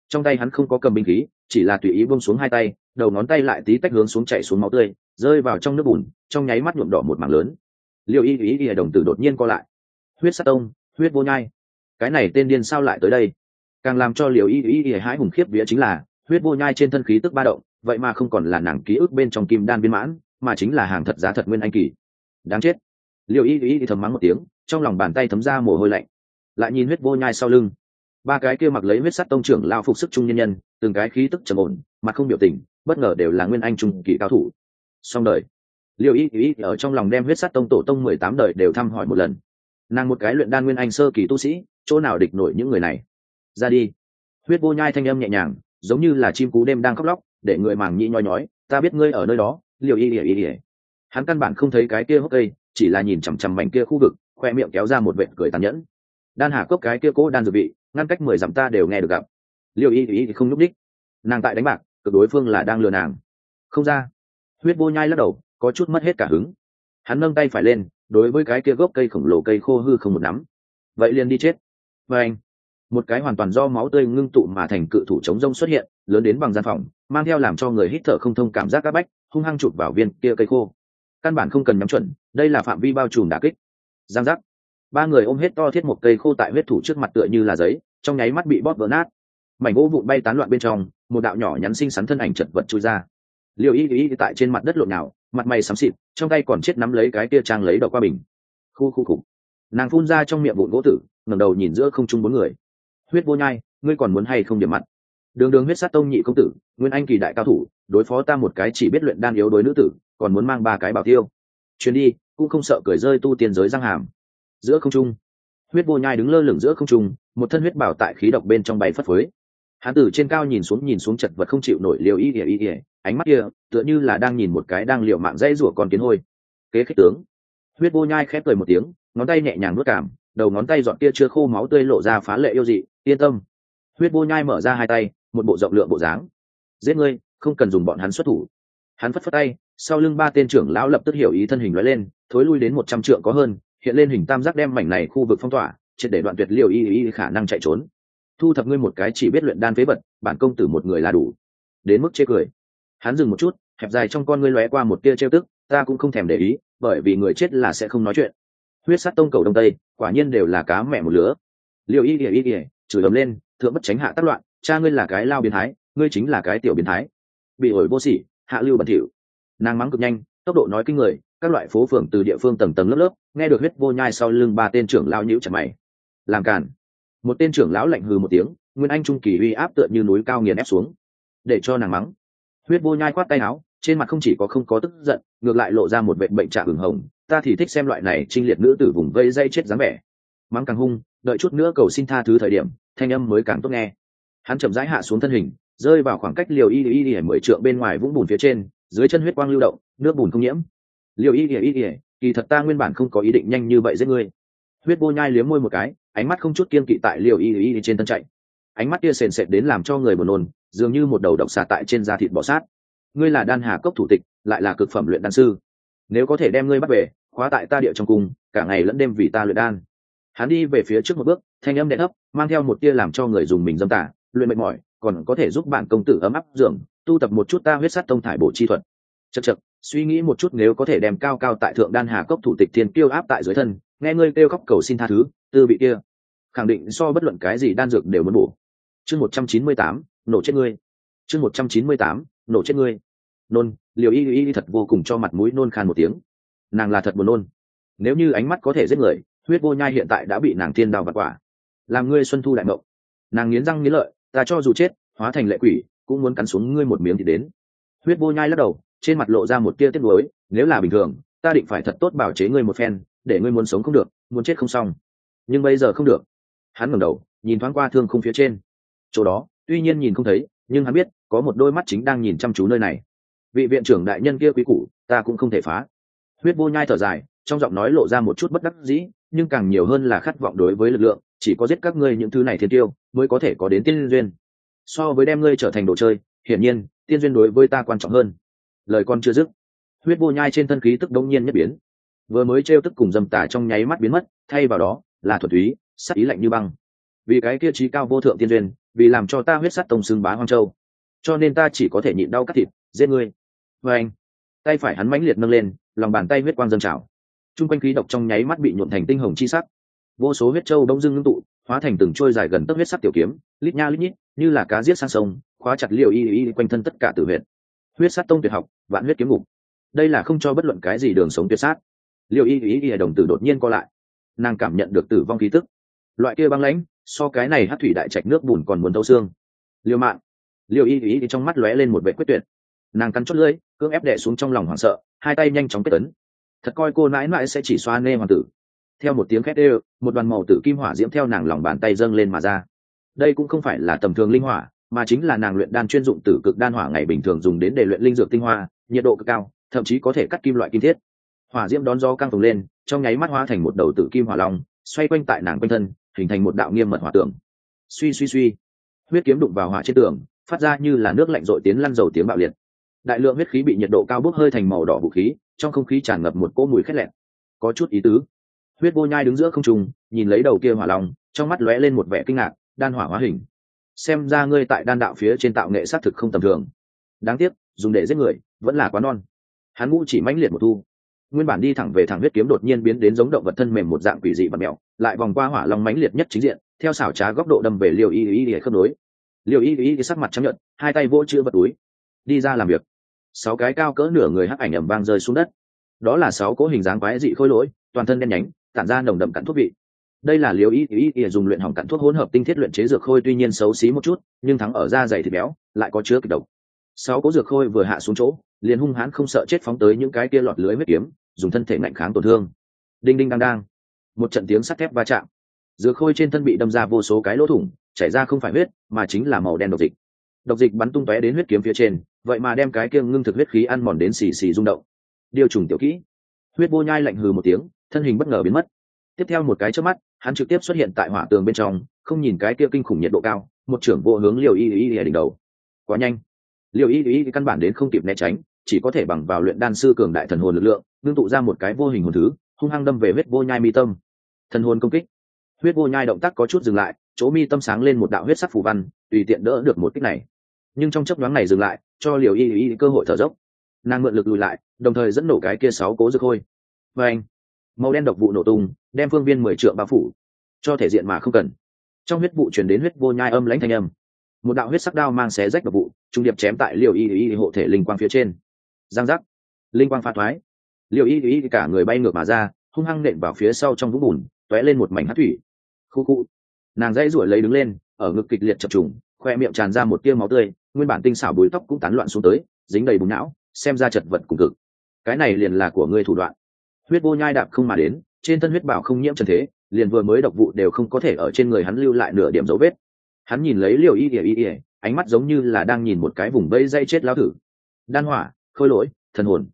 Trong tay hắn không có cầm binh khí, chỉ là tùy ý bông xuống hai tay, đầu ngón tay lại tí tách hướng xuống chạy xuống máu tươi, rơi vào trong nước bùn, trong nháy mắt nhuộm đỏ một mảng lớn. Liệu y ý y đồng tử đột nhiên co lại. Huyết sát tông, huyết vô nhai. Cái này tên điên sao lại tới đây? Càng làm cho liệu y y y hãi hùng khiếp vía chính là, huyết vô nhai trên thân khí tức ba động, vậy mà không còn là nàng ký ức bên trong kim đan viên mãn, mà chính là hàng thật giá thật nguyên anh kỳ. Đáng chết. Liệu y y thầm mắng một tiếng, trong lòng bàn tay thấm ra mồ hôi lạnh lại nhìn huyết vô nhai sau lưng. Ba cái kia mặc lấy huyết sắt tông trưởng lao phục sức trung nhân nhân, từng cái khí tức trầm ổn, mặt không biểu tình, bất ngờ đều là nguyên anh trung kỳ cao thủ. Xong đời. Liệu y ý ở trong lòng đem huyết sắt tông tổ tông mười tám đời đều thăm hỏi một lần. Nàng một cái luyện đan nguyên anh sơ kỳ tu sĩ, chỗ nào địch nổi những người này? Ra đi. Huyết vô nhai thanh âm nhẹ nhàng, giống như là chim cú đêm đang khóc lóc, để người màng nhĩ nhoi nhói, ta biết ngươi ở nơi đó liệu y ỉa y ỉa hắn căn bản không thấy cái kia hốc cây, chỉ là nhìn chằm chằm mảnh kia khu vực, khoe miệng kéo ra một vệt cười tàn nhẫn đan hà cốc cái kia cố đan dự bị, ngăn cách mười dặm ta đều nghe được gặp. Liệu y ý thì không nhúc đích nàng tại đánh bạc, cực đối phương là đang lừa nàng. Không ra. Huyết vô nhai lắc đầu, có chút mất hết cả hứng. Hắn nâng tay phải lên, đối với cái kia gốc cây khổng lồ cây khô hư không một nắm. Vậy liền đi chết. Và anh, một cái hoàn toàn do máu tươi ngưng tụ mà thành cự thủ chống rông xuất hiện, lớn đến bằng gian phòng, mang theo làm cho người hít thở không thông cảm giác các bách, hung hăng chụp vào viên kia cây khô. Căn bản không cần nhắm chuẩn, đây là phạm vi bao trùm đà kích. Giang giác ba người ôm hết to thiết một cây khô tại huyết thủ trước mặt tựa như là giấy, trong nháy mắt bị bóp vỡ nát. Mảnh gỗ vụn bay tán loạn bên trong, một đạo nhỏ nhắn xinh xắn thân ảnh chật vật trôi ra. Liệu y y tại trên mặt đất lộn nào mặt mày xám xịt, trong tay còn chết nắm lấy cái tia trang lấy đỏ qua bình. Khu khu khủng. nàng phun ra trong miệng vụn gỗ tử, ngẩng đầu nhìn giữa không trung bốn người. Huyết vô nhai, ngươi còn muốn hay không điểm mặt? Đường đường huyết sát tông nhị công tử, nguyên anh kỳ đại cao thủ, đối phó ta một cái chỉ biết luyện đan yếu đối nữ tử, còn muốn mang ba cái bảo tiêu. Chuyến đi, cũng không sợ cười rơi tu tiên giới răng hàm giữa không trung. Huyết vô nhai đứng lơ lửng giữa không trung, một thân huyết bảo tại khí độc bên trong bay phất phới. Hắn từ trên cao nhìn xuống nhìn xuống chật vật không chịu nổi liều y ỉa y ỉa ánh mắt kia tựa như là đang nhìn một cái đang liệu mạng dây rủa con kiến hôi. Kế khích tướng. Huyết vô nhai khép cười một tiếng, ngón tay nhẹ nhàng nuốt cảm, đầu ngón tay dọn kia chưa khô máu tươi lộ ra phá lệ yêu dị, yên tâm. Huyết vô nhai mở ra hai tay, một bộ rộng lượng bộ dáng. Giết ngươi, không cần dùng bọn hắn xuất thủ. Hắn phất phất tay, sau lưng ba tên trưởng lão lập tức hiểu ý thân hình nói lên, thối lui đến một trăm trượng có hơn hiện lên hình tam giác đem mảnh này khu vực phong tỏa, triệt để đoạn tuyệt liều y y khả năng chạy trốn. Thu thập ngươi một cái chỉ biết luyện đan phế vật, bản công tử một người là đủ. Đến mức chê cười. Hắn dừng một chút, hẹp dài trong con ngươi lóe qua một tia trêu tức, ta cũng không thèm để ý, bởi vì người chết là sẽ không nói chuyện. Huyết sát tông cầu đông tây, quả nhiên đều là cá mẹ một lứa. Liều y y y chửi ấm lên, thượng bất tránh hạ tác loạn, cha ngươi là cái lao biến thái, ngươi chính là cái tiểu biến thái. Bị ổi vô sỉ, hạ lưu bẩn thỉu. Nàng mắng cực nhanh, tốc độ nói kinh người, các loại phố phường từ địa phương tầng tầng lớp lớp nghe được huyết vô nhai sau lưng ba tên trưởng lao nhíu chặt mày. Làm cản một tên trưởng lão lạnh hừ một tiếng, nguyên anh trung kỳ uy áp tựa như núi cao nghiền ép xuống, để cho nàng mắng. Huyết vô nhai quát tay áo, trên mặt không chỉ có không có tức giận, ngược lại lộ ra một vệ bệnh trạng hừng hồng, ta thì thích xem loại này trinh liệt nữ tử vùng vây dây chết dáng vẻ. Mắng càng hung, đợi chút nữa cầu xin tha thứ thời điểm, thanh âm mới càng tốt nghe. Hắn chậm rãi hạ xuống thân hình, rơi vào khoảng cách liều y y y mười trượng bên ngoài vũng bùn phía trên, dưới chân huyết quang lưu động, nước bùn không nhiễm. Liều y y y kỳ thật ta nguyên bản không có ý định nhanh như vậy giết ngươi. Huyết vô nhai liếm môi một cái, ánh mắt không chút kiên kỵ tại liều y y trên thân chạy. Ánh mắt kia sền sệt đến làm cho người buồn nôn, dường như một đầu độc xà tại trên da thịt bọ sát. Ngươi là đan hà cốc thủ tịch, lại là cực phẩm luyện đan sư. Nếu có thể đem ngươi bắt về, khóa tại ta địa trong cung, cả ngày lẫn đêm vì ta luyện đan. Hắn đi về phía trước một bước, thanh âm đệm thấp, mang theo một tia làm cho người dùng mình dâm tả luyện mệt mỏi, còn có thể giúp bạn công tử ấm áp dưỡng, tu tập một chút ta huyết sát tông thải bộ chi thuật. Chật chật suy nghĩ một chút nếu có thể đem cao cao tại thượng đan hà cốc thủ tịch thiên tiêu áp tại dưới thân, nghe ngươi kêu khóc cầu xin tha thứ, tư bị kia, khẳng định so bất luận cái gì đan dược đều muốn bổ. Chương một trăm chín mươi tám, nổ chết ngươi. Chương một trăm chín mươi tám, nổ chết ngươi. Nôn liều y y thật vô cùng cho mặt mũi nôn khan một tiếng. Nàng là thật buồn nôn. Nếu như ánh mắt có thể giết người, huyết vô nhai hiện tại đã bị nàng thiên đào vặt quả. Làm ngươi xuân thu đại mộng. Nàng nghiến răng nghiến lợi, ta cho dù chết, hóa thành lệ quỷ, cũng muốn cắn xuống ngươi một miếng thì đến. Huyết vô nhai lắc đầu trên mặt lộ ra một tia tiếc nuối, nếu là bình thường, ta định phải thật tốt bảo chế ngươi một phen, để ngươi muốn sống không được, muốn chết không xong. Nhưng bây giờ không được. Hắn ngẩng đầu, nhìn thoáng qua thương không phía trên. Chỗ đó, tuy nhiên nhìn không thấy, nhưng hắn biết, có một đôi mắt chính đang nhìn chăm chú nơi này. Vị viện trưởng đại nhân kia quý củ, ta cũng không thể phá. Huyết vô nhai thở dài, trong giọng nói lộ ra một chút bất đắc dĩ, nhưng càng nhiều hơn là khát vọng đối với lực lượng, chỉ có giết các ngươi những thứ này thiên tiêu, mới có thể có đến tiên duyên. So với đem ngươi trở thành đồ chơi, hiển nhiên, tiên duyên đối với ta quan trọng hơn lời con chưa dứt. Huyết vô nhai trên thân khí tức đống nhiên nhất biến. Vừa mới t tức cùng dầm tả trong nháy mắt biến mất, thay vào đó là thuật túy, sắc ý lạnh như băng. Vì cái kia trí cao vô thượng tiên duyên, vì làm cho ta huyết sắt tông xương bá hoang châu. Cho nên ta chỉ có thể nhịn đau cắt thịt, giết ngươi. Vê anh, tay phải hắn mãnh liệt nâng lên, lòng bàn tay huyết quang dâng trào. T r u n g quanh khí độc trong nháy mắt bị nhuộn thành tinh hồng chi sắc. Vô số huyết trâu đông dưng ngưng tụ, hóa thành từng trôi dài gần tấc huyết sắc tiểu kiếm, lít nha lít nhít, như là cá giết sang sông, khóa chặt liều y y quanh thân tất cả tử huyệt huyết sát tông tuyệt học, vạn huyết kiếm ngục. Đây là không cho bất luận cái gì đường sống tuyệt sát. Liệu y ý y đồng tử đột nhiên co lại. Nàng cảm nhận được tử vong khí tức. Loại kia băng lãnh, so cái này hát thủy đại trạch nước bùn còn muốn thâu xương. Liều mạng liều y ý thì trong mắt lóe lên một vệ quyết tuyệt. Nàng cắn chốt lưỡi, cưỡng ép đệ xuống trong lòng hoảng sợ, hai tay nhanh chóng kết tấn. Thật coi cô mãi mãi sẽ chỉ xoa nê hoàng tử. Theo một tiếng khét ê một đoàn màu tử kim hỏa diễm theo nàng lòng bàn tay dâng lên mà ra. Đây cũng không phải là tầm thường linh hỏa mà chính là nàng luyện đan chuyên dụng tử cực đan hỏa ngày bình thường dùng đến để luyện linh dược tinh hoa, nhiệt độ cực cao, thậm chí có thể cắt kim loại kim thiết. Hỏa diễm đón gió căng phồng lên, trong nháy mắt hóa thành một đầu tử kim hỏa long, xoay quanh tại nàng quanh thân, hình thành một đạo nghiêm mật hỏa tượng. Suy suy suy. Huyết kiếm đụng vào hỏa trên tường, phát ra như là nước lạnh rội tiến lăn dầu tiếng bạo liệt. Đại lượng huyết khí bị nhiệt độ cao bốc hơi thành màu đỏ vũ khí, trong không khí tràn ngập một cỗ mùi khét lẹn. Có chút ý tứ. Huyết vô nhai đứng giữa không trung, nhìn lấy đầu kia hỏa long, trong mắt lóe lên một vẻ kinh ngạc, đan hỏa hóa hình xem ra ngươi tại đan đạo phía trên tạo nghệ sát thực không tầm thường. Đáng tiếc, dùng để giết người, vẫn là quá non. Hắn ngũ chỉ mãnh liệt một thu. Nguyên bản đi thẳng về thẳng huyết kiếm đột nhiên biến đến giống động vật thân mềm một dạng quỷ dị và mèo, lại vòng qua hỏa long mãnh liệt nhất chính diện, theo xảo trá góc độ đâm về liều y y y khớp nối. Liều y y sắc mặt chấp nhận hai tay vỗ chữ vật túi. Đi ra làm việc. Sáu cái cao cỡ nửa người hắc ảnh ẩm vang rơi xuống đất. Đó là sáu cỗ hình dáng quái dị khôi lỗi, toàn thân đen nhánh, tản ra nồng đậm cặn thuốc vị đây là liều y y y dùng luyện hỏng cặn thuốc hỗn hợp tinh thiết luyện chế dược khôi tuy nhiên xấu xí một chút, nhưng thắng ở da dày thịt béo, lại có chứa kịch độc. Sáu cố dược khôi vừa hạ xuống chỗ, liền hung hãn không sợ chết phóng tới những cái kia lọt lưới huyết kiếm, dùng thân thể mạnh kháng tổn thương. Đinh đinh đang đang. Một trận tiếng sắt thép va chạm. Dược khôi trên thân bị đâm ra vô số cái lỗ thủng, chảy ra không phải huyết, mà chính là màu đen độc dịch. Độc dịch bắn tung tóe đến huyết kiếm phía trên, vậy mà đem cái kia ngưng thực huyết khí ăn mòn đến xì xì rung động. Điều trùng tiểu kỹ. Huyết vô nhai lạnh hừ một tiếng, thân hình bất ngờ biến mất. Tiếp theo một cái trước mắt hắn trực tiếp xuất hiện tại hỏa tường bên trong, không nhìn cái kia kinh khủng nhiệt độ cao, một trưởng vô hướng liều y y y đỉnh đầu. Quá nhanh. Liều y y căn bản đến không kịp né tránh, chỉ có thể bằng vào luyện đan sư cường đại thần hồn lực lượng, ngưng tụ ra một cái vô hình hồn thứ, hung hăng đâm về huyết vô nhai mi tâm. Thần hồn công kích. Huyết vô nhai động tác có chút dừng lại, chỗ mi tâm sáng lên một đạo huyết sắc phù văn, tùy tiện đỡ được một kích này. Nhưng trong chấp đoán này dừng lại, cho liều y y cơ hội thở dốc. Nàng mượn lực lùi lại, đồng thời dẫn nổ cái kia sáu cố dược hôi. Và anh màu đen độc vụ nổ tung, đem phương viên mười trượng bao phủ, cho thể diện mà không cần. Trong huyết vụ chuyển đến huyết vô nhai âm lãnh thanh âm. Một đạo huyết sắc đao mang xé rách độc vụ, trung điệp chém tại liều y y hộ thể linh quang phía trên. Giang giác. Linh quang pha thoái. Liều y y cả người bay ngược mà ra, hung hăng nện vào phía sau trong vũng bùn t ó é lên một mảnh hát thủy. Khu khu. Nàng dãy ruổi lấy đứng lên, ở ngực kịch liệt chập trùng, khoe miệng tràn ra một tia máu tươi, nguyên bản tinh xảo bùi tóc cũng tán loạn xuống tới, dính đầy bùn não, xem ra chật vật cùng cực. Cái này liền là của ngươi thủ đoạn huyết vô nhai đạp không mà đến, trên thân huyết bảo không nhiễm trần thế, liền vừa mới độc vụ đều không có thể ở trên người hắn lưu lại nửa điểm dấu vết. Hắn nhìn lấy liều y ỉa y ỉa ánh mắt giống như là đang nhìn một cái vùng vây dây chết lao thử đan hỏa, khôi lỗi, thần hồn.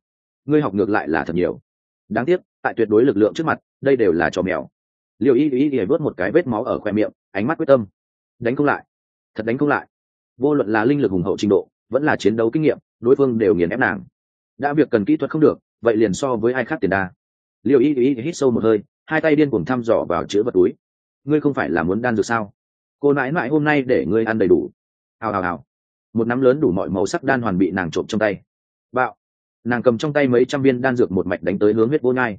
Ngươi học ngược lại là thật nhiều. Đáng tiếc, tại tuyệt đối lực lượng trước mặt, đây đều là trò mèo. Liều y y y vớt một cái vết máu ở khoe miệng, ánh mắt quyết tâm. Đánh không lại. Thật đánh không lại. Vô luận là linh lực hùng hậu trình độ, vẫn là chiến đấu kinh nghiệm, đối phương đều nghiền ép nàng. Đã việc cần kỹ thuật không được, vậy liền so với ai khác tiền đa liều y y hít sâu một hơi, hai tay điên cuồng thăm dò vào chữ vật túi. Ngươi không phải là muốn đan dược sao? Cô nãi mãi hôm nay để ngươi ăn đầy đủ. Hào hào hào. Một nắm lớn đủ mọi màu sắc đan hoàn bị nàng trộm trong tay. Bạo. Nàng cầm trong tay mấy trăm viên đan dược một mạch đánh tới hướng huyết vô nhai.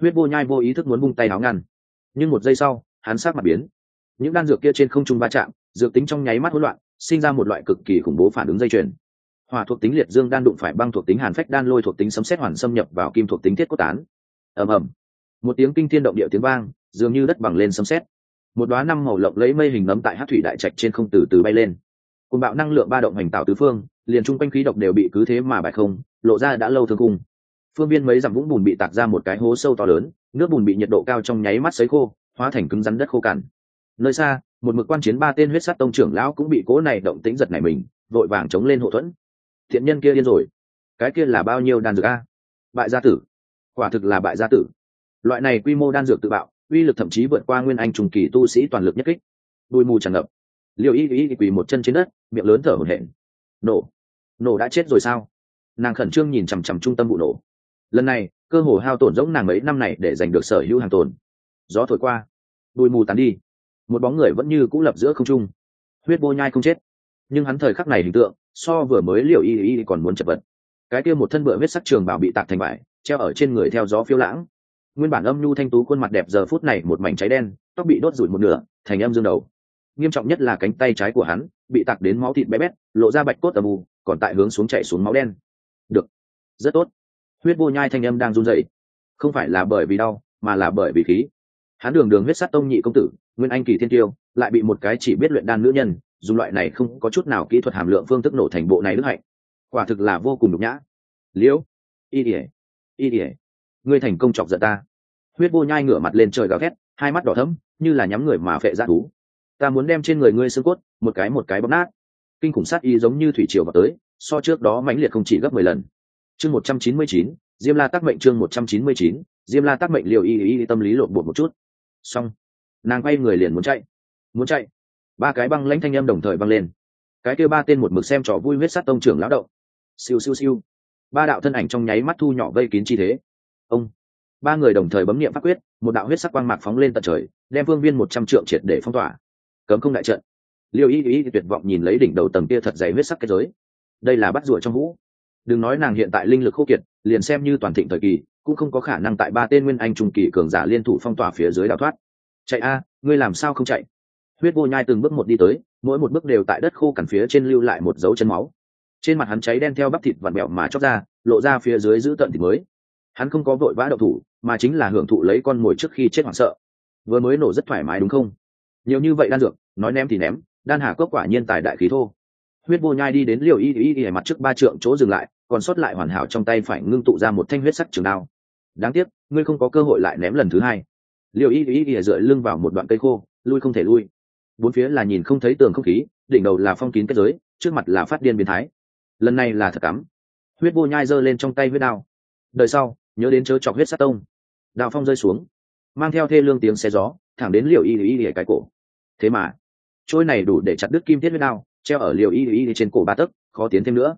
Huyết vô nhai vô ý thức muốn bung tay áo ngăn. Nhưng một giây sau, hắn sát mặt biến. Những đan dược kia trên không trung va chạm, dược tính trong nháy mắt hỗn loạn, sinh ra một loại cực kỳ khủng bố phản ứng dây chuyền. Hỏa thuộc tính liệt dương đan đụng phải băng thuộc tính hàn phách đan lôi thuộc tính sấm xét hoàn xâm nhập vào kim thuộc tính thiết cốt tán ầm ầm. Một tiếng kinh thiên động địa tiếng vang, dường như đất bằng lên sấm xét một đoá năm màu lộng lấy mây hình nấm tại hát thủy đại trạch trên không từ từ bay lên. Cùng bạo năng lượng ba động hành tạo tứ phương, liền chung quanh khí độc đều bị cứ thế mà bại không, lộ ra đã lâu thương cung phương biên mấy dặm vũng bùn bị tạc ra một cái hố sâu to lớn, nước bùn bị nhiệt độ cao trong nháy mắt sấy khô, hóa thành cứng rắn đất khô cằn. Nơi xa, một mực quan chiến ba tên huyết sắt tông trưởng lão cũng bị cố này động tĩnh giật này mình, vội vàng chống lên hộ thuẫn. Thiện nhân kia điên rồi. Cái kia là bao nhiêu đàn dược a? Bại gia tử quả thực là bại gia tử. Loại này quy mô đan dược tự bạo, uy lực thậm chí vượt qua nguyên anh trùng kỳ tu sĩ toàn lực nhất kích. Đùi mù tràn ngập. Liệu y y quỳ một chân trên đất, miệng lớn thở hổn hển. Nổ. Nổ đã chết rồi sao? Nàng khẩn trương nhìn chằm chằm trung tâm vụ nổ. Lần này, cơ hồ hao tổn giống nàng mấy năm này để giành được sở hữu hàng tồn. Gió thổi qua. Đùi mù tàn đi. Một bóng người vẫn như cũ lập giữa không trung. Huyết vô nhai không chết. Nhưng hắn thời khắc này hình tượng, so vừa mới liệu y y còn muốn chật vật. Cái kia một thân bựa huyết sắc trường bảo bị tạc thành vải treo ở trên người theo gió phiêu lãng. Nguyên bản âm nhu thanh tú khuôn mặt đẹp giờ phút này một mảnh cháy đen, tóc bị đốt rủi một nửa, thành âm dương đầu. Nghiêm trọng nhất là cánh tay trái của hắn bị tạc đến máu thịt bé bét, lộ ra bạch cốt tầm u, còn tại hướng xuống chạy xuống máu đen. Được, rất tốt. Huyết vô nhai thanh âm đang run dậy không phải là bởi vì đau, mà là bởi vì khí. Hắn đường đường huyết sát tông nhị công tử, nguyên anh kỳ thiên tiêu, lại bị một cái chỉ biết luyện đan nữ nhân, dùng loại này không có chút nào kỹ thuật hàm lượng phương thức nổ thành bộ này đức hạnh. Quả thực là vô cùng nhục nhã. Liễu, y ỉa y ỉa ngươi thành công chọc giận ta. Huyết vô nhai ngửa mặt lên trời gào thét, hai mắt đỏ thẫm, như là nhắm người mà phệ ra thú. Ta muốn đem trên người ngươi xương cốt, một cái một cái bóp nát. Kinh khủng sát y giống như thủy triều vào tới, so trước đó mãnh liệt không chỉ gấp mười lần. Chương một trăm chín mươi chín, diêm la tác mệnh chương một trăm chín mươi chín, diêm la tác mệnh liều y y tâm lý lộn bột một chút. Xong. Nàng quay người liền muốn chạy. Muốn chạy. Ba cái băng lãnh thanh âm đồng thời băng lên. Cái kêu ba tên một mực xem trò vui huyết sát tông trưởng lão động. Siêu siêu siêu ba đạo thân ảnh trong nháy mắt thu nhỏ vây kín chi thế. Ông, ba người đồng thời bấm niệm pháp quyết, một đạo huyết sắc quang mạc phóng lên tận trời, đem vương viên một trăm trượng triệt để phong tỏa. Cấm không đại trận. Liêu y y tuyệt vọng nhìn lấy đỉnh đầu tầng kia thật dày huyết sắc cái giới. Đây là bắt rùa trong hũ. Đừng nói nàng hiện tại linh lực khô kiệt, liền xem như toàn thịnh thời kỳ, cũng không có khả năng tại ba tên nguyên anh trung kỳ cường giả liên thủ phong tỏa phía dưới đào thoát. Chạy a à, ngươi làm sao không chạy? Huyết vô nhai từng bước một đi tới, mỗi một bước đều tại đất khô cằn phía trên lưu lại một dấu chân máu trên mặt hắn cháy đen theo bắp thịt vặn mẹo mà chóc ra, lộ ra phía dưới giữ tận thịt mới. Hắn không có vội vã đậu thủ, mà chính là hưởng thụ lấy con mồi trước khi chết hoảng sợ. Vừa mới nổ rất thoải mái đúng không? Nhiều như vậy đan dược, nói ném thì ném, đan hà cốc quả nhiên tài đại khí thô. Huyết vô nhai đi đến liều y y y mặt trước ba trượng chỗ dừng lại, còn sót lại hoàn hảo trong tay phải ngưng tụ ra một thanh huyết sắc trường đao. Đáng tiếc, ngươi không có cơ hội lại ném lần thứ hai. Liều y y y dựa lưng vào một đoạn cây khô, lui không thể lui. Bốn phía là nhìn không thấy tường không khí, đỉnh đầu là phong kín kết giới, trước mặt là phát điên biến thái lần này là thật cắm. Huyết vô nhai giơ lên trong tay huyết đao. Đời sau, nhớ đến chớ chọc huyết sát tông. Đào phong rơi xuống, mang theo thê lương tiếng xe gió, thẳng đến liều y y y cái cổ. Thế mà, trôi này đủ để chặt đứt kim thiết huyết đao, treo ở liều y y trên cổ ba tấc, khó tiến thêm nữa.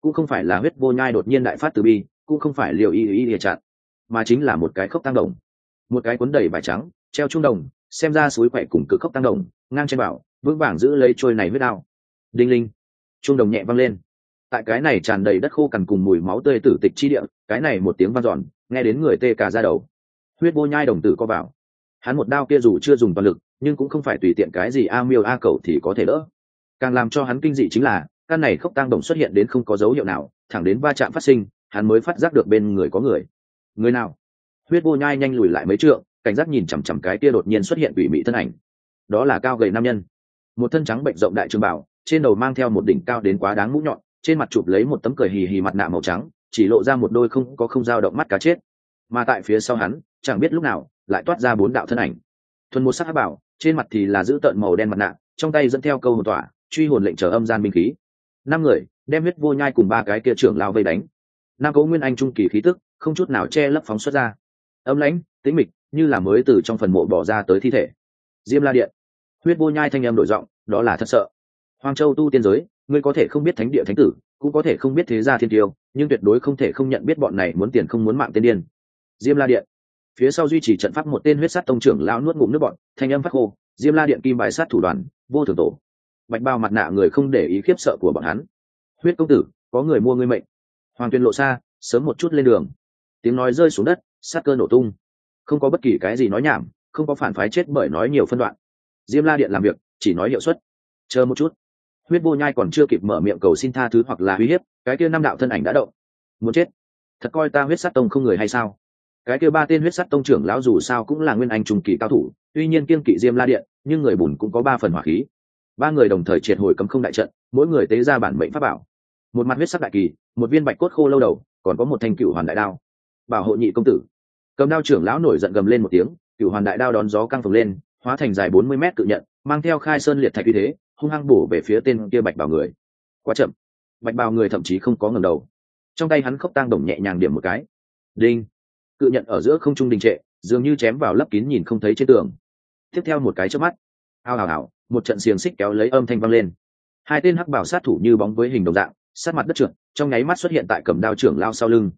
Cũng không phải là huyết vô nhai đột nhiên đại phát từ bi, cũng không phải liều y y y chặn mà chính là một cái khốc tăng đồng. Một cái cuốn đầy vải trắng, treo trung đồng, xem ra suối khỏe cùng cực khốc tăng đồng, ngang trên bảo, vững vàng giữ lấy trôi này huyết đao. Đinh linh trung đồng nhẹ văng lên tại cái này tràn đầy đất khô cằn cùng mùi máu tươi tử tịch chi địa, cái này một tiếng vang dọn, nghe đến người tê cả ra đầu. Huyết vô nhai đồng tử co vào. Hắn một đao kia dù chưa dùng toàn lực, nhưng cũng không phải tùy tiện cái gì a miêu a cầu thì có thể đỡ. Càng làm cho hắn kinh dị chính là, căn này khốc tăng đồng xuất hiện đến không có dấu hiệu nào, thẳng đến va chạm phát sinh, hắn mới phát giác được bên người có người. Người nào? Huyết vô nhai nhanh lùi lại mấy trượng, cảnh giác nhìn chằm chằm cái kia đột nhiên xuất hiện ủy mị thân ảnh. Đó là cao gầy nam nhân. Một thân trắng bệnh rộng đại trường bảo trên đầu mang theo một đỉnh cao đến quá đáng mũ nhọn trên mặt chụp lấy một tấm cười hì hì mặt nạ màu trắng, chỉ lộ ra một đôi không có không dao động mắt cá chết. Mà tại phía sau hắn, chẳng biết lúc nào, lại toát ra bốn đạo thân ảnh. Thuần một sắc hát bảo, trên mặt thì là giữ tợn màu đen mặt nạ, trong tay dẫn theo câu hồn tỏa, truy hồn lệnh chờ âm gian binh khí. Năm người, đem huyết vô nhai cùng ba cái kia trưởng lao vây đánh. Nam cố nguyên anh trung kỳ khí tức, không chút nào che lấp phóng xuất ra. Âm lãnh, tĩnh mịch, như là mới từ trong phần mộ bỏ ra tới thi thể. Diêm la điện. Huyết vô nhai thanh em đổi giọng, đó là thật sợ. Hoàng châu tu tiên giới ngươi có thể không biết thánh địa thánh tử, cũng có thể không biết thế gia thiên tiêu, nhưng tuyệt đối không thể không nhận biết bọn này muốn tiền không muốn mạng tên điên. Diêm la điện. Phía sau duy trì trận pháp một tên huyết sát tông trưởng lão nuốt ngụm nước bọn thanh âm phát khô, diêm la điện kim bài sát thủ đoàn, vô thường tổ. Bạch bao mặt nạ người không để ý khiếp sợ của bọn hắn. Huyết công tử, có người mua ngươi mệnh. Hoàng tuyên lộ xa, sớm một chút lên đường. Tiếng nói rơi xuống đất, sát cơ nổ tung. Không có bất kỳ cái gì nói nhảm, không có phản phái chết bởi nói nhiều phân đoạn. Diêm la điện làm việc, chỉ nói hiệu suất. Chờ một chút huyết vô nhai còn chưa kịp mở miệng cầu xin tha thứ hoặc là uy hiếp, cái kia năm đạo thân ảnh đã động. Muốn chết? Thật coi ta huyết sát tông không người hay sao? Cái kia ba tên huyết sát tông trưởng lão dù sao cũng là nguyên anh trùng kỳ cao thủ, tuy nhiên kiên kỵ diêm la điện, nhưng người bùn cũng có ba phần hỏa khí. Ba người đồng thời triệt hồi cấm không đại trận, mỗi người tế ra bản mệnh pháp bảo. Một mặt huyết sắc đại kỳ, một viên bạch cốt khô lâu đầu, còn có một thanh cựu hoàn đại đao. Bảo hộ nhị công tử. Cầm đao trưởng lão nổi giận gầm lên một tiếng, cựu hoàn đại đao đón gió căng phồng lên, hóa thành dài bốn mươi mét tự nhận, mang theo khai sơn liệt thạch uy thế hung hăng bổ về phía tên kia bạch bào người. Quá chậm. Bạch bào người thậm chí không có ngầm đầu. Trong tay hắn khốc tang đồng nhẹ nhàng điểm một cái. Đinh. Cự nhận ở giữa không trung đình trệ, dường như chém vào lấp kín nhìn không thấy trên tường. Tiếp theo một cái trước mắt. Ao hào hào, một trận xiềng xích kéo lấy âm thanh vang lên. Hai tên hắc bảo sát thủ như bóng với hình đồng dạng, sát mặt đất trượt, trong nháy mắt xuất hiện tại cầm đao trưởng lao sau lưng.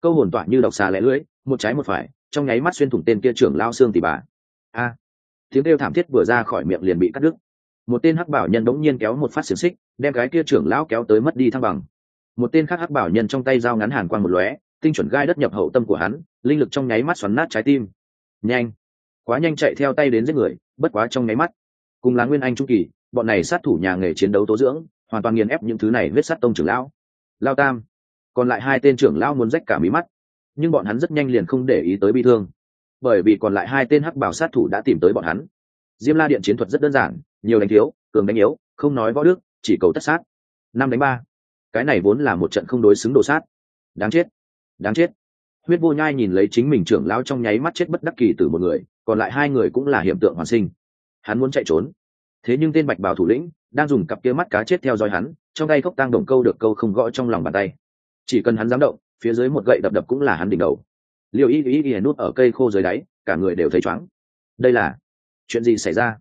Câu hồn tỏa như độc xà lẻ lưỡi, một trái một phải, trong nháy mắt xuyên thủng tên kia trưởng lao xương tỉ bà. A. Tiếng kêu thảm thiết vừa ra khỏi miệng liền bị cắt đứt một tên hắc bảo nhân bỗng nhiên kéo một phát xiềng xích, đem cái kia trưởng lão kéo tới mất đi thăng bằng. Một tên khác hắc bảo nhân trong tay dao ngắn hàn quang một lóe, tinh chuẩn gai đất nhập hậu tâm của hắn, linh lực trong nháy mắt xoắn nát trái tim. Nhanh! Quá nhanh chạy theo tay đến giết người, bất quá trong nháy mắt. Cùng là nguyên anh trung kỳ, bọn này sát thủ nhà nghề chiến đấu tố dưỡng, hoàn toàn nghiền ép những thứ này huyết sắt tông trưởng lão. Lao tam! Còn lại hai tên trưởng lão muốn rách cả mí mắt. Nhưng bọn hắn rất nhanh liền không để ý tới bi thương. Bởi vì còn lại hai tên hắc bảo sát thủ đã tìm tới bọn hắn. Diêm la điện chiến thuật rất đơn giản nhiều đánh thiếu, cường đánh yếu, không nói võ đức, chỉ cầu tất sát. Năm đánh ba. Cái này vốn là một trận không đối xứng đồ sát. Đáng chết. Đáng chết. Huyết vô nhai nhìn lấy chính mình trưởng lão trong nháy mắt chết bất đắc kỳ từ một người, còn lại hai người cũng là hiện tượng hoàn sinh. Hắn muốn chạy trốn. Thế nhưng tên bạch bào thủ lĩnh đang dùng cặp kia mắt cá chết theo dõi hắn, trong tay khóc tang động câu được câu không gõ trong lòng bàn tay. Chỉ cần hắn dám động, phía dưới một gậy đập đập cũng là hắn đỉnh đầu. Liều y y y nút ở cây khô dưới đáy, cả người đều thấy chóng đây là chuyện gì xảy ra?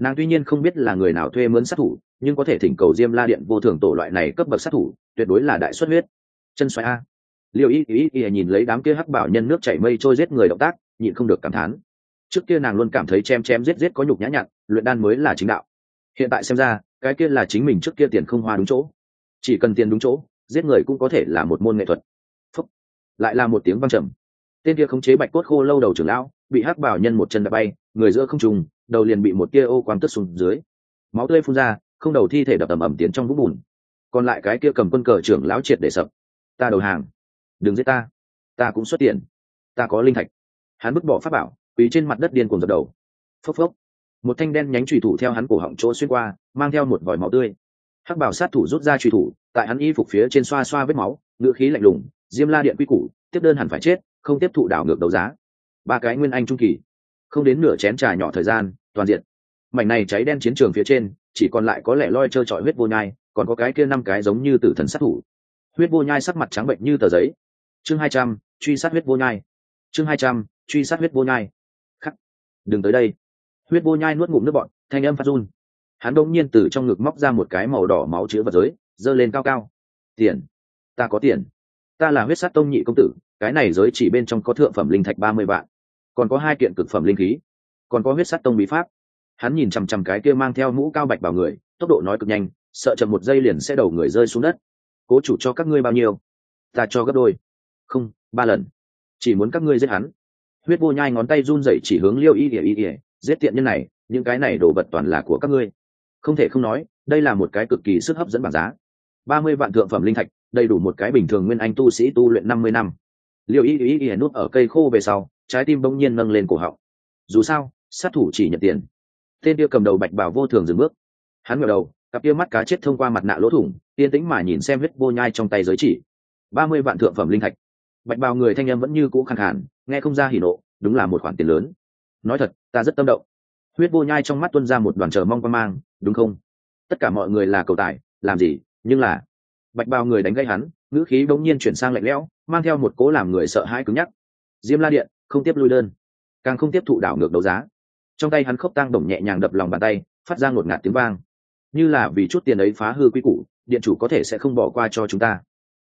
Nàng tuy nhiên không biết là người nào thuê mướn sát thủ, nhưng có thể thỉnh cầu diêm la điện vô thường tổ loại này cấp bậc sát thủ, tuyệt đối là đại xuất huyết. Chân xoay a. Liệu ý ý ý nhìn lấy đám kia hắc bảo nhân nước chảy mây trôi giết người động tác, nhịn không được cảm thán. Trước kia nàng luôn cảm thấy chém chém giết giết có nhục nhã nhặn, luyện đan mới là chính đạo. Hiện tại xem ra, cái kia là chính mình trước kia tiền không hoa đúng chỗ. Chỉ cần tiền đúng chỗ, giết người cũng có thể là một môn nghệ thuật. Phúc. lại là một tiếng văng trầm. Tên kia khống chế bạch cốt khô lâu đầu trưởng lão bị hắc bảo nhân một chân đã bay, người giữa không trùng đầu liền bị một tia ô quang tức xuống dưới. Máu tươi phun ra, không đầu thi thể đập ầm ầm tiến trong vũng bùn. Còn lại cái kia cầm quân cờ trưởng lão triệt để sập. Ta đầu hàng. Đừng giết ta. Ta cũng xuất tiền. Ta có linh thạch. Hắn bứt bỏ pháp bảo, quỳ trên mặt đất điên cuồng dập đầu. Phốc phốc. Một thanh đen nhánh trùy thủ theo hắn cổ họng chỗ xuyên qua, mang theo một vòi máu tươi. Hắc bảo sát thủ rút ra trùy thủ, tại hắn y phục phía trên xoa xoa vết máu, ngữ khí lạnh lùng, diêm la điện quy củ, tiếp đơn hẳn phải chết, không tiếp thụ đảo ngược đấu giá ba cái nguyên anh trung kỳ. Không đến nửa chén trà nhỏ thời gian, toàn diện. Mảnh này cháy đen chiến trường phía trên, chỉ còn lại có lẻ loi trơ trọi huyết vô nhai, còn có cái kia năm cái giống như tử thần sát thủ. Huyết vô nhai sắc mặt trắng bệnh như tờ giấy. Chương hai trăm, truy sát huyết vô nhai. Chương hai trăm, truy sát huyết vô nhai. Khắc. Đừng tới đây. Huyết vô nhai nuốt ngụm nước bọn thanh âm phát run. Hắn đông nhiên từ trong ngực móc ra một cái màu đỏ máu chứa vật giới, giơ lên cao cao. Tiền. Ta có tiền. Ta là huyết sát tông nhị công tử cái này giới chỉ bên trong có thượng phẩm linh thạch ba mươi vạn, còn có hai kiện cực phẩm linh khí, còn có huyết sắt tông bí pháp. Hắn nhìn chằm chằm cái kia mang theo mũ cao bạch vào người, tốc độ nói cực nhanh, sợ chậm một giây liền sẽ đầu người rơi xuống đất. Cố chủ cho các ngươi bao nhiêu? Ta cho gấp đôi. Không, ba lần. Chỉ muốn các ngươi giết hắn. Huyết vô nhai ngón tay run rẩy chỉ hướng liêu y ỉa y ỉa giết tiện nhân này, những cái này đồ vật toàn là của các ngươi. Không thể không nói, đây là một cái cực kỳ sức hấp dẫn bảng giá. ba mươi vạn thượng phẩm linh thạch, đầy đủ một cái bình thường nguyên anh tu sĩ tu luyện năm mươi năm liêu y y y nút ở cây khô về sau, trái tim bỗng nhiên nâng lên cổ họng. Dù sao, sát thủ chỉ nhận tiền. Tên kia cầm đầu bạch bảo vô thường dừng bước. Hắn ngờ đầu, cặp kia mắt cá chết thông qua mặt nạ lỗ thủng, yên tĩnh mà nhìn xem huyết vô nhai trong tay giới chỉ. Ba mươi vạn thượng phẩm linh thạch. Bạch bào người thanh em vẫn như cũ khẳng hẳn nghe không ra hỉ nộ, đúng là một khoản tiền lớn. Nói thật, ta rất tâm động. Huyết vô nhai trong mắt tuân ra một đoàn chờ mong quan mang, đúng không? Tất cả mọi người là cầu tài, làm gì? Nhưng là bạch bào người đánh gây hắn, ngữ khí bỗng nhiên chuyển sang lạnh lẽo mang theo một cố làm người sợ hãi cứng nhắc. Diêm la điện, không tiếp lui đơn. Càng không tiếp thụ đảo ngược đấu giá. Trong tay hắn khốc tăng đồng nhẹ nhàng đập lòng bàn tay, phát ra ngột ngạt tiếng vang. Như là vì chút tiền ấy phá hư quy củ, điện chủ có thể sẽ không bỏ qua cho chúng ta.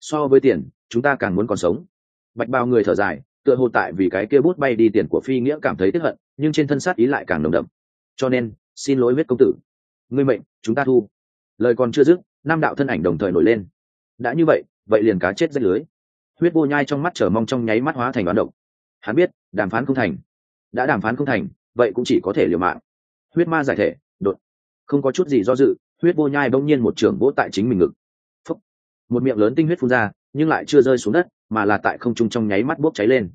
So với tiền, chúng ta càng muốn còn sống. Bạch bao người thở dài, tựa hồ tại vì cái kia bút bay đi tiền của phi nghĩa cảm thấy tiếp hận, nhưng trên thân sát ý lại càng nồng đậm. Cho nên, xin lỗi huyết công tử. Ngươi mệnh, chúng ta thu. Lời còn chưa dứt nam đạo thân ảnh đồng thời nổi lên. Đã như vậy vậy liền cá chết rách lưới huyết vô nhai trong mắt chờ mong trong nháy mắt hóa thành đoán độc. Hắn biết, đàm phán không thành. Đã đàm phán không thành, vậy cũng chỉ có thể liều mạng. Huyết ma giải thể, đột. Không có chút gì do dự, huyết vô nhai bỗng nhiên một trường vỗ tại chính mình ngực. Phúc. một miệng lớn tinh huyết phun ra, nhưng lại chưa rơi xuống đất, mà là tại không trung trong nháy mắt bốc cháy lên.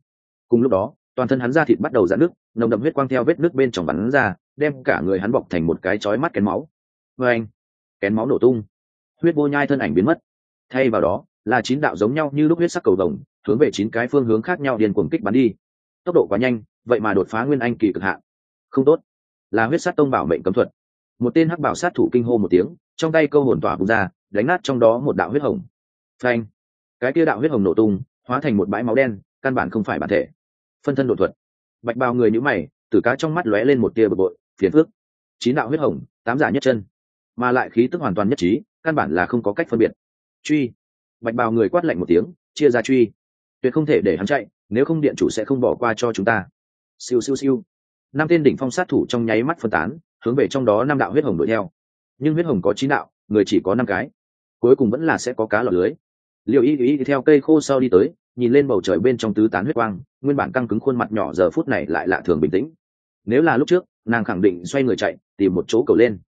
Cùng lúc đó, toàn thân hắn ra thịt bắt đầu giãn nước nồng đậm huyết quang theo vết nước bên trong bắn ra, đem cả người hắn bọc thành một cái chói mắt kén máu. Vê anh kén máu nổ tung. Huyết vô nhai thân ảnh biến mất. Thay vào đó là chín đạo giống nhau như lúc huyết sắc cầu đồng hướng về chín cái phương hướng khác nhau điên cuồng kích bắn đi. Tốc độ quá nhanh, vậy mà đột phá nguyên anh kỳ cực hạn. Không tốt. Là huyết sát tông bảo mệnh cấm thuật. Một tên hắc bảo sát thủ kinh hô một tiếng, trong tay câu hồn tỏa bung ra, đánh nát trong đó một đạo huyết hồng. Phanh. Cái kia đạo huyết hồng nổ tung, hóa thành một bãi máu đen, căn bản không phải bản thể. Phân thân đột thuật. Bạch bào người nhữ mày, tử cá trong mắt lóe lên một tia bực bội, phiền phước chín đạo huyết hồng, tám giả nhất chân, mà lại khí tức hoàn toàn nhất trí, căn bản là không có cách phân biệt. Truy bạch bào người quát lạnh một tiếng, chia ra truy. Tuyệt không thể để hắn chạy, nếu không điện chủ sẽ không bỏ qua cho chúng ta. Siêu siêu siêu. Năm tên đỉnh phong sát thủ trong nháy mắt phân tán, hướng về trong đó năm đạo huyết hồng đuổi theo. Nhưng huyết hồng có chín đạo, người chỉ có năm cái. Cuối cùng vẫn là sẽ có cá lọt lưới. Liệu y y theo cây khô sau đi tới, nhìn lên bầu trời bên trong tứ tán huyết quang, nguyên bản căng cứng khuôn mặt nhỏ giờ phút này lại lạ thường bình tĩnh. Nếu là lúc trước, nàng khẳng định xoay người chạy, tìm một chỗ cầu lên.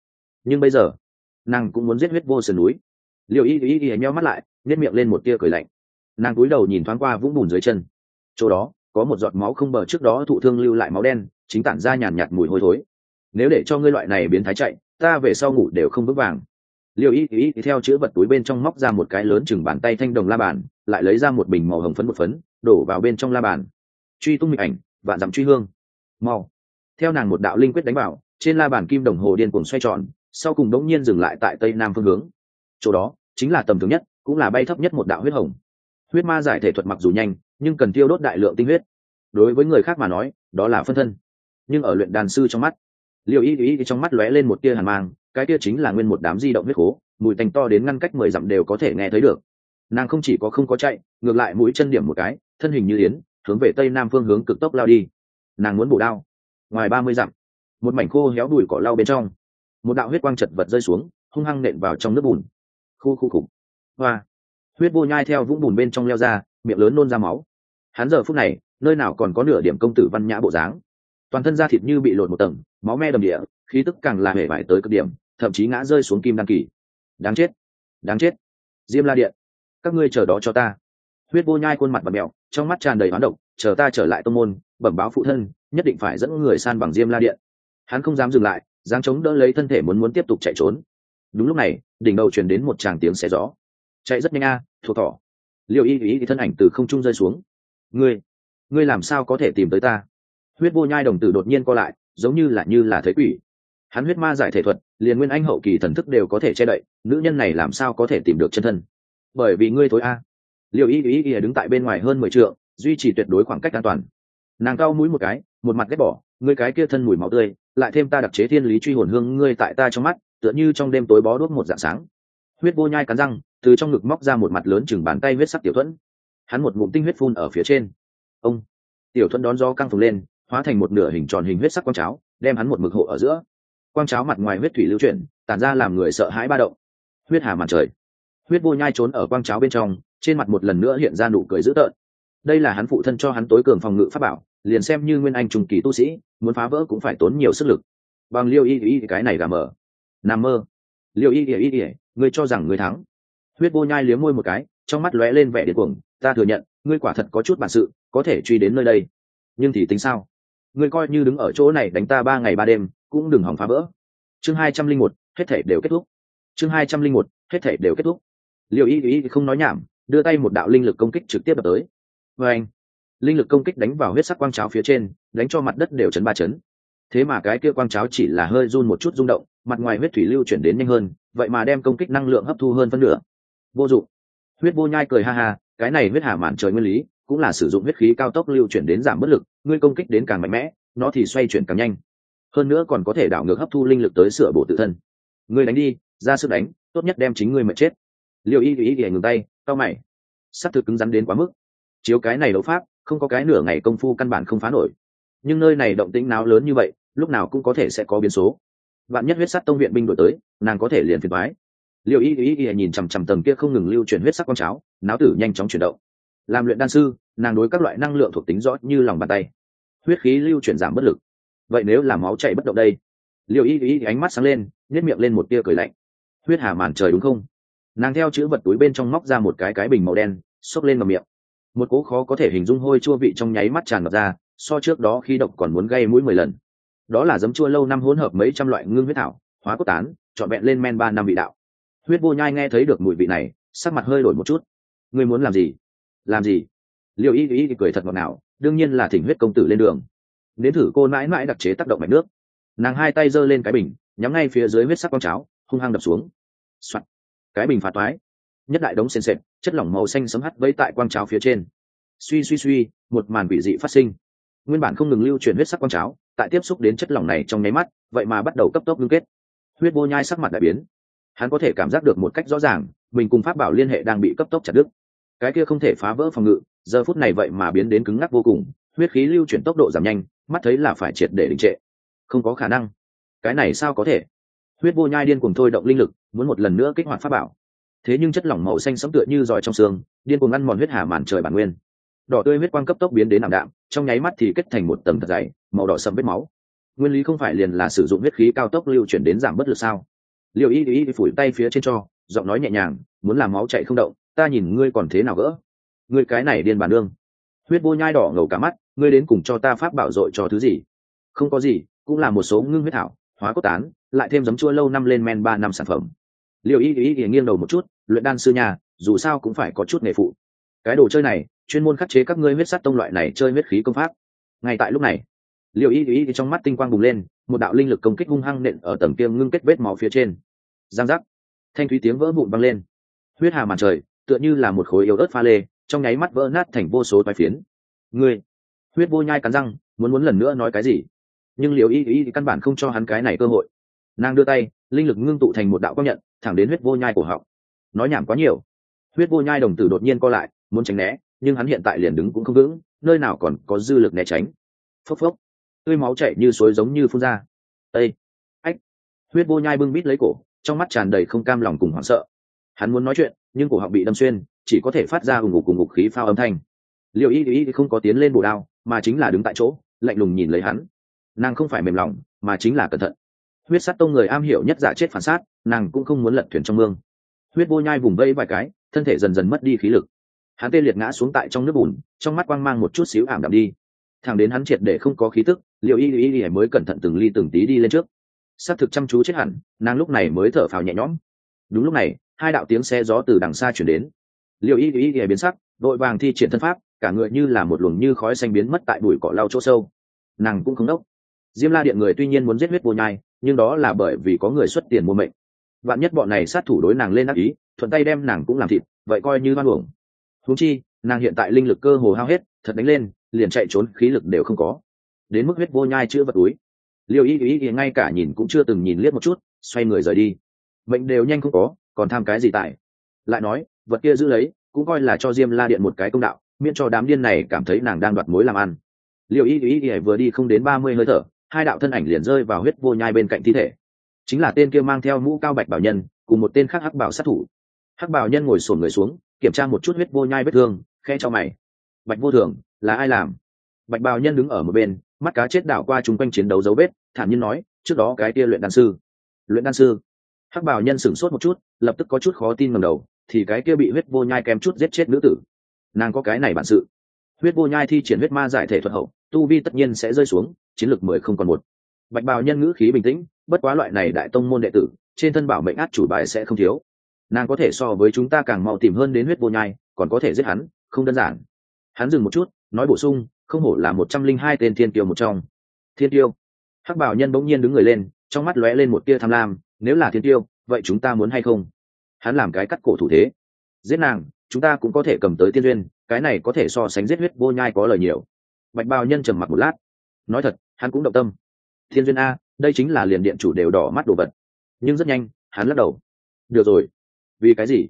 Nhưng bây giờ, nàng cũng muốn giết huyết vô sườn núi. Liệu y y y nheo mắt lại nhét miệng lên một tia cười lạnh. Nàng cúi đầu nhìn thoáng qua vũng bùn dưới chân. Chỗ đó, có một giọt máu không bờ trước đó thụ thương lưu lại máu đen, chính tản ra nhàn nhạt mùi hôi thối. Nếu để cho ngươi loại này biến thái chạy, ta về sau ngủ đều không vững vàng. Liệu ý ý theo chữ vật túi bên trong móc ra một cái lớn chừng bàn tay thanh đồng la bàn, lại lấy ra một bình màu hồng phấn một phấn, đổ vào bên trong la bàn. Truy tung hình ảnh, vạn dặm truy hương. Mau. Theo nàng một đạo linh quyết đánh vào, trên la bàn kim đồng hồ điên cuồng xoay tròn, sau cùng đống nhiên dừng lại tại tây nam phương hướng. Chỗ đó, chính là tầm thường nhất cũng là bay thấp nhất một đạo huyết hồng. Huyết ma giải thể thuật mặc dù nhanh, nhưng cần tiêu đốt đại lượng tinh huyết. Đối với người khác mà nói, đó là phân thân. Nhưng ở luyện đàn sư trong mắt liệu y y trong mắt lóe lên một tia hàn mang, cái tia chính là nguyên một đám di động huyết khố mùi tành to đến ngăn cách mười dặm đều có thể nghe thấy được. Nàng không chỉ có không có chạy, ngược lại mũi chân điểm một cái, thân hình như yến, hướng về tây nam phương hướng cực tốc lao đi. Nàng muốn bổ đao. Ngoài ba mươi dặm, một mảnh khô héo đùi cỏ lao bên trong. Một đạo huyết quang chật vật rơi xuống, hung hăng nện vào trong nước bùn. Khu khu khủng hoa. Huyết vô nhai theo vũng bùn bên trong leo ra, miệng lớn nôn ra máu. Hắn giờ phút này, nơi nào còn có nửa điểm công tử văn nhã bộ dáng. Toàn thân da thịt như bị lột một tầng, máu me đầm địa, khí tức càng là hề vải tới cực điểm, thậm chí ngã rơi xuống kim đăng kỳ. Đáng chết đáng chết. Diêm la điện, các ngươi chờ đó cho ta. Huyết vô nhai khuôn mặt và mẹo trong mắt tràn đầy hoán độc, chờ ta trở lại tông môn, bẩm báo phụ thân, nhất định phải dẫn người san bằng diêm la điện. Hắn không dám dừng lại, dáng chống đỡ lấy thân thể muốn muốn tiếp tục chạy trốn. Đúng lúc này, đỉnh đầu truyền đến một tràng tiếng xé gió chạy rất nhanh a thuộc thỏ. Liệu y ý thì thân ảnh từ không trung rơi xuống. Ngươi ngươi làm sao có thể tìm tới ta? Huyết vô nhai đồng tử đột nhiên co lại, giống như là như là thấy quỷ. Hắn huyết ma giải thể thuật, liền nguyên anh hậu kỳ thần thức đều có thể che đậy, nữ nhân này làm sao có thể tìm được chân thân? Bởi vì ngươi thối a. Liệu y ý ý đứng tại bên ngoài hơn mười t duy trì tuyệt đối khoảng cách an toàn. Nàng cao mũi một cái, một mặt ghét bỏ, ngươi cái kia thân mùi máu tươi, lại thêm ta đặc chế thiên lý truy hồn hương ngươi tại ta trong mắt, tựa như trong đêm tối bó đuốc một dạng sáng. Huyết vô nhai cắn răng từ trong ngực móc ra một mặt lớn chừng bàn tay huyết sắc tiểu thuẫn. Hắn một ngụm tinh huyết phun ở phía trên. Ông! Tiểu thuẫn đón gió căng phồng lên, hóa thành một nửa hình tròn hình huyết sắc quang cháo, đem hắn một mực hộ ở giữa. Quang cháo mặt ngoài huyết thủy lưu chuyển, tản ra làm người sợ hãi ba động. Huyết hà mặt trời. Huyết vô nhai trốn ở quang cháo bên trong, trên mặt một lần nữa hiện ra nụ cười dữ tợn. Đây là hắn phụ thân cho hắn tối cường phòng ngự pháp bảo, liền xem như nguyên anh trùng kỳ tu sĩ, muốn phá vỡ cũng phải tốn nhiều sức lực. Bằng liêu y y cái này gà mờ. Nằm mơ. Liêu y y y, ngươi cho rằng ngươi thắng huyết vô nhai liếm môi một cái, trong mắt lóe lên vẻ điên cuồng, ta thừa nhận, ngươi quả thật có chút bản sự, có thể truy đến nơi đây. Nhưng thì tính sao? Ngươi coi như đứng ở chỗ này đánh ta ba ngày ba đêm, cũng đừng hỏng phá vỡ. Chương hai trăm linh một, hết thể đều kết thúc. Chương hai trăm linh một, hết thể đều kết thúc. Liệu ý ý không nói nhảm, đưa tay một đạo linh lực công kích trực tiếp đập tới. Và anh, linh lực công kích đánh vào huyết sắc quang cháo phía trên, đánh cho mặt đất đều chấn ba chấn. Thế mà cái kia quang cháo chỉ là hơi run một chút rung động, mặt ngoài huyết thủy lưu chuyển đến nhanh hơn, vậy mà đem công kích năng lượng hấp thu hơn phân nửa vô dụng. Huyết vô nhai cười ha ha, cái này huyết hà mạn trời nguyên lý, cũng là sử dụng huyết khí cao tốc lưu chuyển đến giảm bất lực, ngươi công kích đến càng mạnh mẽ, nó thì xoay chuyển càng nhanh. Hơn nữa còn có thể đảo ngược hấp thu linh lực tới sửa bổ tự thân. Ngươi đánh đi, ra sức đánh, tốt nhất đem chính ngươi mệt chết. Liệu y ý ý ngừng tay cao mày. S ắ c thực cứng rắn đến quá mức. Chiếu cái này đấu pháp, không có cái nửa ngày công phu căn bản không phá nổi. Nhưng nơi này động tĩnh náo lớn như vậy, lúc nào cũng có thể sẽ có biến số. Bạn nhất huyết sắt tông viện binh đổi tới, nàng có thể liền phiền thoái liệu y y y nhìn chằm chằm tầng kia không ngừng lưu chuyển huyết sắc con cháo, náo tử nhanh chóng chuyển động. Làm luyện đan sư, nàng đối các loại năng lượng thuộc tính rõ như lòng bàn tay. Huyết khí lưu chuyển giảm bất lực. Vậy nếu là máu chạy bất động đây? Liệu y y ánh mắt sáng lên nhét miệng lên một tia cười lạnh. Huyết hà màn trời đúng không? Nàng theo chữ vật túi bên trong móc ra một cái cái bình màu đen, xốc lên vào miệng. Một cố khó có thể hình dung hôi chua vị trong nháy mắt tràn ngập ra, so trước đó khi độc còn muốn gây mũi mười lần. Đó là giấm chua lâu năm hỗn hợp mấy trăm loại ngưng huyết thảo, hóa cốt tán, trọn vẹn lên men ba năm vị đạo huyết vô nhai nghe thấy được mùi vị này, sắc mặt hơi đổi một chút. Ngươi muốn làm gì? Làm gì? Liệu y y cười thật ngọt ngào, đương nhiên là thỉnh huyết công tử lên đường. Đến thử cô mãi mãi đặc chế tác động mạch nước. Nàng hai tay giơ lên cái bình, nhắm ngay phía dưới huyết sắc con cháo, hung hăng đập xuống. Soạn. cái bình phá toái. Nhất đại đống sền sệt, chất lỏng màu xanh sấm hắt vẫy tại quang cháo phía trên. Suy suy suy, một màn bị dị phát sinh. Nguyên bản không ngừng lưu chuyển huyết sắc quang cháo, tại tiếp xúc đến chất lỏng này trong nháy mắt, vậy mà bắt đầu cấp tốc ngưng kết. Huyết vô nhai sắc mặt đại biến hắn có thể cảm giác được một cách rõ ràng, mình cùng pháp bảo liên hệ đang bị cấp tốc chặt đứt. Cái kia không thể phá vỡ phòng ngự, giờ phút này vậy mà biến đến cứng ngắc vô cùng, huyết khí lưu chuyển tốc độ giảm nhanh, mắt thấy là phải triệt để đình trệ. Không có khả năng. Cái này sao có thể? Huyết vô nhai điên cùng thôi động linh lực, muốn một lần nữa kích hoạt pháp bảo. Thế nhưng chất lỏng màu xanh sẫm tựa như giỏi trong xương, điên cuồng ăn mòn huyết hà màn trời bản nguyên. Đỏ tươi huyết quang cấp tốc biến đến ảm đạm, trong nháy mắt thì kết thành một tầng thật dày, màu đỏ sầm vết máu. Nguyên lý không phải liền là sử dụng huyết khí cao tốc lưu chuyển đến giảm bất lực sao? Liệu y y phủi tay phía trên cho, giọng nói nhẹ nhàng, muốn làm máu chạy không động, ta nhìn ngươi còn thế nào gỡ. Ngươi cái này điên bản đương huyết vô nhai đỏ ngầu cả mắt, ngươi đến cùng cho ta pháp bảo dội cho thứ gì? Không có gì, cũng là một số ngưng huyết thảo, hóa cốt tán, lại thêm giấm chua lâu năm lên men ba năm sản phẩm. Liệu y y y nghiêng đầu một chút, luyện đan sư nhà dù sao cũng phải có chút nghề phụ. Cái đồ chơi này, chuyên môn khắc chế các ngươi huyết sắt tông loại này chơi huyết khí công pháp. Ngay tại lúc này liệu y y trong mắt tinh quang bùng lên một đạo linh lực công kích hung hăng nện ở tầng kia ngưng kết vết máu phía trên. Giang giác. Thanh thúy tiếng vỡ vụn văng lên. Huyết hà màn trời, tựa như là một khối yếu ớt pha lê, trong nháy mắt vỡ nát thành vô số toái phiến. Ngươi, huyết vô nhai cắn răng, muốn muốn lần nữa nói cái gì? Nhưng liệu y y căn bản không cho hắn cái này cơ hội. Nàng đưa tay, linh lực ngưng tụ thành một đạo công nhận, thẳng đến huyết vô nhai cổ họng. Nói nhảm quá nhiều. Huyết vô nhai đồng tử đột nhiên co lại, muốn tránh né, nhưng hắn hiện tại liền đứng cũng không vững, nơi nào còn có dư lực né tránh. Phốc phốc tươi máu chảy như suối giống như phun ra. Ây ách! Huyết vô nhai bưng bít lấy cổ, trong mắt tràn đầy không cam lòng cùng hoảng sợ. Hắn muốn nói chuyện, nhưng cổ họng bị đâm xuyên, chỉ có thể phát ra ủng ngục cùng ngục khí phao âm thanh. Liệu y y không có tiến lên bổ đao, mà chính là đứng tại chỗ, lạnh lùng nhìn lấy hắn. Nàng không phải mềm lòng, mà chính là cẩn thận. Huyết sát tông người am hiểu nhất giả chết phản sát, nàng cũng không muốn lật thuyền trong mương. Huyết vô nhai vùng vây vài cái, thân thể dần dần mất đi khí lực. Hắn tê liệt ngã xuống tại trong nước bùn, trong mắt quang mang một chút xíu ảm đạm đi thằng đến hắn triệt để không có khí tức liệu y y y mới cẩn thận từng ly từng tí đi lên trước. Xác thực chăm chú chết hẳn, nàng lúc này mới thở phào nhẹ nhõm. Đúng lúc này, hai đạo tiếng xe gió từ đằng xa chuyển đến. Liệu y y y biến sắc, đội vàng thi triển thân pháp, cả người như là một luồng như khói xanh biến mất tại bụi cỏ lau chỗ sâu. Nàng cũng không đốc. Diêm la điện người tuy nhiên muốn giết huyết vô nhai, nhưng đó là bởi vì có người xuất tiền mua mệnh. Vạn nhất bọn này sát thủ đối nàng lên ác ý, thuận tay đem nàng cũng làm thịt, vậy coi như hoan hưởng húng chi, nàng hiện tại linh lực cơ hồ hao hết, thật đánh lên liền chạy trốn, khí lực đều không có. Đến mức huyết vô nhai chưa vật túi. Liêu y ý ý ngay cả nhìn cũng chưa từng nhìn liếc một chút, xoay người rời đi. Mệnh đều nhanh không có, còn tham cái gì tại? Lại nói, vật kia giữ lấy, cũng coi là cho diêm la điện một cái công đạo, miễn cho đám điên này cảm thấy nàng đang đoạt mối làm ăn. Liều y ý ý vừa đi không đến ba mươi hơi thở, hai đạo thân ảnh liền rơi vào huyết vô nhai bên cạnh thi thể. Chính là tên kia mang theo mũ cao bạch bảo nhân, cùng một tên khác hắc bảo sát thủ. Hắc bảo nhân ngồi sổn người xuống, kiểm tra một chút huyết vô nhai vết thương khe cho mày bạch vô thường, là ai làm? Bạch bào nhân đứng ở một bên, mắt cá chết đảo qua chung quanh chiến đấu dấu vết, thản nhiên nói, trước đó cái kia luyện đan sư. Luyện đan sư? Hắc bào nhân sửng sốt một chút, lập tức có chút khó tin ngầm đầu, thì cái kia bị huyết vô nhai kém chút giết chết nữ tử. Nàng có cái này bản sự. Huyết vô nhai thi triển huyết ma giải thể thuật hậu, tu vi tất nhiên sẽ rơi xuống, chiến lược mười không còn một. Bạch bào nhân ngữ khí bình tĩnh, bất quá loại này đại tông môn đệ tử, trên thân bảo mệnh át chủ bài sẽ không thiếu. Nàng có thể so với chúng ta càng mau tìm hơn đến huyết vô nhai, còn có thể giết hắn, không đơn giản hắn dừng một chút, nói bổ sung, không hổ là một trăm linh hai tên thiên tiêu một trong. Thiên tiêu hắc bảo nhân bỗng nhiên đứng người lên, trong mắt lóe lên một tia tham lam, nếu là thiên tiêu vậy chúng ta muốn hay không? Hắn làm cái cắt cổ thủ thế. Giết nàng, chúng ta cũng có thể cầm tới tiên duyên, cái này có thể so sánh giết huyết vô nhai có lời nhiều. Bạch bào nhân trầm mặc một lát. Nói thật, hắn cũng động tâm. Thiên duyên a, đây chính là liền điện chủ đều đỏ mắt đồ vật. Nhưng rất nhanh, hắn lắc đầu. Được rồi. Vì cái gì?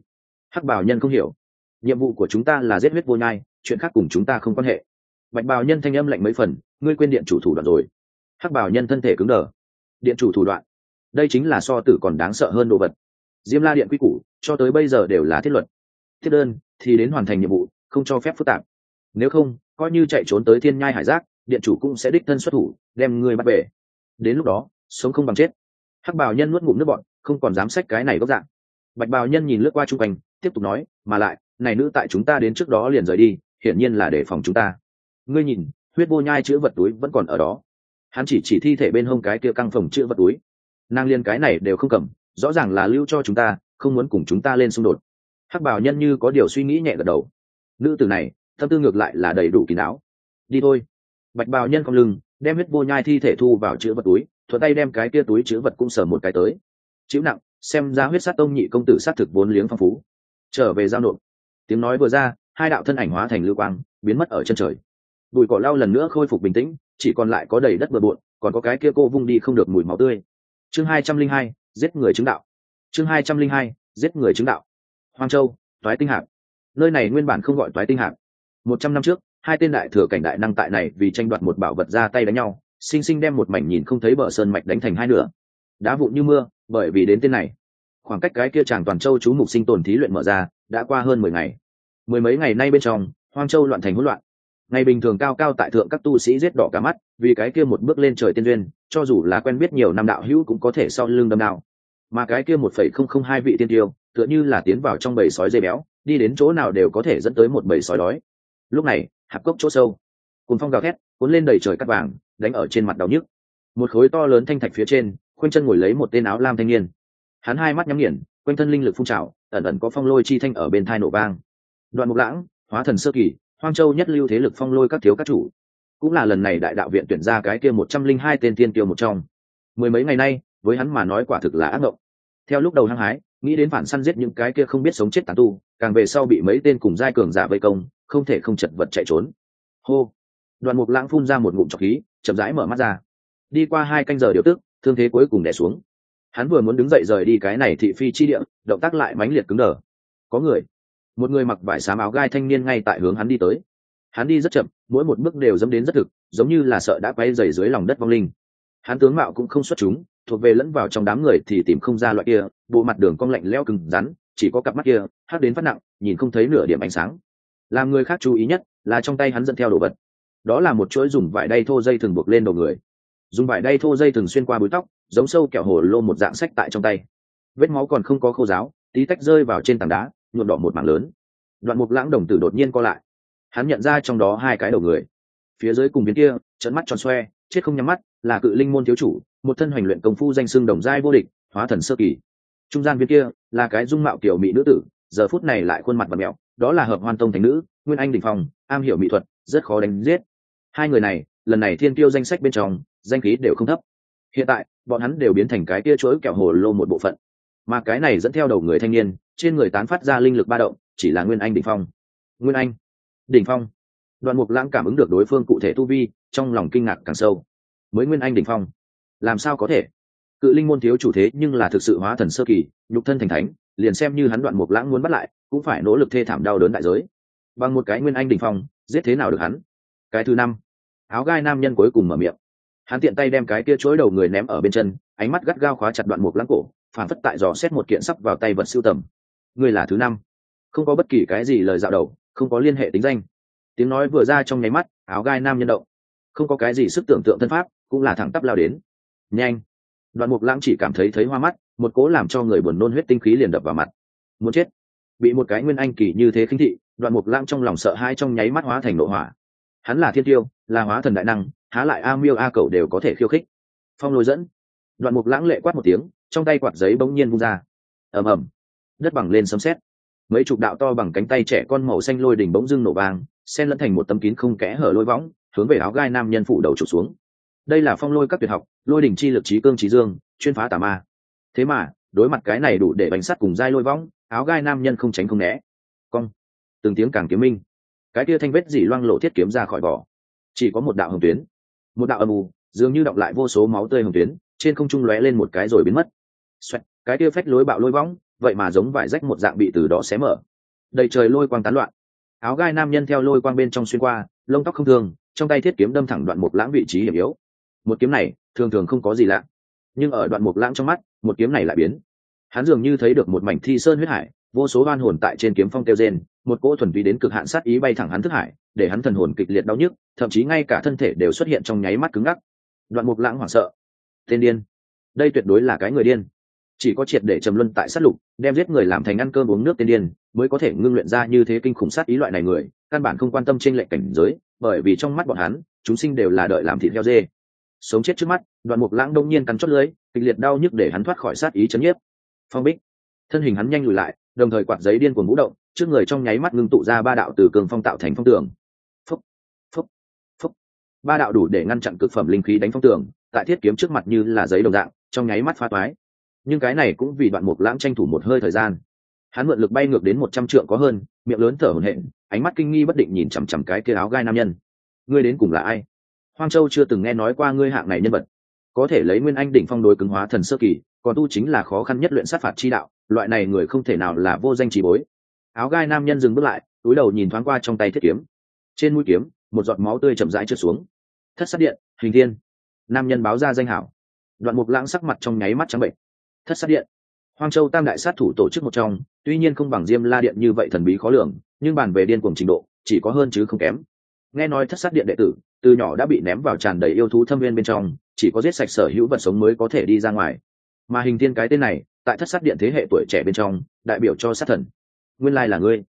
Hắc bảo nhân không hiểu. Nhiệm vụ của chúng ta là giết huyết vô nhai chuyện khác cùng chúng ta không quan hệ. Bạch bào nhân thanh âm lạnh mấy phần, ngươi quên điện chủ thủ đoạn rồi. Hắc bào nhân thân thể cứng đờ. Điện chủ thủ đoạn? Đây chính là so tử còn đáng sợ hơn đồ vật. Diêm la điện quy củ, cho tới bây giờ đều là thiết luật. Thiết đơn, thì đến hoàn thành nhiệm vụ, không cho phép phức tạp. Nếu không, coi như chạy trốn tới thiên nhai hải giác, điện chủ cũng sẽ đích thân xuất thủ, đem ngươi bắt về. Đến lúc đó, sống không bằng chết. Hắc bào nhân nuốt ngụm nước bọn không còn dám sách cái này góc dạng. Bạch bào nhân nhìn lướt qua chung quanh, tiếp tục nói, mà lại, này nữ tại chúng ta đến trước đó liền rời đi hiển nhiên là để phòng chúng ta. Ngươi nhìn, huyết vô nhai chữ vật túi vẫn còn ở đó. Hắn chỉ chỉ thi thể bên hông cái kia căng phòng chữ vật túi. Nàng liên cái này đều không cầm, rõ ràng là lưu cho chúng ta, không muốn cùng chúng ta lên xung đột. Hắc bảo nhân như có điều suy nghĩ nhẹ gật đầu. Nữ tử này, tâm tư ngược lại là đầy đủ kín đáo. Đi thôi. Bạch bào nhân cong lưng, đem huyết vô nhai thi thể thu vào chữ vật túi, thuận tay đem cái kia túi chữ vật cũng sờ một cái tới. Chịu nặng, xem ra huyết sát tông nhị công tử sát thực vốn liếng phong phú. Trở về giao nộp. Tiếng nói vừa ra hai đạo thân ảnh hóa thành lưu quang, biến mất ở chân trời. Bụi cỏ lau lần nữa khôi phục bình tĩnh, chỉ còn lại có đầy đất bừa bộn, còn có cái kia cô vung đi không được mùi máu tươi. Chương hai trăm linh hai, giết người chứng đạo. Chương hai trăm linh hai, giết người chứng đạo. Hoang châu, toái tinh hạp. Nơi này nguyên bản không gọi toái tinh hạp. Một trăm năm trước, hai tên đại thừa cảnh đại năng tại này vì tranh đoạt một bảo vật ra tay đánh nhau, sinh sinh đem một mảnh nhìn không thấy bờ sơn mạch đánh thành hai nửa. Đá vụn như mưa, bởi vì đến tên này. Khoảng cách cái kia chàng toàn châu chú mục sinh tồn thí luyện mở ra, đã qua hơn mười ngày mười mấy ngày nay bên trong, hoang châu loạn thành hỗn loạn. Ngày bình thường cao cao tại thượng các tu sĩ giết đỏ cả mắt, vì cái kia một bước lên trời tiên duyên, cho dù là quen biết nhiều năm đạo hữu cũng có thể sau lưng đâm đạo mà cái kia một phẩy không không hai vị tiên tiêu, tựa như là tiến vào trong bầy sói dây béo, đi đến chỗ nào đều có thể dẫn tới một bầy sói đói. Lúc này, hạp cốc chỗ sâu cùng phong gào thét, cuốn lên đầy trời cắt vàng, đánh ở trên mặt đau nhức. Một khối to lớn thanh thạch phía trên, khoanh chân ngồi lấy một tên áo lam thanh niên. Hắn hai mắt nhắm nghiền, quanh thân linh lực phun trào, ẩn ẩn có phong lôi chi thanh ở bên thai nổ vang đoạn mục lãng, hóa thần sơ kỳ, hoang châu nhất lưu thế lực phong lôi các thiếu các chủ. Cũng là lần này đại đạo viện tuyển ra cái kia một trăm linh hai tên tiên tiêu một trong. Mười mấy ngày nay, với hắn mà nói quả thực là ác mộng theo lúc đầu hăng hái, nghĩ đến phản săn giết những cái kia không biết sống chết tàn tu, càng về sau bị mấy tên cùng giai cường giả vây công, không thể không chật vật chạy trốn. Hô! Đoàn mục lãng phun ra một ngụm trọc khí, chậm rãi mở mắt ra. Đi qua hai canh giờ điều tức, thương thế cuối cùng đẻ xuống. Hắn vừa muốn đứng dậy rời đi cái này thị phi chi địa, động tác lại mãnh liệt cứng đờ. Có người một người mặc vải xám áo gai thanh niên ngay tại hướng hắn đi tới. Hắn đi rất chậm, mỗi một bước đều dẫm đến rất thực, giống như là sợ đã quay dày dưới lòng đất vong linh. Hắn tướng mạo cũng không xuất chúng, thuộc về lẫn vào trong đám người thì tìm không ra loại kia, bộ mặt đường cong lạnh leo cứng rắn, chỉ có cặp mắt kia hát đến phát nặng, nhìn không thấy nửa điểm ánh sáng. Làm người khác chú ý nhất là trong tay hắn dẫn theo đồ vật. Đó là một chuỗi dùng vải đay thô dây thường buộc lên đầu người. Dùng vải đay thô dây thường xuyên qua búi tóc, giống sâu kẹo hồ lô một dạng sách tại trong tay. Vết máu còn không có khô giáo tí tách rơi vào trên tảng đá nhuộm đỏ một mảng lớn. Đoạn mục lãng đồng tử đột nhiên co lại. Hắn nhận ra trong đó hai cái đầu người. Phía dưới cùng biến kia trận mắt tròn xoe, chết không nhắm mắt, là cự linh môn thiếu chủ, một thân hoành luyện công phu danh xưng đồng giai vô địch, hóa thần sơ kỳ. Trung gian viên kia, là cái dung mạo kiểu mỹ nữ tử, giờ phút này lại khuôn mặt và mẹo đó là hợp hoan tông thành nữ, nguyên anh đình phong, am hiểu mỹ thuật, rất khó đánh giết. Hai người này, lần này thiên tiêu danh sách bên trong, danh khí đều không thấp. Hiện tại, bọn hắn đều biến thành cái kia chuỗi kẹo hồ lô một bộ phận. Mà cái này dẫn theo đầu người thanh niên trên người tán phát ra linh lực ba động, chỉ là nguyên anh đỉnh phong. Nguyên anh đỉnh phong. Đoạn mục lãng cảm ứng được đối phương cụ thể tu vi, trong lòng kinh ngạc càng sâu. Mới nguyên anh đỉnh phong. Làm sao có thể? Cự linh môn thiếu chủ thế nhưng là thực sự hóa thần sơ kỳ, nhục thân thành thánh, liền xem như hắn đoạn mục lãng muốn bắt lại, cũng phải nỗ lực thê thảm đau đớn đại giới. Bằng một cái nguyên anh đỉnh phong, giết thế nào được hắn? Cái thứ năm. Áo gai nam nhân cuối cùng mở miệng. Hắn tiện tay đem cái kia chối đầu người ném ở bên chân, ánh mắt gắt gao khóa chặt đoạn mục lãng cổ, phản phất tại dò xét một kiện sắp vào tay vật siêu tầm ngươi là thứ năm. Không có bất kỳ cái gì lời dạo đầu, không có liên hệ tính danh. Tiếng nói vừa ra trong nháy mắt, áo gai nam nhân động. Không có cái gì sức tưởng tượng thân pháp, cũng là thẳng tắp lao đến. Nhanh. Đoạn mục lãng chỉ cảm thấy thấy hoa mắt, một cố làm cho người buồn nôn huyết tinh khí liền đập vào mặt. Muốn chết. Bị một cái nguyên anh kỳ như thế khinh thị, đoạn mục lãng trong lòng sợ hai trong nháy mắt hóa thành nội hỏa. Hắn là thiên tiêu, là hóa thần đại năng, há lại a miêu a cầu đều có thể khiêu khích. Phong lôi dẫn. Đoạn mục lãng lệ quát một tiếng, trong tay quạt giấy bỗng nhiên vung ra. Ầm ầm đất bằng lên sấm sét. Mấy chục đạo to bằng cánh tay trẻ con màu xanh lôi đỉnh bỗng dưng nổ vàng xen lẫn thành một tấm kín không kẽ hở lôi võng hướng về áo gai nam nhân phủ đầu trục xuống. Đây là phong lôi các tuyệt học lôi đỉnh chi lực trí cương trí dương chuyên phá tà ma. Thế mà đối mặt cái này đủ để bánh sắt cùng dai lôi võng áo gai nam nhân không tránh không né. Cong. Từng tiếng càng kiếm minh. Cái kia thanh vết dỉ loang lộ thiết kiếm ra khỏi vỏ. Chỉ có một đạo hồng tuyến. Một đạo âm u dường như đọc lại vô số máu tươi hồng tuyến trên không trung lóe lên một cái rồi biến mất. Xoẹt, cái kia phách lối bạo lôi võng vậy mà giống vải rách một dạng bị từ đó xé mở. Đầy trời lôi quang tán loạn. Áo gai nam nhân theo lôi quang bên trong xuyên qua, lông tóc không thường trong tay thiết kiếm đâm thẳng đoạn một lãng vị trí hiểm yếu. Một kiếm này, thường thường không có gì lạ. Nhưng ở đoạn một lãng trong mắt, một kiếm này lại biến. Hắn dường như thấy được một mảnh thi sơn huyết hải, vô số van hồn tại trên kiếm phong kêu rên, một cỗ thuần vi đến cực hạn sát ý bay thẳng hắn thức hải, để hắn thần hồn kịch liệt đau nhức, thậm chí ngay cả thân thể đều xuất hiện trong nháy mắt cứng ngắc. Đoạn mục lãng hoảng sợ. Tên điên. Đây tuyệt đối là cái người điên chỉ có triệt để trầm luân tại sát lục, đem giết người làm thành ăn cơm uống nước tiên điên, mới có thể ngưng luyện ra như thế kinh khủng sát ý loại này người, căn bản không quan tâm trên lệnh cảnh giới, bởi vì trong mắt bọn hắn, chúng sinh đều là đợi làm thịt heo dê. Sống chết trước mắt, đoạn mục lãng đông nhiên cắn chót lưới kịch liệt đau nhức để hắn thoát khỏi sát ý chấn nhiếp. Phong bích. Thân hình hắn nhanh lùi lại, đồng thời quạt giấy điên cuồng vũ động, trước người trong nháy mắt ngưng tụ ra ba đạo từ cường phong tạo thành phong tường. Phúc phúc phúc. Ba đạo đủ để ngăn chặn cực phẩm linh khí đánh phong tường, tại thiết kiếm trước mặt như là giấy đồng dạng, trong nháy mắt phá toái nhưng cái này cũng vì đoạn mục lãng tranh thủ một hơi thời gian. Hắn mượn lực bay ngược đến một trăm trượng có hơn, miệng lớn thở hổn hển, ánh mắt kinh nghi bất định nhìn chằm chằm cái kia áo gai nam nhân. Ngươi đến cùng là ai? Hoang châu chưa từng nghe nói qua ngươi hạng này nhân vật. Có thể lấy nguyên anh đỉnh phong đối cứng hóa thần sơ kỳ, còn tu chính là khó khăn nhất luyện sát phạt chi đạo, loại này người không thể nào là vô danh trí bối. Áo gai nam nhân dừng bước lại, túi đầu nhìn thoáng qua trong tay thiết kiếm. Trên mũi kiếm, một giọt máu tươi chậm rãi trượt xuống. Thất sát điện, hình thiên. Nam nhân báo ra danh hảo. Đoạn mục lãng sắc mặt trong nháy mắt trắng bệnh thất sát điện. Hoang châu tam đại sát thủ tổ chức một trong, tuy nhiên không bằng diêm la điện như vậy thần bí khó lường, nhưng bàn về điên cuồng trình độ, chỉ có hơn chứ không kém. Nghe nói thất sát điện đệ tử, từ nhỏ đã bị ném vào tràn đầy yêu thú thâm viên bên trong, chỉ có giết sạch sở hữu vật sống mới có thể đi ra ngoài. Mà hình thiên cái tên này, tại thất sát điện thế hệ tuổi trẻ bên trong, đại biểu cho sát thần. Nguyên lai là ngươi.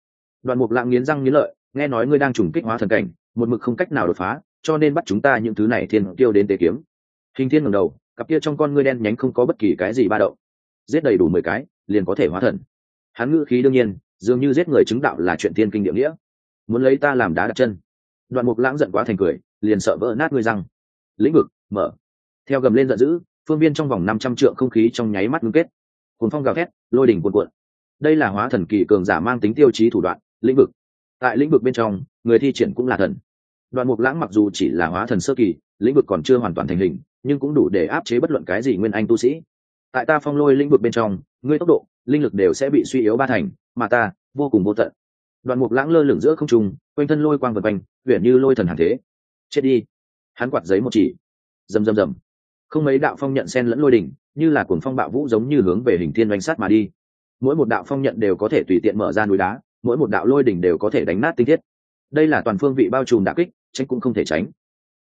Đoạn mục lạng nghiến răng nghiến lợi, nghe nói ngươi đang trùng kích hóa thần cảnh, một mực không cách nào đột phá, cho nên bắt chúng ta những thứ này thiên tiêu đến tế kiếm. Hình thiên ngẩng đầu, cặp kia trong con ngươi đen nhánh không có bất kỳ cái gì ba động giết đầy đủ mười cái, liền có thể hóa thần. Hắn ngữ khí đương nhiên, dường như giết người chứng đạo là chuyện thiên kinh địa nghĩa. Muốn lấy ta làm đá đặt chân. Đoạn mục lãng giận quá thành cười, liền sợ vỡ nát ngươi răng. Lĩnh vực, mở. Theo gầm lên giận dữ, phương viên trong vòng năm trăm trượng không khí trong nháy mắt ngưng kết. Cuốn phong gào thét, lôi đỉnh cuồn cuộn. Đây là hóa thần kỳ cường giả mang tính tiêu chí thủ đoạn, lĩnh vực. Tại lĩnh vực bên trong, người thi triển cũng là thần. Đoạn mục lãng mặc dù chỉ là hóa thần sơ kỳ, lĩnh vực còn chưa hoàn toàn thành hình, nhưng cũng đủ để áp chế bất luận cái gì nguyên anh tu sĩ tại ta phong lôi lĩnh vực bên trong, ngươi tốc độ, linh lực đều sẽ bị suy yếu ba thành, mà ta, vô cùng vô tận. Đoạn mục lãng lơ lửng giữa không trung, quanh thân lôi quang vật quanh huyện như lôi thần hàng thế. Chết đi. Hắn quạt giấy một chỉ. Rầm rầm rầm. Không mấy đạo phong nhận sen lẫn lôi đỉnh, như là cuồng phong bạo vũ giống như hướng về hình thiên oanh sát mà đi. Mỗi một đạo phong nhận đều có thể tùy tiện mở ra núi đá, mỗi một đạo lôi đỉnh đều có thể đánh nát tinh thiết. Đây là toàn phương vị bao trùm đả kích, tránh cũng không thể tránh.